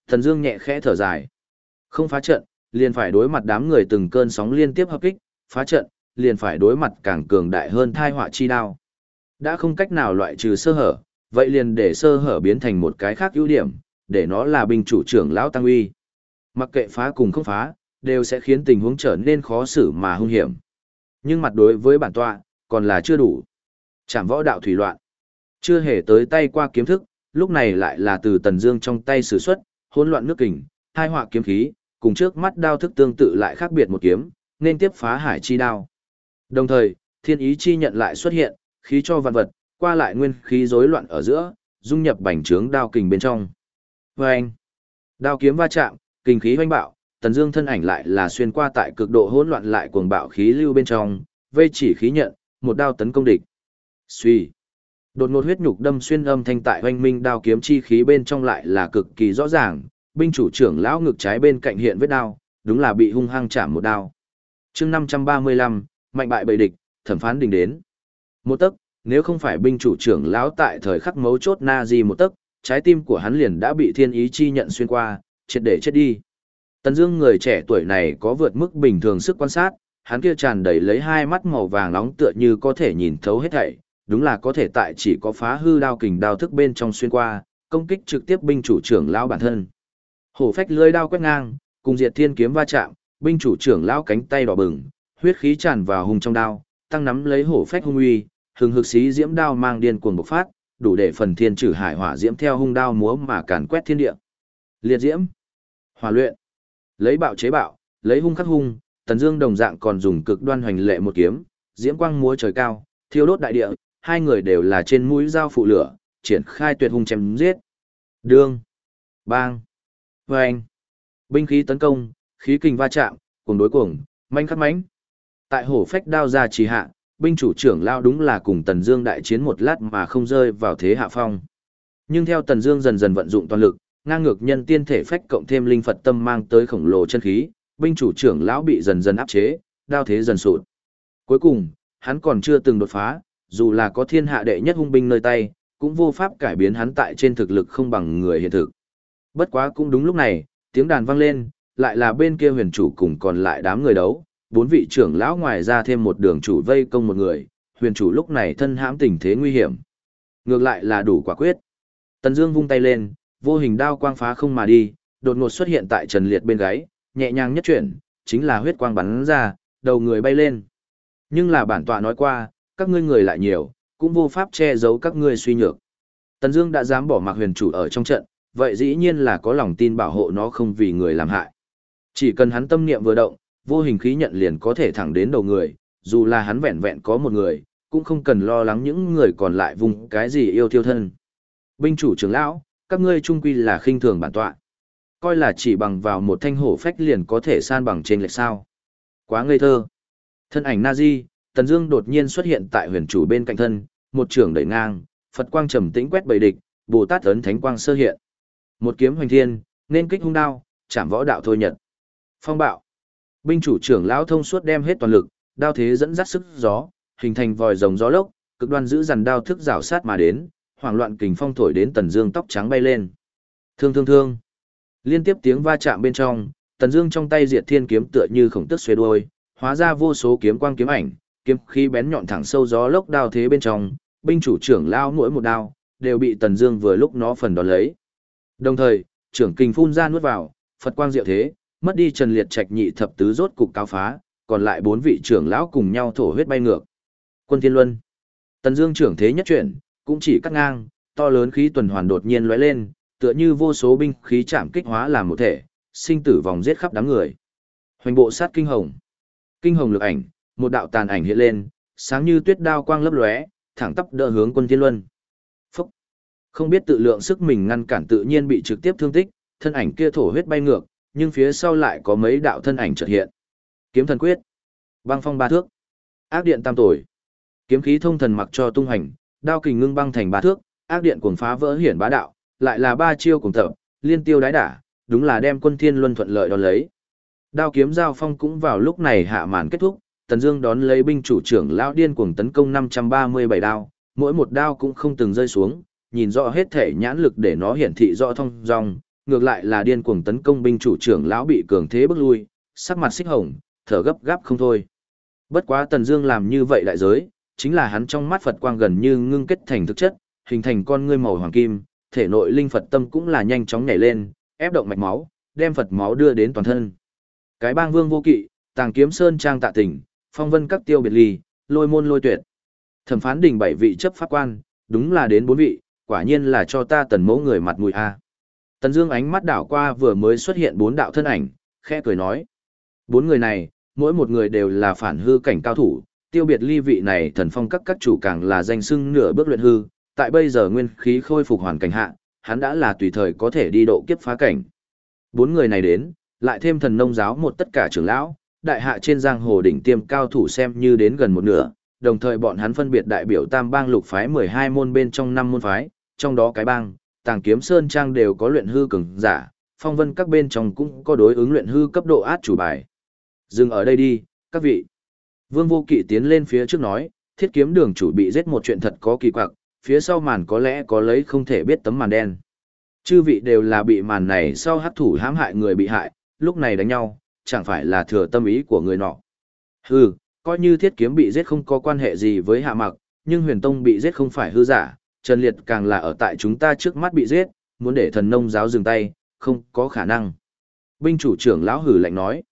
Thần Dương nhẹ khẽ thở dài. Không phá trận, liền phải đối mặt đám người từng cơn sóng liên tiếp hợp kích, phá trận, liền phải đối mặt càng cường đại hơn thai họa chi đao. Đã không cách nào loại trừ sơ hở, vậy liền để sơ hở biến thành một cái khác ưu điểm, để nó là binh chủ trưởng lão tăng uy. Mặc kệ phá cùng không phá, đều sẽ khiến tình huống trở nên khó xử mà hung hiểm. Nhưng mặt đối với bản tọa, còn là chưa đủ. Chảm võ đạo thủy loạn. Chưa hề tới tay qua kiếm thức, lúc này lại là từ tần dương trong tay sử xuất, hỗn loạn nước kình, hai họa kiếm khí, cùng trước mắt đao thức tương tự lại khác biệt một kiếm, nên tiếp phá hải chi đao. Đồng thời, thiên ý chi nhận lại xuất hiện, khí cho vạn vật, qua lại nguyên khí rối loạn ở giữa, dung nhập bành trướng đao kình bên trong. Và anh, đao kiếm va chạm, kình khí hoanh bạo, tần dương thân ảnh lại là xuyên qua tại cực độ hỗn loạn lại cuồng bạo khí lưu bên trong, vây chỉ khí nhận, một đao tấn công địch. Suy. Đột ngột huyết nhục đâm xuyên âm thanh tại hoanh minh đao kiếm chi khí bên trong lại là cực kỳ rõ ràng, binh chủ trưởng lão ngực trái bên cạnh hiện vết đao, đúng là bị hung hăng chạm một đao. chương 535, mạnh bại bầy địch, thẩm phán đình đến. Một tấc, nếu không phải binh chủ trưởng lão tại thời khắc mấu chốt na di một tấc, trái tim của hắn liền đã bị thiên ý chi nhận xuyên qua, triệt để chết đi. Tần Dương người trẻ tuổi này có vượt mức bình thường sức quan sát, hắn kia tràn đầy lấy hai mắt màu vàng nóng tựa như có thể nhìn thấu hết thảy, đúng là có thể tại chỉ có phá hư đao kình đao thức bên trong xuyên qua, công kích trực tiếp binh chủ trưởng lão bản thân. Hổ phách lưỡi đao quét ngang, cùng diệt thiên kiếm va chạm, binh chủ trưởng lão cánh tay đỏ bừng, huyết khí tràn vào hùng trong đao, tăng nắm lấy hổ phách hung uy, hừng hực xí diễm đao mang điên cuồng bộc phát, đủ để phần thiên trừ hải hỏa diễm theo hung đao múa mà càn quét thiên địa. Liệt diễm, hỏa luyện, lấy bạo chế bạo, lấy hung khắc hung, Tần Dương đồng dạng còn dùng cực đoan hoành lệ một kiếm, diễm quang múa trời cao, thiêu đốt đại địa, hai người đều là trên mũi dao phụ lửa, triển khai tuyệt hung chém giết. Đương, bang, vâng, binh khí tấn công, khí kình va chạm, cùng đối cuồng, manh khắc mãnh. Tại hổ phách đao ra trì hạ, binh chủ trưởng lao đúng là cùng Tần Dương đại chiến một lát mà không rơi vào thế hạ phong. Nhưng theo Tần Dương dần dần vận dụng toàn lực, ngang ngược nhân tiên thể phách cộng thêm linh Phật tâm mang tới khổng lồ chân khí, binh chủ trưởng lão bị dần dần áp chế, đao thế dần sụt. Cuối cùng, hắn còn chưa từng đột phá, dù là có thiên hạ đệ nhất hung binh nơi tay, cũng vô pháp cải biến hắn tại trên thực lực không bằng người hiện thực. Bất quá cũng đúng lúc này, tiếng đàn vang lên, lại là bên kia huyền chủ cùng còn lại đám người đấu, bốn vị trưởng lão ngoài ra thêm một đường chủ vây công một người, huyền chủ lúc này thân hãm tình thế nguy hiểm. Ngược lại là đủ quả quyết. Tần Dương vung tay lên, vô hình đao quang phá không mà đi, đột ngột xuất hiện tại Trần Liệt bên gáy, nhẹ nhàng nhất chuyển, chính là huyết quang bắn ra, đầu người bay lên. Nhưng là bản tọa nói qua, các ngươi người lại nhiều, cũng vô pháp che giấu các ngươi suy nhược. Tần Dương đã dám bỏ mặc huyền chủ ở trong trận, vậy dĩ nhiên là có lòng tin bảo hộ nó không vì người làm hại. Chỉ cần hắn tâm niệm vừa động, vô hình khí nhận liền có thể thẳng đến đầu người, dù là hắn vẹn vẹn có một người, cũng không cần lo lắng những người còn lại vùng cái gì yêu thiêu thân. Binh chủ trưởng lão, các ngươi trung quy là khinh thường bản tọa. Coi là chỉ bằng vào một thanh hổ phách liền có thể san bằng trên lệch sao. Quá ngây thơ. Thân ảnh Nazi, Tần Dương đột nhiên xuất hiện tại huyền chủ bên cạnh thân, một trường đẩy ngang, Phật quang trầm tĩnh quét bầy địch, Bồ Tát ấn thánh quang sơ hiện. Một kiếm hoành thiên, nên kích hung đao, chạm võ đạo thôi nhật. Phong bạo. Binh chủ trưởng lão thông suốt đem hết toàn lực, đao thế dẫn dắt sức gió, hình thành vòi rồng gió lốc, cực đoan giữ dằn đao thức rào sát mà đến, hoảng loạn kình phong thổi đến Tần Dương tóc trắng bay lên. Thương thương thương. Liên tiếp tiếng va chạm bên trong, Tần Dương trong tay Diệt Thiên kiếm tựa như khổng tức xuề đuôi, hóa ra vô số kiếm quang kiếm ảnh, kiếm khí bén nhọn thẳng sâu gió lốc đao thế bên trong, binh chủ trưởng lao mỗi một đao đều bị Tần Dương vừa lúc nó phần đón lấy. Đồng thời, trưởng kình phun ra nuốt vào, Phật quang diệu thế, mất đi Trần Liệt Trạch nhị thập tứ rốt cục cáo phá, còn lại bốn vị trưởng lão cùng nhau thổ huyết bay ngược. Quân Thiên Luân. Tần Dương trưởng thế nhất chuyển, cũng chỉ cắt ngang, to lớn khí tuần hoàn đột nhiên lóe lên, tựa như vô số binh khí chạm kích hóa làm một thể, sinh tử vòng giết khắp đám người. Hoành bộ sát kinh hồng. Kinh hồng lực ảnh, một đạo tàn ảnh hiện lên, sáng như tuyết đao quang lấp lóe, thẳng tắp đỡ hướng Quân Thiên Luân. Phúc. Không biết tự lượng sức mình ngăn cản tự nhiên bị trực tiếp thương tích, thân ảnh kia thổ huyết bay ngược, nhưng phía sau lại có mấy đạo thân ảnh chợt hiện. Kiếm thần quyết, băng phong ba thước, ác điện tam tuổi, kiếm khí thông thần mặc cho tung hành, đao kình ngưng băng thành ba thước, ác điện cuồng phá vỡ hiển bá đạo, lại là ba chiêu cùng tập, liên tiêu đái đả, đúng là đem quân thiên luân thuận lợi đón lấy. Đao kiếm giao phong cũng vào lúc này hạ màn kết thúc, Tần Dương đón lấy binh chủ trưởng lão điên cuồng tấn công 537 đao, mỗi một đao cũng không từng rơi xuống, nhìn rõ hết thể nhãn lực để nó hiển thị rõ thông dong, ngược lại là điên cuồng tấn công binh chủ trưởng lão bị cường thế bức lui, sắc mặt xích hồng, thở gấp gáp không thôi. Bất quá Tần Dương làm như vậy đại giới, chính là hắn trong mắt Phật quang gần như ngưng kết thành thực chất, hình thành con ngươi màu hoàng kim, thể nội linh Phật tâm cũng là nhanh chóng nhảy lên, ép động mạch máu, đem Phật máu đưa đến toàn thân. Cái bang vương vô kỵ, tàng kiếm sơn trang tạ tỉnh, phong vân các tiêu biệt ly, lôi môn lôi tuyệt. Thẩm phán đỉnh bảy vị chấp pháp quan, đúng là đến bốn vị, quả nhiên là cho ta tần mẫu người mặt mũi a. Tần Dương ánh mắt đảo qua vừa mới xuất hiện bốn đạo thân ảnh, khẽ cười nói: Bốn người này, mỗi một người đều là phản hư cảnh cao thủ, tiêu biệt ly vị này thần phong các các chủ càng là danh sưng nửa bước luyện hư, tại bây giờ nguyên khí khôi phục hoàn cảnh hạ, hắn đã là tùy thời có thể đi độ kiếp phá cảnh. Bốn người này đến, lại thêm thần nông giáo một tất cả trưởng lão, đại hạ trên giang hồ đỉnh tiêm cao thủ xem như đến gần một nửa, đồng thời bọn hắn phân biệt đại biểu tam bang lục phái 12 môn bên trong năm môn phái, trong đó cái bang, tàng kiếm sơn trang đều có luyện hư cường giả, phong vân các bên trong cũng có đối ứng luyện hư cấp độ át chủ bài. Dừng ở đây đi, các vị. Vương vô kỵ tiến lên phía trước nói, thiết kiếm đường chủ bị giết một chuyện thật có kỳ quặc, phía sau màn có lẽ có lấy không thể biết tấm màn đen. Chư vị đều là bị màn này sau hấp thủ hãm hại người bị hại, lúc này đánh nhau, chẳng phải là thừa tâm ý của người nọ. Hừ, coi như thiết kiếm bị giết không có quan hệ gì với hạ mặc, nhưng huyền tông bị giết không phải hư giả, Trần Liệt càng là ở tại chúng ta trước mắt bị giết, muốn để thần nông giáo dừng tay, không có khả năng. Binh chủ trưởng lão hử lạnh nói.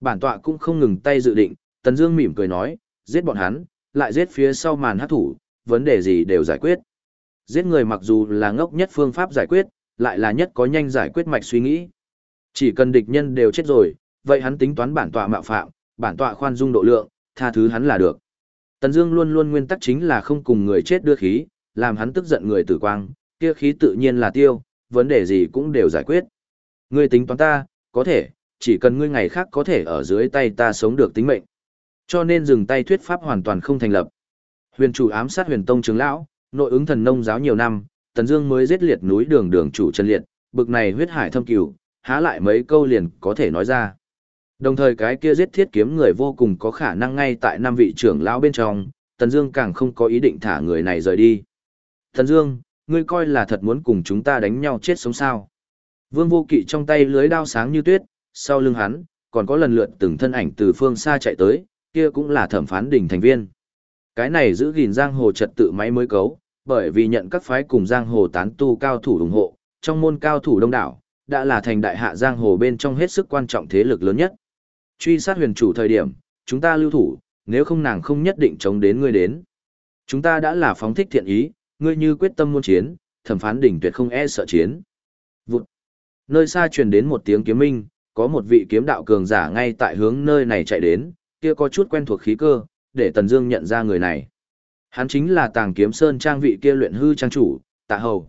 Bản tọa cũng không ngừng tay dự định, Tần Dương mỉm cười nói, giết bọn hắn, lại giết phía sau màn hắc thủ, vấn đề gì đều giải quyết. Giết người mặc dù là ngốc nhất phương pháp giải quyết, lại là nhất có nhanh giải quyết mạch suy nghĩ. Chỉ cần địch nhân đều chết rồi, vậy hắn tính toán bản tọa mạo phạm, bản tọa khoan dung độ lượng, tha thứ hắn là được. Tần Dương luôn luôn nguyên tắc chính là không cùng người chết đưa khí, làm hắn tức giận người tử quang, kia khí tự nhiên là tiêu, vấn đề gì cũng đều giải quyết. Ngươi tính toán ta, có thể, chỉ cần ngươi ngày khác có thể ở dưới tay ta sống được tính mệnh. Cho nên dừng tay thuyết pháp hoàn toàn không thành lập. Huyền chủ ám sát huyền tông trưởng lão, nội ứng thần nông giáo nhiều năm, Tần Dương mới giết liệt núi đường đường chủ chân Liệt, bực này huyết hải thâm cửu, há lại mấy câu liền có thể nói ra. Đồng thời cái kia giết thiết kiếm người vô cùng có khả năng ngay tại năm vị trưởng lão bên trong, Tần Dương càng không có ý định thả người này rời đi. Tần Dương, ngươi coi là thật muốn cùng chúng ta đánh nhau chết sống sao? Vương Vô Kỵ trong tay lưới đao sáng như tuyết, sau lưng hắn còn có lần lượt từng thân ảnh từ phương xa chạy tới, kia cũng là thẩm phán đỉnh thành viên. Cái này giữ gìn giang hồ trật tự máy mới cấu, bởi vì nhận các phái cùng giang hồ tán tu cao thủ ủng hộ, trong môn cao thủ đông đảo, đã là thành đại hạ giang hồ bên trong hết sức quan trọng thế lực lớn nhất. Truy sát huyền chủ thời điểm, chúng ta lưu thủ, nếu không nàng không nhất định chống đến ngươi đến. Chúng ta đã là phóng thích thiện ý, ngươi như quyết tâm muốn chiến, thẩm phán đỉnh tuyệt không e sợ chiến. Vụt. Nơi xa truyền đến một tiếng kiếm minh, có một vị kiếm đạo cường giả ngay tại hướng nơi này chạy đến, kia có chút quen thuộc khí cơ, để Tần Dương nhận ra người này. Hắn chính là Tàng Kiếm Sơn trang vị kia luyện hư trang chủ, Tạ Hầu.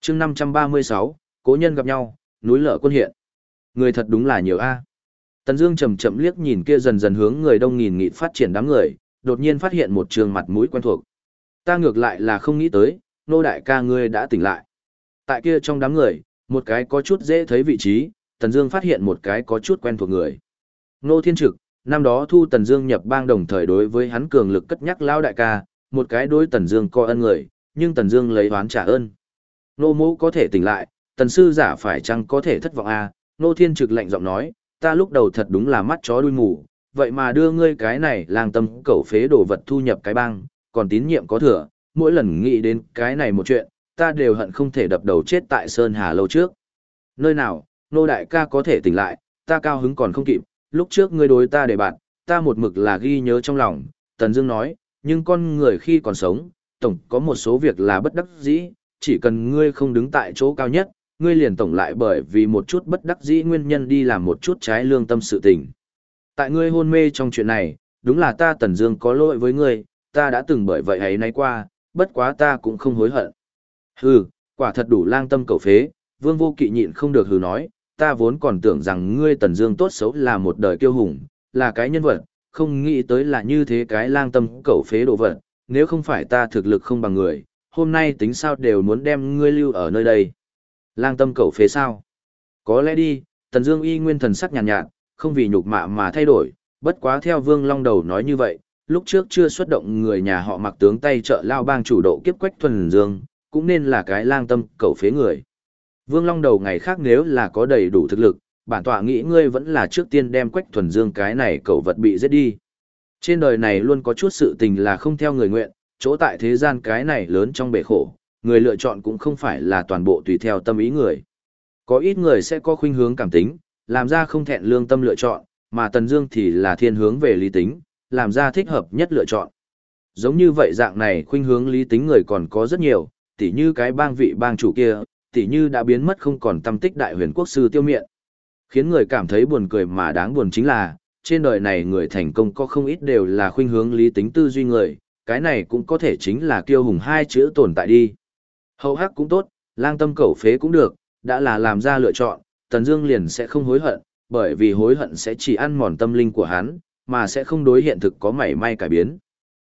Chương 536, cố nhân gặp nhau, núi lở quân hiện. Người thật đúng là nhiều a. Tần Dương chậm chậm liếc nhìn kia dần dần hướng người đông nghìn nghịt phát triển đám người, đột nhiên phát hiện một trường mặt mũi quen thuộc. Ta ngược lại là không nghĩ tới, nô đại ca ngươi đã tỉnh lại. Tại kia trong đám người, một cái có chút dễ thấy vị trí, Tần Dương phát hiện một cái có chút quen thuộc người. Nô Thiên Trực, năm đó thu Tần Dương nhập bang đồng thời đối với hắn cường lực cất nhắc lão đại ca, một cái đối Tần Dương coi ân người, nhưng Tần Dương lấy oán trả ơn. Nô Mộ có thể tỉnh lại, Tần sư giả phải chăng có thể thất vọng a? À? Nô Thiên Trực lạnh giọng nói, ta lúc đầu thật đúng là mắt chó đuôi mù, vậy mà đưa ngươi cái này lang tâm cẩu phế đồ vật thu nhập cái bang, còn tín nhiệm có thừa, mỗi lần nghĩ đến cái này một chuyện, ta đều hận không thể đập đầu chết tại Sơn Hà lâu trước. Nơi nào, nô đại ca có thể tỉnh lại, ta cao hứng còn không kịp, lúc trước ngươi đối ta để bạn, ta một mực là ghi nhớ trong lòng, Tần Dương nói, nhưng con người khi còn sống, tổng có một số việc là bất đắc dĩ, chỉ cần ngươi không đứng tại chỗ cao nhất, ngươi liền tổng lại bởi vì một chút bất đắc dĩ nguyên nhân đi làm một chút trái lương tâm sự tình. Tại ngươi hôn mê trong chuyện này, đúng là ta Tần Dương có lỗi với ngươi, ta đã từng bởi vậy ấy nay qua, bất quá ta cũng không hối hận. Hừ, quả thật đủ lang tâm cầu phế, Vương Vô Kỵ nhịn không được hừ nói, ta vốn còn tưởng rằng ngươi Tần Dương tốt xấu là một đời kiêu hùng, là cái nhân vật, không nghĩ tới là như thế cái lang tâm Cẩu phế đồ vật, nếu không phải ta thực lực không bằng người, hôm nay tính sao đều muốn đem ngươi lưu ở nơi đây. Lang tâm Cẩu phế sao? Có lẽ đi, Tần Dương y nguyên thần sắc nhàn nhạt, nhạt, không vì nhục mạ mà thay đổi, bất quá theo Vương Long Đầu nói như vậy, lúc trước chưa xuất động người nhà họ mặc tướng tay trợ lao bang chủ độ kiếp quách thuần dương, cũng nên là cái lang tâm Cẩu phế người. Vương Long Đầu ngày khác nếu là có đầy đủ thực lực, bản tọa nghĩ ngươi vẫn là trước tiên đem quách thuần dương cái này cẩu vật bị giết đi. Trên đời này luôn có chút sự tình là không theo người nguyện, chỗ tại thế gian cái này lớn trong bể khổ, người lựa chọn cũng không phải là toàn bộ tùy theo tâm ý người. Có ít người sẽ có khuynh hướng cảm tính, làm ra không thẹn lương tâm lựa chọn, mà Tần Dương thì là thiên hướng về lý tính, làm ra thích hợp nhất lựa chọn. Giống như vậy dạng này khuynh hướng lý tính người còn có rất nhiều, tỉ như cái bang vị bang chủ kia, tỉ như đã biến mất không còn tâm tích đại huyền quốc sư tiêu miện. Khiến người cảm thấy buồn cười mà đáng buồn chính là, trên đời này người thành công có không ít đều là khuynh hướng lý tính tư duy người, cái này cũng có thể chính là kiêu hùng hai chữ tồn tại đi. Hậu hắc cũng tốt, lang tâm cẩu phế cũng được, đã là làm ra lựa chọn, Tần Dương liền sẽ không hối hận, bởi vì hối hận sẽ chỉ ăn mòn tâm linh của hắn, mà sẽ không đối hiện thực có mảy may cải biến.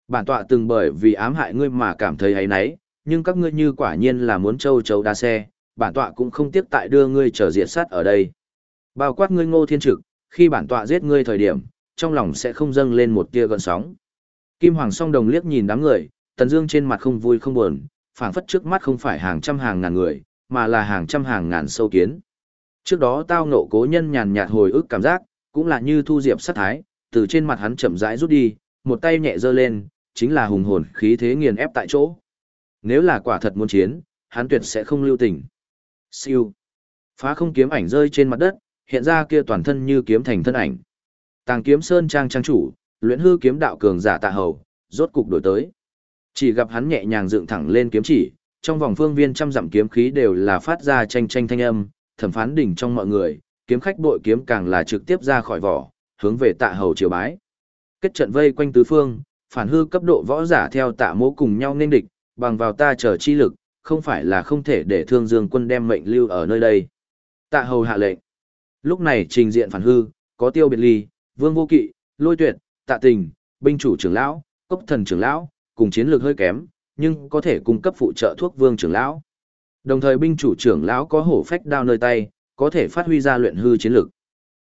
Bản tọa từng bởi vì ám hại ngươi mà cảm thấy ấy nấy, nhưng các ngươi như quả nhiên là muốn châu chấu đa xe, bản tọa cũng không tiếc tại đưa ngươi trở diệt sát ở đây. Bao quát ngươi ngô thiên trực, khi bản tọa giết ngươi thời điểm, trong lòng sẽ không dâng lên một tia gợn sóng. Kim Hoàng song đồng liếc nhìn đám người, Tần Dương trên mặt không vui không buồn, phảng phất trước mắt không phải hàng trăm hàng ngàn người, mà là hàng trăm hàng ngàn sâu kiến. Trước đó tao nộ cố nhân nhàn nhạt hồi ức cảm giác, cũng là như thu diệp sát thái, từ trên mặt hắn chậm rãi rút đi, một tay nhẹ giơ lên, chính là hùng hồn khí thế nghiền ép tại chỗ. Nếu là quả thật muốn chiến, hắn tuyệt sẽ không lưu tình. Siêu. Phá không kiếm ảnh rơi trên mặt đất, hiện ra kia toàn thân như kiếm thành thân ảnh. Tàng kiếm sơn trang trang chủ, luyện hư kiếm đạo cường giả tạ hầu, rốt cục đổi tới. Chỉ gặp hắn nhẹ nhàng dựng thẳng lên kiếm chỉ, trong vòng phương viên trăm dặm kiếm khí đều là phát ra tranh tranh thanh âm, thẩm phán đỉnh trong mọi người, kiếm khách bội kiếm càng là trực tiếp ra khỏi vỏ, hướng về tạ hầu triều bái. Kết trận vây quanh tứ phương, phản hư cấp độ võ giả theo tạ mỗ cùng nhau nên địch, bằng vào ta chờ chi lực, không phải là không thể để thương dương quân đem mệnh lưu ở nơi đây. Tạ hầu hạ lệnh. Lúc này trình diện phản hư, có tiêu biệt ly, vương vô kỵ, lôi tuyệt, tạ tình, binh chủ trưởng lão, cốc thần trưởng lão, cùng chiến lược hơi kém, nhưng có thể cung cấp phụ trợ thuốc vương trưởng lão. Đồng thời binh chủ trưởng lão có hổ phách đao nơi tay, có thể phát huy ra luyện hư chiến lược.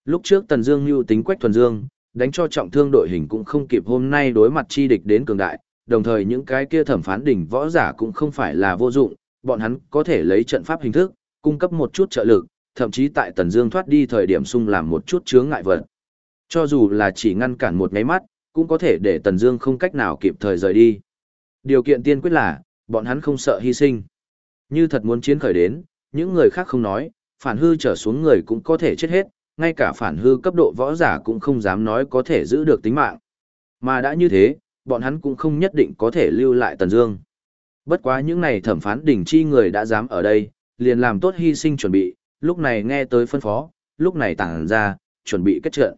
Lúc trước Tần Dương lưu tính quách thuần dương, đánh cho trọng thương đội hình cũng không kịp hôm nay đối mặt chi địch đến cường đại, đồng thời những cái kia thẩm phán đỉnh võ giả cũng không phải là vô dụng, bọn hắn có thể lấy trận pháp hình thức, cung cấp một chút trợ lực, thậm chí tại Tần Dương thoát đi thời điểm xung làm một chút chướng ngại vật. Cho dù là chỉ ngăn cản một cái mắt, cũng có thể để Tần Dương không cách nào kịp thời rời đi. Điều kiện tiên quyết là, bọn hắn không sợ hy sinh. Như thật muốn chiến khởi đến, những người khác không nói, phản hư trở xuống người cũng có thể chết hết, ngay cả phản hư cấp độ võ giả cũng không dám nói có thể giữ được tính mạng. Mà đã như thế, bọn hắn cũng không nhất định có thể lưu lại Tần Dương. Bất quá những này thẩm phán đỉnh chi người đã dám ở đây, liền làm tốt hy sinh chuẩn bị, lúc này nghe tới phân phó, lúc này tản ra, chuẩn bị kết trận.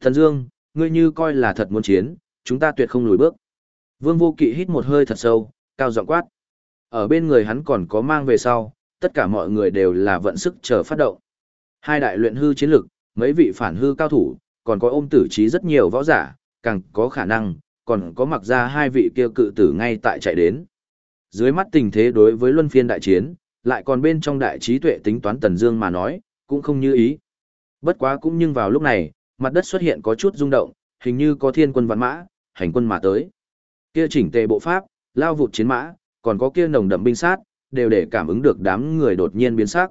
Thần Dương, ngươi như coi là thật muốn chiến, chúng ta tuyệt không lùi bước. Vương Vô Kỵ hít một hơi thật sâu, cao giọng quát. Ở bên người hắn còn có mang về sau, tất cả mọi người đều là vận sức chờ phát động. Hai đại luyện hư chiến lực, mấy vị phản hư cao thủ, còn có ôm tử trí rất nhiều võ giả, càng có khả năng, còn có mặc ra hai vị kia cự tử ngay tại chạy đến. Dưới mắt tình thế đối với luân phiên đại chiến, lại còn bên trong đại trí tuệ tính toán Tần Dương mà nói, cũng không như ý. Bất quá cũng nhưng vào lúc này, mặt đất xuất hiện có chút rung động, hình như có thiên quân vạn mã, hành quân mà tới. Kia chỉnh tề bộ pháp, lao vụt chiến mã, còn có kia nồng đậm binh sát, đều để cảm ứng được đám người đột nhiên biến sắc.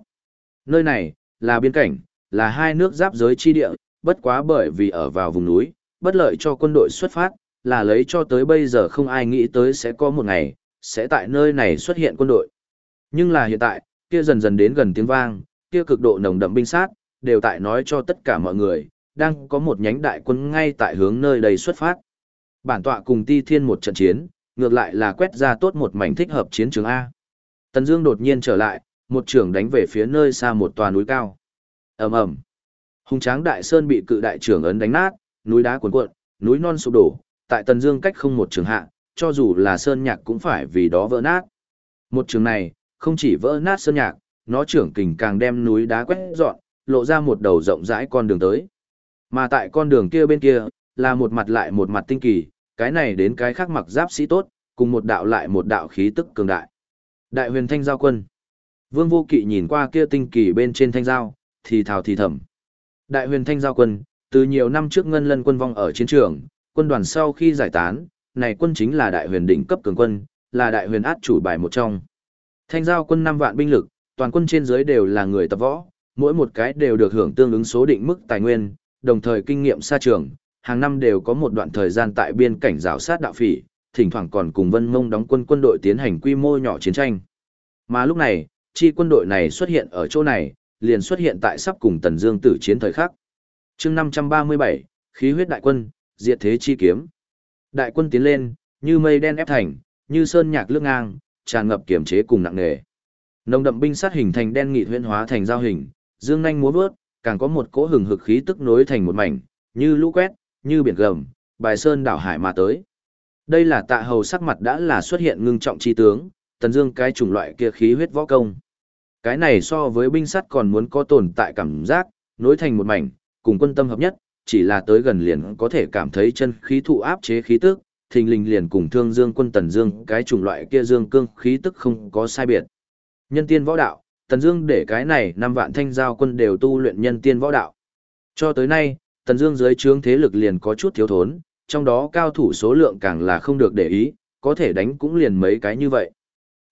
Nơi này là biên cảnh, là hai nước giáp giới chi địa, bất quá bởi vì ở vào vùng núi, bất lợi cho quân đội xuất phát, là lấy cho tới bây giờ không ai nghĩ tới sẽ có một ngày, sẽ tại nơi này xuất hiện quân đội. Nhưng là hiện tại, kia dần dần đến gần tiếng vang, kia cực độ nồng đậm binh sát, đều tại nói cho tất cả mọi người, đang có một nhánh đại quân ngay tại hướng nơi đây xuất phát. Bản tọa cùng Ti Thiên một trận chiến, ngược lại là quét ra tốt một mảnh thích hợp chiến trường A. Tần Dương đột nhiên trở lại, một trường đánh về phía nơi xa một tòa núi cao. Ầm ầm. Hùng tráng đại sơn bị cự đại trưởng ấn đánh nát, núi đá cuồn cuộn, núi non sụp đổ, tại Tần Dương cách không một trường hạ, cho dù là sơn nhạc cũng phải vì đó vỡ nát. Một trường này, không chỉ vỡ nát sơn nhạc, nó trưởng kình càng đem núi đá quét dọn, lộ ra một đầu rộng rãi con đường tới. Mà tại con đường kia bên kia, là một mặt lại một mặt tinh kỳ, cái này đến cái khác mặc giáp sĩ tốt, cùng một đạo lại một đạo khí tức cường đại. Đại huyền thanh giao quân. Vương vô kỵ nhìn qua kia tinh kỳ bên trên thanh giao, thì thào thì thầm. Đại huyền thanh giao quân, từ nhiều năm trước ngân lân quân vong ở chiến trường, quân đoàn sau khi giải tán, này quân chính là đại huyền đỉnh cấp cường quân, là đại huyền át chủ bài một trong. Thanh giao quân 5 vạn binh lực, toàn quân trên dưới đều là người tập võ, mỗi một cái đều được hưởng tương ứng số định mức tài nguyên, đồng thời kinh nghiệm xa trường, hàng năm đều có một đoạn thời gian tại biên cảnh rào sát đạo phỉ, thỉnh thoảng còn cùng Vân Mông đóng quân quân đội tiến hành quy mô nhỏ chiến tranh. Mà lúc này, chi quân đội này xuất hiện ở chỗ này, liền xuất hiện tại sắp cùng Tần Dương tử chiến thời khắc. Chương 537, khí huyết đại quân, diệt thế chi kiếm. Đại quân tiến lên, như mây đen ép thành, như sơn nhạc lướt ngang, tràn ngập kiểm chế cùng nặng nề. Nồng đậm binh sát hình thành đen nghị huyễn hóa thành giao hình, dương nhanh múa vớt, càng có một cỗ hừng hực khí tức nối thành một mảnh, như lũ quét, như biển gầm, bài sơn đảo hải mà tới. Đây là tạ hầu sắc mặt đã là xuất hiện ngưng trọng chi tướng, tần dương cái chủng loại kia khí huyết võ công. Cái này so với binh sắt còn muốn có tồn tại cảm giác, nối thành một mảnh, cùng quân tâm hợp nhất, chỉ là tới gần liền có thể cảm thấy chân khí thụ áp chế khí tức, thình lình liền cùng thương dương quân tần dương cái chủng loại kia dương cương khí tức không có sai biệt. Nhân tiên võ đạo, tần dương để cái này năm vạn thanh giao quân đều tu luyện nhân tiên võ đạo. Cho tới nay, tần dương dưới trướng thế lực liền có chút thiếu thốn, trong đó cao thủ số lượng càng là không được để ý, có thể đánh cũng liền mấy cái như vậy.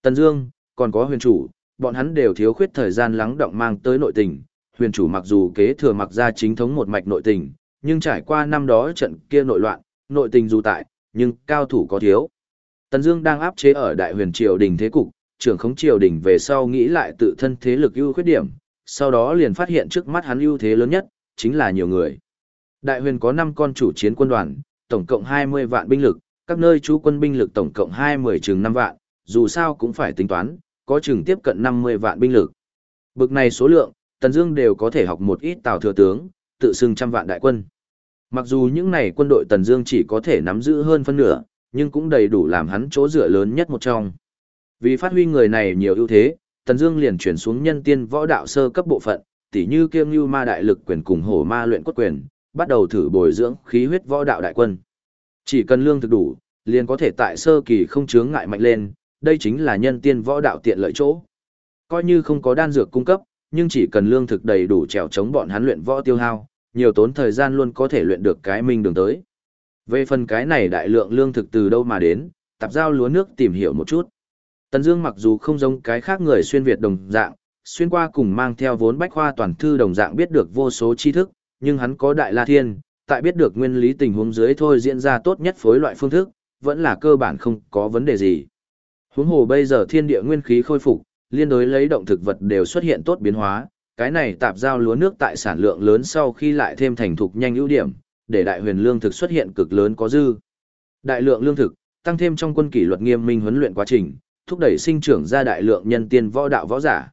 Tần Dương, còn có huyền chủ, bọn hắn đều thiếu khuyết thời gian lắng động mang tới nội tình, huyền chủ mặc dù kế thừa mặc ra chính thống một mạch nội tình, nhưng trải qua năm đó trận kia nội loạn, nội tình dù tại, nhưng cao thủ có thiếu. Tần Dương đang áp chế ở đại huyền triều đình thế cục, trưởng khống triều đình về sau nghĩ lại tự thân thế lực ưu khuyết điểm, sau đó liền phát hiện trước mắt hắn ưu thế lớn nhất, chính là nhiều người. Đại huyền có 5 con chủ chiến quân đoàn, tổng cộng 20 vạn binh lực, các nơi trú quân binh lực tổng cộng 20 chừng 5 vạn, dù sao cũng phải tính toán, có chừng tiếp cận 50 vạn binh lực. Bực này số lượng, Tần Dương đều có thể học một ít tào thừa tướng, tự xưng trăm vạn đại quân. Mặc dù những này quân đội Tần Dương chỉ có thể nắm giữ hơn phân nửa, nhưng cũng đầy đủ làm hắn chỗ dựa lớn nhất một trong. Vì phát huy người này nhiều ưu thế, Tần Dương liền chuyển xuống nhân tiên võ đạo sơ cấp bộ phận, tỉ như kiêm lưu ma đại lực quyền cùng hổ ma luyện cốt quyền, bắt đầu thử bồi dưỡng khí huyết võ đạo đại quân. Chỉ cần lương thực đủ, liền có thể tại sơ kỳ không chướng ngại mạnh lên, đây chính là nhân tiên võ đạo tiện lợi chỗ. Coi như không có đan dược cung cấp, nhưng chỉ cần lương thực đầy đủ trèo chống bọn hắn luyện võ tiêu hao, nhiều tốn thời gian luôn có thể luyện được cái minh đường tới. Về phần cái này đại lượng lương thực từ đâu mà đến, tạp giao lúa nước tìm hiểu một chút. Tần Dương mặc dù không giống cái khác người xuyên Việt đồng dạng, xuyên qua cùng mang theo vốn bách khoa toàn thư đồng dạng biết được vô số tri thức, nhưng hắn có đại la thiên, tại biết được nguyên lý tình huống dưới thôi diễn ra tốt nhất phối loại phương thức, vẫn là cơ bản không có vấn đề gì. Huống hồ bây giờ thiên địa nguyên khí khôi phục, liên đối lấy động thực vật đều xuất hiện tốt biến hóa, cái này tạp giao lúa nước tại sản lượng lớn sau khi lại thêm thành thục nhanh ưu điểm, để đại huyền lương thực xuất hiện cực lớn có dư. Đại lượng lương thực, tăng thêm trong quân kỷ luật nghiêm minh huấn luyện quá trình, thúc đẩy sinh trưởng ra đại lượng nhân tiên võ đạo võ giả.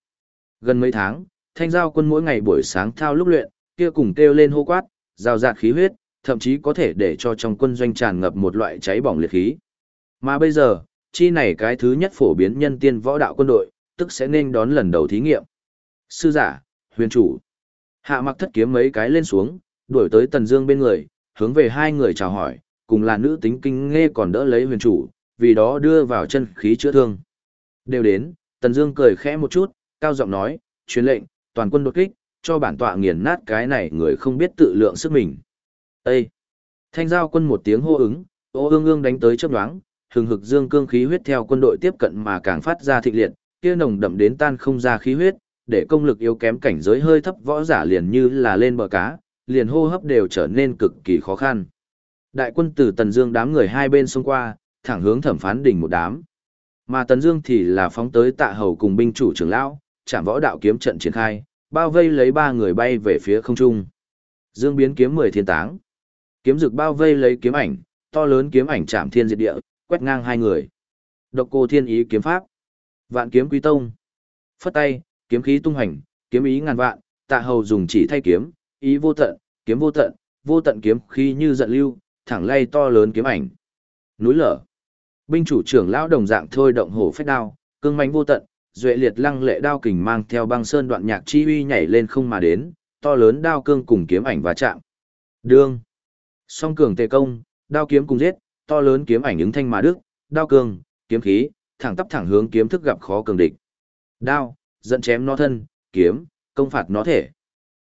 Gần mấy tháng, thanh giao quân mỗi ngày buổi sáng thao lúc luyện, kia cùng kêu lên hô quát, rào rạt khí huyết, thậm chí có thể để cho trong quân doanh tràn ngập một loại cháy bỏng liệt khí. Mà bây giờ, chi này cái thứ nhất phổ biến nhân tiên võ đạo quân đội, tức sẽ nên đón lần đầu thí nghiệm. Sư giả, huyền chủ. Hạ mặc thất kiếm mấy cái lên xuống, đuổi tới Tần Dương bên người, hướng về hai người chào hỏi, cùng là nữ tính kinh nghe còn đỡ lấy huyền chủ, vì đó đưa vào chân khí chữa thương. Đều đến, Tần Dương cười khẽ một chút, cao giọng nói, truyền lệnh, toàn quân đột kích, cho bản tọa nghiền nát cái này người không biết tự lượng sức mình. Ê! Thanh giao quân một tiếng hô ứng, ô ương ương đánh tới chớp nhoáng, hừng hực dương cương khí huyết theo quân đội tiếp cận mà càng phát ra thịnh liệt, kia nồng đậm đến tan không ra khí huyết, để công lực yếu kém cảnh giới hơi thấp võ giả liền như là lên bờ cá, liền hô hấp đều trở nên cực kỳ khó khăn. Đại quân từ Tần Dương đám người hai bên xông qua, thẳng hướng thẩm phán đỉnh một đám. Mà Tần Dương thì là phóng tới Tạ Hầu cùng binh chủ trưởng lão, chạm võ đạo kiếm trận triển khai, bao vây lấy ba người bay về phía không trung. Dương biến kiếm mười thiên táng. Kiếm rực bao vây lấy kiếm ảnh, to lớn kiếm ảnh chạm thiên diệt địa, quét ngang hai người. Độc cô thiên ý kiếm pháp. Vạn kiếm quý tông. Phất tay, kiếm khí tung hành, kiếm ý ngàn vạn, tạ hầu dùng chỉ thay kiếm, ý vô tận, kiếm vô tận, vô tận kiếm khí như giận lưu, thẳng lay to lớn kiếm ảnh. Núi lở. Binh chủ trưởng lão đồng dạng thôi động hổ phách đao, cương mãnh vô tận, duệ liệt lăng lệ đao kình mang theo băng sơn đoạn nhạc chi uy nhảy lên không mà đến, to lớn đao cương cùng kiếm ảnh va chạm. Đương. Song cường tề công, đao kiếm cùng giết, to lớn kiếm ảnh ứng thanh mà đức, đao cương, kiếm khí, thẳng tắp thẳng hướng kiếm thức gặp khó cường địch. Đao, dẫn chém nó thân, kiếm, công phạt nó thể.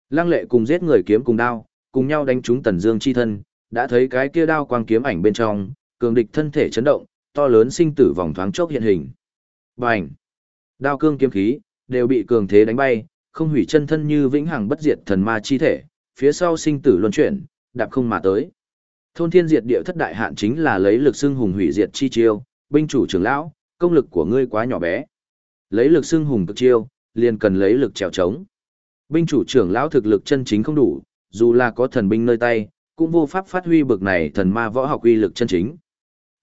Lăng lệ cùng giết người kiếm cùng đao, cùng nhau đánh trúng Tần Dương chi thân, đã thấy cái kia đao quang kiếm ảnh bên trong, cường địch thân thể chấn động, to lớn sinh tử vòng thoáng chốc hiện hình. Bành! Đao cương kiếm khí đều bị cường thế đánh bay, không hủy chân thân như vĩnh hằng bất diệt thần ma chi thể, phía sau sinh tử luân chuyển, đạp không mà tới. Thôn thiên diệt địa thất đại hạn chính là lấy lực xưng hùng hủy diệt chi chiêu, binh chủ trưởng lão, công lực của ngươi quá nhỏ bé. Lấy lực xưng hùng cực chiêu, liền cần lấy lực trèo trống. Binh chủ trưởng lão thực lực chân chính không đủ, dù là có thần binh nơi tay, cũng vô pháp phát huy bực này thần ma võ học uy lực chân chính.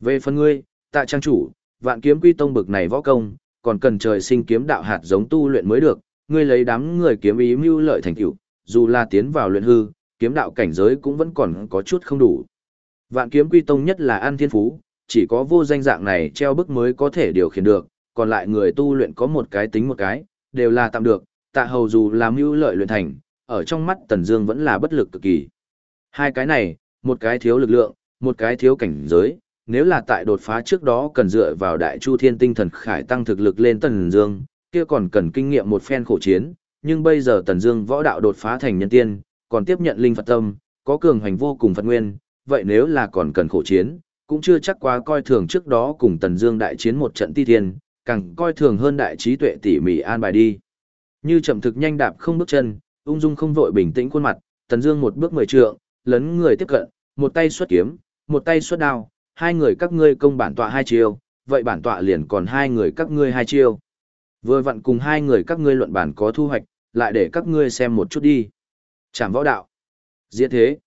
Về phần ngươi, tạ trang chủ, vạn kiếm quy tông bực này võ công, còn cần trời sinh kiếm đạo hạt giống tu luyện mới được, ngươi lấy đám người kiếm ý mưu lợi thành tựu, dù là tiến vào luyện hư, kiếm đạo cảnh giới cũng vẫn còn có chút không đủ. Vạn kiếm quy tông nhất là an thiên phú, chỉ có vô danh dạng này treo bức mới có thể điều khiển được, còn lại người tu luyện có một cái tính một cái, đều là tạm được, tạ hầu dù làm mưu lợi luyện thành, ở trong mắt Tần Dương vẫn là bất lực cực kỳ. Hai cái này, một cái thiếu lực lượng, một cái thiếu cảnh giới, nếu là tại đột phá trước đó cần dựa vào đại chu thiên tinh thần khải tăng thực lực lên Tần Dương, kia còn cần kinh nghiệm một phen khổ chiến, nhưng bây giờ Tần Dương võ đạo đột phá thành nhân tiên, còn tiếp nhận linh Phật tâm, có cường hành vô cùng Phật nguyên, vậy nếu là còn cần khổ chiến, cũng chưa chắc quá coi thường trước đó cùng Tần Dương đại chiến một trận ti thiên, càng coi thường hơn đại trí tuệ tỉ mỉ an bài đi. Như chậm thực nhanh đạp không bước chân, ung dung không vội bình tĩnh khuôn mặt, Tần Dương một bước mười trượng, lấn người tiếp cận, một tay xuất kiếm, một tay xuất đao, hai người các ngươi công bản tọa hai chiêu, vậy bản tọa liền còn hai người các ngươi hai chiêu. Vừa vặn cùng hai người các ngươi luận bản có thu hoạch, lại để các ngươi xem một chút đi. Trảm võ đạo. Diễn thế.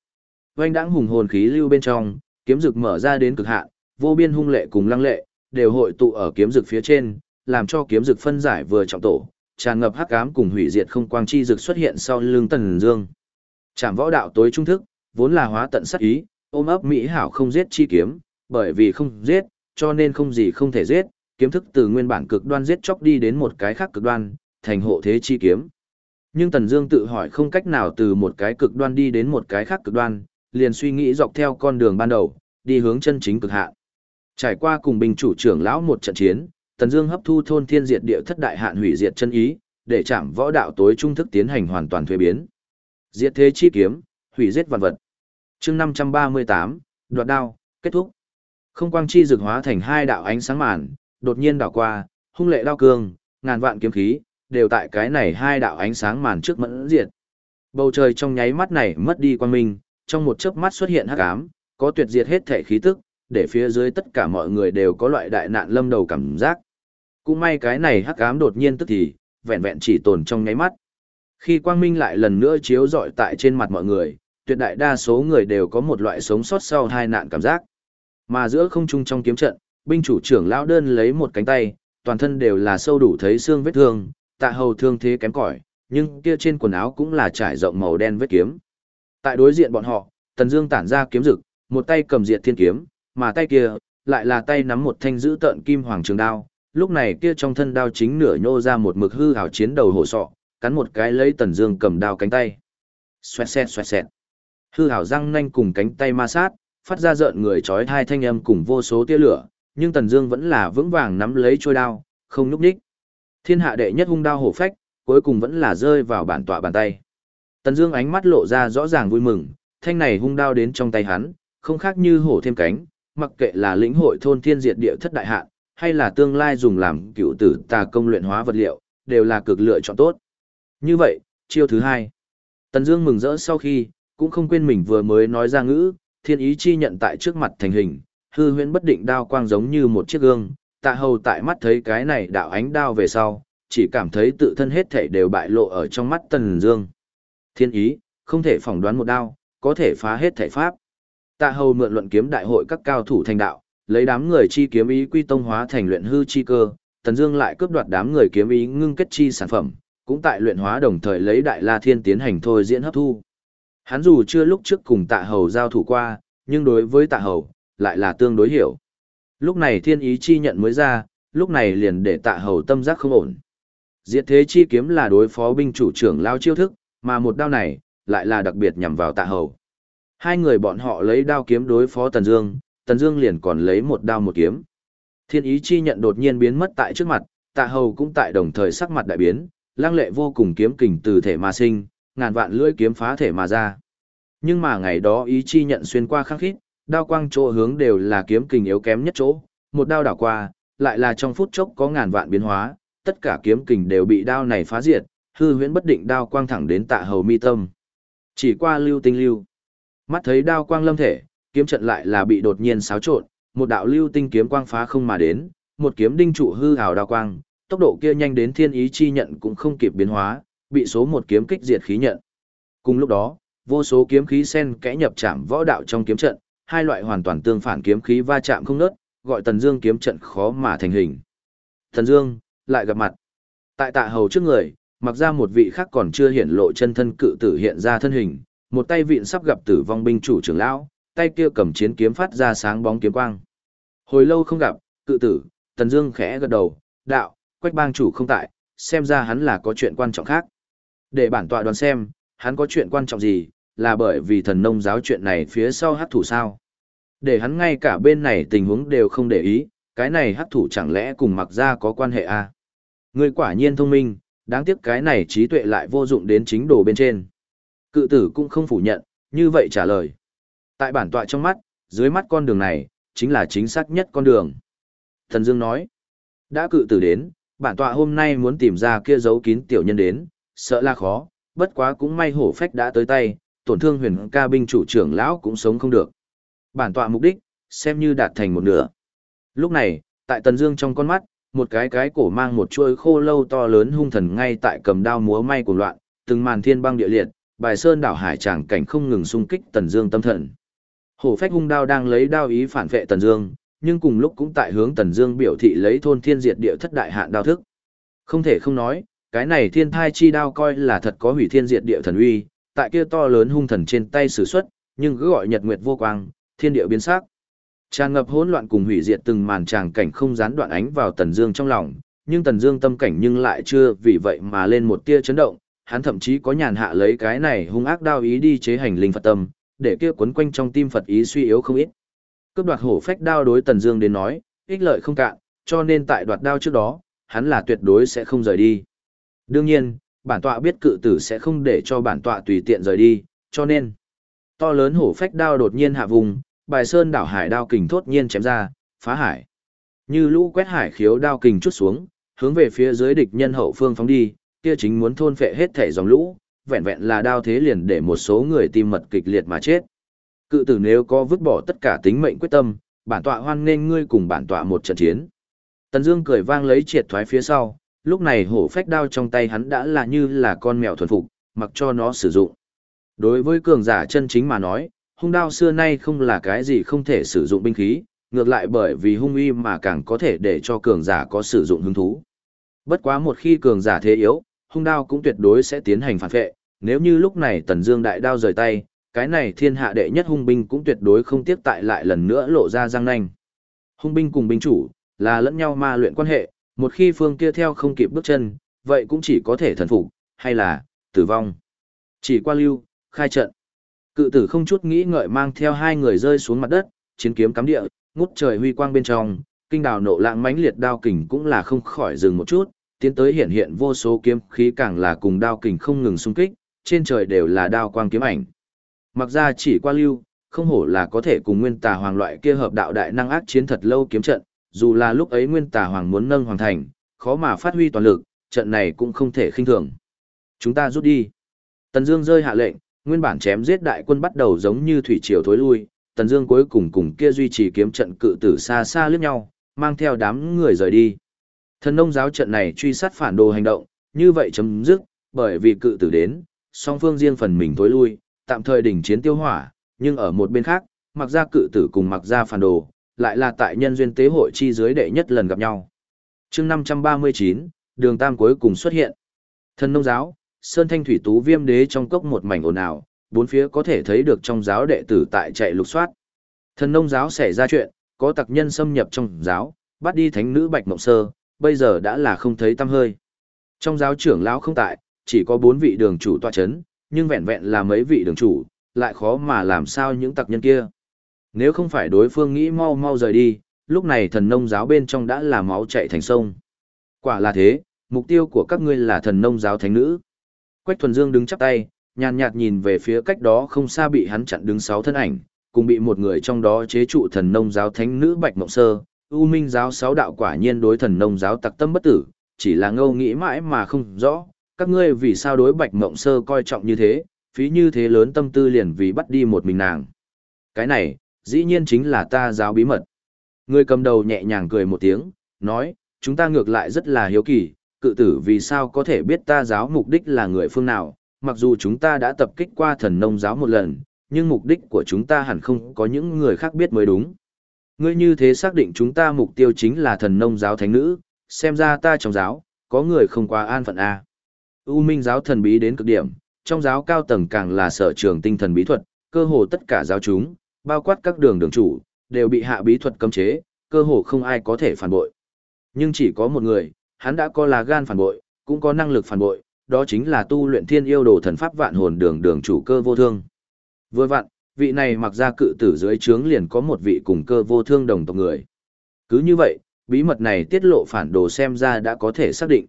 Oanh đãng hùng hồn khí lưu bên trong, kiếm rực mở ra đến cực hạn, vô biên hung lệ cùng lăng lệ, đều hội tụ ở kiếm rực phía trên, làm cho kiếm rực phân giải vừa trọng tổ, tràn ngập hắc ám cùng hủy diệt không quang chi rực xuất hiện sau lưng Tần Dương. Trảm võ đạo tối trung thức, vốn là hóa tận sát ý, ôm ấp mỹ hảo không giết chi kiếm, bởi vì không giết, cho nên không gì không thể giết, kiếm thức từ nguyên bản cực đoan giết chóc đi đến một cái khác cực đoan, thành hộ thế chi kiếm. Nhưng Tần Dương tự hỏi không cách nào từ một cái cực đoan đi đến một cái khác cực đoan, liền suy nghĩ dọc theo con đường ban đầu, đi hướng chân chính cực hạn. Trải qua cùng binh chủ trưởng lão một trận chiến, Tần Dương hấp thu thôn thiên diệt địa thất đại hạn hủy diệt chân ý, để chạm võ đạo tối trung thức tiến hành hoàn toàn thuế biến. Diệt thế chi kiếm, hủy giết vạn vật. Chương 538, đoạt đao, kết thúc. Không quang chi dược hóa thành hai đạo ánh sáng màn, đột nhiên đảo qua, hung lệ đao cương, ngàn vạn kiếm khí, đều tại cái này hai đạo ánh sáng màn trước mẫn diệt. Bầu trời trong nháy mắt này mất đi quang minh, trong một chớp mắt xuất hiện hắc ám, có tuyệt diệt hết thể khí tức, để phía dưới tất cả mọi người đều có loại đại nạn lâm đầu cảm giác. Cũng may cái này hắc ám đột nhiên tức thì, vẹn vẹn chỉ tồn trong nháy mắt. Khi quang minh lại lần nữa chiếu rọi tại trên mặt mọi người, tuyệt đại đa số người đều có một loại sống sót sau hai nạn cảm giác. Mà giữa không trung trong kiếm trận, binh chủ trưởng lão đơn lấy một cánh tay, toàn thân đều là sâu đủ thấy xương vết thương, tạ hầu thương thế kém cỏi, nhưng kia trên quần áo cũng là trải rộng màu đen vết kiếm. Tại đối diện bọn họ, Tần Dương tản ra kiếm rực, một tay cầm diệt thiên kiếm, mà tay kia lại là tay nắm một thanh giữ tợn kim hoàng trường đao. Lúc này kia trong thân đao chính nửa nhô ra một mực hư hảo chiến đầu hổ sọ, cắn một cái lấy Tần Dương cầm đao cánh tay. Xoẹt xẹt xoẹt xẹt. Hư hảo răng nanh cùng cánh tay ma sát, phát ra rợn người chói hai thanh âm cùng vô số tia lửa, nhưng Tần Dương vẫn là vững vàng nắm lấy trôi đao, không lúc nhích. Thiên hạ đệ nhất hung đao hổ phách, cuối cùng vẫn là rơi vào bản tọa bàn tay. Tần Dương ánh mắt lộ ra rõ ràng vui mừng, thanh này hung đao đến trong tay hắn, không khác như hổ thêm cánh, mặc kệ là lĩnh hội thôn thiên diệt địa thất đại hạ, hay là tương lai dùng làm cựu tử tà công luyện hóa vật liệu, đều là cực lựa chọn tốt. Như vậy, chiêu thứ hai. Tần Dương mừng rỡ sau khi, cũng không quên mình vừa mới nói ra ngữ, thiên ý chi nhận tại trước mặt thành hình, hư huyễn bất định đao quang giống như một chiếc gương, tạ hầu tại mắt thấy cái này đạo ánh đao về sau, chỉ cảm thấy tự thân hết thảy đều bại lộ ở trong mắt Tần Dương. Thiên ý, không thể phỏng đoán một đao, có thể phá hết thể pháp. Tạ Hầu mượn luận kiếm đại hội các cao thủ thành đạo, lấy đám người chi kiếm ý quy tông hóa thành luyện hư chi cơ, Tần Dương lại cướp đoạt đám người kiếm ý ngưng kết chi sản phẩm, cũng tại luyện hóa đồng thời lấy Đại La Thiên tiến hành thôi diễn hấp thu. Hắn dù chưa lúc trước cùng Tạ Hầu giao thủ qua, nhưng đối với Tạ Hầu lại là tương đối hiểu. Lúc này Thiên ý chi nhận mới ra, lúc này liền để Tạ Hầu tâm giác không ổn. Diệt thế chi kiếm là đối phó binh chủ trưởng lao chiêu thức, mà một đao này lại là đặc biệt nhằm vào Tạ Hầu. Hai người bọn họ lấy đao kiếm đối phó Tần Dương, Tần Dương liền còn lấy một đao một kiếm. Thiên ý chi nhận đột nhiên biến mất tại trước mặt, Tạ Hầu cũng tại đồng thời sắc mặt đại biến, lang lệ vô cùng kiếm kình từ thể mà sinh, ngàn vạn lưỡi kiếm phá thể mà ra. Nhưng mà ngày đó ý chi nhận xuyên qua khắc khít, đao quang chỗ hướng đều là kiếm kình yếu kém nhất chỗ, một đao đảo qua, lại là trong phút chốc có ngàn vạn biến hóa, tất cả kiếm kình đều bị đao này phá diệt, hư huyễn bất định đao quang thẳng đến Tạ Hầu mi tâm. Chỉ qua lưu tinh lưu. Mắt thấy đao quang lâm thể, kiếm trận lại là bị đột nhiên xáo trộn, một đạo lưu tinh kiếm quang phá không mà đến, một kiếm đinh trụ hư hào đao quang, tốc độ kia nhanh đến thiên ý chi nhận cũng không kịp biến hóa, bị số một kiếm kích diệt khí nhận. Cùng lúc đó, vô số kiếm khí sen kẽ nhập chạm võ đạo trong kiếm trận, hai loại hoàn toàn tương phản kiếm khí va chạm không nớt, gọi Tần Dương kiếm trận khó mà thành hình. Tần Dương lại gặp mặt. Tại Tạ Hầu trước người, mặc ra một vị khác còn chưa hiện lộ chân thân cự tử hiện ra thân hình, một tay vịn sắp gặp tử vong binh chủ trưởng lão, tay kia cầm chiến kiếm phát ra sáng bóng kiếm quang. Hồi lâu không gặp, cự tử, Tần Dương khẽ gật đầu, đạo, quách bang chủ không tại, xem ra hắn là có chuyện quan trọng khác. Để bản tọa đoán xem, hắn có chuyện quan trọng gì, là bởi vì thần nông giáo chuyện này phía sau hắc thủ sao. Để hắn ngay cả bên này tình huống đều không để ý, cái này hắc thủ chẳng lẽ cùng mặc ra có quan hệ à? Người quả nhiên thông minh, đáng tiếc cái này trí tuệ lại vô dụng đến chính đồ bên trên. Cự tử cũng không phủ nhận, như vậy trả lời. Tại bản tọa trong mắt, dưới mắt con đường này, chính là chính xác nhất con đường. Thần Dương nói, đã cự tử đến, bản tọa hôm nay muốn tìm ra kia giấu kín tiểu nhân đến, sợ là khó, bất quá cũng may hổ phách đã tới tay, tổn thương huyền ca binh chủ trưởng lão cũng sống không được. Bản tọa mục đích, xem như đạt thành một nửa. Lúc này, tại Tần Dương trong con mắt, một cái cái cổ mang một chuôi khô lâu to lớn hung thần ngay tại cầm đao múa may của loạn, từng màn thiên băng địa liệt, bài sơn đảo hải tràng cảnh không ngừng xung kích Tần Dương tâm thần. Hổ phách hung đao đang lấy đao ý phản vệ Tần Dương, nhưng cùng lúc cũng tại hướng Tần Dương biểu thị lấy thôn thiên diệt địa thất đại hạn đao thức. Không thể không nói, cái này thiên thai chi đao coi là thật có hủy thiên diệt địa thần uy, tại kia to lớn hung thần trên tay sử xuất, nhưng cứ gọi nhật nguyệt vô quang, thiên địa biến sắc. Tràn ngập hỗn loạn cùng hủy diệt từng màn tràng cảnh không gián đoạn ánh vào Tần Dương trong lòng, nhưng Tần Dương tâm cảnh nhưng lại chưa vì vậy mà lên một tia chấn động, hắn thậm chí có nhàn hạ lấy cái này hung ác đao ý đi chế hành linh Phật tâm, để kia quấn quanh trong tim Phật ý suy yếu không ít. Cướp đoạt hổ phách đao đối Tần Dương đến nói, ích lợi không cạn, cho nên tại đoạt đao trước đó, hắn là tuyệt đối sẽ không rời đi. Đương nhiên, bản tọa biết cự tử sẽ không để cho bản tọa tùy tiện rời đi, cho nên to lớn hổ phách đao đột nhiên hạ vùng, bài sơn đảo hải đao kình thốt nhiên chém ra, phá hải. Như lũ quét hải khiếu đao kình chút xuống, hướng về phía dưới địch nhân hậu phương phóng đi, kia chính muốn thôn phệ hết thể dòng lũ, vẹn vẹn là đao thế liền để một số người tim mật kịch liệt mà chết. Cự tử nếu có vứt bỏ tất cả tính mệnh quyết tâm, bản tọa hoan nên ngươi cùng bản tọa một trận chiến. Tần Dương cười vang lấy triệt thoái phía sau, lúc này hổ phách đao trong tay hắn đã là như là con mèo thuần phục, mặc cho nó sử dụng. Đối với cường giả chân chính mà nói, hung đao xưa nay không là cái gì không thể sử dụng binh khí, ngược lại bởi vì hung uy mà càng có thể để cho cường giả có sử dụng hứng thú. Bất quá một khi cường giả thế yếu, hung đao cũng tuyệt đối sẽ tiến hành phản vệ, nếu như lúc này Tần Dương đại đao rời tay, cái này thiên hạ đệ nhất hung binh cũng tuyệt đối không tiếc tại lại lần nữa lộ ra răng nanh. Hung binh cùng binh chủ là lẫn nhau ma luyện quan hệ, một khi phương kia theo không kịp bước chân, vậy cũng chỉ có thể thần phục hay là tử vong. Chỉ qua lưu, khai trận. Cự tử không chút nghĩ ngợi mang theo hai người rơi xuống mặt đất, chiến kiếm cắm địa, ngút trời huy quang bên trong, kinh đào nộ lạng mãnh liệt đao kình cũng là không khỏi dừng một chút, tiến tới hiện hiện vô số kiếm khí càng là cùng đao kình không ngừng xung kích, trên trời đều là đao quang kiếm ảnh. Mặc ra chỉ qua lưu, không hổ là có thể cùng nguyên tà hoàng loại kia hợp đạo đại năng ác chiến thật lâu kiếm trận, dù là lúc ấy nguyên tà hoàng muốn nâng hoàng thành, khó mà phát huy toàn lực, trận này cũng không thể khinh thường. Chúng ta rút đi. Tần Dương rơi hạ lệnh, nguyên bản chém giết đại quân bắt đầu giống như thủy triều thối lui, Tần Dương cuối cùng cùng kia duy trì kiếm trận cự tử xa xa liếc nhau, mang theo đám người rời đi. Thần nông giáo trận này truy sát phản đồ hành động, như vậy chấm dứt, bởi vì cự tử đến, song phương riêng phần mình tối lui, tạm thời đình chiến tiêu hỏa, nhưng ở một bên khác, mặc ra cự tử cùng mặc ra phản đồ, lại là tại nhân duyên tế hội chi dưới đệ nhất lần gặp nhau. chương 539, đường tam cuối cùng xuất hiện. Thần nông giáo, Sơn Thanh Thủy Tú viêm đế trong cốc một mảnh ồn ào, bốn phía có thể thấy được trong giáo đệ tử tại chạy lục soát. Thần nông giáo xảy ra chuyện, có tặc nhân xâm nhập trong giáo, bắt đi thánh nữ Bạch Mộng Sơ, bây giờ đã là không thấy tăm hơi. Trong giáo trưởng lão không tại, chỉ có bốn vị đường chủ tọa chấn, nhưng vẹn vẹn là mấy vị đường chủ, lại khó mà làm sao những tặc nhân kia. Nếu không phải đối phương nghĩ mau mau rời đi, lúc này thần nông giáo bên trong đã là máu chạy thành sông. Quả là thế, mục tiêu của các ngươi là thần nông giáo thánh nữ. Quách thuần dương đứng chắp tay, nhàn nhạt nhìn về phía cách đó không xa bị hắn chặn đứng sáu thân ảnh, cùng bị một người trong đó chế trụ thần nông giáo thánh nữ Bạch Mộng Sơ, U Minh giáo sáu đạo quả nhiên đối thần nông giáo tặc tâm bất tử, chỉ là ngâu nghĩ mãi mà không rõ, các ngươi vì sao đối Bạch Mộng Sơ coi trọng như thế, phí như thế lớn tâm tư liền vì bắt đi một mình nàng. Cái này, dĩ nhiên chính là ta giáo bí mật. Người cầm đầu nhẹ nhàng cười một tiếng, nói, chúng ta ngược lại rất là hiếu kỳ, cự tử vì sao có thể biết ta giáo mục đích là người phương nào, mặc dù chúng ta đã tập kích qua thần nông giáo một lần, nhưng mục đích của chúng ta hẳn không có những người khác biết mới đúng. Ngươi như thế xác định chúng ta mục tiêu chính là thần nông giáo thánh nữ, xem ra ta trong giáo, có người không quá an phận A. U minh giáo thần bí đến cực điểm, trong giáo cao tầng càng là sở trường tinh thần bí thuật, cơ hồ tất cả giáo chúng, bao quát các đường đường chủ, đều bị hạ bí thuật cấm chế, cơ hồ không ai có thể phản bội. Nhưng chỉ có một người, hắn đã có là gan phản bội, cũng có năng lực phản bội, đó chính là tu luyện thiên yêu đồ thần pháp vạn hồn đường đường chủ cơ vô thương. Vừa vặn, vị này mặc ra cự tử dưới trướng liền có một vị cùng cơ vô thương đồng tộc người. Cứ như vậy, bí mật này tiết lộ phản đồ xem ra đã có thể xác định.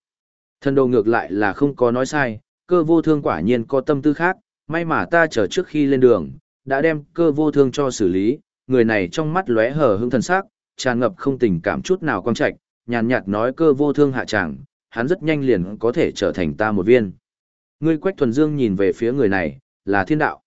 Thần đồ ngược lại là không có nói sai, cơ vô thương quả nhiên có tâm tư khác, may mà ta chờ trước khi lên đường, đã đem cơ vô thương cho xử lý, người này trong mắt lóe hờ hững thần sắc, tràn ngập không tình cảm chút nào quan trạch, nhàn nhạt nói cơ vô thương hạ tràng, hắn rất nhanh liền có thể trở thành ta một viên. Ngươi Quách Thuần Dương nhìn về phía người này, là thiên đạo.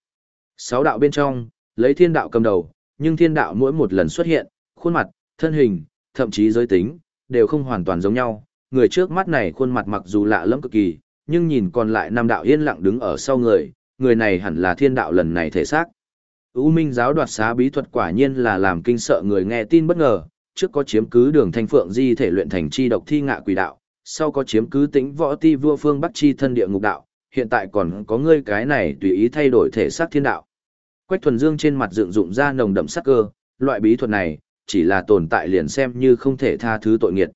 Sáu đạo bên trong, lấy thiên đạo cầm đầu, nhưng thiên đạo mỗi một lần xuất hiện, khuôn mặt, thân hình, thậm chí giới tính, đều không hoàn toàn giống nhau. Người trước mắt này khuôn mặt mặc dù lạ lẫm cực kỳ, nhưng nhìn còn lại năm đạo yên lặng đứng ở sau người, người này hẳn là thiên đạo lần này thể xác. U Minh giáo đoạt xá bí thuật quả nhiên là làm kinh sợ người nghe tin bất ngờ, trước có chiếm cứ đường thanh phượng di thể luyện thành chi độc thi ngạ quỷ đạo, sau có chiếm cứ tính võ ti vua phương bắc chi thân địa ngục đạo, hiện tại còn có ngươi cái này tùy ý thay đổi thể xác thiên đạo. Quách thuần dương trên mặt dựng dụng ra nồng đậm sắc cơ, loại bí thuật này, chỉ là tồn tại liền xem như không thể tha thứ tội nghiệt.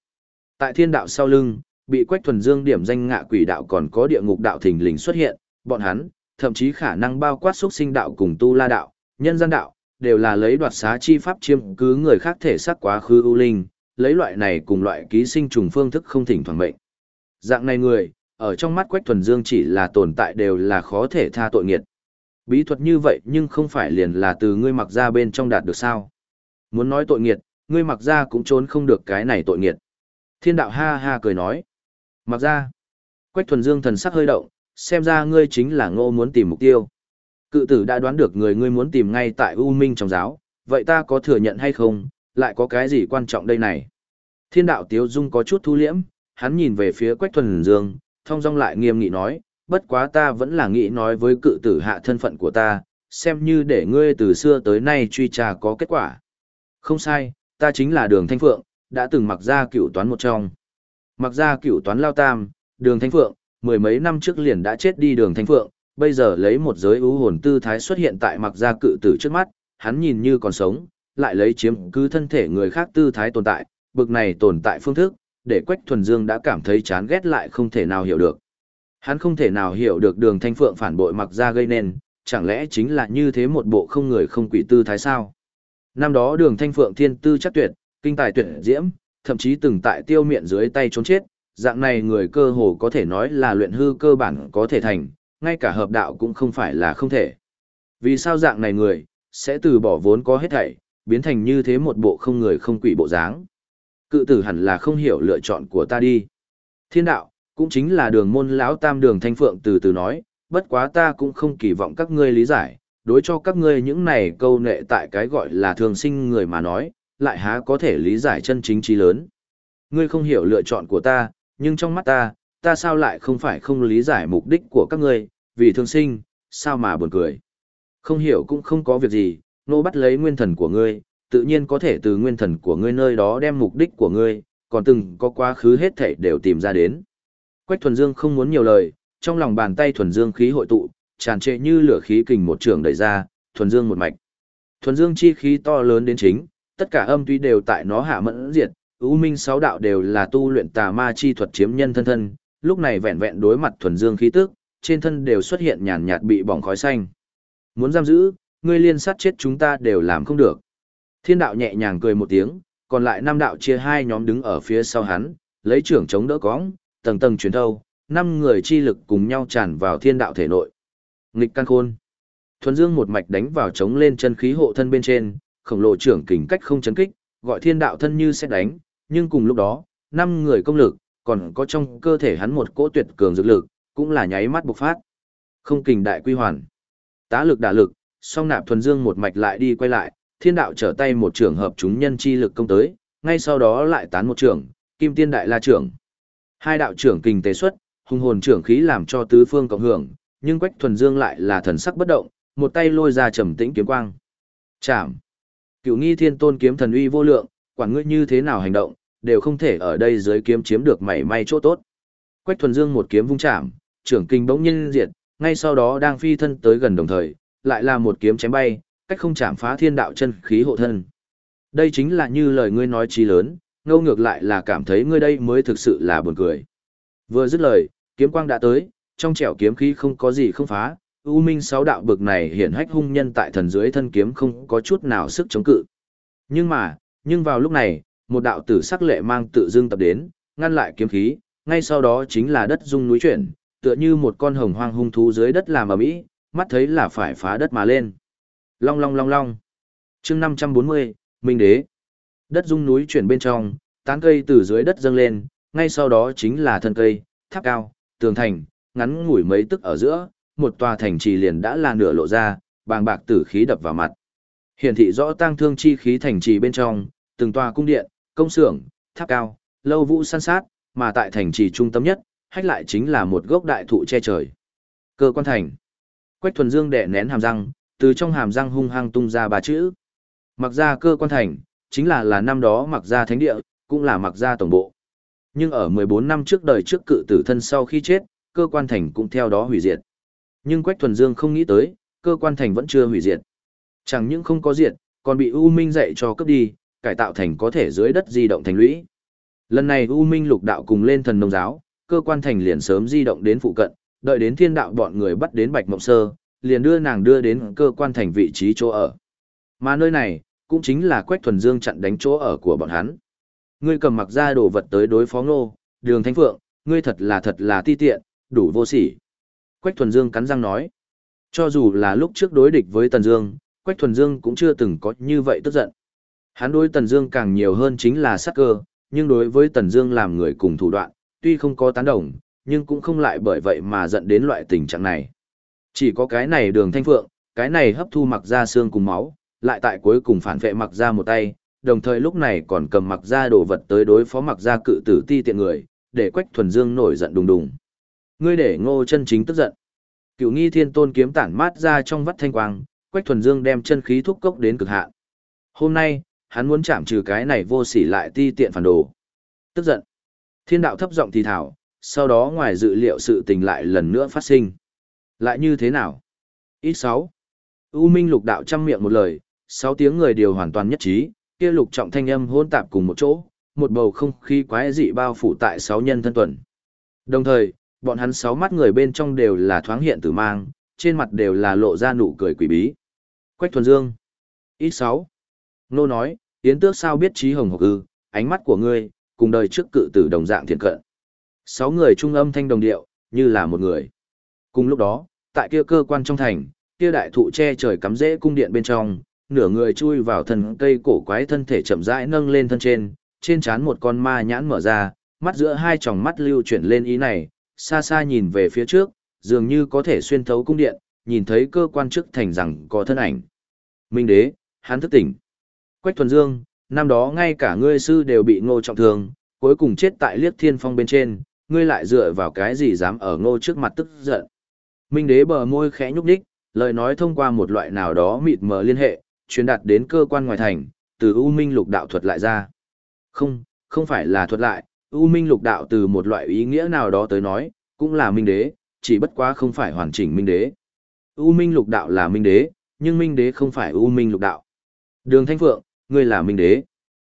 Tại thiên đạo sau lưng, bị quách thuần dương điểm danh ngạ quỷ đạo còn có địa ngục đạo thình lình xuất hiện, bọn hắn, thậm chí khả năng bao quát xúc sinh đạo cùng tu la đạo, nhân gian đạo, đều là lấy đoạt xá chi pháp chiêm cứ người khác thể xác quá khứ ưu linh, lấy loại này cùng loại ký sinh trùng phương thức không thỉnh thoảng mệnh. Dạng này người, ở trong mắt Quách Thuần Dương chỉ là tồn tại đều là khó thể tha tội nghiệt. Bí thuật như vậy nhưng không phải liền là từ ngươi mặc ra bên trong đạt được sao. Muốn nói tội nghiệt, ngươi mặc ra cũng trốn không được cái này tội nghiệt. Thiên đạo ha ha cười nói. Mặc ra. Quách Thuần Dương thần sắc hơi động, xem ra ngươi chính là ngô muốn tìm mục tiêu. Cự tử đã đoán được người ngươi muốn tìm ngay tại U Minh trong giáo, vậy ta có thừa nhận hay không, lại có cái gì quan trọng đây này? Thiên đạo Tiếu Dung có chút thu liễm, hắn nhìn về phía Quách Thuần Dương, thông dong lại nghiêm nghị nói, bất quá ta vẫn là nghĩ nói với cự tử hạ thân phận của ta, xem như để ngươi từ xưa tới nay truy tra có kết quả. Không sai, ta chính là đường Thanh Phượng, đã từng mặc ra cựu toán một trong. Mặc ra cựu toán lao tam, đường Thanh Phượng, mười mấy năm trước liền đã chết đi đường Thanh Phượng, bây giờ lấy một giới ưu hồn tư thái xuất hiện tại mặc gia cự tử trước mắt, hắn nhìn như còn sống, lại lấy chiếm cứ thân thể người khác tư thái tồn tại, bực này tồn tại phương thức, để Quách Thuần Dương đã cảm thấy chán ghét lại không thể nào hiểu được. Hắn không thể nào hiểu được đường thanh phượng phản bội mặc gia gây nên, chẳng lẽ chính là như thế một bộ không người không quỷ tư thái sao? Năm đó đường thanh phượng thiên tư chắc tuyệt, kinh tài tuyệt diễm, thậm chí từng tại tiêu miệng dưới tay trốn chết, dạng này người cơ hồ có thể nói là luyện hư cơ bản có thể thành, ngay cả hợp đạo cũng không phải là không thể. Vì sao dạng này người, sẽ từ bỏ vốn có hết thảy, biến thành như thế một bộ không người không quỷ bộ dáng. Cự tử hẳn là không hiểu lựa chọn của ta đi. Thiên đạo, cũng chính là đường môn lão tam đường thanh phượng từ từ nói, bất quá ta cũng không kỳ vọng các ngươi lý giải, đối cho các ngươi những này câu nệ tại cái gọi là thường sinh người mà nói, lại há có thể lý giải chân chính trí lớn. Ngươi không hiểu lựa chọn của ta, nhưng trong mắt ta, ta sao lại không phải không lý giải mục đích của các ngươi, vì thương sinh, sao mà buồn cười. Không hiểu cũng không có việc gì, nô bắt lấy nguyên thần của ngươi, tự nhiên có thể từ nguyên thần của ngươi nơi đó đem mục đích của ngươi, còn từng có quá khứ hết thảy đều tìm ra đến. Quách thuần dương không muốn nhiều lời, trong lòng bàn tay thuần dương khí hội tụ, tràn trệ như lửa khí kình một trường đẩy ra, thuần dương một mạch. Thuần dương chi khí to lớn đến chính, tất cả âm tuy đều tại nó hạ mẫn diệt, ưu minh sáu đạo đều là tu luyện tà ma chi thuật chiếm nhân thân thân, lúc này vẹn vẹn đối mặt thuần dương khí tức, trên thân đều xuất hiện nhàn nhạt bị bỏng khói xanh. Muốn giam giữ, ngươi liên sát chết chúng ta đều làm không được. Thiên đạo nhẹ nhàng cười một tiếng, còn lại năm đạo chia hai nhóm đứng ở phía sau hắn, lấy trưởng chống đỡ cõng tầng tầng truyền thâu, năm người chi lực cùng nhau tràn vào thiên đạo thể nội. Nghịch căn khôn. Thuần Dương một mạch đánh vào chống lên chân khí hộ thân bên trên, khổng lồ trưởng kình cách không chấn kích, gọi thiên đạo thân như sẽ đánh, nhưng cùng lúc đó, năm người công lực, còn có trong cơ thể hắn một cỗ tuyệt cường dược lực, cũng là nháy mắt bộc phát. Không kình đại quy hoàn. Tá lực đả lực, song nạp thuần dương một mạch lại đi quay lại, thiên đạo trở tay một trường hợp chúng nhân chi lực công tới, ngay sau đó lại tán một trường, kim tiên đại la trưởng. Hai đạo trưởng kình tế xuất, hung hồn trưởng khí làm cho tứ phương cộng hưởng, nhưng quách thuần dương lại là thần sắc bất động, một tay lôi ra trầm tĩnh kiếm quang. Chạm. Cửu nghi thiên tôn kiếm thần uy vô lượng, quản ngươi như thế nào hành động, đều không thể ở đây dưới kiếm chiếm được mảy may chỗ tốt. Quách thuần dương một kiếm vung chạm, trưởng kinh bỗng nhiên diệt, ngay sau đó đang phi thân tới gần đồng thời, lại là một kiếm chém bay, cách không chạm phá thiên đạo chân khí hộ thân. Đây chính là như lời ngươi nói chí lớn, ngâu ngược lại là cảm thấy ngươi đây mới thực sự là buồn cười. Vừa dứt lời, kiếm quang đã tới, trong trẻo kiếm khí không có gì không phá, U Minh sáu đạo bực này hiện hách hung nhân tại thần dưới thân kiếm không có chút nào sức chống cự. Nhưng mà, nhưng vào lúc này, một đạo tử sắc lệ mang tự dưng tập đến, ngăn lại kiếm khí, ngay sau đó chính là đất rung núi chuyển, tựa như một con hồng hoang hung thú dưới đất làm ở mỹ, mắt thấy là phải phá đất mà lên. Long long long long. Chương 540, Minh đế. Đất rung núi chuyển bên trong, tán cây từ dưới đất dâng lên, ngay sau đó chính là thân cây, tháp cao, tường thành, ngắn ngủi mấy tức ở giữa, một tòa thành trì liền đã là nửa lộ ra, bàng bạc tử khí đập vào mặt. Hiển thị rõ tang thương chi khí thành trì bên trong, từng tòa cung điện, công xưởng, tháp cao, lâu vũ san sát, mà tại thành trì trung tâm nhất, hách lại chính là một gốc đại thụ che trời. Cơ quan thành. Quách thuần dương đẻ nén hàm răng, từ trong hàm răng hung hăng tung ra ba chữ. Mặc ra cơ quan thành, chính là là năm đó mặc ra thánh địa, cũng là mặc ra tổng bộ. Nhưng ở 14 năm trước đời trước cự tử thân sau khi chết, cơ quan thành cũng theo đó hủy diệt. Nhưng Quách Thuần Dương không nghĩ tới, cơ quan thành vẫn chưa hủy diệt. Chẳng những không có diệt, còn bị U Minh dạy cho cướp đi, cải tạo thành có thể dưới đất di động thành lũy. Lần này U Minh lục đạo cùng lên thần nông giáo, cơ quan thành liền sớm di động đến phụ cận, đợi đến thiên đạo bọn người bắt đến Bạch Mộng Sơ, liền đưa nàng đưa đến cơ quan thành vị trí chỗ ở. Mà nơi này, cũng chính là Quách Thuần Dương chặn đánh chỗ ở của bọn hắn. Ngươi cầm mặc ra đồ vật tới đối phó Ngô, Đường Thánh Phượng, ngươi thật là thật là ti tiện, đủ vô sỉ. Quách Thuần Dương cắn răng nói. Cho dù là lúc trước đối địch với Tần Dương, Quách Thuần Dương cũng chưa từng có như vậy tức giận. Hắn đối Tần Dương càng nhiều hơn chính là sát cơ, nhưng đối với Tần Dương làm người cùng thủ đoạn, tuy không có tán đồng, nhưng cũng không lại bởi vậy mà giận đến loại tình trạng này. Chỉ có cái này Đường Thanh Phượng, cái này hấp thu mặc ra xương cùng máu, lại tại cuối cùng phản vệ mặc ra một tay, đồng thời lúc này còn cầm mặc ra đồ vật tới đối phó mặc ra cự tử ti tiện người, để Quách Thuần Dương nổi giận đùng đùng. Ngươi để Ngô Chân Chính tức giận. Cửu Nghi Thiên Tôn kiếm tản mát ra trong vắt thanh quang, Quách Thuần Dương đem chân khí thúc cốc đến cực hạn. Hôm nay, hắn muốn chạm trừ cái này vô sỉ lại ti tiện phản đồ. Tức giận. Thiên đạo thấp giọng thì thảo, sau đó ngoài dự liệu sự tình lại lần nữa phát sinh. Lại như thế nào? Ít sáu. U Minh lục đạo trăm miệng một lời, sáu tiếng người đều hoàn toàn nhất trí, kia lục trọng thanh âm hỗn tạp cùng một chỗ, một bầu không khí quái dị bao phủ tại sáu nhân thân tuần. Đồng thời, bọn hắn sáu mắt người bên trong đều là thoáng hiện tử mang, trên mặt đều là lộ ra nụ cười quỷ bí. Quách thuần dương. Ít sáu. Nô nói, tiến tước sao biết trí hồng hộc ư, ánh mắt của ngươi, cùng đời trước cự tử đồng dạng thiện cận. Sáu người trung âm thanh đồng điệu, như là một người. Cùng lúc đó, tại kia cơ quan trong thành, kia đại thụ che trời cắm rễ cung điện bên trong, nửa người chui vào thân cây cổ quái thân thể chậm rãi nâng lên thân trên, trên trán một con ma nhãn mở ra, mắt giữa hai tròng mắt lưu chuyển lên ý này, xa xa nhìn về phía trước, dường như có thể xuyên thấu cung điện, nhìn thấy cơ quan trước thành rằng có thân ảnh. Minh đế, hắn thức tỉnh. Quách thuần dương, năm đó ngay cả ngươi sư đều bị ngô trọng thương, cuối cùng chết tại liếc thiên phong bên trên, ngươi lại dựa vào cái gì dám ở ngô trước mặt tức giận. Minh đế bờ môi khẽ nhúc nhích, lời nói thông qua một loại nào đó mịt mờ liên hệ, truyền đạt đến cơ quan ngoài thành, từ U Minh lục đạo thuật lại ra. Không, không phải là thuật lại, U Minh lục đạo từ một loại ý nghĩa nào đó tới nói, cũng là minh đế, chỉ bất quá không phải hoàn chỉnh minh đế. U Minh lục đạo là minh đế, nhưng minh đế không phải U Minh lục đạo. Đường Thanh Phượng, ngươi là minh đế.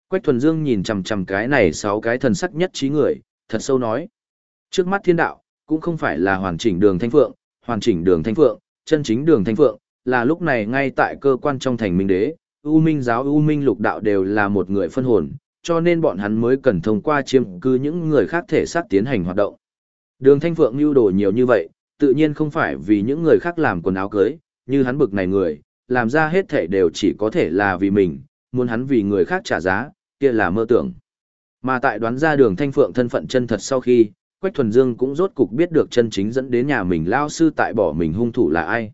Quách Thuần Dương nhìn chằm chằm cái này sáu cái thần sắc nhất trí người, thật sâu nói. Trước mắt thiên đạo, cũng không phải là hoàn chỉnh đường Thanh Phượng, hoàn chỉnh đường Thanh Phượng, chân chính đường Thanh Phượng, là lúc này ngay tại cơ quan trong thành minh đế, U Minh giáo U Minh lục đạo đều là một người phân hồn, cho nên bọn hắn mới cần thông qua chiêm cư những người khác thể xác tiến hành hoạt động. Đường Thanh Phượng lưu đồ nhiều như vậy, tự nhiên không phải vì những người khác làm quần áo cưới, như hắn bực này người, làm ra hết thể đều chỉ có thể là vì mình, muốn hắn vì người khác trả giá, kia là mơ tưởng. Mà tại đoán ra đường Thanh Phượng thân phận chân thật sau khi, Quách Thuần Dương cũng rốt cục biết được chân chính dẫn đến nhà mình lao sư tại bỏ mình hung thủ là ai.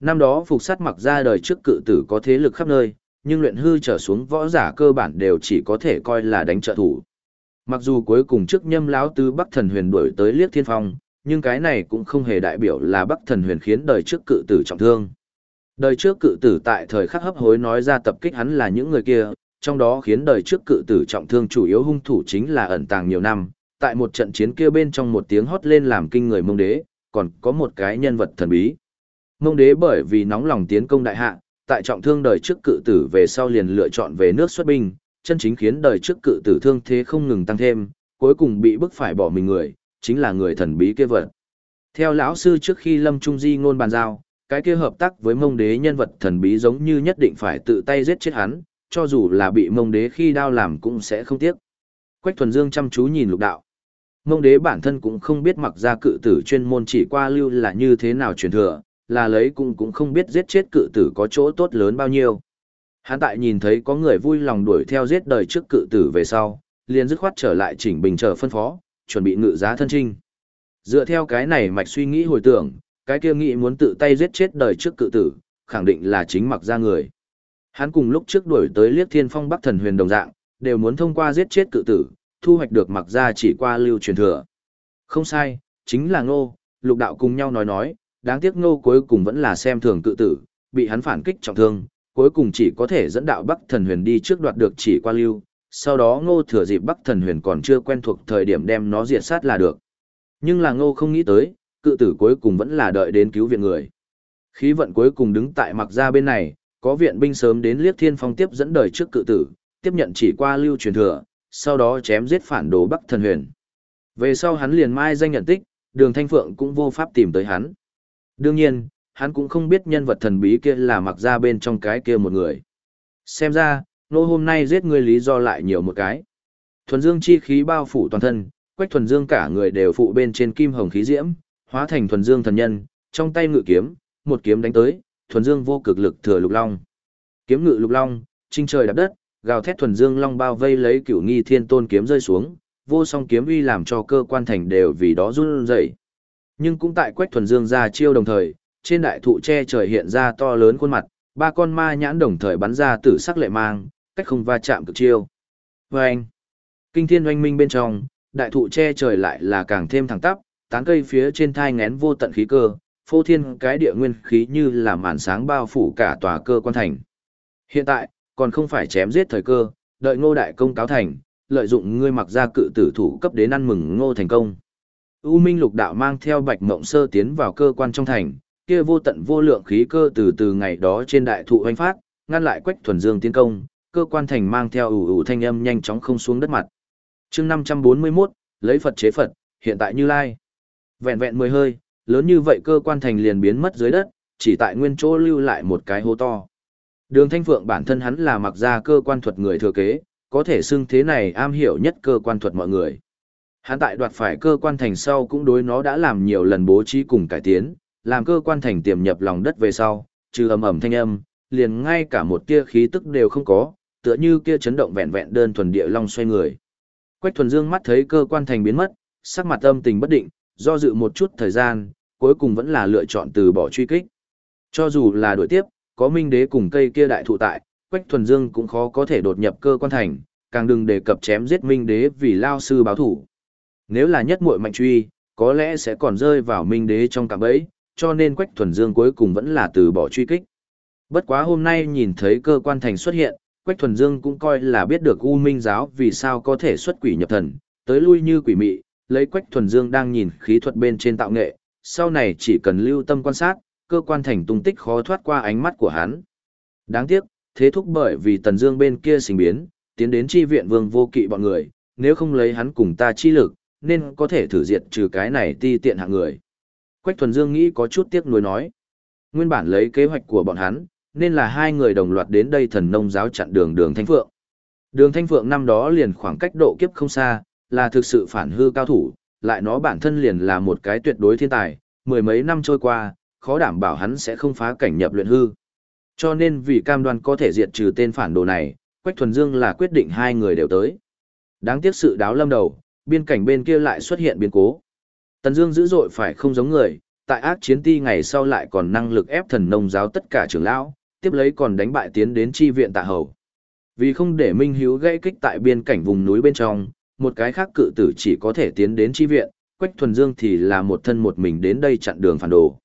Năm đó phục sát mặc ra đời trước cự tử có thế lực khắp nơi, nhưng luyện hư trở xuống võ giả cơ bản đều chỉ có thể coi là đánh trợ thủ. Mặc dù cuối cùng trước nhâm lão tứ Bắc Thần Huyền đuổi tới Liếc Thiên Phong, nhưng cái này cũng không hề đại biểu là Bắc Thần Huyền khiến đời trước cự tử trọng thương. Đời trước cự tử tại thời khắc hấp hối nói ra tập kích hắn là những người kia, trong đó khiến đời trước cự tử trọng thương chủ yếu hung thủ chính là ẩn tàng nhiều năm, tại một trận chiến kia bên trong một tiếng hót lên làm kinh người mông đế, còn có một cái nhân vật thần bí. Mông đế bởi vì nóng lòng tiến công đại hạ, tại trọng thương đời trước cự tử về sau liền lựa chọn về nước xuất binh, chân chính khiến đời trước cự tử thương thế không ngừng tăng thêm, cuối cùng bị bức phải bỏ mình người, chính là người thần bí kia vật. Theo lão sư trước khi Lâm Trung Di ngôn bàn giao, cái kia hợp tác với mông đế nhân vật thần bí giống như nhất định phải tự tay giết chết hắn, cho dù là bị mông đế khi đao làm cũng sẽ không tiếc. Quách thuần dương chăm chú nhìn lục đạo. Mông đế bản thân cũng không biết mặc ra cự tử chuyên môn chỉ qua lưu là như thế nào truyền thừa, là lấy cũng cũng không biết giết chết cự tử có chỗ tốt lớn bao nhiêu. Hắn tại nhìn thấy có người vui lòng đuổi theo giết đời trước cự tử về sau, liền dứt khoát trở lại chỉnh bình chờ phân phó, chuẩn bị ngự giá thân trinh. Dựa theo cái này mạch suy nghĩ hồi tưởng, cái kia nghĩ muốn tự tay giết chết đời trước cự tử, khẳng định là chính mặc ra người. Hắn cùng lúc trước đuổi tới liếc thiên phong bắc thần huyền đồng dạng, đều muốn thông qua giết chết cự tử, thu hoạch được mặc ra chỉ qua lưu truyền thừa. Không sai, chính là ngô, lục đạo cùng nhau nói nói, đáng tiếc ngô cuối cùng vẫn là xem thường cự tử, bị hắn phản kích trọng thương, cuối cùng chỉ có thể dẫn đạo Bắc Thần Huyền đi trước đoạt được chỉ qua lưu, sau đó ngô thừa dịp Bắc Thần Huyền còn chưa quen thuộc thời điểm đem nó diệt sát là được. Nhưng là ngô không nghĩ tới, cự tử cuối cùng vẫn là đợi đến cứu viện người. Khí vận cuối cùng đứng tại mặc ra bên này, có viện binh sớm đến liếc thiên phong tiếp dẫn đời trước cự tử, tiếp nhận chỉ qua lưu truyền thừa, sau đó chém giết phản đồ Bắc Thần Huyền. Về sau hắn liền mai danh nhận tích, đường Thanh Phượng cũng vô pháp tìm tới hắn. Đương nhiên, hắn cũng không biết nhân vật thần bí kia là mặc ra bên trong cái kia một người. Xem ra, nô hôm nay giết ngươi lý do lại nhiều một cái. Thuần dương chi khí bao phủ toàn thân, quách thuần dương cả người đều phụ bên trên kim hồng khí diễm, hóa thành thuần dương thần nhân, trong tay ngự kiếm, một kiếm đánh tới, thuần dương vô cực lực thừa lục long. Kiếm ngự lục long, chinh trời đạp đất, gào thét thuần dương long bao vây lấy cửu nghi thiên tôn kiếm rơi xuống, vô song kiếm uy làm cho cơ quan thành đều vì đó run rẩy. Nhưng cũng tại quách thuần dương ra chiêu đồng thời, trên đại thụ che trời hiện ra to lớn khuôn mặt, ba con ma nhãn đồng thời bắn ra tử sắc lệ mang, cách không va chạm cực chiêu. Và anh, kinh thiên oanh minh bên trong, đại thụ che trời lại là càng thêm thẳng tắp, tán cây phía trên thai ngén vô tận khí cơ, phô thiên cái địa nguyên khí như là màn sáng bao phủ cả tòa cơ quan thành. Hiện tại, còn không phải chém giết thời cơ, đợi ngô đại công cáo thành, lợi dụng ngươi mặc ra cự tử thủ cấp đến ăn mừng ngô thành công. U Minh lục đạo mang theo bạch mộng sơ tiến vào cơ quan trong thành, kia vô tận vô lượng khí cơ từ từ ngày đó trên đại thụ hoành phát, ngăn lại quách thuần dương tiến công, cơ quan thành mang theo ủ ủ thanh âm nhanh chóng không xuống đất mặt. chương 541, lấy Phật chế Phật, hiện tại Như Lai. Vẹn vẹn mười hơi, lớn như vậy cơ quan thành liền biến mất dưới đất, chỉ tại nguyên chỗ lưu lại một cái hố to. Đường Thanh Phượng bản thân hắn là mặc ra cơ quan thuật người thừa kế, có thể xưng thế này am hiểu nhất cơ quan thuật mọi người. Hắn tại đoạt phải cơ quan thành sau cũng đối nó đã làm nhiều lần bố trí cùng cải tiến, làm cơ quan thành tiềm nhập lòng đất về sau, trừ ầm ầm thanh âm, liền ngay cả một tia khí tức đều không có, tựa như kia chấn động vẹn vẹn đơn thuần địa long xoay người. Quách thuần dương mắt thấy cơ quan thành biến mất, sắc mặt âm tình bất định, do dự một chút thời gian, cuối cùng vẫn là lựa chọn từ bỏ truy kích. Cho dù là đuổi tiếp, có minh đế cùng cây kia đại thụ tại, Quách thuần dương cũng khó có thể đột nhập cơ quan thành, càng đừng đề cập chém giết Minh Đế vì lao sư báo thủ. Nếu là nhất muội mạnh truy, có lẽ sẽ còn rơi vào Minh Đế trong cạm bẫy, cho nên Quách Thuần Dương cuối cùng vẫn là từ bỏ truy kích. Bất quá hôm nay nhìn thấy cơ quan thành xuất hiện, Quách Thuần Dương cũng coi là biết được U Minh giáo vì sao có thể xuất quỷ nhập thần, tới lui như quỷ mị, lấy Quách Thuần Dương đang nhìn khí thuật bên trên tạo nghệ, sau này chỉ cần lưu tâm quan sát, cơ quan thành tung tích khó thoát qua ánh mắt của hắn. Đáng tiếc, thế thúc bởi vì Tần Dương bên kia sinh biến, tiến đến chi viện Vương Vô Kỵ bọn người, nếu không lấy hắn cùng ta chi lực, nên có thể thử diệt trừ cái này ti tiện hạng người. Quách Thuần Dương nghĩ có chút tiếc nuối nói. Nguyên bản lấy kế hoạch của bọn hắn, nên là hai người đồng loạt đến đây thần nông giáo chặn đường đường Thanh Phượng. Đường Thanh Phượng năm đó liền khoảng cách độ kiếp không xa, là thực sự phản hư cao thủ, lại nó bản thân liền là một cái tuyệt đối thiên tài, mười mấy năm trôi qua, khó đảm bảo hắn sẽ không phá cảnh nhập luyện hư. Cho nên vì cam đoan có thể diệt trừ tên phản đồ này, Quách Thuần Dương là quyết định hai người đều tới. Đáng tiếc sự đáo lâm đầu, biên cảnh bên kia lại xuất hiện biến cố. Tần Dương dữ dội phải không giống người, tại ác chiến ti ngày sau lại còn năng lực ép thần nông giáo tất cả trưởng lão, tiếp lấy còn đánh bại tiến đến chi viện tạ hầu. Vì không để Minh Hiếu gây kích tại biên cảnh vùng núi bên trong, một cái khác cự tử chỉ có thể tiến đến chi viện, Quách Thuần Dương thì là một thân một mình đến đây chặn đường phản đồ.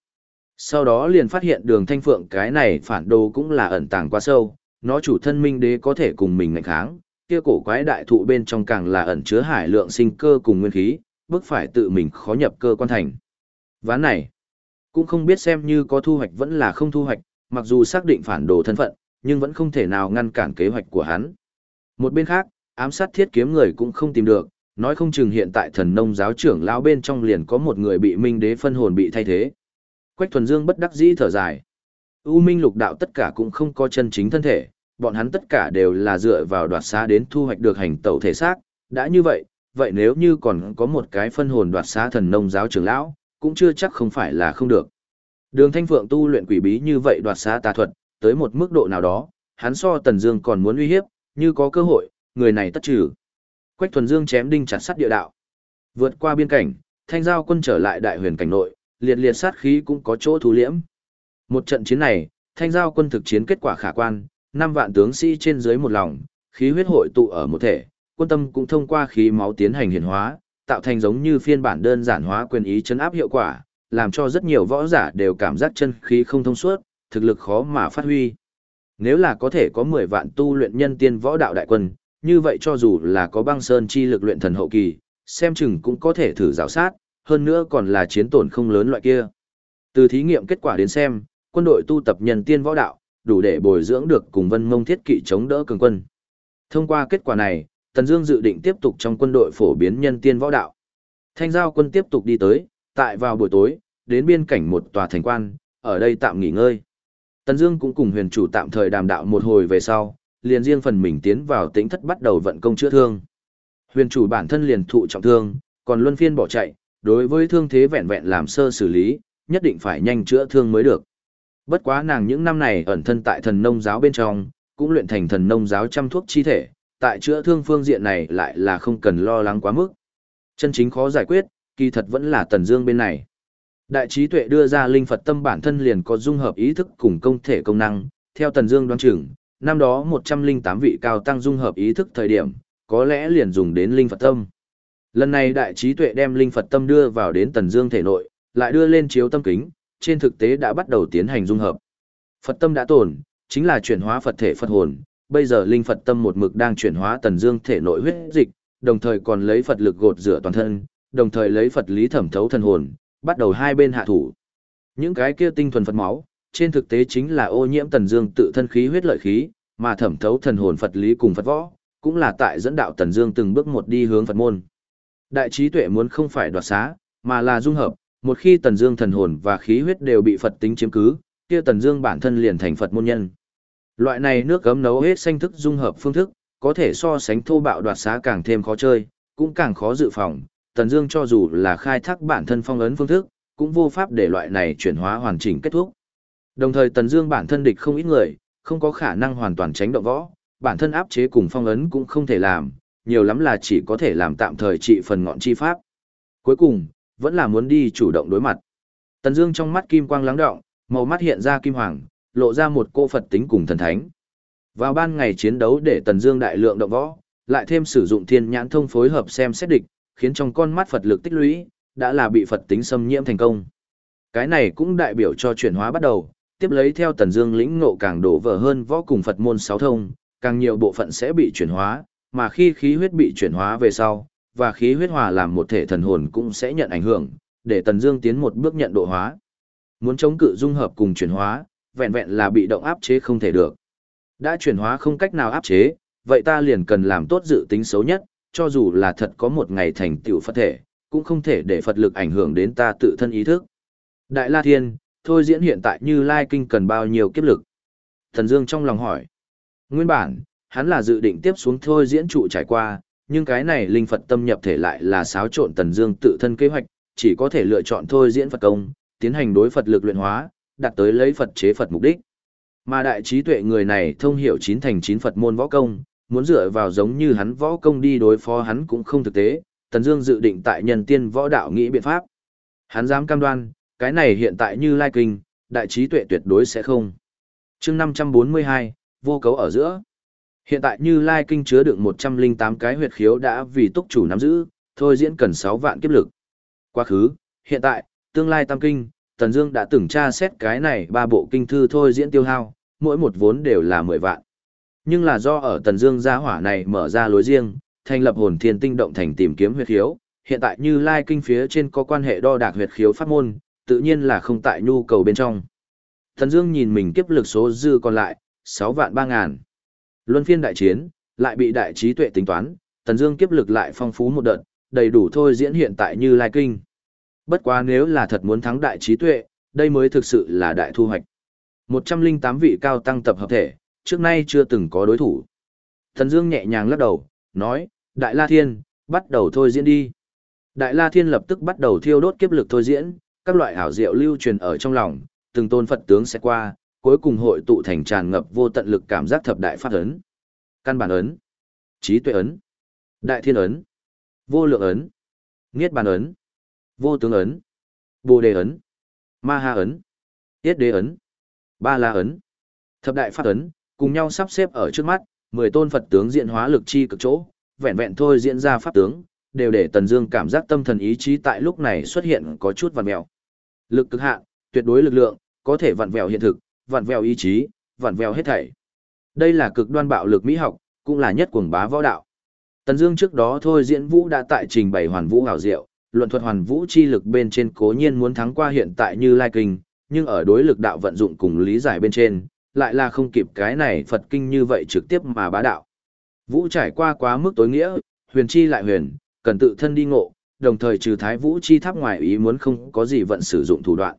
Sau đó liền phát hiện đường thanh phượng cái này phản đồ cũng là ẩn tàng quá sâu, nó chủ thân minh đế có thể cùng mình ngạnh kháng, kia cổ quái đại thụ bên trong càng là ẩn chứa hải lượng sinh cơ cùng nguyên khí, bức phải tự mình khó nhập cơ quan thành. Ván này, cũng không biết xem như có thu hoạch vẫn là không thu hoạch, mặc dù xác định phản đồ thân phận, nhưng vẫn không thể nào ngăn cản kế hoạch của hắn. Một bên khác, ám sát thiết kiếm người cũng không tìm được, nói không chừng hiện tại thần nông giáo trưởng lão bên trong liền có một người bị minh đế phân hồn bị thay thế. Quách thuần dương bất đắc dĩ thở dài. U minh lục đạo tất cả cũng không có chân chính thân thể, bọn hắn tất cả đều là dựa vào đoạt xá đến thu hoạch được hành tẩu thể xác. Đã như vậy, vậy nếu như còn có một cái phân hồn đoạt xá thần nông giáo trưởng lão, cũng chưa chắc không phải là không được. Đường Thanh Phượng tu luyện quỷ bí như vậy đoạt xá tà thuật, tới một mức độ nào đó, hắn so Tần Dương còn muốn uy hiếp, như có cơ hội, người này tất trừ. Quách Thuần Dương chém đinh chặt sắt địa đạo. Vượt qua biên cảnh, Thanh giao quân trở lại đại huyền cảnh nội, liệt liệt sát khí cũng có chỗ thu liễm. Một trận chiến này, Thanh giao quân thực chiến kết quả khả quan, năm vạn tướng sĩ trên dưới một lòng, khí huyết hội tụ ở một thể, quân tâm cũng thông qua khí máu tiến hành hiển hóa, tạo thành giống như phiên bản đơn giản hóa quyền ý chấn áp hiệu quả, làm cho rất nhiều võ giả đều cảm giác chân khí không thông suốt, thực lực khó mà phát huy. Nếu là có thể có 10 vạn tu luyện nhân tiên võ đạo đại quân, như vậy cho dù là có băng sơn chi lực luyện thần hậu kỳ, xem chừng cũng có thể thử rào sát, hơn nữa còn là chiến tổn không lớn loại kia. Từ thí nghiệm kết quả đến xem, quân đội tu tập nhân tiên võ đạo, đủ để bồi dưỡng được cùng vân mông thiết kỵ chống đỡ cường quân. Thông qua kết quả này, Tần Dương dự định tiếp tục trong quân đội phổ biến nhân tiên võ đạo. Thanh giao quân tiếp tục đi tới, tại vào buổi tối, đến biên cảnh một tòa thành quan, ở đây tạm nghỉ ngơi. Tần Dương cũng cùng huyền chủ tạm thời đàm đạo một hồi về sau, liền riêng phần mình tiến vào tĩnh thất bắt đầu vận công chữa thương. Huyền chủ bản thân liền thụ trọng thương, còn luân phiên bỏ chạy, đối với thương thế vẹn vẹn làm sơ xử lý, nhất định phải nhanh chữa thương mới được. Bất quá nàng những năm này ẩn thân tại thần nông giáo bên trong, cũng luyện thành thần nông giáo chăm thuốc chi thể, tại chữa thương phương diện này lại là không cần lo lắng quá mức. Chân chính khó giải quyết, kỳ thật vẫn là Tần Dương bên này. Đại trí tuệ đưa ra linh Phật tâm bản thân liền có dung hợp ý thức cùng công thể công năng, theo Tần Dương đoán chừng, năm đó 108 vị cao tăng dung hợp ý thức thời điểm, có lẽ liền dùng đến linh Phật tâm. Lần này đại trí tuệ đem linh Phật tâm đưa vào đến Tần Dương thể nội, lại đưa lên chiếu tâm kính, trên thực tế đã bắt đầu tiến hành dung hợp. Phật tâm đã tổn, chính là chuyển hóa Phật thể Phật hồn, bây giờ linh Phật tâm một mực đang chuyển hóa Tần Dương thể nội huyết dịch, đồng thời còn lấy Phật lực gột rửa toàn thân, đồng thời lấy Phật lý thẩm thấu thần hồn, bắt đầu hai bên hạ thủ. Những cái kia tinh thuần Phật máu, trên thực tế chính là ô nhiễm Tần Dương tự thân khí huyết lợi khí, mà thẩm thấu thần hồn Phật lý cùng Phật võ, cũng là tại dẫn đạo Tần Dương từng bước một đi hướng Phật môn. Đại trí tuệ muốn không phải đoạt xá, mà là dung hợp, một khi Tần Dương thần hồn và khí huyết đều bị Phật tính chiếm cứ, kia Tần Dương bản thân liền thành Phật môn nhân. Loại này nước cấm nấu hết xanh thức dung hợp phương thức, có thể so sánh thô bạo đoạt xá càng thêm khó chơi, cũng càng khó dự phòng. Tần Dương cho dù là khai thác bản thân phong ấn phương thức, cũng vô pháp để loại này chuyển hóa hoàn chỉnh kết thúc. Đồng thời Tần Dương bản thân địch không ít người, không có khả năng hoàn toàn tránh động võ, bản thân áp chế cùng phong ấn cũng không thể làm, nhiều lắm là chỉ có thể làm tạm thời trị phần ngọn chi pháp. Cuối cùng, vẫn là muốn đi chủ động đối mặt. Tần Dương trong mắt kim quang lắng đọng, màu mắt hiện ra kim hoàng, lộ ra một cô Phật tính cùng thần thánh. Vào ban ngày chiến đấu để Tần Dương đại lượng động võ, lại thêm sử dụng thiên nhãn thông phối hợp xem xét địch, khiến trong con mắt Phật lực tích lũy, đã là bị Phật tính xâm nhiễm thành công. Cái này cũng đại biểu cho chuyển hóa bắt đầu, tiếp lấy theo Tần Dương lĩnh ngộ càng đổ vỡ hơn võ cùng Phật môn sáu thông, càng nhiều bộ phận sẽ bị chuyển hóa, mà khi khí huyết bị chuyển hóa về sau, và khí huyết hòa làm một thể thần hồn cũng sẽ nhận ảnh hưởng, để Tần Dương tiến một bước nhận độ hóa. Muốn chống cự dung hợp cùng chuyển hóa, vẹn vẹn là bị động áp chế không thể được. Đã chuyển hóa không cách nào áp chế, vậy ta liền cần làm tốt dự tính xấu nhất, cho dù là thật có một ngày thành tựu Phật thể, cũng không thể để Phật lực ảnh hưởng đến ta tự thân ý thức. Đại La Thiên, thôi diễn hiện tại Như Lai Kinh cần bao nhiêu kiếp lực? Thần Dương trong lòng hỏi. Nguyên bản, hắn là dự định tiếp xuống thôi diễn trụ trải qua, nhưng cái này linh Phật tâm nhập thể lại là xáo trộn Tần Dương tự thân kế hoạch, chỉ có thể lựa chọn thôi diễn Phật công, tiến hành đối Phật lực luyện hóa, đạt tới lấy Phật chế Phật mục đích. Mà đại trí tuệ người này thông hiểu chín thành chín Phật môn võ công, muốn dựa vào giống như hắn võ công đi đối phó hắn cũng không thực tế, Tần Dương dự định tại nhân tiên võ đạo nghĩ biện pháp. Hắn dám cam đoan, cái này hiện tại như Lai Kinh, đại trí tuệ tuyệt đối sẽ không. Chương 542, vô cấu ở giữa. Hiện tại như Lai Kinh chứa đựng 108 cái huyệt khiếu đã vì túc chủ nắm giữ, thôi diễn cần 6 vạn kiếp lực. Quá khứ, hiện tại, tương lai tam kinh, Tần Dương đã từng tra xét cái này ba bộ kinh thư thôi diễn tiêu hao, mỗi một vốn đều là 10 vạn. Nhưng là do ở Tần Dương gia hỏa này mở ra lối riêng, thành lập hồn thiên tinh động thành tìm kiếm huyệt khiếu, hiện tại như Lai kinh phía trên có quan hệ đo đạc huyệt khiếu pháp môn, tự nhiên là không tại nhu cầu bên trong. Thần Dương nhìn mình kiếp lực số dư còn lại, 6 vạn 3 ngàn. Luân phiên đại chiến, lại bị đại trí tuệ tính toán, Thần Dương kiếp lực lại phong phú một đợt, đầy đủ thôi diễn hiện tại như Lai kinh. Bất quá nếu là thật muốn thắng đại trí tuệ, đây mới thực sự là đại thu hoạch. 108 vị cao tăng tập hợp thể, trước nay chưa từng có đối thủ. Thần Dương nhẹ nhàng lắc đầu, nói, Đại La Thiên, bắt đầu thôi diễn đi. Đại La Thiên lập tức bắt đầu thiêu đốt kiếp lực thôi diễn, các loại ảo diệu lưu truyền ở trong lòng, từng tôn Phật tướng sẽ qua, cuối cùng hội tụ thành tràn ngập vô tận lực cảm giác thập đại pháp ấn. Căn bản ấn, trí tuệ ấn, đại thiên ấn, vô lượng ấn, niết bàn ấn, vô tướng ấn, bồ đề ấn, ma ha ấn, tiết đế ấn, ba la ấn, thập đại pháp ấn, cùng nhau sắp xếp ở trước mắt, mười tôn Phật tướng diện hóa lực chi cực chỗ, vẹn vẹn thôi diễn ra pháp tướng, đều để Tần Dương cảm giác tâm thần ý chí tại lúc này xuất hiện có chút vặn vẹo. Lực cực hạn, tuyệt đối lực lượng, có thể vặn vẹo hiện thực, vặn vẹo ý chí, vặn vẹo hết thảy. Đây là cực đoan bạo lực mỹ học, cũng là nhất cuồng bá võ đạo. Tần Dương trước đó thôi diễn vũ đã tại trình bày hoàn vũ hảo diệu, luận thuật hoàn vũ chi lực bên trên cố nhiên muốn thắng qua hiện tại như Lai Kinh, nhưng ở đối lực đạo vận dụng cùng lý giải bên trên, lại là không kịp cái này Phật kinh như vậy trực tiếp mà bá đạo. Vũ trải qua quá mức tối nghĩa, huyền chi lại huyền, cần tự thân đi ngộ, đồng thời trừ thái vũ chi tháp ngoài ý muốn không có gì vận sử dụng thủ đoạn.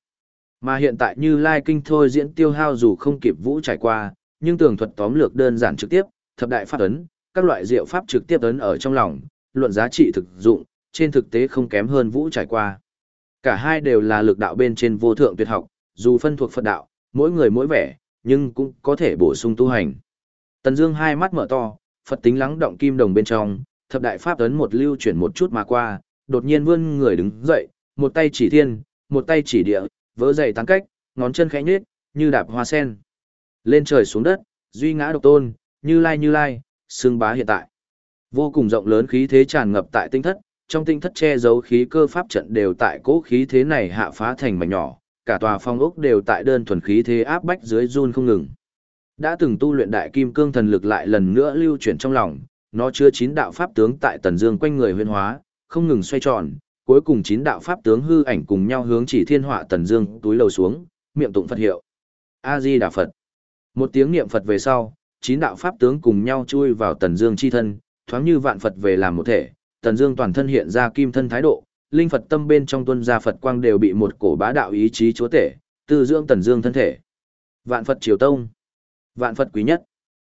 Mà hiện tại như Lai Kinh thôi diễn tiêu hao dù không kịp vũ trải qua, nhưng tường thuật tóm lược đơn giản trực tiếp, thập đại pháp ấn, các loại diệu pháp trực tiếp ấn ở trong lòng, luận giá trị thực dụng, trên thực tế không kém hơn vũ trải qua. Cả hai đều là lực đạo bên trên vô thượng tuyệt học, dù phân thuộc Phật đạo, mỗi người mỗi vẻ, nhưng cũng có thể bổ sung tu hành. Tần Dương hai mắt mở to, Phật tính lắng động kim đồng bên trong, thập đại pháp ấn một lưu chuyển một chút mà qua, đột nhiên vươn người đứng dậy, một tay chỉ thiên, một tay chỉ địa, vỡ dày tăng cách, ngón chân khẽ nhếch, như đạp hoa sen. Lên trời xuống đất, duy ngã độc tôn, như lai như lai, xương bá hiện tại. Vô cùng rộng lớn khí thế tràn ngập tại tinh thất, trong tinh thất che giấu khí cơ pháp trận đều tại cố khí thế này hạ phá thành mảnh nhỏ, cả tòa phong ốc đều tại đơn thuần khí thế áp bách dưới run không ngừng. Đã từng tu luyện đại kim cương thần lực lại lần nữa lưu chuyển trong lòng, nó chứa chín đạo pháp tướng tại tần dương quanh người huyền hóa, không ngừng xoay tròn, cuối cùng chín đạo pháp tướng hư ảnh cùng nhau hướng chỉ thiên họa tần dương túi lầu xuống, miệng tụng Phật hiệu. A Di Đà Phật. Một tiếng niệm Phật về sau, chín đạo pháp tướng cùng nhau chui vào tần dương chi thân, thoáng như vạn Phật về làm một thể, tần dương toàn thân hiện ra kim thân thái độ, linh Phật tâm bên trong tuân gia Phật quang đều bị một cổ bá đạo ý chí chúa tể, tư dưỡng tần dương thân thể. Vạn Phật triều tông, vạn Phật quý nhất.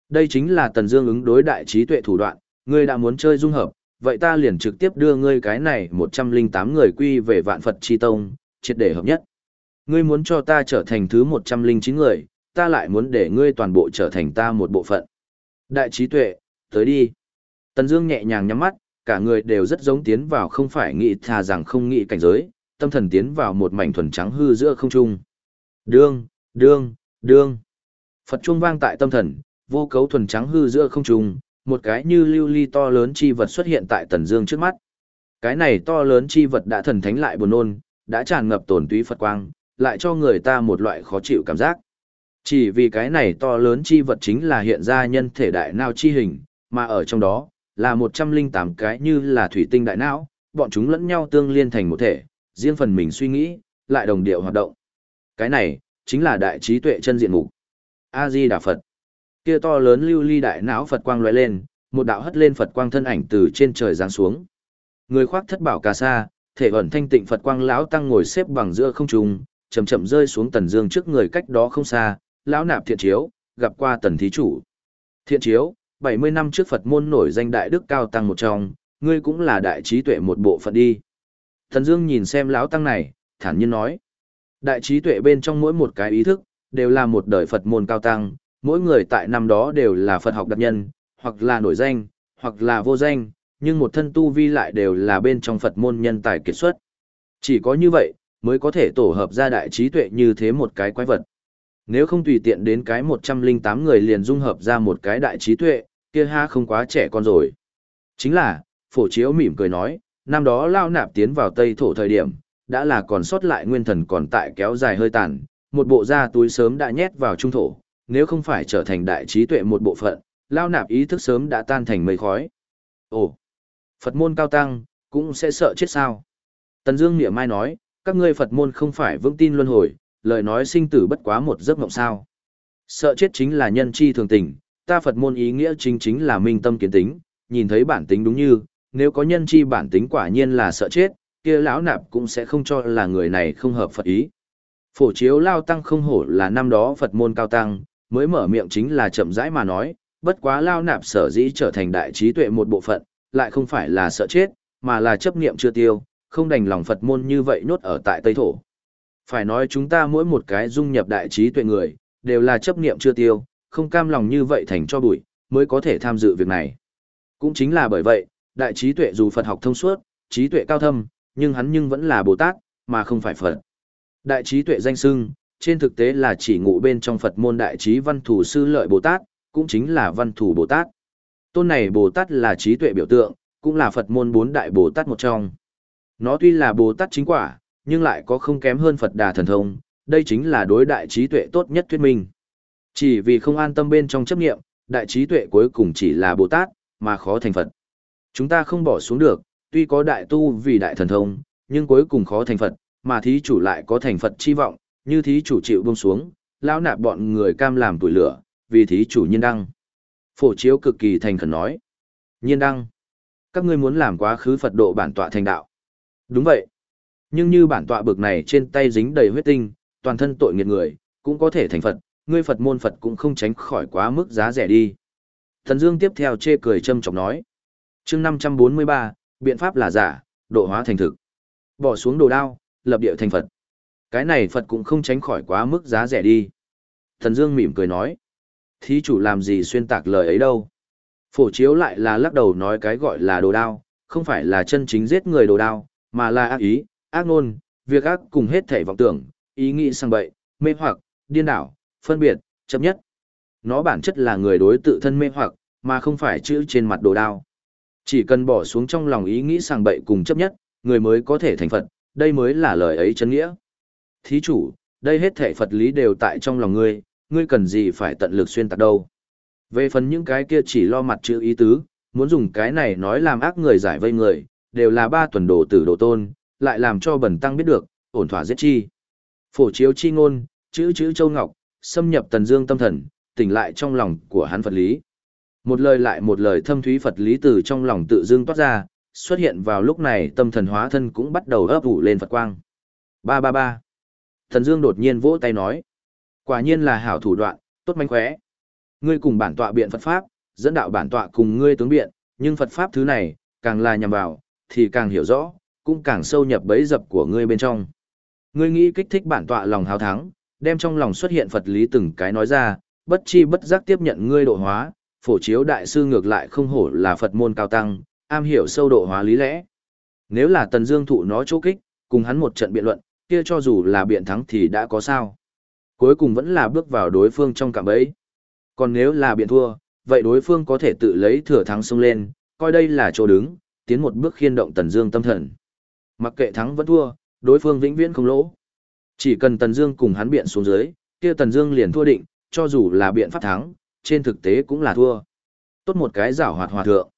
Đây chính là tần dương ứng đối đại trí tuệ thủ đoạn, ngươi đã muốn chơi dung hợp, vậy ta liền trực tiếp đưa ngươi cái này 108 người quy về vạn Phật chi tông, triệt để hợp nhất. Ngươi muốn cho ta trở thành thứ 109 người, ta lại muốn để ngươi toàn bộ trở thành ta một bộ phận. Đại trí tuệ, tới đi. Tần Dương nhẹ nhàng nhắm mắt, cả người đều rất giống tiến vào không phải nghĩ thà rằng không nghĩ cảnh giới, tâm thần tiến vào một mảnh thuần trắng hư giữa không trung. Đương, đương, đương. Phật chuông vang tại tâm thần, vô cấu thuần trắng hư giữa không trung, một cái như lưu ly to lớn chi vật xuất hiện tại Tần Dương trước mắt. Cái này to lớn chi vật đã thần thánh lại buồn nôn, đã tràn ngập tổn túy Phật quang, lại cho người ta một loại khó chịu cảm giác. Chỉ vì cái này to lớn chi vật chính là hiện ra nhân thể đại não chi hình, mà ở trong đó là 108 cái như là thủy tinh đại não, bọn chúng lẫn nhau tương liên thành một thể, riêng phần mình suy nghĩ, lại đồng điệu hoạt động. Cái này chính là đại trí tuệ chân diện mục. A Di Đà Phật. Kia to lớn lưu ly đại não Phật quang lóe lên, một đạo hất lên Phật quang thân ảnh từ trên trời giáng xuống. Người khoác thất bảo cà sa, thể ẩn thanh tịnh Phật quang lão tăng ngồi xếp bằng giữa không trung, chậm chậm rơi xuống tần dương trước người cách đó không xa, lão nạp thiện chiếu, gặp qua tần thí chủ. Thiện chiếu, 70 năm trước Phật môn nổi danh đại đức cao tăng một trong, ngươi cũng là đại trí tuệ một bộ phận đi. Tần Dương nhìn xem lão tăng này, thản nhiên nói: Đại trí tuệ bên trong mỗi một cái ý thức đều là một đời Phật môn cao tăng, mỗi người tại năm đó đều là Phật học đặc nhân, hoặc là nổi danh, hoặc là vô danh, nhưng một thân tu vi lại đều là bên trong Phật môn nhân tài kiệt xuất. Chỉ có như vậy, mới có thể tổ hợp ra đại trí tuệ như thế một cái quái vật. Nếu không tùy tiện đến cái 108 người liền dung hợp ra một cái đại trí tuệ, kia ha không quá trẻ con rồi. Chính là, phổ chiếu mỉm cười nói, năm đó lao nạp tiến vào Tây Thổ thời điểm, đã là còn sót lại nguyên thần còn tại kéo dài hơi tàn, một bộ da túi sớm đã nhét vào trung thổ, nếu không phải trở thành đại trí tuệ một bộ phận, lao nạp ý thức sớm đã tan thành mây khói. Ồ, Phật môn cao tăng, cũng sẽ sợ chết sao? Tần Dương Niệm Mai nói, các ngươi Phật môn không phải vững tin luân hồi, lời nói sinh tử bất quá một giấc mộng sao. Sợ chết chính là nhân chi thường tình, ta Phật môn ý nghĩa chính chính là minh tâm kiến tính, nhìn thấy bản tính đúng như, nếu có nhân chi bản tính quả nhiên là sợ chết, kia lão nạp cũng sẽ không cho là người này không hợp Phật ý. Phổ chiếu lao tăng không hổ là năm đó Phật môn cao tăng, mới mở miệng chính là chậm rãi mà nói, bất quá lao nạp sở dĩ trở thành đại trí tuệ một bộ phận, lại không phải là sợ chết, mà là chấp niệm chưa tiêu, không đành lòng Phật môn như vậy nhốt ở tại Tây Thổ. Phải nói chúng ta mỗi một cái dung nhập đại trí tuệ người, đều là chấp niệm chưa tiêu, không cam lòng như vậy thành cho bụi, mới có thể tham dự việc này. Cũng chính là bởi vậy, đại trí tuệ dù Phật học thông suốt, trí tuệ cao thâm, nhưng hắn nhưng vẫn là Bồ Tát, mà không phải Phật. Đại trí tuệ danh xưng, trên thực tế là chỉ ngụ bên trong Phật môn đại trí văn thủ sư lợi Bồ Tát, cũng chính là văn thủ Bồ Tát. Tôn này Bồ Tát là trí tuệ biểu tượng, cũng là Phật môn bốn đại Bồ Tát một trong. Nó tuy là Bồ Tát chính quả, nhưng lại có không kém hơn Phật đà thần thông, đây chính là đối đại trí tuệ tốt nhất thuyết minh. Chỉ vì không an tâm bên trong chấp nghiệm, đại trí tuệ cuối cùng chỉ là Bồ Tát, mà khó thành Phật. Chúng ta không bỏ xuống được, tuy có đại tu vì đại thần thông, nhưng cuối cùng khó thành Phật, mà thí chủ lại có thành Phật chi vọng, như thí chủ chịu buông xuống, lão nạp bọn người cam làm tuổi lửa, vì thí chủ nhiên đăng. Phổ chiếu cực kỳ thành khẩn nói. Nhiên đăng. Các ngươi muốn làm quá khứ Phật độ bản tọa thành đạo. Đúng vậy. Nhưng như bản tọa bực này trên tay dính đầy huyết tinh, toàn thân tội nghiệt người, cũng có thể thành Phật, ngươi Phật môn Phật cũng không tránh khỏi quá mức giá rẻ đi. Thần Dương tiếp theo chê cười châm chọc nói. chương 543, biện pháp là giả, độ hóa thành thực. Bỏ xuống đồ đao, lập địa thành Phật. Cái này Phật cũng không tránh khỏi quá mức giá rẻ đi. Thần Dương mỉm cười nói. Thí chủ làm gì xuyên tạc lời ấy đâu. Phổ chiếu lại là lắc đầu nói cái gọi là đồ đao, không phải là chân chính giết người đồ đao, mà là ác ý, ác ngôn, việc ác cùng hết thể vọng tưởng, ý nghĩ sang bậy, mê hoặc, điên đảo, phân biệt, chấp nhất. Nó bản chất là người đối tự thân mê hoặc, mà không phải chữ trên mặt đồ đao. Chỉ cần bỏ xuống trong lòng ý nghĩ sang bậy cùng chấp nhất, người mới có thể thành Phật, đây mới là lời ấy chân nghĩa. Thí chủ, đây hết thể Phật lý đều tại trong lòng ngươi, ngươi cần gì phải tận lực xuyên tạc đâu. Về phần những cái kia chỉ lo mặt chữ ý tứ, muốn dùng cái này nói làm ác người giải vây người, đều là ba tuần đồ tử đồ tôn, lại làm cho bẩn tăng biết được, ổn thỏa giết chi. Phổ chiếu chi ngôn, chữ chữ châu ngọc, xâm nhập tần dương tâm thần, tỉnh lại trong lòng của hắn Phật lý. Một lời lại một lời thâm thúy Phật lý từ trong lòng tự dương toát ra, xuất hiện vào lúc này tâm thần hóa thân cũng bắt đầu ấp ủ lên Phật quang. Ba ba ba. Thần Dương đột nhiên vỗ tay nói. Quả nhiên là hảo thủ đoạn, tốt manh khóe. Ngươi cùng bản tọa biện Phật Pháp, dẫn đạo bản tọa cùng ngươi tướng biện, nhưng Phật Pháp thứ này, càng là nhằm vào, thì càng hiểu rõ, cũng càng sâu nhập bấy dập của ngươi bên trong. Ngươi nghĩ kích thích bản tọa lòng hào thắng, đem trong lòng xuất hiện Phật lý từng cái nói ra, bất chi bất giác tiếp nhận ngươi độ hóa, phổ chiếu đại sư ngược lại không hổ là Phật môn cao tăng, am hiểu sâu độ hóa lý lẽ. Nếu là Tần Dương thụ nó chỗ kích, cùng hắn một trận biện luận, kia cho dù là biện thắng thì đã có sao. Cuối cùng vẫn là bước vào đối phương trong cạm ấy. Còn nếu là biện thua, vậy đối phương có thể tự lấy thừa thắng xông lên, coi đây là chỗ đứng, tiến một bước khiên động Tần Dương tâm thần. Mặc kệ thắng vẫn thua, đối phương vĩnh viễn không lỗ. Chỉ cần Tần Dương cùng hắn biện xuống dưới, kia Tần Dương liền thua định, cho dù là biện pháp thắng, trên thực tế cũng là thua. Tốt một cái giảo hoạt hòa thượng.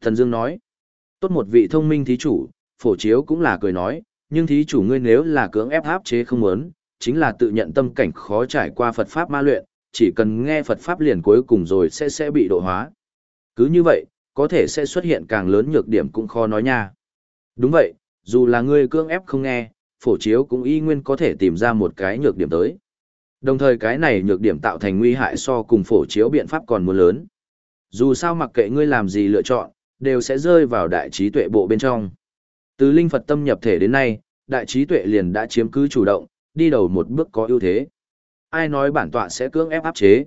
Tần Dương nói, tốt một vị thông minh thí chủ, phổ chiếu cũng là cười nói, nhưng thí chủ ngươi nếu là cưỡng ép áp chế không muốn, chính là tự nhận tâm cảnh khó trải qua Phật pháp ma luyện, chỉ cần nghe Phật pháp liền cuối cùng rồi sẽ sẽ bị độ hóa. Cứ như vậy, có thể sẽ xuất hiện càng lớn nhược điểm cũng khó nói nha. Đúng vậy, dù là ngươi cưỡng ép không nghe, phổ chiếu cũng y nguyên có thể tìm ra một cái nhược điểm tới. Đồng thời cái này nhược điểm tạo thành nguy hại so cùng phổ chiếu biện pháp còn muốn lớn. Dù sao mặc kệ ngươi làm gì lựa chọn, đều sẽ rơi vào đại trí tuệ bộ bên trong. Từ linh Phật tâm nhập thể đến nay, đại trí tuệ liền đã chiếm cứ chủ động, đi đầu một bước có ưu thế. Ai nói bản tọa sẽ cưỡng ép áp chế?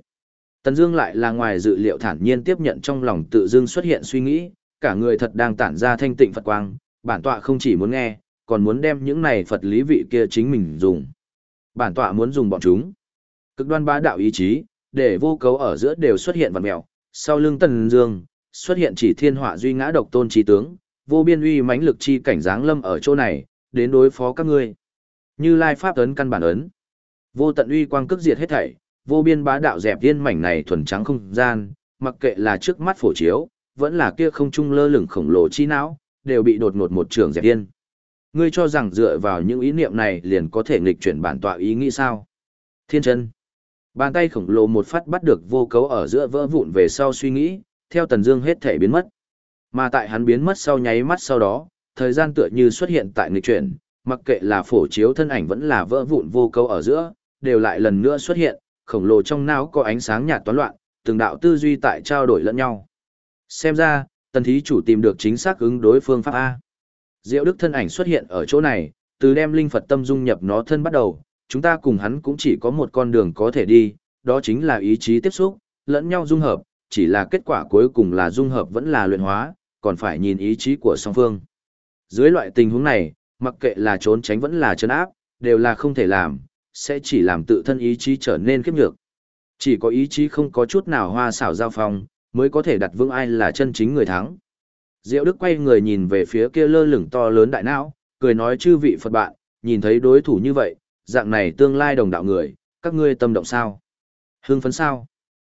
Tần Dương lại là ngoài dự liệu thản nhiên tiếp nhận trong lòng tự dưng xuất hiện suy nghĩ, cả người thật đang tản ra thanh tịnh Phật quang, bản tọa không chỉ muốn nghe, còn muốn đem những này Phật lý vị kia chính mình dùng. Bản tọa muốn dùng bọn chúng. Cực đoan bá đạo ý chí, để vô cấu ở giữa đều xuất hiện vật mèo, sau lưng Tần Dương, xuất hiện chỉ thiên họa duy ngã độc tôn chí tướng, vô biên uy mãnh lực chi cảnh dáng lâm ở chỗ này, đến đối phó các ngươi. Như Lai pháp ấn căn bản ấn, vô tận uy quang cước diệt hết thảy, vô biên bá đạo dẹp viên mảnh này thuần trắng không gian, mặc kệ là trước mắt phổ chiếu, vẫn là kia không trung lơ lửng khổng lồ chi não, đều bị đột ngột một trường dẹp viên. Ngươi cho rằng dựa vào những ý niệm này liền có thể nghịch chuyển bản tọa ý nghĩ sao? Thiên chân. Bàn tay khổng lồ một phát bắt được vô cấu ở giữa vỡ vụn về sau suy nghĩ, theo Tần Dương hết thể biến mất. Mà tại hắn biến mất sau nháy mắt sau đó, thời gian tựa như xuất hiện tại nghịch chuyển, mặc kệ là phổ chiếu thân ảnh vẫn là vỡ vụn vô câu ở giữa, đều lại lần nữa xuất hiện, khổng lồ trong não có ánh sáng nhạt toán loạn, từng đạo tư duy tại trao đổi lẫn nhau. Xem ra, tần thí chủ tìm được chính xác ứng đối phương pháp A. Diệu Đức thân ảnh xuất hiện ở chỗ này, từ đem linh Phật tâm dung nhập nó thân bắt đầu, chúng ta cùng hắn cũng chỉ có một con đường có thể đi, đó chính là ý chí tiếp xúc, lẫn nhau dung hợp, chỉ là kết quả cuối cùng là dung hợp vẫn là luyện hóa, còn phải nhìn ý chí của song phương. Dưới loại tình huống này, mặc kệ là trốn tránh vẫn là chân áp, đều là không thể làm, sẽ chỉ làm tự thân ý chí trở nên khiếp nhược. Chỉ có ý chí không có chút nào hoa xảo giao phong, mới có thể đặt vững ai là chân chính người thắng. Diệu Đức quay người nhìn về phía kia lơ lửng to lớn đại não, cười nói chư vị Phật bạn, nhìn thấy đối thủ như vậy, dạng này tương lai đồng đạo người, các ngươi tâm động sao? Hưng phấn sao?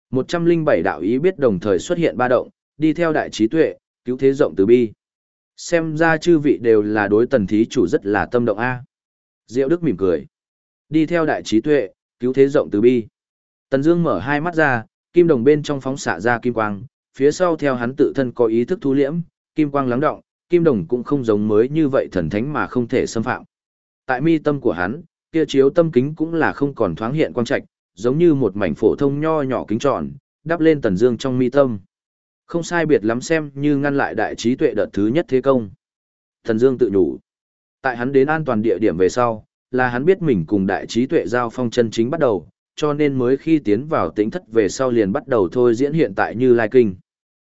107 đạo ý biết đồng thời xuất hiện ba động, đi theo đại trí tuệ, cứu thế rộng từ bi. Xem ra chư vị đều là đối tần thí chủ rất là tâm động a. Diệu Đức mỉm cười. Đi theo đại trí tuệ, cứu thế rộng từ bi. Tần Dương mở hai mắt ra, kim đồng bên trong phóng xạ ra kim quang, phía sau theo hắn tự thân có ý thức thu liễm, kim quang lắng động, kim đồng cũng không giống mới như vậy thần thánh mà không thể xâm phạm. Tại mi tâm của hắn, kia chiếu tâm kính cũng là không còn thoáng hiện quang trạch, giống như một mảnh phổ thông nho nhỏ kính tròn, đắp lên tần dương trong mi tâm. Không sai biệt lắm xem như ngăn lại đại trí tuệ đợt thứ nhất thế công. Tần dương tự nhủ. Tại hắn đến an toàn địa điểm về sau, là hắn biết mình cùng đại trí tuệ giao phong chân chính bắt đầu, cho nên mới khi tiến vào tính thất về sau liền bắt đầu thôi diễn hiện tại như lai kinh.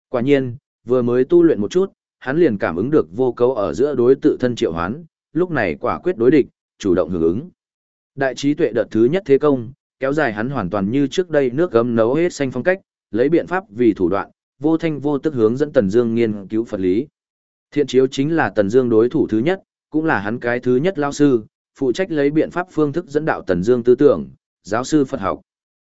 Quả nhiên, vừa mới tu luyện một chút, hắn liền cảm ứng được vô cấu ở giữa đối tự thân triệu hoán, lúc này quả quyết đối địch, chủ động hưởng ứng. Đại trí tuệ đợt thứ nhất thế công, kéo dài hắn hoàn toàn như trước đây nước gấm nấu hết xanh phong cách, lấy biện pháp vì thủ đoạn, vô thanh vô tức hướng dẫn Tần Dương nghiên cứu Phật lý. Thiện chiếu chính là Tần Dương đối thủ thứ nhất, cũng là hắn cái thứ nhất lao sư, phụ trách lấy biện pháp phương thức dẫn đạo Tần Dương tư tưởng, giáo sư Phật học.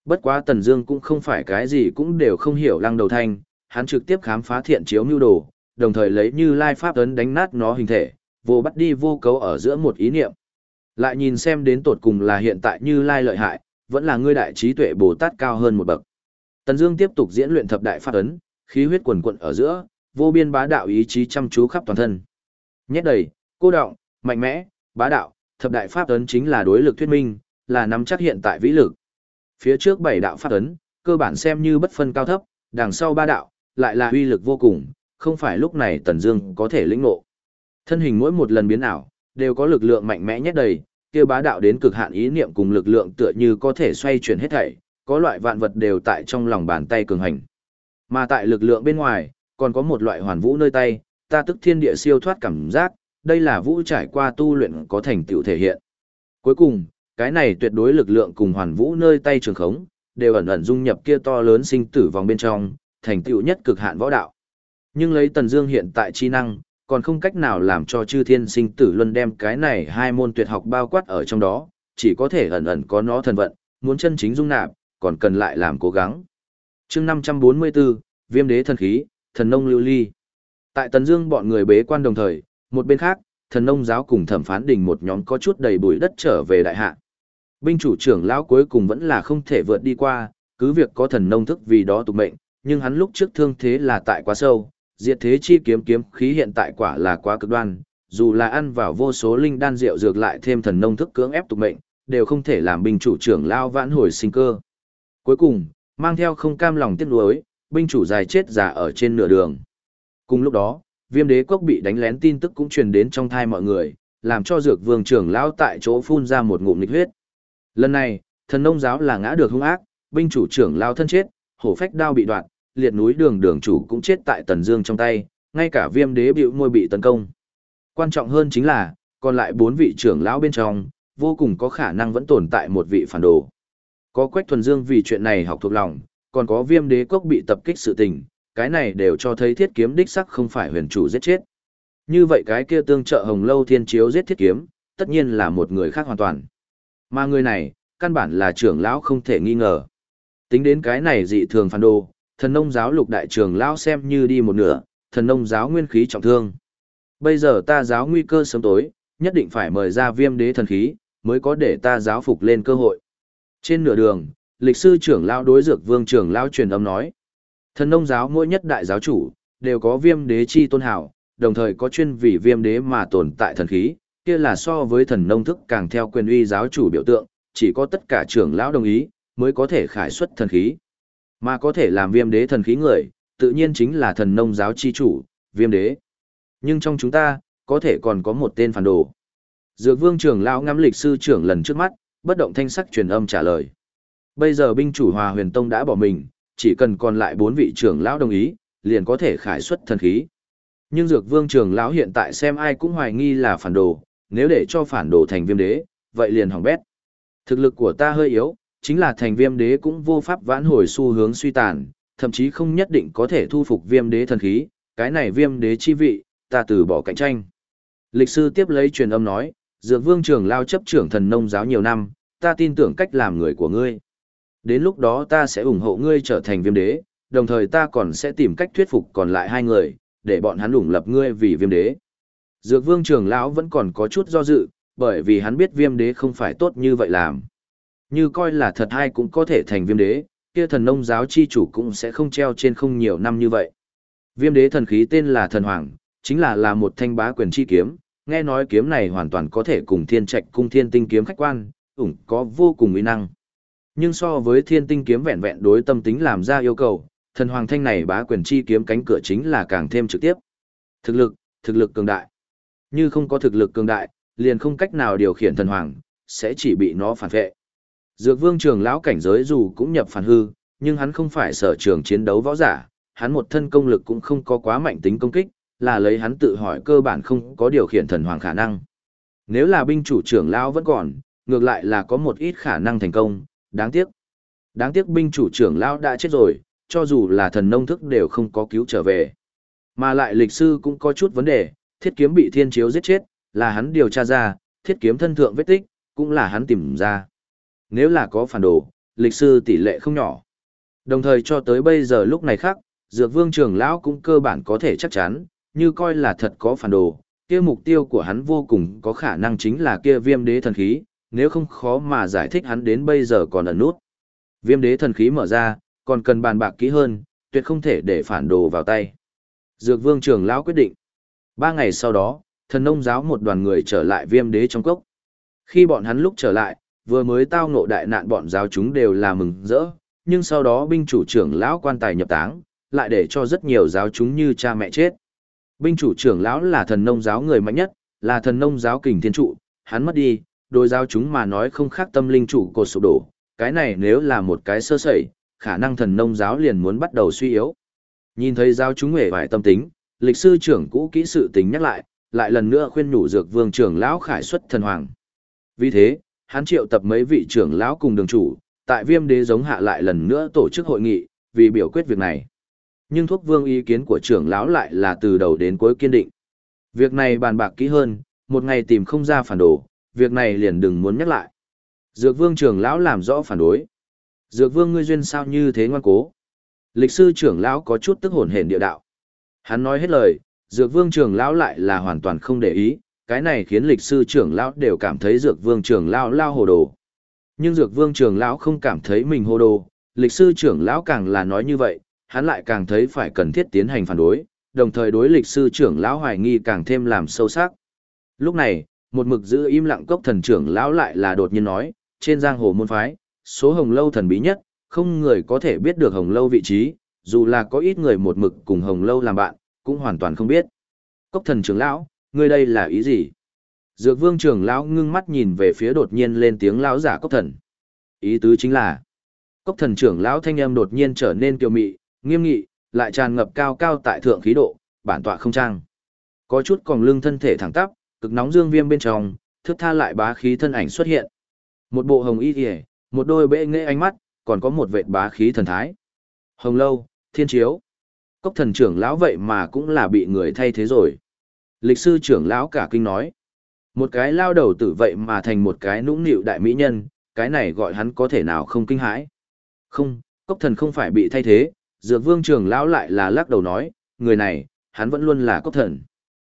Bất quá Tần Dương cũng không phải cái gì cũng đều không hiểu lăng đầu thanh, hắn trực tiếp khám phá thiện chiếu nhu đồ, đồng thời lấy Như Lai pháp ấn đánh nát nó hình thể, vô bắt đi vô cấu ở giữa một ý niệm. Lại nhìn xem đến tột cùng là hiện tại Như Lai lợi hại, vẫn là ngươi đại trí tuệ Bồ Tát cao hơn một bậc. Tần Dương tiếp tục diễn luyện thập đại pháp ấn, khí huyết quần quật ở giữa, vô biên bá đạo ý chí chăm chú khắp toàn thân. Nhét đầy, cô động, mạnh mẽ, bá đạo, thập đại pháp ấn chính là đối lực thuyết minh, là nắm chắc hiện tại vĩ lực. Phía trước bảy đạo pháp ấn, cơ bản xem như bất phân cao thấp, đằng sau ba đạo, lại là uy lực vô cùng, không phải lúc này Tần Dương có thể lĩnh ngộ. Thân hình mỗi một lần biến ảo, đều có lực lượng mạnh mẽ nhất đầy, kia bá đạo đến cực hạn ý niệm cùng lực lượng tựa như có thể xoay chuyển hết thảy, có loại vạn vật đều tại trong lòng bàn tay cường hành. Mà tại lực lượng bên ngoài, còn có một loại hoàn vũ nơi tay, ta tức thiên địa siêu thoát cảm giác, đây là vũ trải qua tu luyện có thành tựu thể hiện. Cuối cùng, cái này tuyệt đối lực lượng cùng hoàn vũ nơi tay trường khống, đều ẩn ẩn dung nhập kia to lớn sinh tử vòng bên trong, thành tựu nhất cực hạn võ đạo. Nhưng lấy Tần Dương hiện tại chi năng, còn không cách nào làm cho chư thiên sinh tử luân đem cái này hai môn tuyệt học bao quát ở trong đó, chỉ có thể ẩn ẩn có nó thần vận, muốn chân chính dung nạp, còn cần lại làm cố gắng. Chương 544, Viêm đế thần khí, thần nông lưu ly. Tại Tần Dương bọn người bế quan đồng thời, một bên khác, thần nông giáo cùng thẩm phán đình một nhóm có chút đầy bụi đất trở về đại hạ. Binh chủ trưởng lão cuối cùng vẫn là không thể vượt đi qua, cứ việc có thần nông thức vì đó tục mệnh, nhưng hắn lúc trước thương thế là tại quá sâu, diệt thế chi kiếm kiếm khí hiện tại quả là quá cực đoan, dù là ăn vào vô số linh đan rượu dược lại thêm thần nông thức cưỡng ép tục mệnh, đều không thể làm binh chủ trưởng lao vãn hồi sinh cơ. Cuối cùng, mang theo không cam lòng tiếc nuối, binh chủ dài chết già ở trên nửa đường. Cùng lúc đó, viêm đế quốc bị đánh lén tin tức cũng truyền đến trong thai mọi người, làm cho dược vương trưởng lão tại chỗ phun ra một ngụm nghịch huyết. Lần này, thần nông giáo là ngã được hung ác, binh chủ trưởng lao thân chết, hổ phách đao bị đoạn, liệt núi đường đường chủ cũng chết tại tần dương trong tay, ngay cả viêm đế bịu môi bị tấn công. Quan trọng hơn chính là, còn lại bốn vị trưởng lão bên trong, vô cùng có khả năng vẫn tồn tại một vị phản đồ. Có Quách Thuần Dương vì chuyện này học thuộc lòng, còn có Viêm Đế Quốc bị tập kích sự tình, cái này đều cho thấy thiết kiếm đích sắc không phải huyền chủ giết chết. Như vậy cái kia tương trợ Hồng Lâu Thiên Chiếu giết thiết kiếm, tất nhiên là một người khác hoàn toàn. Mà người này, căn bản là trưởng lão không thể nghi ngờ. Tính đến cái này dị thường phản đồ, thần nông giáo lục đại trưởng lão xem như đi một nửa, thần nông giáo nguyên khí trọng thương. Bây giờ ta giáo nguy cơ sớm tối, nhất định phải mời ra viêm đế thần khí, mới có để ta giáo phục lên cơ hội. Trên nửa đường, lịch sư trưởng lão đối dược vương trưởng lão truyền âm nói. Thần nông giáo mỗi nhất đại giáo chủ, đều có viêm đế chi tôn hảo, đồng thời có chuyên vì viêm đế mà tồn tại thần khí, kia là so với thần nông thức càng theo quyền uy giáo chủ biểu tượng, chỉ có tất cả trưởng lão đồng ý, mới có thể khải xuất thần khí. Mà có thể làm viêm đế thần khí người, tự nhiên chính là thần nông giáo chi chủ, viêm đế. Nhưng trong chúng ta, có thể còn có một tên phản đồ. Dược vương trưởng lão ngắm lịch sư trưởng lần trước mắt, bất động thanh sắc truyền âm trả lời. Bây giờ binh chủ hòa huyền tông đã bỏ mình, chỉ cần còn lại bốn vị trưởng lão đồng ý, liền có thể khải xuất thần khí. Nhưng dược vương trưởng lão hiện tại xem ai cũng hoài nghi là phản đồ, nếu để cho phản đồ thành viêm đế, vậy liền hỏng bét. Thực lực của ta hơi yếu, chính là thành viêm đế cũng vô pháp vãn hồi xu hướng suy tàn, thậm chí không nhất định có thể thu phục viêm đế thần khí, cái này viêm đế chi vị, ta từ bỏ cạnh tranh. Lịch sư tiếp lấy truyền âm nói, dược vương trưởng lao chấp trưởng thần nông giáo nhiều năm, ta tin tưởng cách làm người của ngươi. Đến lúc đó ta sẽ ủng hộ ngươi trở thành viêm đế, đồng thời ta còn sẽ tìm cách thuyết phục còn lại hai người, để bọn hắn ủng lập ngươi vì viêm đế. Dược vương trưởng lão vẫn còn có chút do dự, bởi vì hắn biết viêm đế không phải tốt như vậy làm. Như coi là thật hay cũng có thể thành viêm đế, kia thần nông giáo chi chủ cũng sẽ không treo trên không nhiều năm như vậy. Viêm đế thần khí tên là thần hoàng, chính là là một thanh bá quyền chi kiếm, nghe nói kiếm này hoàn toàn có thể cùng thiên trạch cung thiên tinh kiếm khách quan, ủng có vô cùng uy năng. Nhưng so với thiên tinh kiếm vẹn vẹn đối tâm tính làm ra yêu cầu, thần hoàng thanh này bá quyền chi kiếm cánh cửa chính là càng thêm trực tiếp. Thực lực, thực lực cường đại. Như không có thực lực cường đại, liền không cách nào điều khiển thần hoàng, sẽ chỉ bị nó phản vệ. Dược vương trường lão cảnh giới dù cũng nhập phản hư, nhưng hắn không phải sở trường chiến đấu võ giả, hắn một thân công lực cũng không có quá mạnh tính công kích, là lấy hắn tự hỏi cơ bản không có điều khiển thần hoàng khả năng. Nếu là binh chủ trưởng lão vẫn còn, ngược lại là có một ít khả năng thành công, đáng tiếc. Đáng tiếc binh chủ trưởng lão đã chết rồi, cho dù là thần nông thức đều không có cứu trở về. Mà lại lịch sư cũng có chút vấn đề, thiết kiếm bị thiên chiếu giết chết, là hắn điều tra ra, thiết kiếm thân thượng vết tích, cũng là hắn tìm ra. Nếu là có phản đồ, lịch sư tỷ lệ không nhỏ. Đồng thời cho tới bây giờ lúc này khác, Dược Vương trưởng lão cũng cơ bản có thể chắc chắn, như coi là thật có phản đồ, kia mục tiêu của hắn vô cùng có khả năng chính là kia viêm đế thần khí, nếu không khó mà giải thích hắn đến bây giờ còn ẩn nút. Viêm đế thần khí mở ra, còn cần bàn bạc kỹ hơn, tuyệt không thể để phản đồ vào tay. Dược vương trưởng lão quyết định. Ba ngày sau đó, thần nông giáo một đoàn người trở lại viêm đế trong cốc. Khi bọn hắn lúc trở lại, vừa mới tao ngộ đại nạn bọn giáo chúng đều là mừng rỡ, nhưng sau đó binh chủ trưởng lão quan tài nhập táng, lại để cho rất nhiều giáo chúng như cha mẹ chết. Binh chủ trưởng lão là thần nông giáo người mạnh nhất, là thần nông giáo kình thiên trụ, hắn mất đi, đôi giáo chúng mà nói không khác tâm linh chủ cột sụp đổ, cái này nếu là một cái sơ sẩy, khả năng thần nông giáo liền muốn bắt đầu suy yếu. Nhìn thấy giáo chúng hề vài tâm tính, lịch sư trưởng cũ kỹ sự tính nhắc lại, lại lần nữa khuyên nhủ dược vương trưởng lão khải xuất thần hoàng. Vì thế, hắn triệu tập mấy vị trưởng lão cùng đường chủ, tại viêm đế giống hạ lại lần nữa tổ chức hội nghị, vì biểu quyết việc này. Nhưng thuốc vương ý kiến của trưởng lão lại là từ đầu đến cuối kiên định. Việc này bàn bạc kỹ hơn, một ngày tìm không ra phản đồ, việc này liền đừng muốn nhắc lại. Dược vương trưởng lão làm rõ phản đối. Dược vương ngươi duyên sao như thế ngoan cố. Lịch sư trưởng lão có chút tức hồn hển địa đạo. Hắn nói hết lời, dược vương trưởng lão lại là hoàn toàn không để ý, cái này khiến lịch sư trưởng lão đều cảm thấy dược vương trưởng lão lao hồ đồ. Nhưng dược vương trưởng lão không cảm thấy mình hồ đồ, lịch sư trưởng lão càng là nói như vậy, hắn lại càng thấy phải cần thiết tiến hành phản đối, đồng thời đối lịch sư trưởng lão hoài nghi càng thêm làm sâu sắc. Lúc này, một mực giữ im lặng cốc thần trưởng lão lại là đột nhiên nói, trên giang hồ môn phái, số hồng lâu thần bí nhất, không người có thể biết được hồng lâu vị trí, dù là có ít người một mực cùng hồng lâu làm bạn, cũng hoàn toàn không biết. Cốc thần trưởng lão, ngươi đây là ý gì? Dược vương trưởng lão ngưng mắt nhìn về phía đột nhiên lên tiếng lão giả cốc thần. Ý tứ chính là, cốc thần trưởng lão thanh âm đột nhiên trở nên kiều mị, nghiêm nghị, lại tràn ngập cao cao tại thượng khí độ, bản tọa không trang. Có chút còn lưng thân thể thẳng tắp, cực nóng dương viêm bên trong, thước tha lại bá khí thân ảnh xuất hiện. Một bộ hồng y yề, một đôi bệ nghệ ánh mắt, còn có một vệt bá khí thần thái. Hồng lâu, thiên chiếu. Cốc thần trưởng lão vậy mà cũng là bị người thay thế rồi. Lịch sư trưởng lão cả kinh nói. Một cái lao đầu tử vậy mà thành một cái nũng nịu đại mỹ nhân, cái này gọi hắn có thể nào không kinh hãi. Không, cốc thần không phải bị thay thế, dược vương trưởng lão lại là lắc đầu nói, người này, hắn vẫn luôn là cốc thần.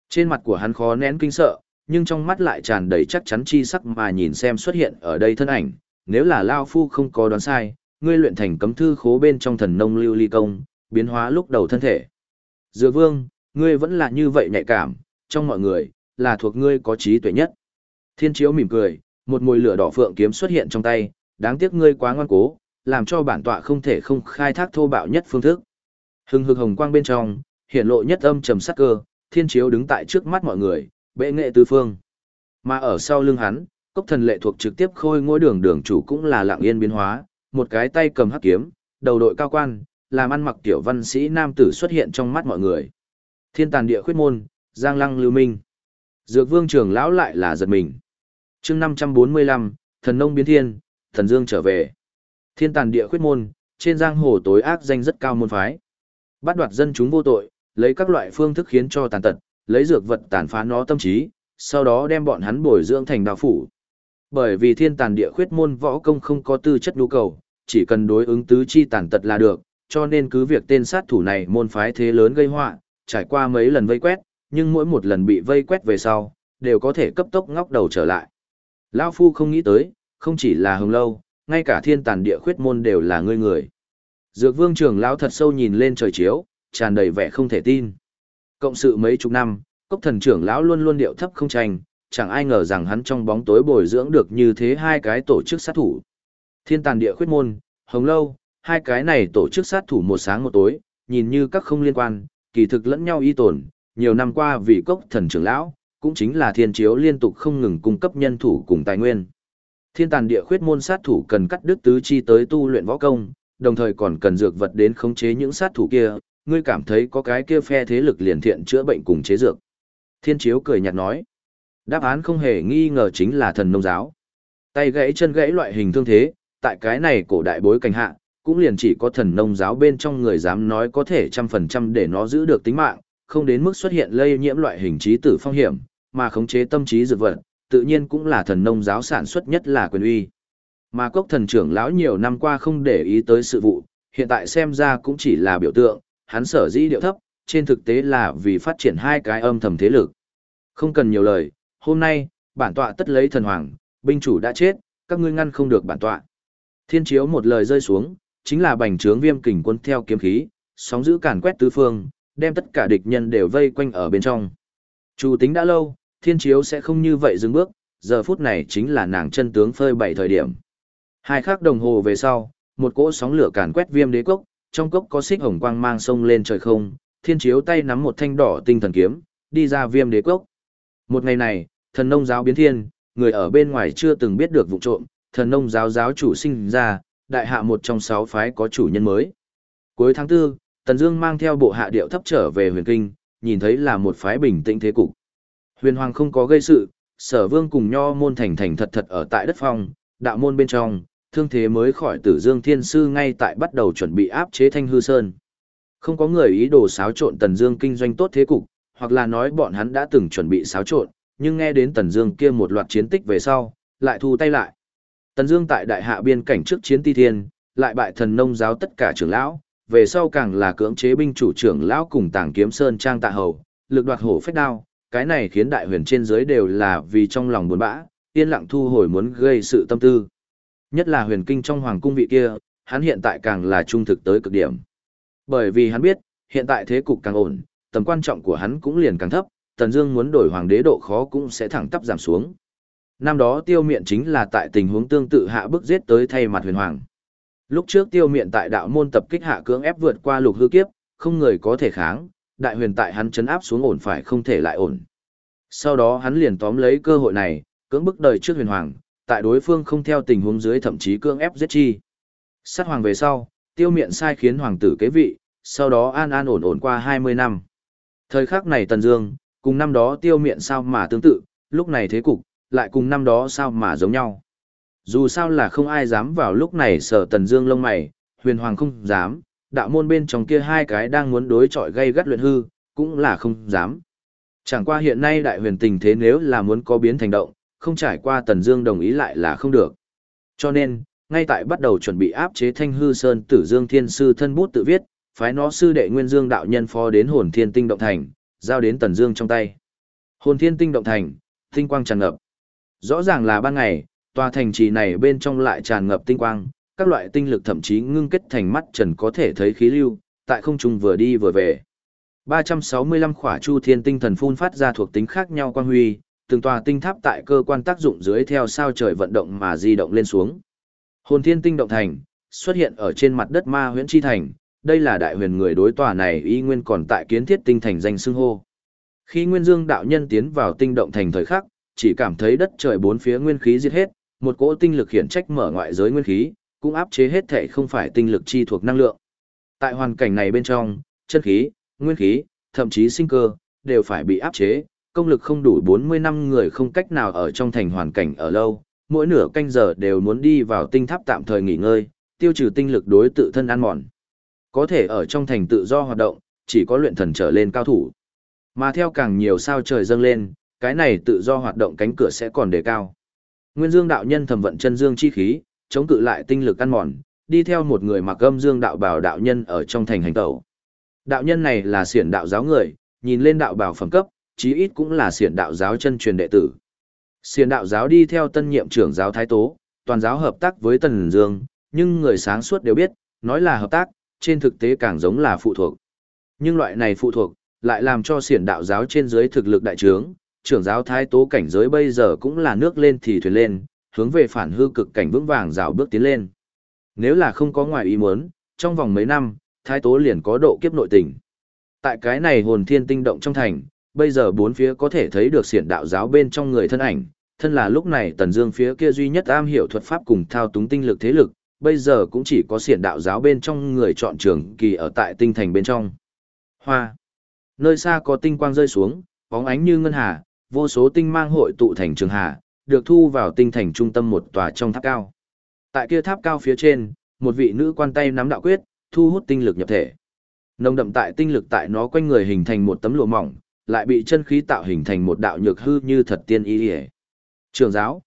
Trên mặt của hắn khó nén kinh sợ, nhưng trong mắt lại tràn đầy chắc chắn chi sắc mà nhìn xem xuất hiện ở đây thân ảnh, nếu là Lao Phu không có đoán sai, ngươi luyện thành cấm thư khố bên trong thần nông lưu ly công, biến hóa lúc đầu thân thể. Dược vương, ngươi vẫn là như vậy nhạy cảm, trong mọi người, là thuộc ngươi có trí tuệ nhất. Thiên chiếu mỉm cười, một mùi lửa đỏ phượng kiếm xuất hiện trong tay, đáng tiếc ngươi quá ngoan cố, làm cho bản tọa không thể không khai thác thô bạo nhất phương thức. Hưng hực hồng quang bên trong, hiện lộ nhất âm trầm sắc cơ, thiên chiếu đứng tại trước mắt mọi người, bệ nghệ tứ phương. Mà ở sau lưng hắn, cốc thần lệ thuộc trực tiếp khôi ngôi đường đường chủ cũng là lạng yên biến hóa, một cái tay cầm hắc kiếm, đầu đội cao quan, làm ăn mặc tiểu văn sĩ nam tử xuất hiện trong mắt mọi người. Thiên tàn địa khuyết môn, giang lăng lưu minh. Dược vương trưởng lão lại là giật mình. chương 545, thần nông biến thiên, thần dương trở về. Thiên tàn địa khuyết môn, trên giang hồ tối ác danh rất cao môn phái. Bắt đoạt dân chúng vô tội, lấy các loại phương thức khiến cho tàn tật, lấy dược vật tàn phá nó tâm trí, sau đó đem bọn hắn bồi dưỡng thành đạo phủ. Bởi vì thiên tàn địa khuyết môn võ công không có tư chất nhu cầu, chỉ cần đối ứng tứ chi tàn tật là được, cho nên cứ việc tên sát thủ này môn phái thế lớn gây họa, trải qua mấy lần vây quét, nhưng mỗi một lần bị vây quét về sau, đều có thể cấp tốc ngóc đầu trở lại. Lão Phu không nghĩ tới, không chỉ là hồng lâu, ngay cả thiên tàn địa khuyết môn đều là ngươi người. Dược vương trưởng lão thật sâu nhìn lên trời chiếu, tràn đầy vẻ không thể tin. Cộng sự mấy chục năm, cốc thần trưởng lão luôn luôn điệu thấp không tranh, chẳng ai ngờ rằng hắn trong bóng tối bồi dưỡng được như thế hai cái tổ chức sát thủ. Thiên tàn địa khuyết môn, hồng lâu, hai cái này tổ chức sát thủ một sáng một tối, nhìn như các không liên quan, kỳ thực lẫn nhau y tổn, nhiều năm qua vì cốc thần trưởng lão, cũng chính là thiên chiếu liên tục không ngừng cung cấp nhân thủ cùng tài nguyên. Thiên tàn địa khuyết môn sát thủ cần cắt đứt tứ chi tới tu luyện võ công, đồng thời còn cần dược vật đến khống chế những sát thủ kia, ngươi cảm thấy có cái kia phe thế lực liền thiện chữa bệnh cùng chế dược. Thiên chiếu cười nhạt nói. Đáp án không hề nghi ngờ chính là thần nông giáo. Tay gãy chân gãy loại hình thương thế, tại cái này cổ đại bối cảnh hạ, cũng liền chỉ có thần nông giáo bên trong người dám nói có thể trăm phần trăm để nó giữ được tính mạng, không đến mức xuất hiện lây nhiễm loại hình trí tử phong hiểm, mà khống chế tâm trí dược vật, tự nhiên cũng là thần nông giáo sản xuất nhất là quyền uy. Mà cốc thần trưởng lão nhiều năm qua không để ý tới sự vụ, hiện tại xem ra cũng chỉ là biểu tượng, hắn sở dĩ điệu thấp, trên thực tế là vì phát triển hai cái âm thầm thế lực. Không cần nhiều lời, hôm nay, bản tọa tất lấy thần hoàng, binh chủ đã chết, các ngươi ngăn không được bản tọa. Thiên chiếu một lời rơi xuống, chính là bành trướng viêm kình quân theo kiếm khí, sóng giữ càn quét tứ phương, đem tất cả địch nhân đều vây quanh ở bên trong. Chủ tính đã lâu, thiên chiếu sẽ không như vậy dừng bước, giờ phút này chính là nàng chân tướng phơi bày thời điểm. Hai khắc đồng hồ về sau, một cỗ sóng lửa càn quét viêm đế cốc, trong cốc có xích hồng quang mang sông lên trời không, thiên chiếu tay nắm một thanh đỏ tinh thần kiếm, đi ra viêm đế cốc. Một ngày này, thần nông giáo biến thiên, người ở bên ngoài chưa từng biết được vụ trộm, thần nông giáo giáo chủ sinh ra, đại hạ một trong sáu phái có chủ nhân mới. Cuối tháng 4, Tần Dương mang theo bộ hạ điệu thấp trở về huyền kinh, nhìn thấy là một phái bình tĩnh thế cục. Huyền Hoàng không có gây sự, sở vương cùng nho môn thành thành thật thật ở tại đất phong, đạo môn bên trong, thương thế mới khỏi tử dương thiên sư ngay tại bắt đầu chuẩn bị áp chế thanh hư sơn. Không có người ý đồ xáo trộn tần dương kinh doanh tốt thế cục, hoặc là nói bọn hắn đã từng chuẩn bị xáo trộn, nhưng nghe đến tần dương kia một loạt chiến tích về sau, lại thu tay lại. Tần dương tại đại hạ biên cảnh trước chiến ti thiên, lại bại thần nông giáo tất cả trưởng lão, về sau càng là cưỡng chế binh chủ trưởng lão cùng tàng kiếm sơn trang tạ hầu, lực đoạt hổ phách đao, cái này khiến đại huyền trên dưới đều là vì trong lòng buồn bã, yên lặng thu hồi muốn gây sự tâm tư. Nhất là huyền kinh trong hoàng cung vị kia, hắn hiện tại càng là trung thực tới cực điểm. Bởi vì hắn biết, hiện tại thế cục càng ổn, tầm quan trọng của hắn cũng liền càng thấp, Tần Dương muốn đổi hoàng đế độ khó cũng sẽ thẳng tắp giảm xuống. Năm đó Tiêu Miện chính là tại tình huống tương tự hạ bức giết tới thay mặt huyền hoàng. Lúc trước Tiêu Miện tại đạo môn tập kích hạ cưỡng ép vượt qua lục hư kiếp, không người có thể kháng, đại huyền tại hắn chấn áp xuống ổn phải không thể lại ổn. Sau đó hắn liền tóm lấy cơ hội này, cưỡng bức đời trước huyền hoàng, tại đối phương không theo tình huống dưới thậm chí cưỡng ép giết chi. Sát hoàng về sau, tiêu miện sai khiến hoàng tử kế vị, sau đó an an ổn ổn qua 20 năm. Thời khắc này Tần Dương, cùng năm đó tiêu miện sao mà tương tự, lúc này thế cục, lại cùng năm đó sao mà giống nhau. Dù sao là không ai dám vào lúc này sở Tần Dương lông mày, huyền hoàng không dám, đạo môn bên trong kia hai cái đang muốn đối chọi gây gắt luyện hư, cũng là không dám. Chẳng qua hiện nay đại huyền tình thế nếu là muốn có biến thành động, không trải qua Tần Dương đồng ý lại là không được. Cho nên, ngay tại bắt đầu chuẩn bị áp chế Thanh Hư Sơn Tử Dương Thiên sư thân bút tự viết, phái nó sư đệ Nguyên Dương đạo nhân phó đến Hồn Thiên Tinh động thành, giao đến Tần Dương trong tay. Hồn Thiên Tinh động thành, tinh quang tràn ngập. Rõ ràng là ban ngày, tòa thành trì này bên trong lại tràn ngập tinh quang, các loại tinh lực thậm chí ngưng kết thành mắt trần có thể thấy khí lưu, tại không trung vừa đi vừa về. 365 khỏa chu thiên tinh thần phun phát ra thuộc tính khác nhau quang huy, từng tòa tinh tháp tại cơ quan tác dụng dưới theo sao trời vận động mà di động lên xuống. Hồn thiên tinh động thành, xuất hiện ở trên mặt đất ma huyễn chi thành, đây là đại huyền người đối tòa này y nguyên còn tại kiến thiết tinh thành danh xưng hô. Khi Nguyên Dương đạo nhân tiến vào tinh động thành thời khắc, chỉ cảm thấy đất trời bốn phía nguyên khí diệt hết, một cỗ tinh lực khiển trách mở ngoại giới nguyên khí, cũng áp chế hết thể không phải tinh lực chi thuộc năng lượng. Tại hoàn cảnh này bên trong, chân khí, nguyên khí, thậm chí sinh cơ, đều phải bị áp chế, công lực không đủ 40 năm người không cách nào ở trong thành hoàn cảnh ở lâu, mỗi nửa canh giờ đều muốn đi vào tinh tháp tạm thời nghỉ ngơi, tiêu trừ tinh lực đối tự thân ăn mòn. Có thể ở trong thành tự do hoạt động, chỉ có luyện thần trở lên cao thủ. Mà theo càng nhiều sao trời dâng lên, cái này tự do hoạt động cánh cửa sẽ còn đề cao. Nguyên Dương đạo nhân thầm vận chân dương chi khí, chống cự lại tinh lực ăn mòn, đi theo một người mặc âm dương đạo bảo đạo nhân ở trong thành hành tẩu. Đạo nhân này là xiển đạo giáo người, nhìn lên đạo bảo phẩm cấp, chí ít cũng là xiển đạo giáo chân truyền đệ tử. Xiển đạo giáo đi theo tân nhiệm trưởng giáo Thái Tố, toàn giáo hợp tác với Tần Dương, nhưng người sáng suốt đều biết, nói là hợp tác, trên thực tế càng giống là phụ thuộc. Nhưng loại này phụ thuộc, lại làm cho xiển đạo giáo trên dưới thực lực đại trướng, trưởng giáo Thái Tố cảnh giới bây giờ cũng là nước lên thì thuyền lên, hướng về phản hư cực cảnh vững vàng rào bước tiến lên. Nếu là không có ngoài ý muốn, trong vòng mấy năm, Thái Tố liền có độ kiếp nội tình. Tại cái này hồn thiên tinh động trong thành, bây giờ bốn phía có thể thấy được xiển đạo giáo bên trong người thân ảnh, thân là lúc này tần dương phía kia duy nhất am hiểu thuật pháp cùng thao túng tinh lực thế lực, bây giờ cũng chỉ có xiển đạo giáo bên trong người chọn trường kỳ ở tại tinh thành bên trong. Hoa. Nơi xa có tinh quang rơi xuống, bóng ánh như ngân hà, vô số tinh mang hội tụ thành trường hà, được thu vào tinh thành trung tâm một tòa trong tháp cao. Tại kia tháp cao phía trên, một vị nữ quan tay nắm đạo quyết, thu hút tinh lực nhập thể. Nồng đậm tại tinh lực tại nó quanh người hình thành một tấm lụa mỏng, lại bị chân khí tạo hình thành một đạo nhược hư như thật tiên y. Trường giáo.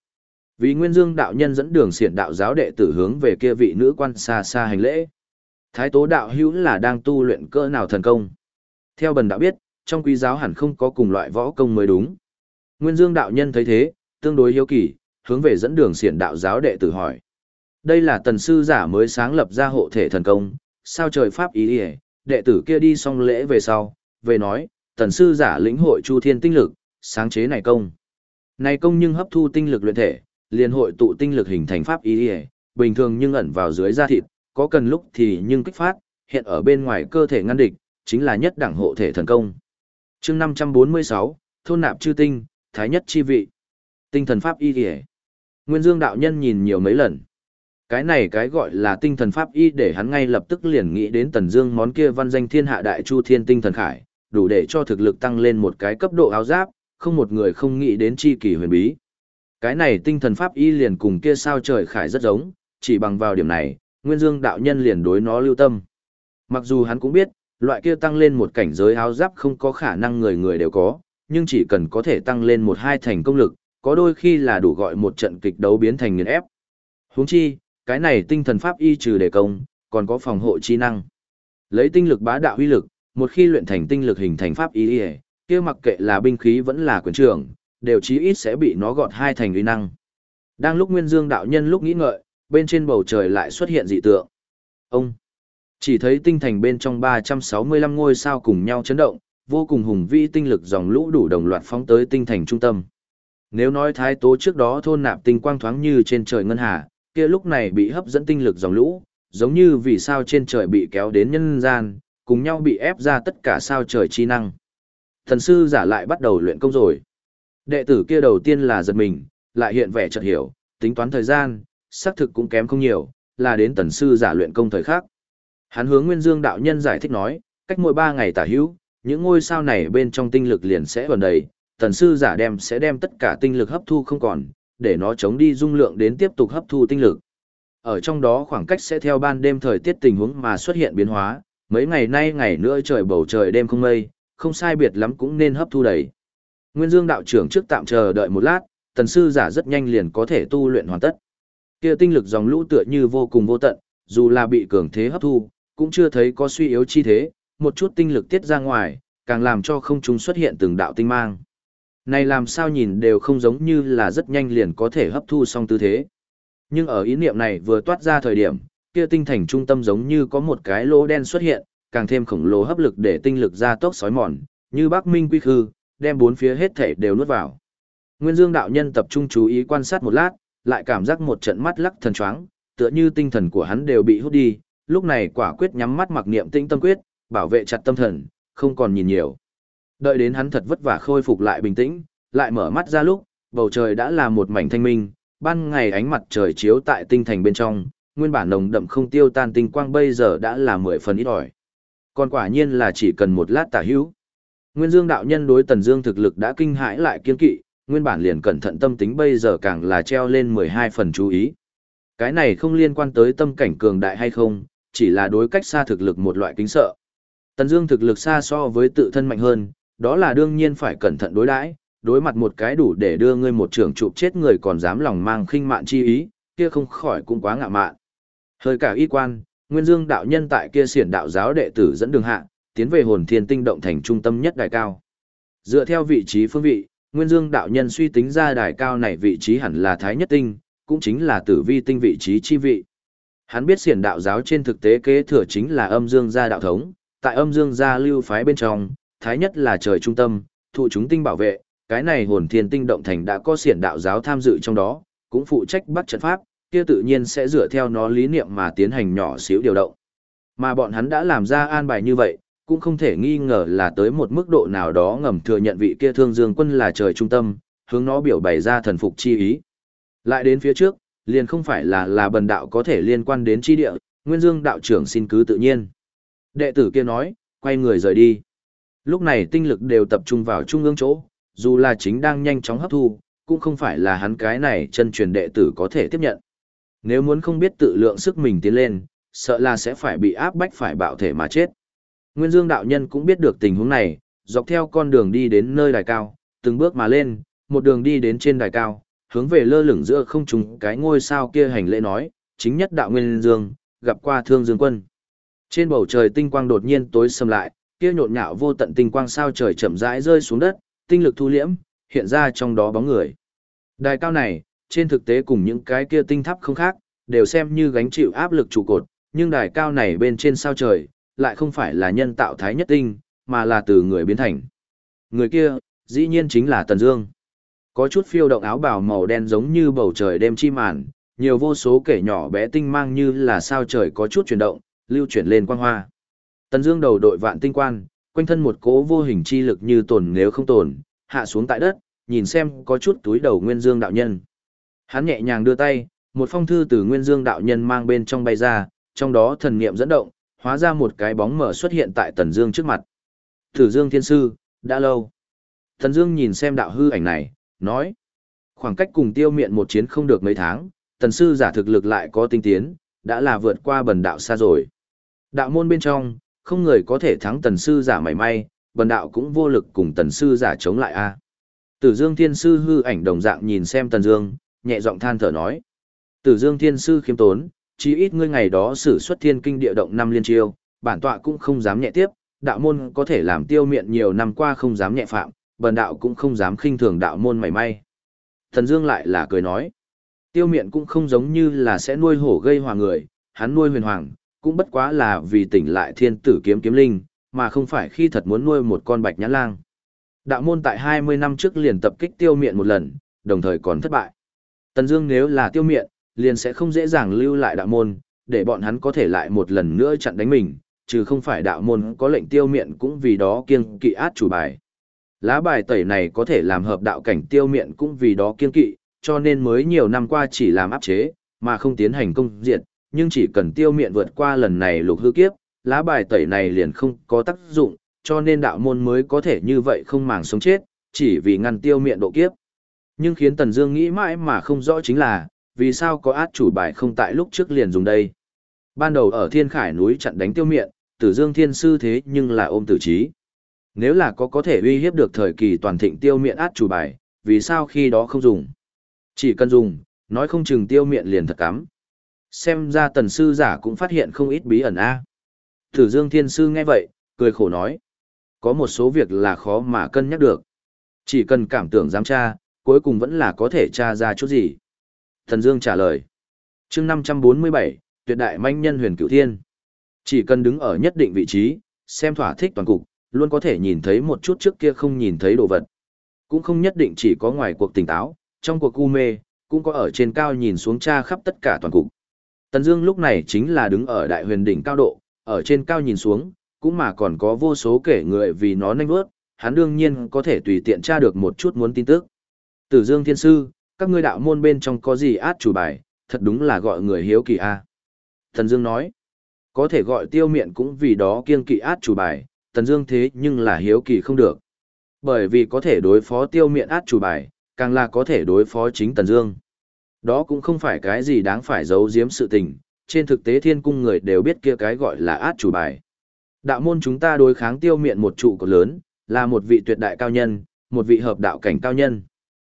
Vì Nguyên Dương đạo nhân dẫn đường xiển đạo giáo đệ tử hướng về kia vị nữ quan xa xa hành lễ. Thái tố đạo hữu là đang tu luyện cỡ nào thần công. Theo bần đạo biết, trong quý giáo hẳn không có cùng loại võ công mới đúng. Nguyên Dương đạo nhân thấy thế, tương đối hiếu kỳ, hướng về dẫn đường xiển đạo giáo đệ tử hỏi. Đây là tần sư giả mới sáng lập ra hộ thể thần công, sao trời pháp ý ỉa đệ tử kia đi xong lễ về sau về nói tần sư giả lĩnh hội chu thiên tinh lực sáng chế này công. Này công nhưng hấp thu tinh lực luyện thể liền hội tụ tinh lực hình thành pháp ý ỉa bình thường nhưng ẩn vào dưới da thịt có cần lúc thì nhưng kích phát hiện ở bên ngoài cơ thể ngăn địch chính là nhất đẳng hộ thể thần công. Chương năm trăm bốn mươi sáu thôn nạp chư tinh thái nhất chi vị tinh thần pháp y kìa. nguyên dương đạo nhân nhìn nhiều mấy lần cái này cái gọi là tinh thần pháp y để hắn ngay lập tức liền nghĩ đến tần dương món kia văn danh thiên hạ đại chu thiên tinh thần khải đủ để cho thực lực tăng lên một cái cấp độ áo giáp không một người không nghĩ đến chi kỳ huyền bí cái này tinh thần pháp y liền cùng kia sao trời khải rất giống chỉ bằng vào điểm này, Nguyên Dương đạo nhân liền đối nó lưu tâm. Mặc dù hắn cũng biết, loại kia tăng lên một cảnh giới áo giáp không có khả năng người người đều có, nhưng chỉ cần có thể tăng lên một hai thành công lực, có đôi khi là đủ gọi một trận kịch đấu biến thành nghiền ép. Huống chi, cái này tinh thần pháp y trừ đề công, còn có phòng hộ chi năng. Lấy tinh lực bá đạo uy lực, một khi luyện thành tinh lực hình thành pháp y, kia mặc kệ là binh khí vẫn là quyền trưởng, đều chí ít sẽ bị nó gọt hai thành uy năng. Đang lúc Nguyên Dương đạo nhân lúc nghĩ ngợi, bên trên bầu trời lại xuất hiện dị tượng. Ông chỉ thấy tinh thành bên trong 365 ngôi sao cùng nhau chấn động, vô cùng hùng vĩ tinh lực dòng lũ đủ đồng loạt phóng tới tinh thành trung tâm. Nếu nói thái tố trước đó thôn nạp tinh quang thoáng như trên trời ngân hà, kia lúc này bị hấp dẫn tinh lực dòng lũ, giống như vì sao trên trời bị kéo đến nhân gian, cùng nhau bị ép ra tất cả sao trời chi năng. Thần sư giả lại bắt đầu luyện công rồi. Đệ tử kia đầu tiên là giật mình, lại hiện vẻ chợt hiểu, tính toán thời gian, xác thực cũng kém không nhiều, là đến tần sư giả luyện công thời khác. Hắn hướng Nguyên Dương đạo nhân giải thích nói, cách mỗi 3 ngày tả hữu, những ngôi sao này bên trong tinh lực liền sẽ gần đầy, tần sư giả đem sẽ đem tất cả tinh lực hấp thu không còn, để nó chống đi dung lượng đến tiếp tục hấp thu tinh lực. Ở trong đó khoảng cách sẽ theo ban đêm thời tiết tình huống mà xuất hiện biến hóa, mấy ngày nay ngày nữa trời bầu trời đêm không mây, không sai biệt lắm cũng nên hấp thu đầy. Nguyên Dương đạo trưởng trước tạm chờ đợi một lát, tần sư giả rất nhanh liền có thể tu luyện hoàn tất. Kia tinh lực dòng lũ tựa như vô cùng vô tận, dù là bị cường thế hấp thu, cũng chưa thấy có suy yếu chi thế, một chút tinh lực tiết ra ngoài, càng làm cho không chúng xuất hiện từng đạo tinh mang. Này làm sao nhìn đều không giống như là rất nhanh liền có thể hấp thu xong tư thế. Nhưng ở ý niệm này vừa toát ra thời điểm, kia tinh thành trung tâm giống như có một cái lỗ đen xuất hiện, càng thêm khổng lồ hấp lực để tinh lực ra tốc sói mòn, như Bắc Minh quy khư, đem bốn phía hết thể đều nuốt vào. Nguyên Dương đạo nhân tập trung chú ý quan sát một lát, lại cảm giác một trận mắt lắc thần choáng, tựa như tinh thần của hắn đều bị hút đi, lúc này quả quyết nhắm mắt mặc niệm tinh tâm quyết, bảo vệ chặt tâm thần, không còn nhìn nhiều. Đợi đến hắn thật vất vả khôi phục lại bình tĩnh, lại mở mắt ra lúc, bầu trời đã là một mảnh thanh minh, ban ngày ánh mặt trời chiếu tại tinh thành bên trong, nguyên bản nồng đậm không tiêu tan tinh quang bây giờ đã là mười phần ít ỏi. Còn quả nhiên là chỉ cần một lát tả hữu. Nguyên Dương đạo nhân đối Tần Dương thực lực đã kinh hãi lại kiên kỵ, nguyên bản liền cẩn thận tâm tính bây giờ càng là treo lên 12 phần chú ý. Cái này không liên quan tới tâm cảnh cường đại hay không, chỉ là đối cách xa thực lực một loại kính sợ. Tần Dương thực lực xa so với tự thân mạnh hơn, đó là đương nhiên phải cẩn thận đối đãi, đối mặt một cái đủ để đưa ngươi một trường trụ chết người còn dám lòng mang khinh mạn chi ý, kia không khỏi cũng quá ngạ mạn. Hơi cả y quan, Nguyên Dương đạo nhân tại kia xiển đạo giáo đệ tử dẫn đường hạ, tiến về hồn thiên tinh động thành trung tâm nhất đài cao. Dựa theo vị trí phương vị, Nguyên Dương đạo nhân suy tính ra đài cao này vị trí hẳn là Thái Nhất Tinh, cũng chính là tử vi tinh vị trí chi vị. Hắn biết xiển đạo giáo trên thực tế kế thừa chính là âm dương gia đạo thống, tại âm dương gia lưu phái bên trong, Thái Nhất là trời trung tâm, thụ chúng tinh bảo vệ, cái này hồn thiên tinh động thành đã có xiển đạo giáo tham dự trong đó, cũng phụ trách bắt trận pháp, kia tự nhiên sẽ dựa theo nó lý niệm mà tiến hành nhỏ xíu điều động. Mà bọn hắn đã làm ra an bài như vậy, cũng không thể nghi ngờ là tới một mức độ nào đó ngầm thừa nhận vị kia thương dương quân là trời trung tâm, hướng nó biểu bày ra thần phục chi ý. Lại đến phía trước, liền không phải là là bần đạo có thể liên quan đến chi địa, Nguyên Dương đạo trưởng xin cứ tự nhiên. Đệ tử kia nói, quay người rời đi. Lúc này tinh lực đều tập trung vào trung ương chỗ, dù là chính đang nhanh chóng hấp thu, cũng không phải là hắn cái này chân truyền đệ tử có thể tiếp nhận. Nếu muốn không biết tự lượng sức mình tiến lên, sợ là sẽ phải bị áp bách phải bạo thể mà chết. Nguyên Dương đạo nhân cũng biết được tình huống này, dọc theo con đường đi đến nơi đài cao, từng bước mà lên, một đường đi đến trên đài cao, hướng về lơ lửng giữa không trung cái ngôi sao kia hành lễ nói, chính nhất đạo Nguyên Dương, gặp qua Thương Dương Quân. Trên bầu trời tinh quang đột nhiên tối sầm lại, kia nhộn nhạo vô tận tinh quang sao trời chậm rãi rơi xuống đất, tinh lực thu liễm, hiện ra trong đó bóng người. Đài cao này, trên thực tế cùng những cái kia tinh tháp không khác, đều xem như gánh chịu áp lực trụ cột, nhưng đài cao này bên trên sao trời, lại không phải là nhân tạo thái nhất tinh, mà là từ người biến thành. Người kia, dĩ nhiên chính là Tần Dương. Có chút phiêu động áo bào màu đen giống như bầu trời đêm chi màn, nhiều vô số kẻ nhỏ bé tinh mang như là sao trời có chút chuyển động, lưu chuyển lên quang hoa. Tần Dương đầu đội vạn tinh quan, quanh thân một cỗ vô hình chi lực như tồn nếu không tồn, hạ xuống tại đất, nhìn xem có chút túi đầu Nguyên Dương đạo nhân. Hắn nhẹ nhàng đưa tay, một phong thư từ Nguyên Dương đạo nhân mang bên trong bay ra, trong đó thần niệm dẫn động, hóa ra một cái bóng mở xuất hiện tại Tần Dương trước mặt. Tử Dương Thiên Sư, đã lâu. Tần Dương nhìn xem đạo hư ảnh này, nói. Khoảng cách cùng tiêu miện một chiến không được mấy tháng, tần sư giả thực lực lại có tinh tiến, đã là vượt qua bần đạo xa rồi. Đạo môn bên trong, không người có thể thắng tần sư giả mảy may, bần đạo cũng vô lực cùng tần sư giả chống lại a. Tử Dương Thiên Sư hư ảnh đồng dạng nhìn xem Tần Dương, nhẹ giọng than thở nói: "Tử Dương Thiên Sư khiêm tốn, chí ít ngươi ngày đó sử xuất Thiên Kinh địa động năm liên chiêu, bản tọa cũng không dám nhẹ tiếp, đạo môn có thể làm tiêu miệng nhiều năm qua không dám nhẹ phạm, bần đạo cũng không dám khinh thường đạo môn mảy may." Tần Dương lại là cười nói: "Tiêu miệng cũng không giống như là sẽ nuôi hổ gây hòa người, hắn nuôi huyền hoàng, cũng bất quá là vì tỉnh lại thiên tử kiếm kiếm linh, mà không phải khi thật muốn nuôi một con bạch nhãn lang." Đạo môn tại 20 năm trước liền tập kích tiêu miện một lần, đồng thời còn thất bại. Tần Dương nếu là tiêu miện, liền sẽ không dễ dàng lưu lại đạo môn, để bọn hắn có thể lại một lần nữa chặn đánh mình, trừ không phải đạo môn có lệnh tiêu miện cũng vì đó kiêng kỵ át chủ bài. Lá bài tẩy này có thể làm hợp đạo cảnh tiêu miện cũng vì đó kiêng kỵ, cho nên mới nhiều năm qua chỉ làm áp chế, mà không tiến hành công diệt, nhưng chỉ cần tiêu miện vượt qua lần này lục hư kiếp, lá bài tẩy này liền không có tác dụng, cho nên đạo môn mới có thể như vậy không màng sống chết, chỉ vì ngăn tiêu miệng độ kiếp. Nhưng khiến Tần Dương nghĩ mãi mà không rõ chính là, vì sao có át chủ bài không tại lúc trước liền dùng đây. Ban đầu ở Thiên Khải núi chặn đánh tiêu miệng, Tử Dương Thiên Sư thế nhưng là ôm tử trí. Nếu là có có thể uy hiếp được thời kỳ toàn thịnh tiêu miệng át chủ bài, vì sao khi đó không dùng? Chỉ cần dùng, nói không chừng tiêu miệng liền thật cắm. Xem ra tần sư giả cũng phát hiện không ít bí ẩn a. thử Dương Thiên Sư nghe vậy, cười khổ nói có một số việc là khó mà cân nhắc được. Chỉ cần cảm tưởng dám tra, cuối cùng vẫn là có thể tra ra chút gì. Thần Dương trả lời. chương 547, tuyệt đại manh nhân huyền cửu thiên. Chỉ cần đứng ở nhất định vị trí, xem thỏa thích toàn cục, luôn có thể nhìn thấy một chút trước kia không nhìn thấy đồ vật. Cũng không nhất định chỉ có ngoài cuộc tỉnh táo, trong cuộc u mê, cũng có ở trên cao nhìn xuống tra khắp tất cả toàn cục. Tần Dương lúc này chính là đứng ở đại huyền đỉnh cao độ, ở trên cao nhìn xuống, cũng mà còn có vô số kể người vì nó nhanh vớt, hắn đương nhiên có thể tùy tiện tra được một chút muốn tin tức. Tử Dương Thiên Sư, các ngươi đạo môn bên trong có gì át chủ bài, thật đúng là gọi người hiếu kỳ a. Tần Dương nói, có thể gọi tiêu miện cũng vì đó kiêng kỵ át chủ bài, Tần Dương thế nhưng là hiếu kỳ không được. Bởi vì có thể đối phó tiêu miện át chủ bài, càng là có thể đối phó chính Tần Dương. Đó cũng không phải cái gì đáng phải giấu giếm sự tình, trên thực tế thiên cung người đều biết kia cái gọi là át chủ bài. Đạo môn chúng ta đối kháng tiêu miện một trụ cột lớn, là một vị tuyệt đại cao nhân, một vị hợp đạo cảnh cao nhân.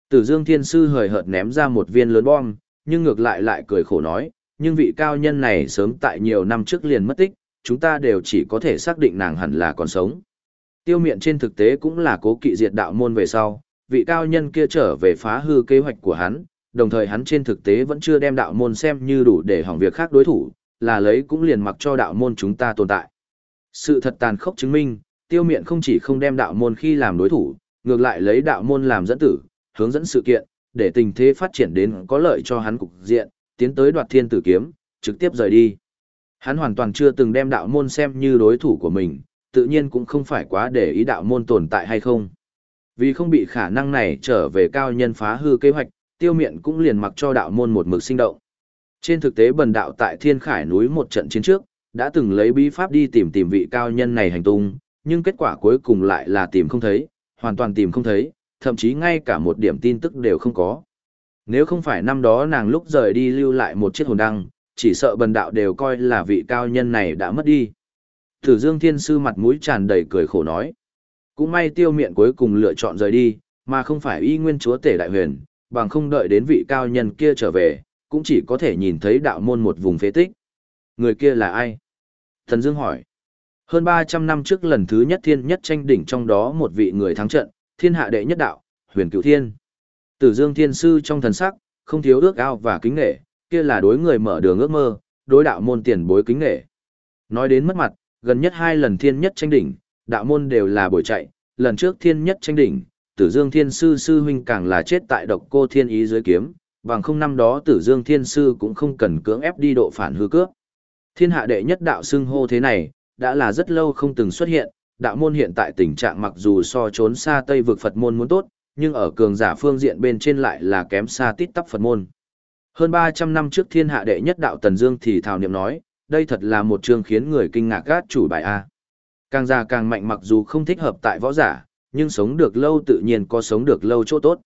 Tử Dương Thiên Sư hời hợt ném ra một viên lớn bom, nhưng ngược lại lại cười khổ nói, nhưng vị cao nhân này sớm tại nhiều năm trước liền mất tích, chúng ta đều chỉ có thể xác định nàng hẳn là còn sống. Tiêu miện trên thực tế cũng là cố kỵ diệt đạo môn về sau, vị cao nhân kia trở về phá hư kế hoạch của hắn, đồng thời hắn trên thực tế vẫn chưa đem đạo môn xem như đủ để hỏng việc khác đối thủ, là lấy cũng liền mặc cho đạo môn chúng ta tồn tại. Sự thật tàn khốc chứng minh, tiêu miện không chỉ không đem đạo môn khi làm đối thủ, ngược lại lấy đạo môn làm dẫn tử, hướng dẫn sự kiện, để tình thế phát triển đến có lợi cho hắn cục diện, tiến tới đoạt thiên tử kiếm, trực tiếp rời đi. Hắn hoàn toàn chưa từng đem đạo môn xem như đối thủ của mình, tự nhiên cũng không phải quá để ý đạo môn tồn tại hay không. Vì không bị khả năng này trở về cao nhân phá hư kế hoạch, tiêu miện cũng liền mặc cho đạo môn một mực sinh động. Trên thực tế bần đạo tại thiên khải núi một trận chiến trước, đã từng lấy bí pháp đi tìm tìm vị cao nhân này hành tung, nhưng kết quả cuối cùng lại là tìm không thấy, hoàn toàn tìm không thấy, thậm chí ngay cả một điểm tin tức đều không có. Nếu không phải năm đó nàng lúc rời đi lưu lại một chiếc hồn đăng, chỉ sợ bần đạo đều coi là vị cao nhân này đã mất đi. Thử Dương Thiên Sư mặt mũi tràn đầy cười khổ nói. Cũng may tiêu Miện cuối cùng lựa chọn rời đi, mà không phải y nguyên chúa tể đại huyền, bằng không đợi đến vị cao nhân kia trở về, cũng chỉ có thể nhìn thấy đạo môn một vùng phế tích. Người kia là ai? Thần Dương hỏi. Hơn 300 năm trước lần thứ nhất thiên nhất tranh đỉnh trong đó một vị người thắng trận, thiên hạ đệ nhất đạo, huyền cửu thiên. Tử Dương Thiên Sư trong thần sắc, không thiếu ước ao và kính nghệ, kia là đối người mở đường ước mơ, đối đạo môn tiền bối kính nghệ. Nói đến mất mặt, gần nhất hai lần thiên nhất tranh đỉnh, đạo môn đều là buổi chạy, lần trước thiên nhất tranh đỉnh, Tử Dương Thiên Sư sư huynh càng là chết tại độc cô thiên ý dưới kiếm, bằng không năm đó Tử Dương Thiên Sư cũng không cần cưỡng ép đi độ phản hư cước. Thiên hạ đệ nhất đạo xưng hô thế này, đã là rất lâu không từng xuất hiện, đạo môn hiện tại tình trạng mặc dù so trốn xa Tây vực Phật môn muốn tốt, nhưng ở cường giả phương diện bên trên lại là kém xa tít tắp Phật môn. Hơn 300 năm trước thiên hạ đệ nhất đạo Tần Dương thì thảo niệm nói, đây thật là một chương khiến người kinh ngạc gát chủ bài A. Càng già càng mạnh mặc dù không thích hợp tại võ giả, nhưng sống được lâu tự nhiên có sống được lâu chỗ tốt.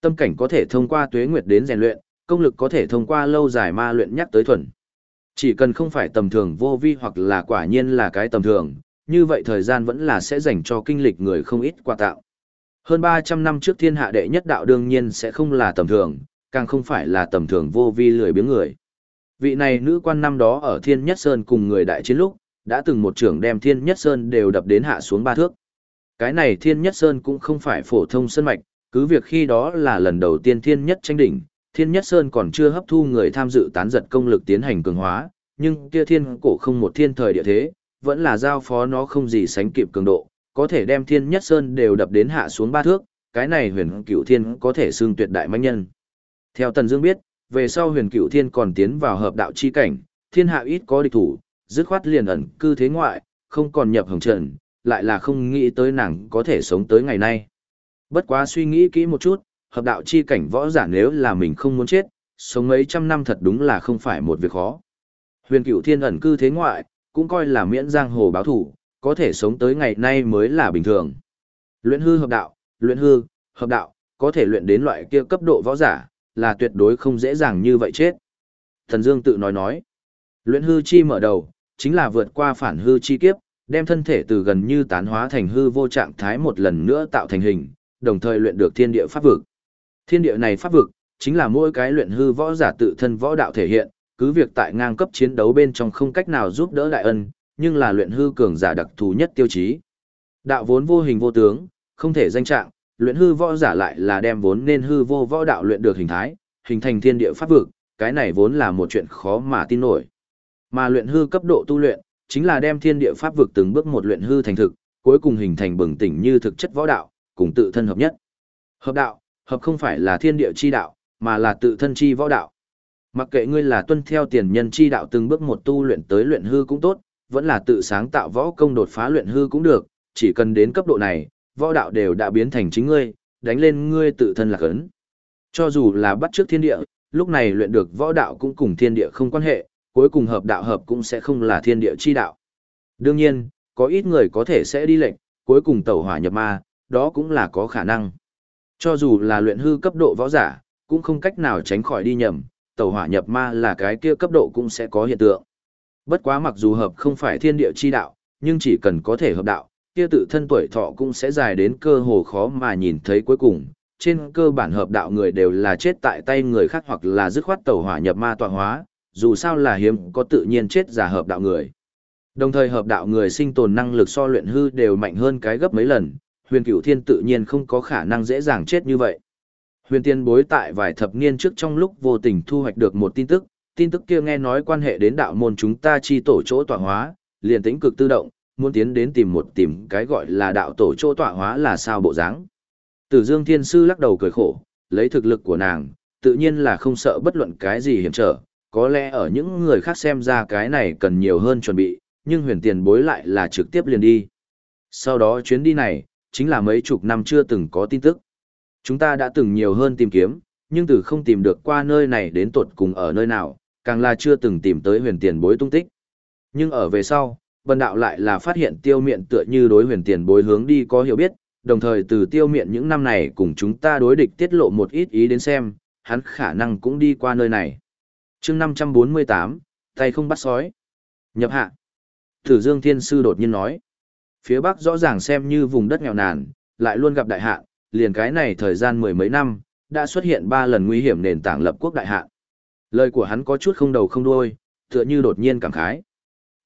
Tâm cảnh có thể thông qua tuế nguyệt đến rèn luyện, công lực có thể thông qua lâu dài ma luyện nhắc tới thuần. Chỉ cần không phải tầm thường vô vi hoặc là quả nhiên là cái tầm thường, như vậy thời gian vẫn là sẽ dành cho kinh lịch người không ít quà tạo. Hơn 300 năm trước thiên hạ đệ nhất đạo đương nhiên sẽ không là tầm thường, càng không phải là tầm thường vô vi lười biếng người. Vị này nữ quan năm đó ở Thiên Nhất Sơn cùng người đại chiến lúc, đã từng một trưởng đem Thiên Nhất Sơn đều đập đến hạ xuống ba thước. Cái này Thiên Nhất Sơn cũng không phải phổ thông sơn mạch, cứ việc khi đó là lần đầu tiên Thiên Nhất tranh đỉnh, Thiên Nhất Sơn còn chưa hấp thu người tham dự tán giật công lực tiến hành cường hóa, nhưng kia thiên cổ không một thiên thời địa thế, vẫn là giao phó nó không gì sánh kịp cường độ, có thể đem Thiên Nhất Sơn đều đập đến hạ xuống ba thước, cái này huyền cửu thiên có thể xưng tuyệt đại mãnh nhân. Theo Tần Dương biết, về sau huyền cửu thiên còn tiến vào hợp đạo chi cảnh, thiên hạ ít có địch thủ, dứt khoát liền ẩn cư thế ngoại, không còn nhập hồng trần, lại là không nghĩ tới nàng có thể sống tới ngày nay. Bất quá suy nghĩ kỹ một chút, hợp đạo chi cảnh võ giả nếu là mình không muốn chết, sống mấy trăm năm thật đúng là không phải một việc khó. Huyền cửu thiên ẩn cư thế ngoại, cũng coi là miễn giang hồ báo thủ, có thể sống tới ngày nay mới là bình thường. Luyện hư hợp đạo, luyện hư, hợp đạo, có thể luyện đến loại kia cấp độ võ giả, là tuyệt đối không dễ dàng như vậy chết. Thần Dương tự nói nói, luyện hư chi mở đầu, chính là vượt qua phản hư chi kiếp, đem thân thể từ gần như tán hóa thành hư vô trạng thái một lần nữa tạo thành hình, đồng thời luyện được thiên địa pháp vực. Thiên địa này pháp vực, chính là mỗi cái luyện hư võ giả tự thân võ đạo thể hiện, cứ việc tại ngang cấp chiến đấu bên trong không cách nào giúp đỡ đại ân, nhưng là luyện hư cường giả đặc thù nhất tiêu chí. Đạo vốn vô hình vô tướng, không thể danh trạng, luyện hư võ giả lại là đem vốn nên hư vô võ đạo luyện được hình thái, hình thành thiên địa pháp vực, cái này vốn là một chuyện khó mà tin nổi. Mà luyện hư cấp độ tu luyện, chính là đem thiên địa pháp vực từng bước một luyện hư thành thực, cuối cùng hình thành bừng tỉnh như thực chất võ đạo, cùng tự thân hợp nhất. Hợp đạo, hợp không phải là thiên địa chi đạo, mà là tự thân chi võ đạo. Mặc kệ ngươi là tuân theo tiền nhân chi đạo từng bước một tu luyện tới luyện hư cũng tốt, vẫn là tự sáng tạo võ công đột phá luyện hư cũng được, chỉ cần đến cấp độ này, võ đạo đều đã biến thành chính ngươi, đánh lên ngươi tự thân là ấn. Cho dù là bắt trước thiên địa, lúc này luyện được võ đạo cũng cùng thiên địa không quan hệ, cuối cùng hợp đạo hợp cũng sẽ không là thiên địa chi đạo. Đương nhiên, có ít người có thể sẽ đi lệnh, cuối cùng tẩu hỏa nhập ma, đó cũng là có khả năng. Cho dù là luyện hư cấp độ võ giả, cũng không cách nào tránh khỏi đi nhầm, tẩu hỏa nhập ma là cái kia cấp độ cũng sẽ có hiện tượng. Bất quá mặc dù hợp không phải thiên địa chi đạo, nhưng chỉ cần có thể hợp đạo, kia tự thân tuổi thọ cũng sẽ dài đến cơ hồ khó mà nhìn thấy cuối cùng. Trên cơ bản hợp đạo người đều là chết tại tay người khác hoặc là dứt khoát tẩu hỏa nhập ma tọa hóa, dù sao là hiếm có tự nhiên chết giả hợp đạo người. Đồng thời hợp đạo người sinh tồn năng lực so luyện hư đều mạnh hơn cái gấp mấy lần, huyền cửu thiên tự nhiên không có khả năng dễ dàng chết như vậy. Huyền tiên bối tại vài thập niên trước trong lúc vô tình thu hoạch được một tin tức, tin tức kia nghe nói quan hệ đến đạo môn chúng ta chi tổ chỗ tọa hóa, liền tính cực tự động, muốn tiến đến tìm một tìm cái gọi là đạo tổ chỗ tọa hóa là sao bộ dáng. Tử Dương Thiên Sư lắc đầu cười khổ, lấy thực lực của nàng, tự nhiên là không sợ bất luận cái gì hiểm trở, có lẽ ở những người khác xem ra cái này cần nhiều hơn chuẩn bị, nhưng huyền tiền bối lại là trực tiếp liền đi. Sau đó chuyến đi này, chính là mấy chục năm chưa từng có tin tức. Chúng ta đã từng nhiều hơn tìm kiếm, nhưng từ không tìm được qua nơi này đến tột cùng ở nơi nào, càng là chưa từng tìm tới huyền tiền bối tung tích. Nhưng ở về sau, bần đạo lại là phát hiện tiêu miện tựa như đối huyền tiền bối hướng đi có hiểu biết, đồng thời từ tiêu miện những năm này cùng chúng ta đối địch tiết lộ một ít ý đến xem, hắn khả năng cũng đi qua nơi này chương 548, tay không bắt sói. Nhập hạ. Thử Dương Thiên Sư đột nhiên nói. Phía Bắc rõ ràng xem như vùng đất nghèo nàn, lại luôn gặp đại hạn, liền cái này thời gian mười mấy năm, đã xuất hiện ba lần nguy hiểm nền tảng lập quốc đại hạn. Lời của hắn có chút không đầu không đuôi, tựa như đột nhiên cảm khái.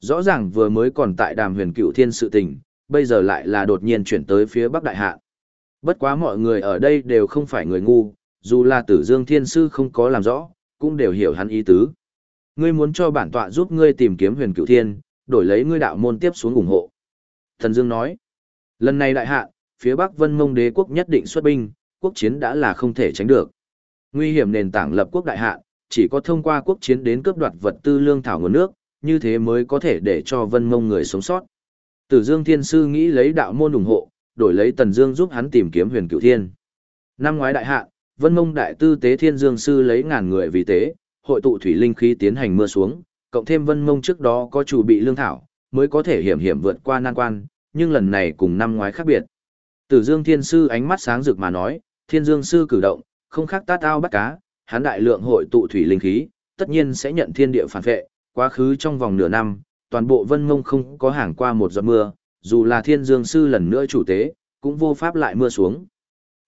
Rõ ràng vừa mới còn tại đàm huyền cựu thiên sự tình, bây giờ lại là đột nhiên chuyển tới phía Bắc đại hạn. Bất quá mọi người ở đây đều không phải người ngu, dù là tử dương thiên sư không có làm rõ, cũng đều hiểu hắn ý tứ. Ngươi muốn cho bản tọa giúp ngươi tìm kiếm huyền cựu thiên, đổi lấy ngươi đạo môn tiếp xuống ủng hộ. Thần Dương nói, lần này đại hạ, phía Bắc Vân Mông đế quốc nhất định xuất binh, quốc chiến đã là không thể tránh được. Nguy hiểm nền tảng lập quốc đại hạ, chỉ có thông qua quốc chiến đến cướp đoạt vật tư lương thảo nguồn nước, như thế mới có thể để cho Vân Mông người sống sót. Tử Dương Thiên Sư nghĩ lấy đạo môn ủng hộ, đổi lấy Tần Dương giúp hắn tìm kiếm Huyền Cửu Thiên. Năm ngoái đại hạ, Vân Mông đại tư tế Thiên Dương sư lấy ngàn người vì tế, hội tụ thủy linh khí tiến hành mưa xuống, cộng thêm Vân Mông trước đó có chủ bị lương thảo, mới có thể hiểm hiểm vượt qua nan quan, nhưng lần này cùng năm ngoái khác biệt. Tử Dương Thiên Sư ánh mắt sáng rực mà nói, Thiên Dương Sư cử động, không khác tát ao bắt cá, hắn đại lượng hội tụ thủy linh khí, tất nhiên sẽ nhận thiên địa phản vệ, quá khứ trong vòng nửa năm, toàn bộ vân mông không có hàng qua một giọt mưa, dù là thiên dương sư lần nữa chủ tế, cũng vô pháp lại mưa xuống.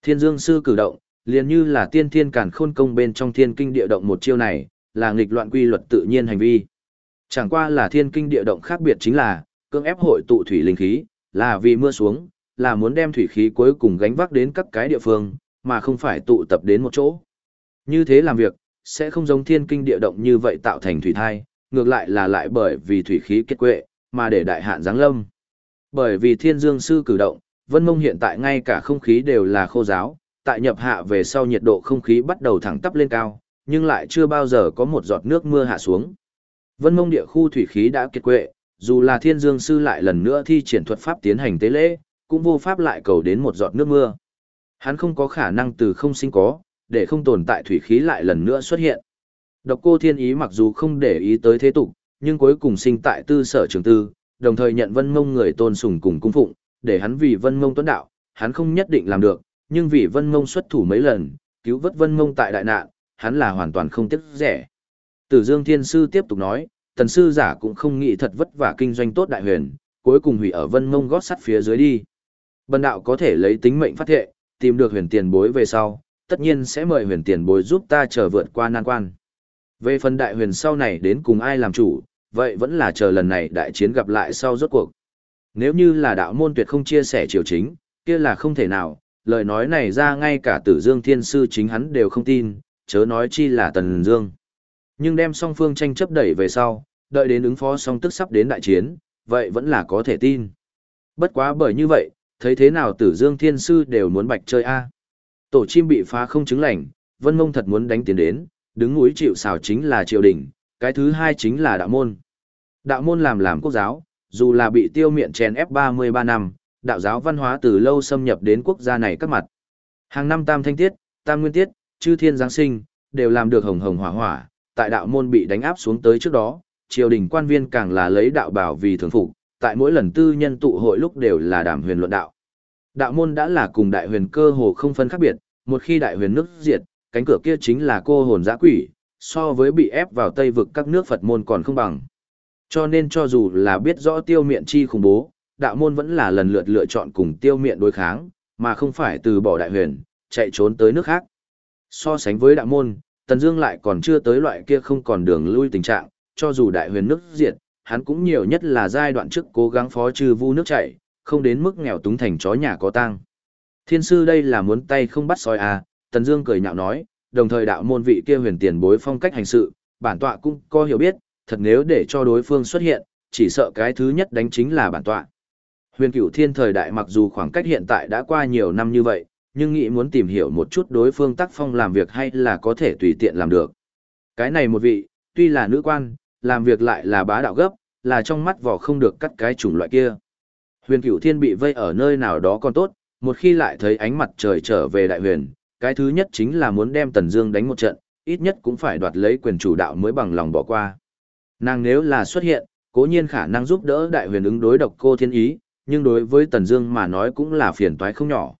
Thiên dương sư cử động, liền như là tiên thiên cản khôn công bên trong thiên kinh địa động một chiêu này, là nghịch loạn quy luật tự nhiên hành vi. Chẳng qua là thiên kinh địa động khác biệt chính là, cưỡng ép hội tụ thủy linh khí, là vì mưa xuống, là muốn đem thủy khí cuối cùng gánh vác đến các cái địa phương, mà không phải tụ tập đến một chỗ. Như thế làm việc, sẽ không giống thiên kinh địa động như vậy tạo thành thủy thai, ngược lại là lại bởi vì thủy khí kết quệ, mà để đại hạn giáng lâm. Bởi vì thiên dương sư cử động, vân mông hiện tại ngay cả không khí đều là khô giáo, tại nhập hạ về sau nhiệt độ không khí bắt đầu thẳng tắp lên cao, nhưng lại chưa bao giờ có một giọt nước mưa hạ xuống. Vân mông địa khu thủy khí đã kiệt quệ, dù là thiên dương sư lại lần nữa thi triển thuật pháp tiến hành tế lễ, cũng vô pháp lại cầu đến một giọt nước mưa. Hắn không có khả năng từ không sinh có, để không tồn tại thủy khí lại lần nữa xuất hiện. Độc cô thiên ý mặc dù không để ý tới thế tục, nhưng cuối cùng sinh tại tư sở trường tư, đồng thời nhận vân mông người tôn sùng cùng cung phụng, để hắn vì vân mông tuấn đạo, hắn không nhất định làm được, nhưng vì vân mông xuất thủ mấy lần, cứu vớt vân mông tại đại nạn, hắn là hoàn toàn không tiếc rẻ. Tử Dương Thiên Sư tiếp tục nói, tần sư giả cũng không nghĩ thật vất vả kinh doanh tốt đại huyền, cuối cùng hủy ở vân mông gót sắt phía dưới đi. Bần đạo có thể lấy tính mệnh phát thệ, tìm được huyền tiền bối về sau, tất nhiên sẽ mời huyền tiền bối giúp ta trở vượt qua nan quan. Về phần đại huyền sau này đến cùng ai làm chủ, vậy vẫn là chờ lần này đại chiến gặp lại sau rốt cuộc. Nếu như là đạo môn tuyệt không chia sẻ triều chính, kia là không thể nào, lời nói này ra ngay cả tử dương thiên sư chính hắn đều không tin, chớ nói chi là tần dương. Nhưng đem song phương tranh chấp đẩy về sau, đợi đến ứng phó song tức sắp đến đại chiến, vậy vẫn là có thể tin. Bất quá bởi như vậy, thấy thế nào tử dương thiên sư đều muốn bạch chơi a Tổ chim bị phá không chứng lành, vân mông thật muốn đánh tiền đến, đứng núi chịu xào chính là triều đình, cái thứ hai chính là đạo môn. Đạo môn làm làm quốc giáo, dù là bị tiêu miệng chèn ép 33 năm, đạo giáo văn hóa từ lâu xâm nhập đến quốc gia này các mặt. Hàng năm tam thanh tiết, tam nguyên tiết, chư thiên giáng sinh, đều làm được hồng hồng hỏa hỏa, tại đạo môn bị đánh áp xuống tới trước đó, triều đình quan viên càng là lấy đạo bảo vì thường phục, tại mỗi lần tư nhân tụ hội lúc đều là đàm huyền luận đạo. Đạo môn đã là cùng đại huyền cơ hồ không phân khác biệt, một khi đại huyền nước diệt, cánh cửa kia chính là cô hồn dã quỷ, so với bị ép vào Tây vực các nước Phật môn còn không bằng. Cho nên cho dù là biết rõ tiêu miện chi khủng bố, đạo môn vẫn là lần lượt lựa chọn cùng tiêu miện đối kháng, mà không phải từ bỏ đại huyền, chạy trốn tới nước khác. So sánh với đạo môn, Tần Dương lại còn chưa tới loại kia không còn đường lui tình trạng, cho dù đại huyền nước diệt, hắn cũng nhiều nhất là giai đoạn trước cố gắng phó trừ vu nước chảy, không đến mức nghèo túng thành chó nhà có tang. Thiên sư đây là muốn tay không bắt sói à, Tần Dương cười nhạo nói, đồng thời đạo môn vị kia huyền tiền bối phong cách hành sự, bản tọa cũng có hiểu biết, thật nếu để cho đối phương xuất hiện, chỉ sợ cái thứ nhất đánh chính là bản tọa. Huyền Cửu Thiên thời đại mặc dù khoảng cách hiện tại đã qua nhiều năm như vậy, nhưng nghĩ muốn tìm hiểu một chút đối phương tác phong làm việc hay là có thể tùy tiện làm được. Cái này một vị, tuy là nữ quan, làm việc lại là bá đạo gấp, là trong mắt vỏ không được cắt cái chủng loại kia. Huyền Cửu Thiên bị vây ở nơi nào đó còn tốt, một khi lại thấy ánh mặt trời trở về đại huyền, cái thứ nhất chính là muốn đem Tần Dương đánh một trận, ít nhất cũng phải đoạt lấy quyền chủ đạo mới bằng lòng bỏ qua. Nàng nếu là xuất hiện, cố nhiên khả năng giúp đỡ đại huyền ứng đối độc cô thiên ý, nhưng đối với Tần Dương mà nói cũng là phiền toái không nhỏ.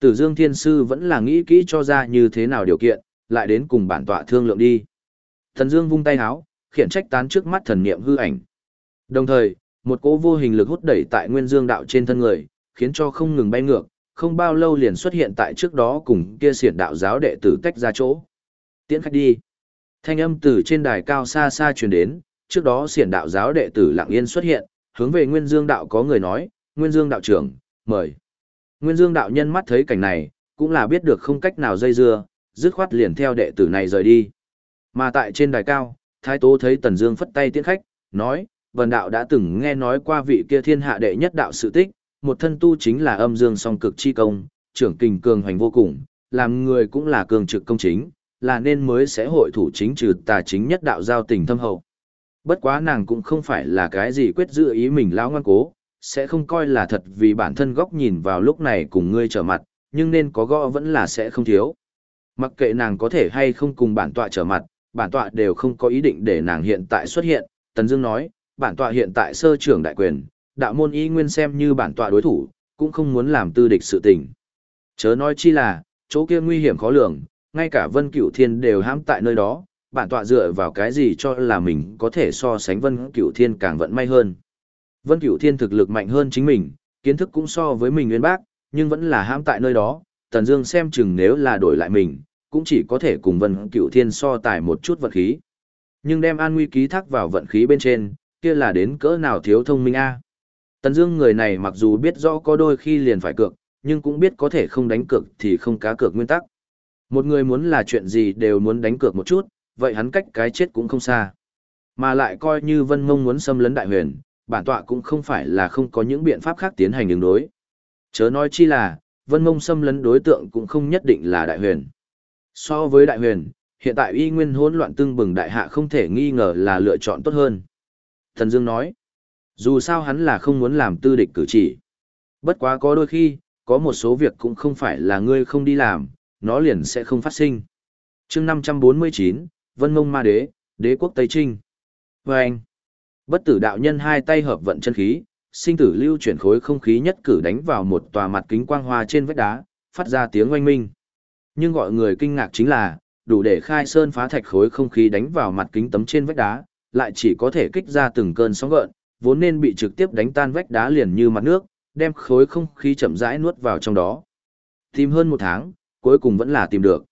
Tử Dương Thiên Sư vẫn là nghĩ kỹ cho ra như thế nào điều kiện, lại đến cùng bản tọa thương lượng đi. Tần Dương vung tay áo, khiển trách tán trước mắt thần niệm hư ảnh. Đồng thời, một cỗ vô hình lực hút đẩy tại Nguyên Dương đạo trên thân người, khiến cho không ngừng bay ngược, không bao lâu liền xuất hiện tại trước đó cùng kia xiển đạo giáo đệ tử tách ra chỗ. Tiễn khách đi. Thanh âm từ trên đài cao xa xa truyền đến, trước đó xiển đạo giáo đệ tử lặng yên xuất hiện, hướng về Nguyên Dương đạo có người nói, Nguyên Dương đạo trưởng, mời. Nguyên Dương đạo nhân mắt thấy cảnh này, cũng là biết được không cách nào dây dưa, dứt khoát liền theo đệ tử này rời đi. Mà tại trên đài cao, Thái Tố thấy Tần Dương phất tay tiễn khách, nói, Vân đạo đã từng nghe nói qua vị kia thiên hạ đệ nhất đạo sự tích, một thân tu chính là âm dương song cực chi công, trưởng kình cường hoành vô cùng, làm người cũng là cường trực công chính, là nên mới sẽ hội thủ chính trừ tà chính nhất đạo giao tình thâm hậu. Bất quá nàng cũng không phải là cái gì quyết dự ý mình lão ngoan cố, sẽ không coi là thật vì bản thân góc nhìn vào lúc này cùng ngươi trở mặt, nhưng nên có gõ vẫn là sẽ không thiếu. Mặc kệ nàng có thể hay không cùng bản tọa trở mặt, bản tọa đều không có ý định để nàng hiện tại xuất hiện. Tần Dương nói, bản tọa hiện tại sơ trưởng đại quyền, đạo môn ý nguyên xem như bản tọa đối thủ, cũng không muốn làm tư địch sự tình. Chớ nói chi là, chỗ kia nguy hiểm khó lường, ngay cả Vân Cửu Thiên đều hãm tại nơi đó, bản tọa dựa vào cái gì cho là mình có thể so sánh Vân Cửu Thiên càng vận may hơn. Vân Cửu Thiên thực lực mạnh hơn chính mình, kiến thức cũng so với mình nguyên bác, nhưng vẫn là ham tại nơi đó, Tần Dương xem chừng nếu là đổi lại mình, cũng chỉ có thể cùng Vân Cửu Thiên so tài một chút vận khí. Nhưng đem an nguy ký thác vào vận khí bên trên, kia là đến cỡ nào thiếu thông minh a. Tần Dương người này mặc dù biết rõ có đôi khi liền phải cược, nhưng cũng biết có thể không đánh cược thì không cá cược nguyên tắc. Một người muốn là chuyện gì đều muốn đánh cược một chút, vậy hắn cách cái chết cũng không xa. Mà lại coi như Vân Mông muốn xâm lấn đại huyền, bản tọa cũng không phải là không có những biện pháp khác tiến hành ứng đối. Chớ nói chi là, Vân Mông xâm lấn đối tượng cũng không nhất định là đại huyền. So với đại huyền, hiện tại y nguyên hỗn loạn tương bừng đại hạ không thể nghi ngờ là lựa chọn tốt hơn. Thần Dương nói, dù sao hắn là không muốn làm tư địch cử chỉ. Bất quá có đôi khi, có một số việc cũng không phải là ngươi không đi làm, nó liền sẽ không phát sinh. chương 549, Vân Mông Ma Đế, Đế quốc Tây Trinh. Và anh, bất tử đạo nhân hai tay hợp vận chân khí, sinh tử lưu chuyển khối không khí nhất cử đánh vào một tòa mặt kính quang hoa trên vách đá, phát ra tiếng oanh minh. Nhưng gọi người kinh ngạc chính là, đủ để khai sơn phá thạch khối không khí đánh vào mặt kính tấm trên vách đá, lại chỉ có thể kích ra từng cơn sóng gợn, vốn nên bị trực tiếp đánh tan vách đá liền như mặt nước, đem khối không khí chậm rãi nuốt vào trong đó. Tìm hơn một tháng, cuối cùng vẫn là tìm được.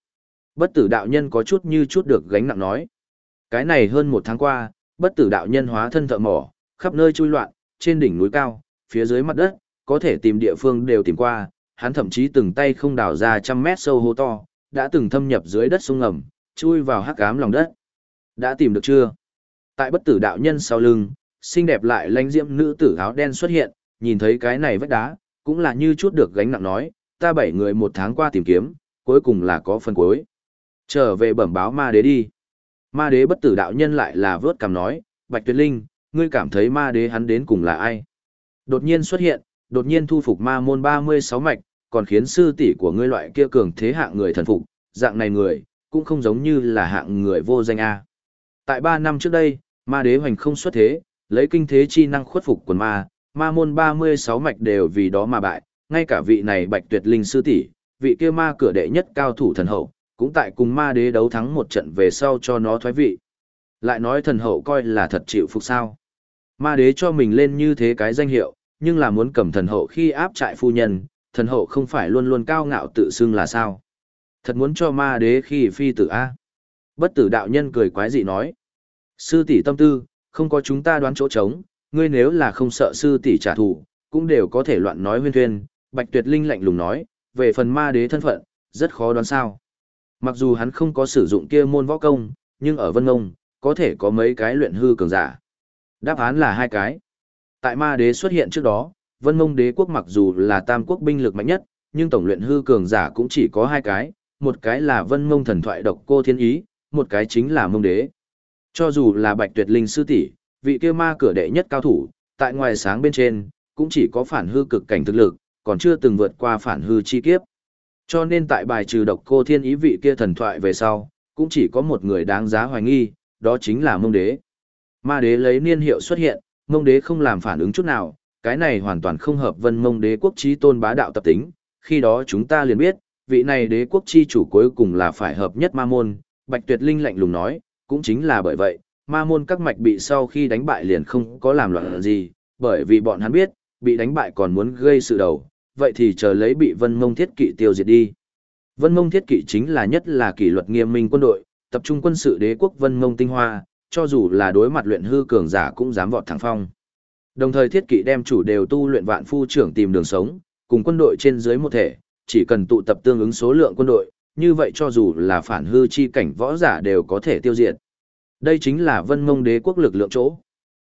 Bất tử đạo nhân có chút như chút được gánh nặng nói. Cái này hơn một tháng qua, bất tử đạo nhân hóa thân thợ mỏ, khắp nơi chui loạn, trên đỉnh núi cao, phía dưới mặt đất, có thể tìm địa phương đều tìm qua, hắn thậm chí từng tay không đào ra trăm mét sâu hố to, đã từng thâm nhập dưới đất sông ngầm, chui vào hắc ám lòng đất. Đã tìm được chưa? Tại bất tử đạo nhân sau lưng, xinh đẹp lại lãnh diễm nữ tử áo đen xuất hiện, nhìn thấy cái này vách đá, cũng là như chút được gánh nặng nói, ta bảy người một tháng qua tìm kiếm, cuối cùng là có phần cuối. Trở về bẩm báo ma đế đi. Ma đế bất tử đạo nhân lại là vớt cảm nói, Bạch Tuyệt Linh, ngươi cảm thấy ma đế hắn đến cùng là ai? Đột nhiên xuất hiện, đột nhiên thu phục ma môn 36 mạch, còn khiến sư tỷ của ngươi loại kia cường thế hạng người thần phục, dạng này người, cũng không giống như là hạng người vô danh A. Tại 3 năm trước đây, ma đế hoành không xuất thế, lấy kinh thế chi năng khuất phục quần ma, ma môn 36 mạch đều vì đó mà bại, ngay cả vị này bạch tuyệt linh sư tỷ, vị kia ma cửa đệ nhất cao thủ thần hậu, cũng tại cùng ma đế đấu thắng một trận về sau cho nó thoái vị. Lại nói thần hậu coi là thật chịu phục sao. Ma đế cho mình lên như thế cái danh hiệu, nhưng là muốn cầm thần hậu khi áp trại phu nhân, thần hậu không phải luôn luôn cao ngạo tự xưng là sao. Thật muốn cho ma đế khi phi tử A. Bất tử đạo nhân cười quái dị nói. Sư tỷ tâm tư, không có chúng ta đoán chỗ trống, ngươi nếu là không sợ sư tỷ trả thù, cũng đều có thể loạn nói huyên thuyên. Bạch tuyệt linh lạnh lùng nói, về phần ma đế thân phận, rất khó đoán sao. Mặc dù hắn không có sử dụng kia môn võ công, nhưng ở Vân Ngông, có thể có mấy cái luyện hư cường giả. Đáp án là hai cái. Tại ma đế xuất hiện trước đó, Vân Ngông đế quốc mặc dù là tam quốc binh lực mạnh nhất, nhưng tổng luyện hư cường giả cũng chỉ có hai cái, một cái là Vân Ngông thần thoại độc cô thiên ý, một cái chính là Mông đế. Cho dù là Bạch Tuyệt Linh sư tỷ, vị kia ma cửa đệ nhất cao thủ, tại ngoài sáng bên trên, cũng chỉ có phản hư cực cảnh thực lực, còn chưa từng vượt qua phản hư chi kiếp. Cho nên tại bài trừ độc cô thiên ý vị kia thần thoại về sau, cũng chỉ có một người đáng giá hoài nghi, đó chính là mông đế. Ma đế lấy niên hiệu xuất hiện, mông đế không làm phản ứng chút nào, cái này hoàn toàn không hợp vân mông đế quốc trí tôn bá đạo tập tính, khi đó chúng ta liền biết, vị này đế quốc chi chủ cuối cùng là phải hợp nhất ma môn, bạch tuyệt linh lạnh lùng nói, cũng chính là bởi vậy, ma môn các mạch bị sau khi đánh bại liền không có làm loạn gì, bởi vì bọn hắn biết, bị đánh bại còn muốn gây sự đầu, vậy thì chờ lấy bị vân mông thiết kỵ tiêu diệt đi. Vân mông thiết kỵ chính là nhất là kỷ luật nghiêm minh quân đội, tập trung quân sự đế quốc vân mông tinh hoa, cho dù là đối mặt luyện hư cường giả cũng dám vọt thẳng phong. Đồng thời thiết kỵ đem chủ đều tu luyện vạn phu trưởng tìm đường sống, cùng quân đội trên dưới một thể, chỉ cần tụ tập tương ứng số lượng quân đội, như vậy cho dù là phản hư chi cảnh võ giả đều có thể tiêu diệt. Đây chính là vân mông đế quốc lực lượng chỗ.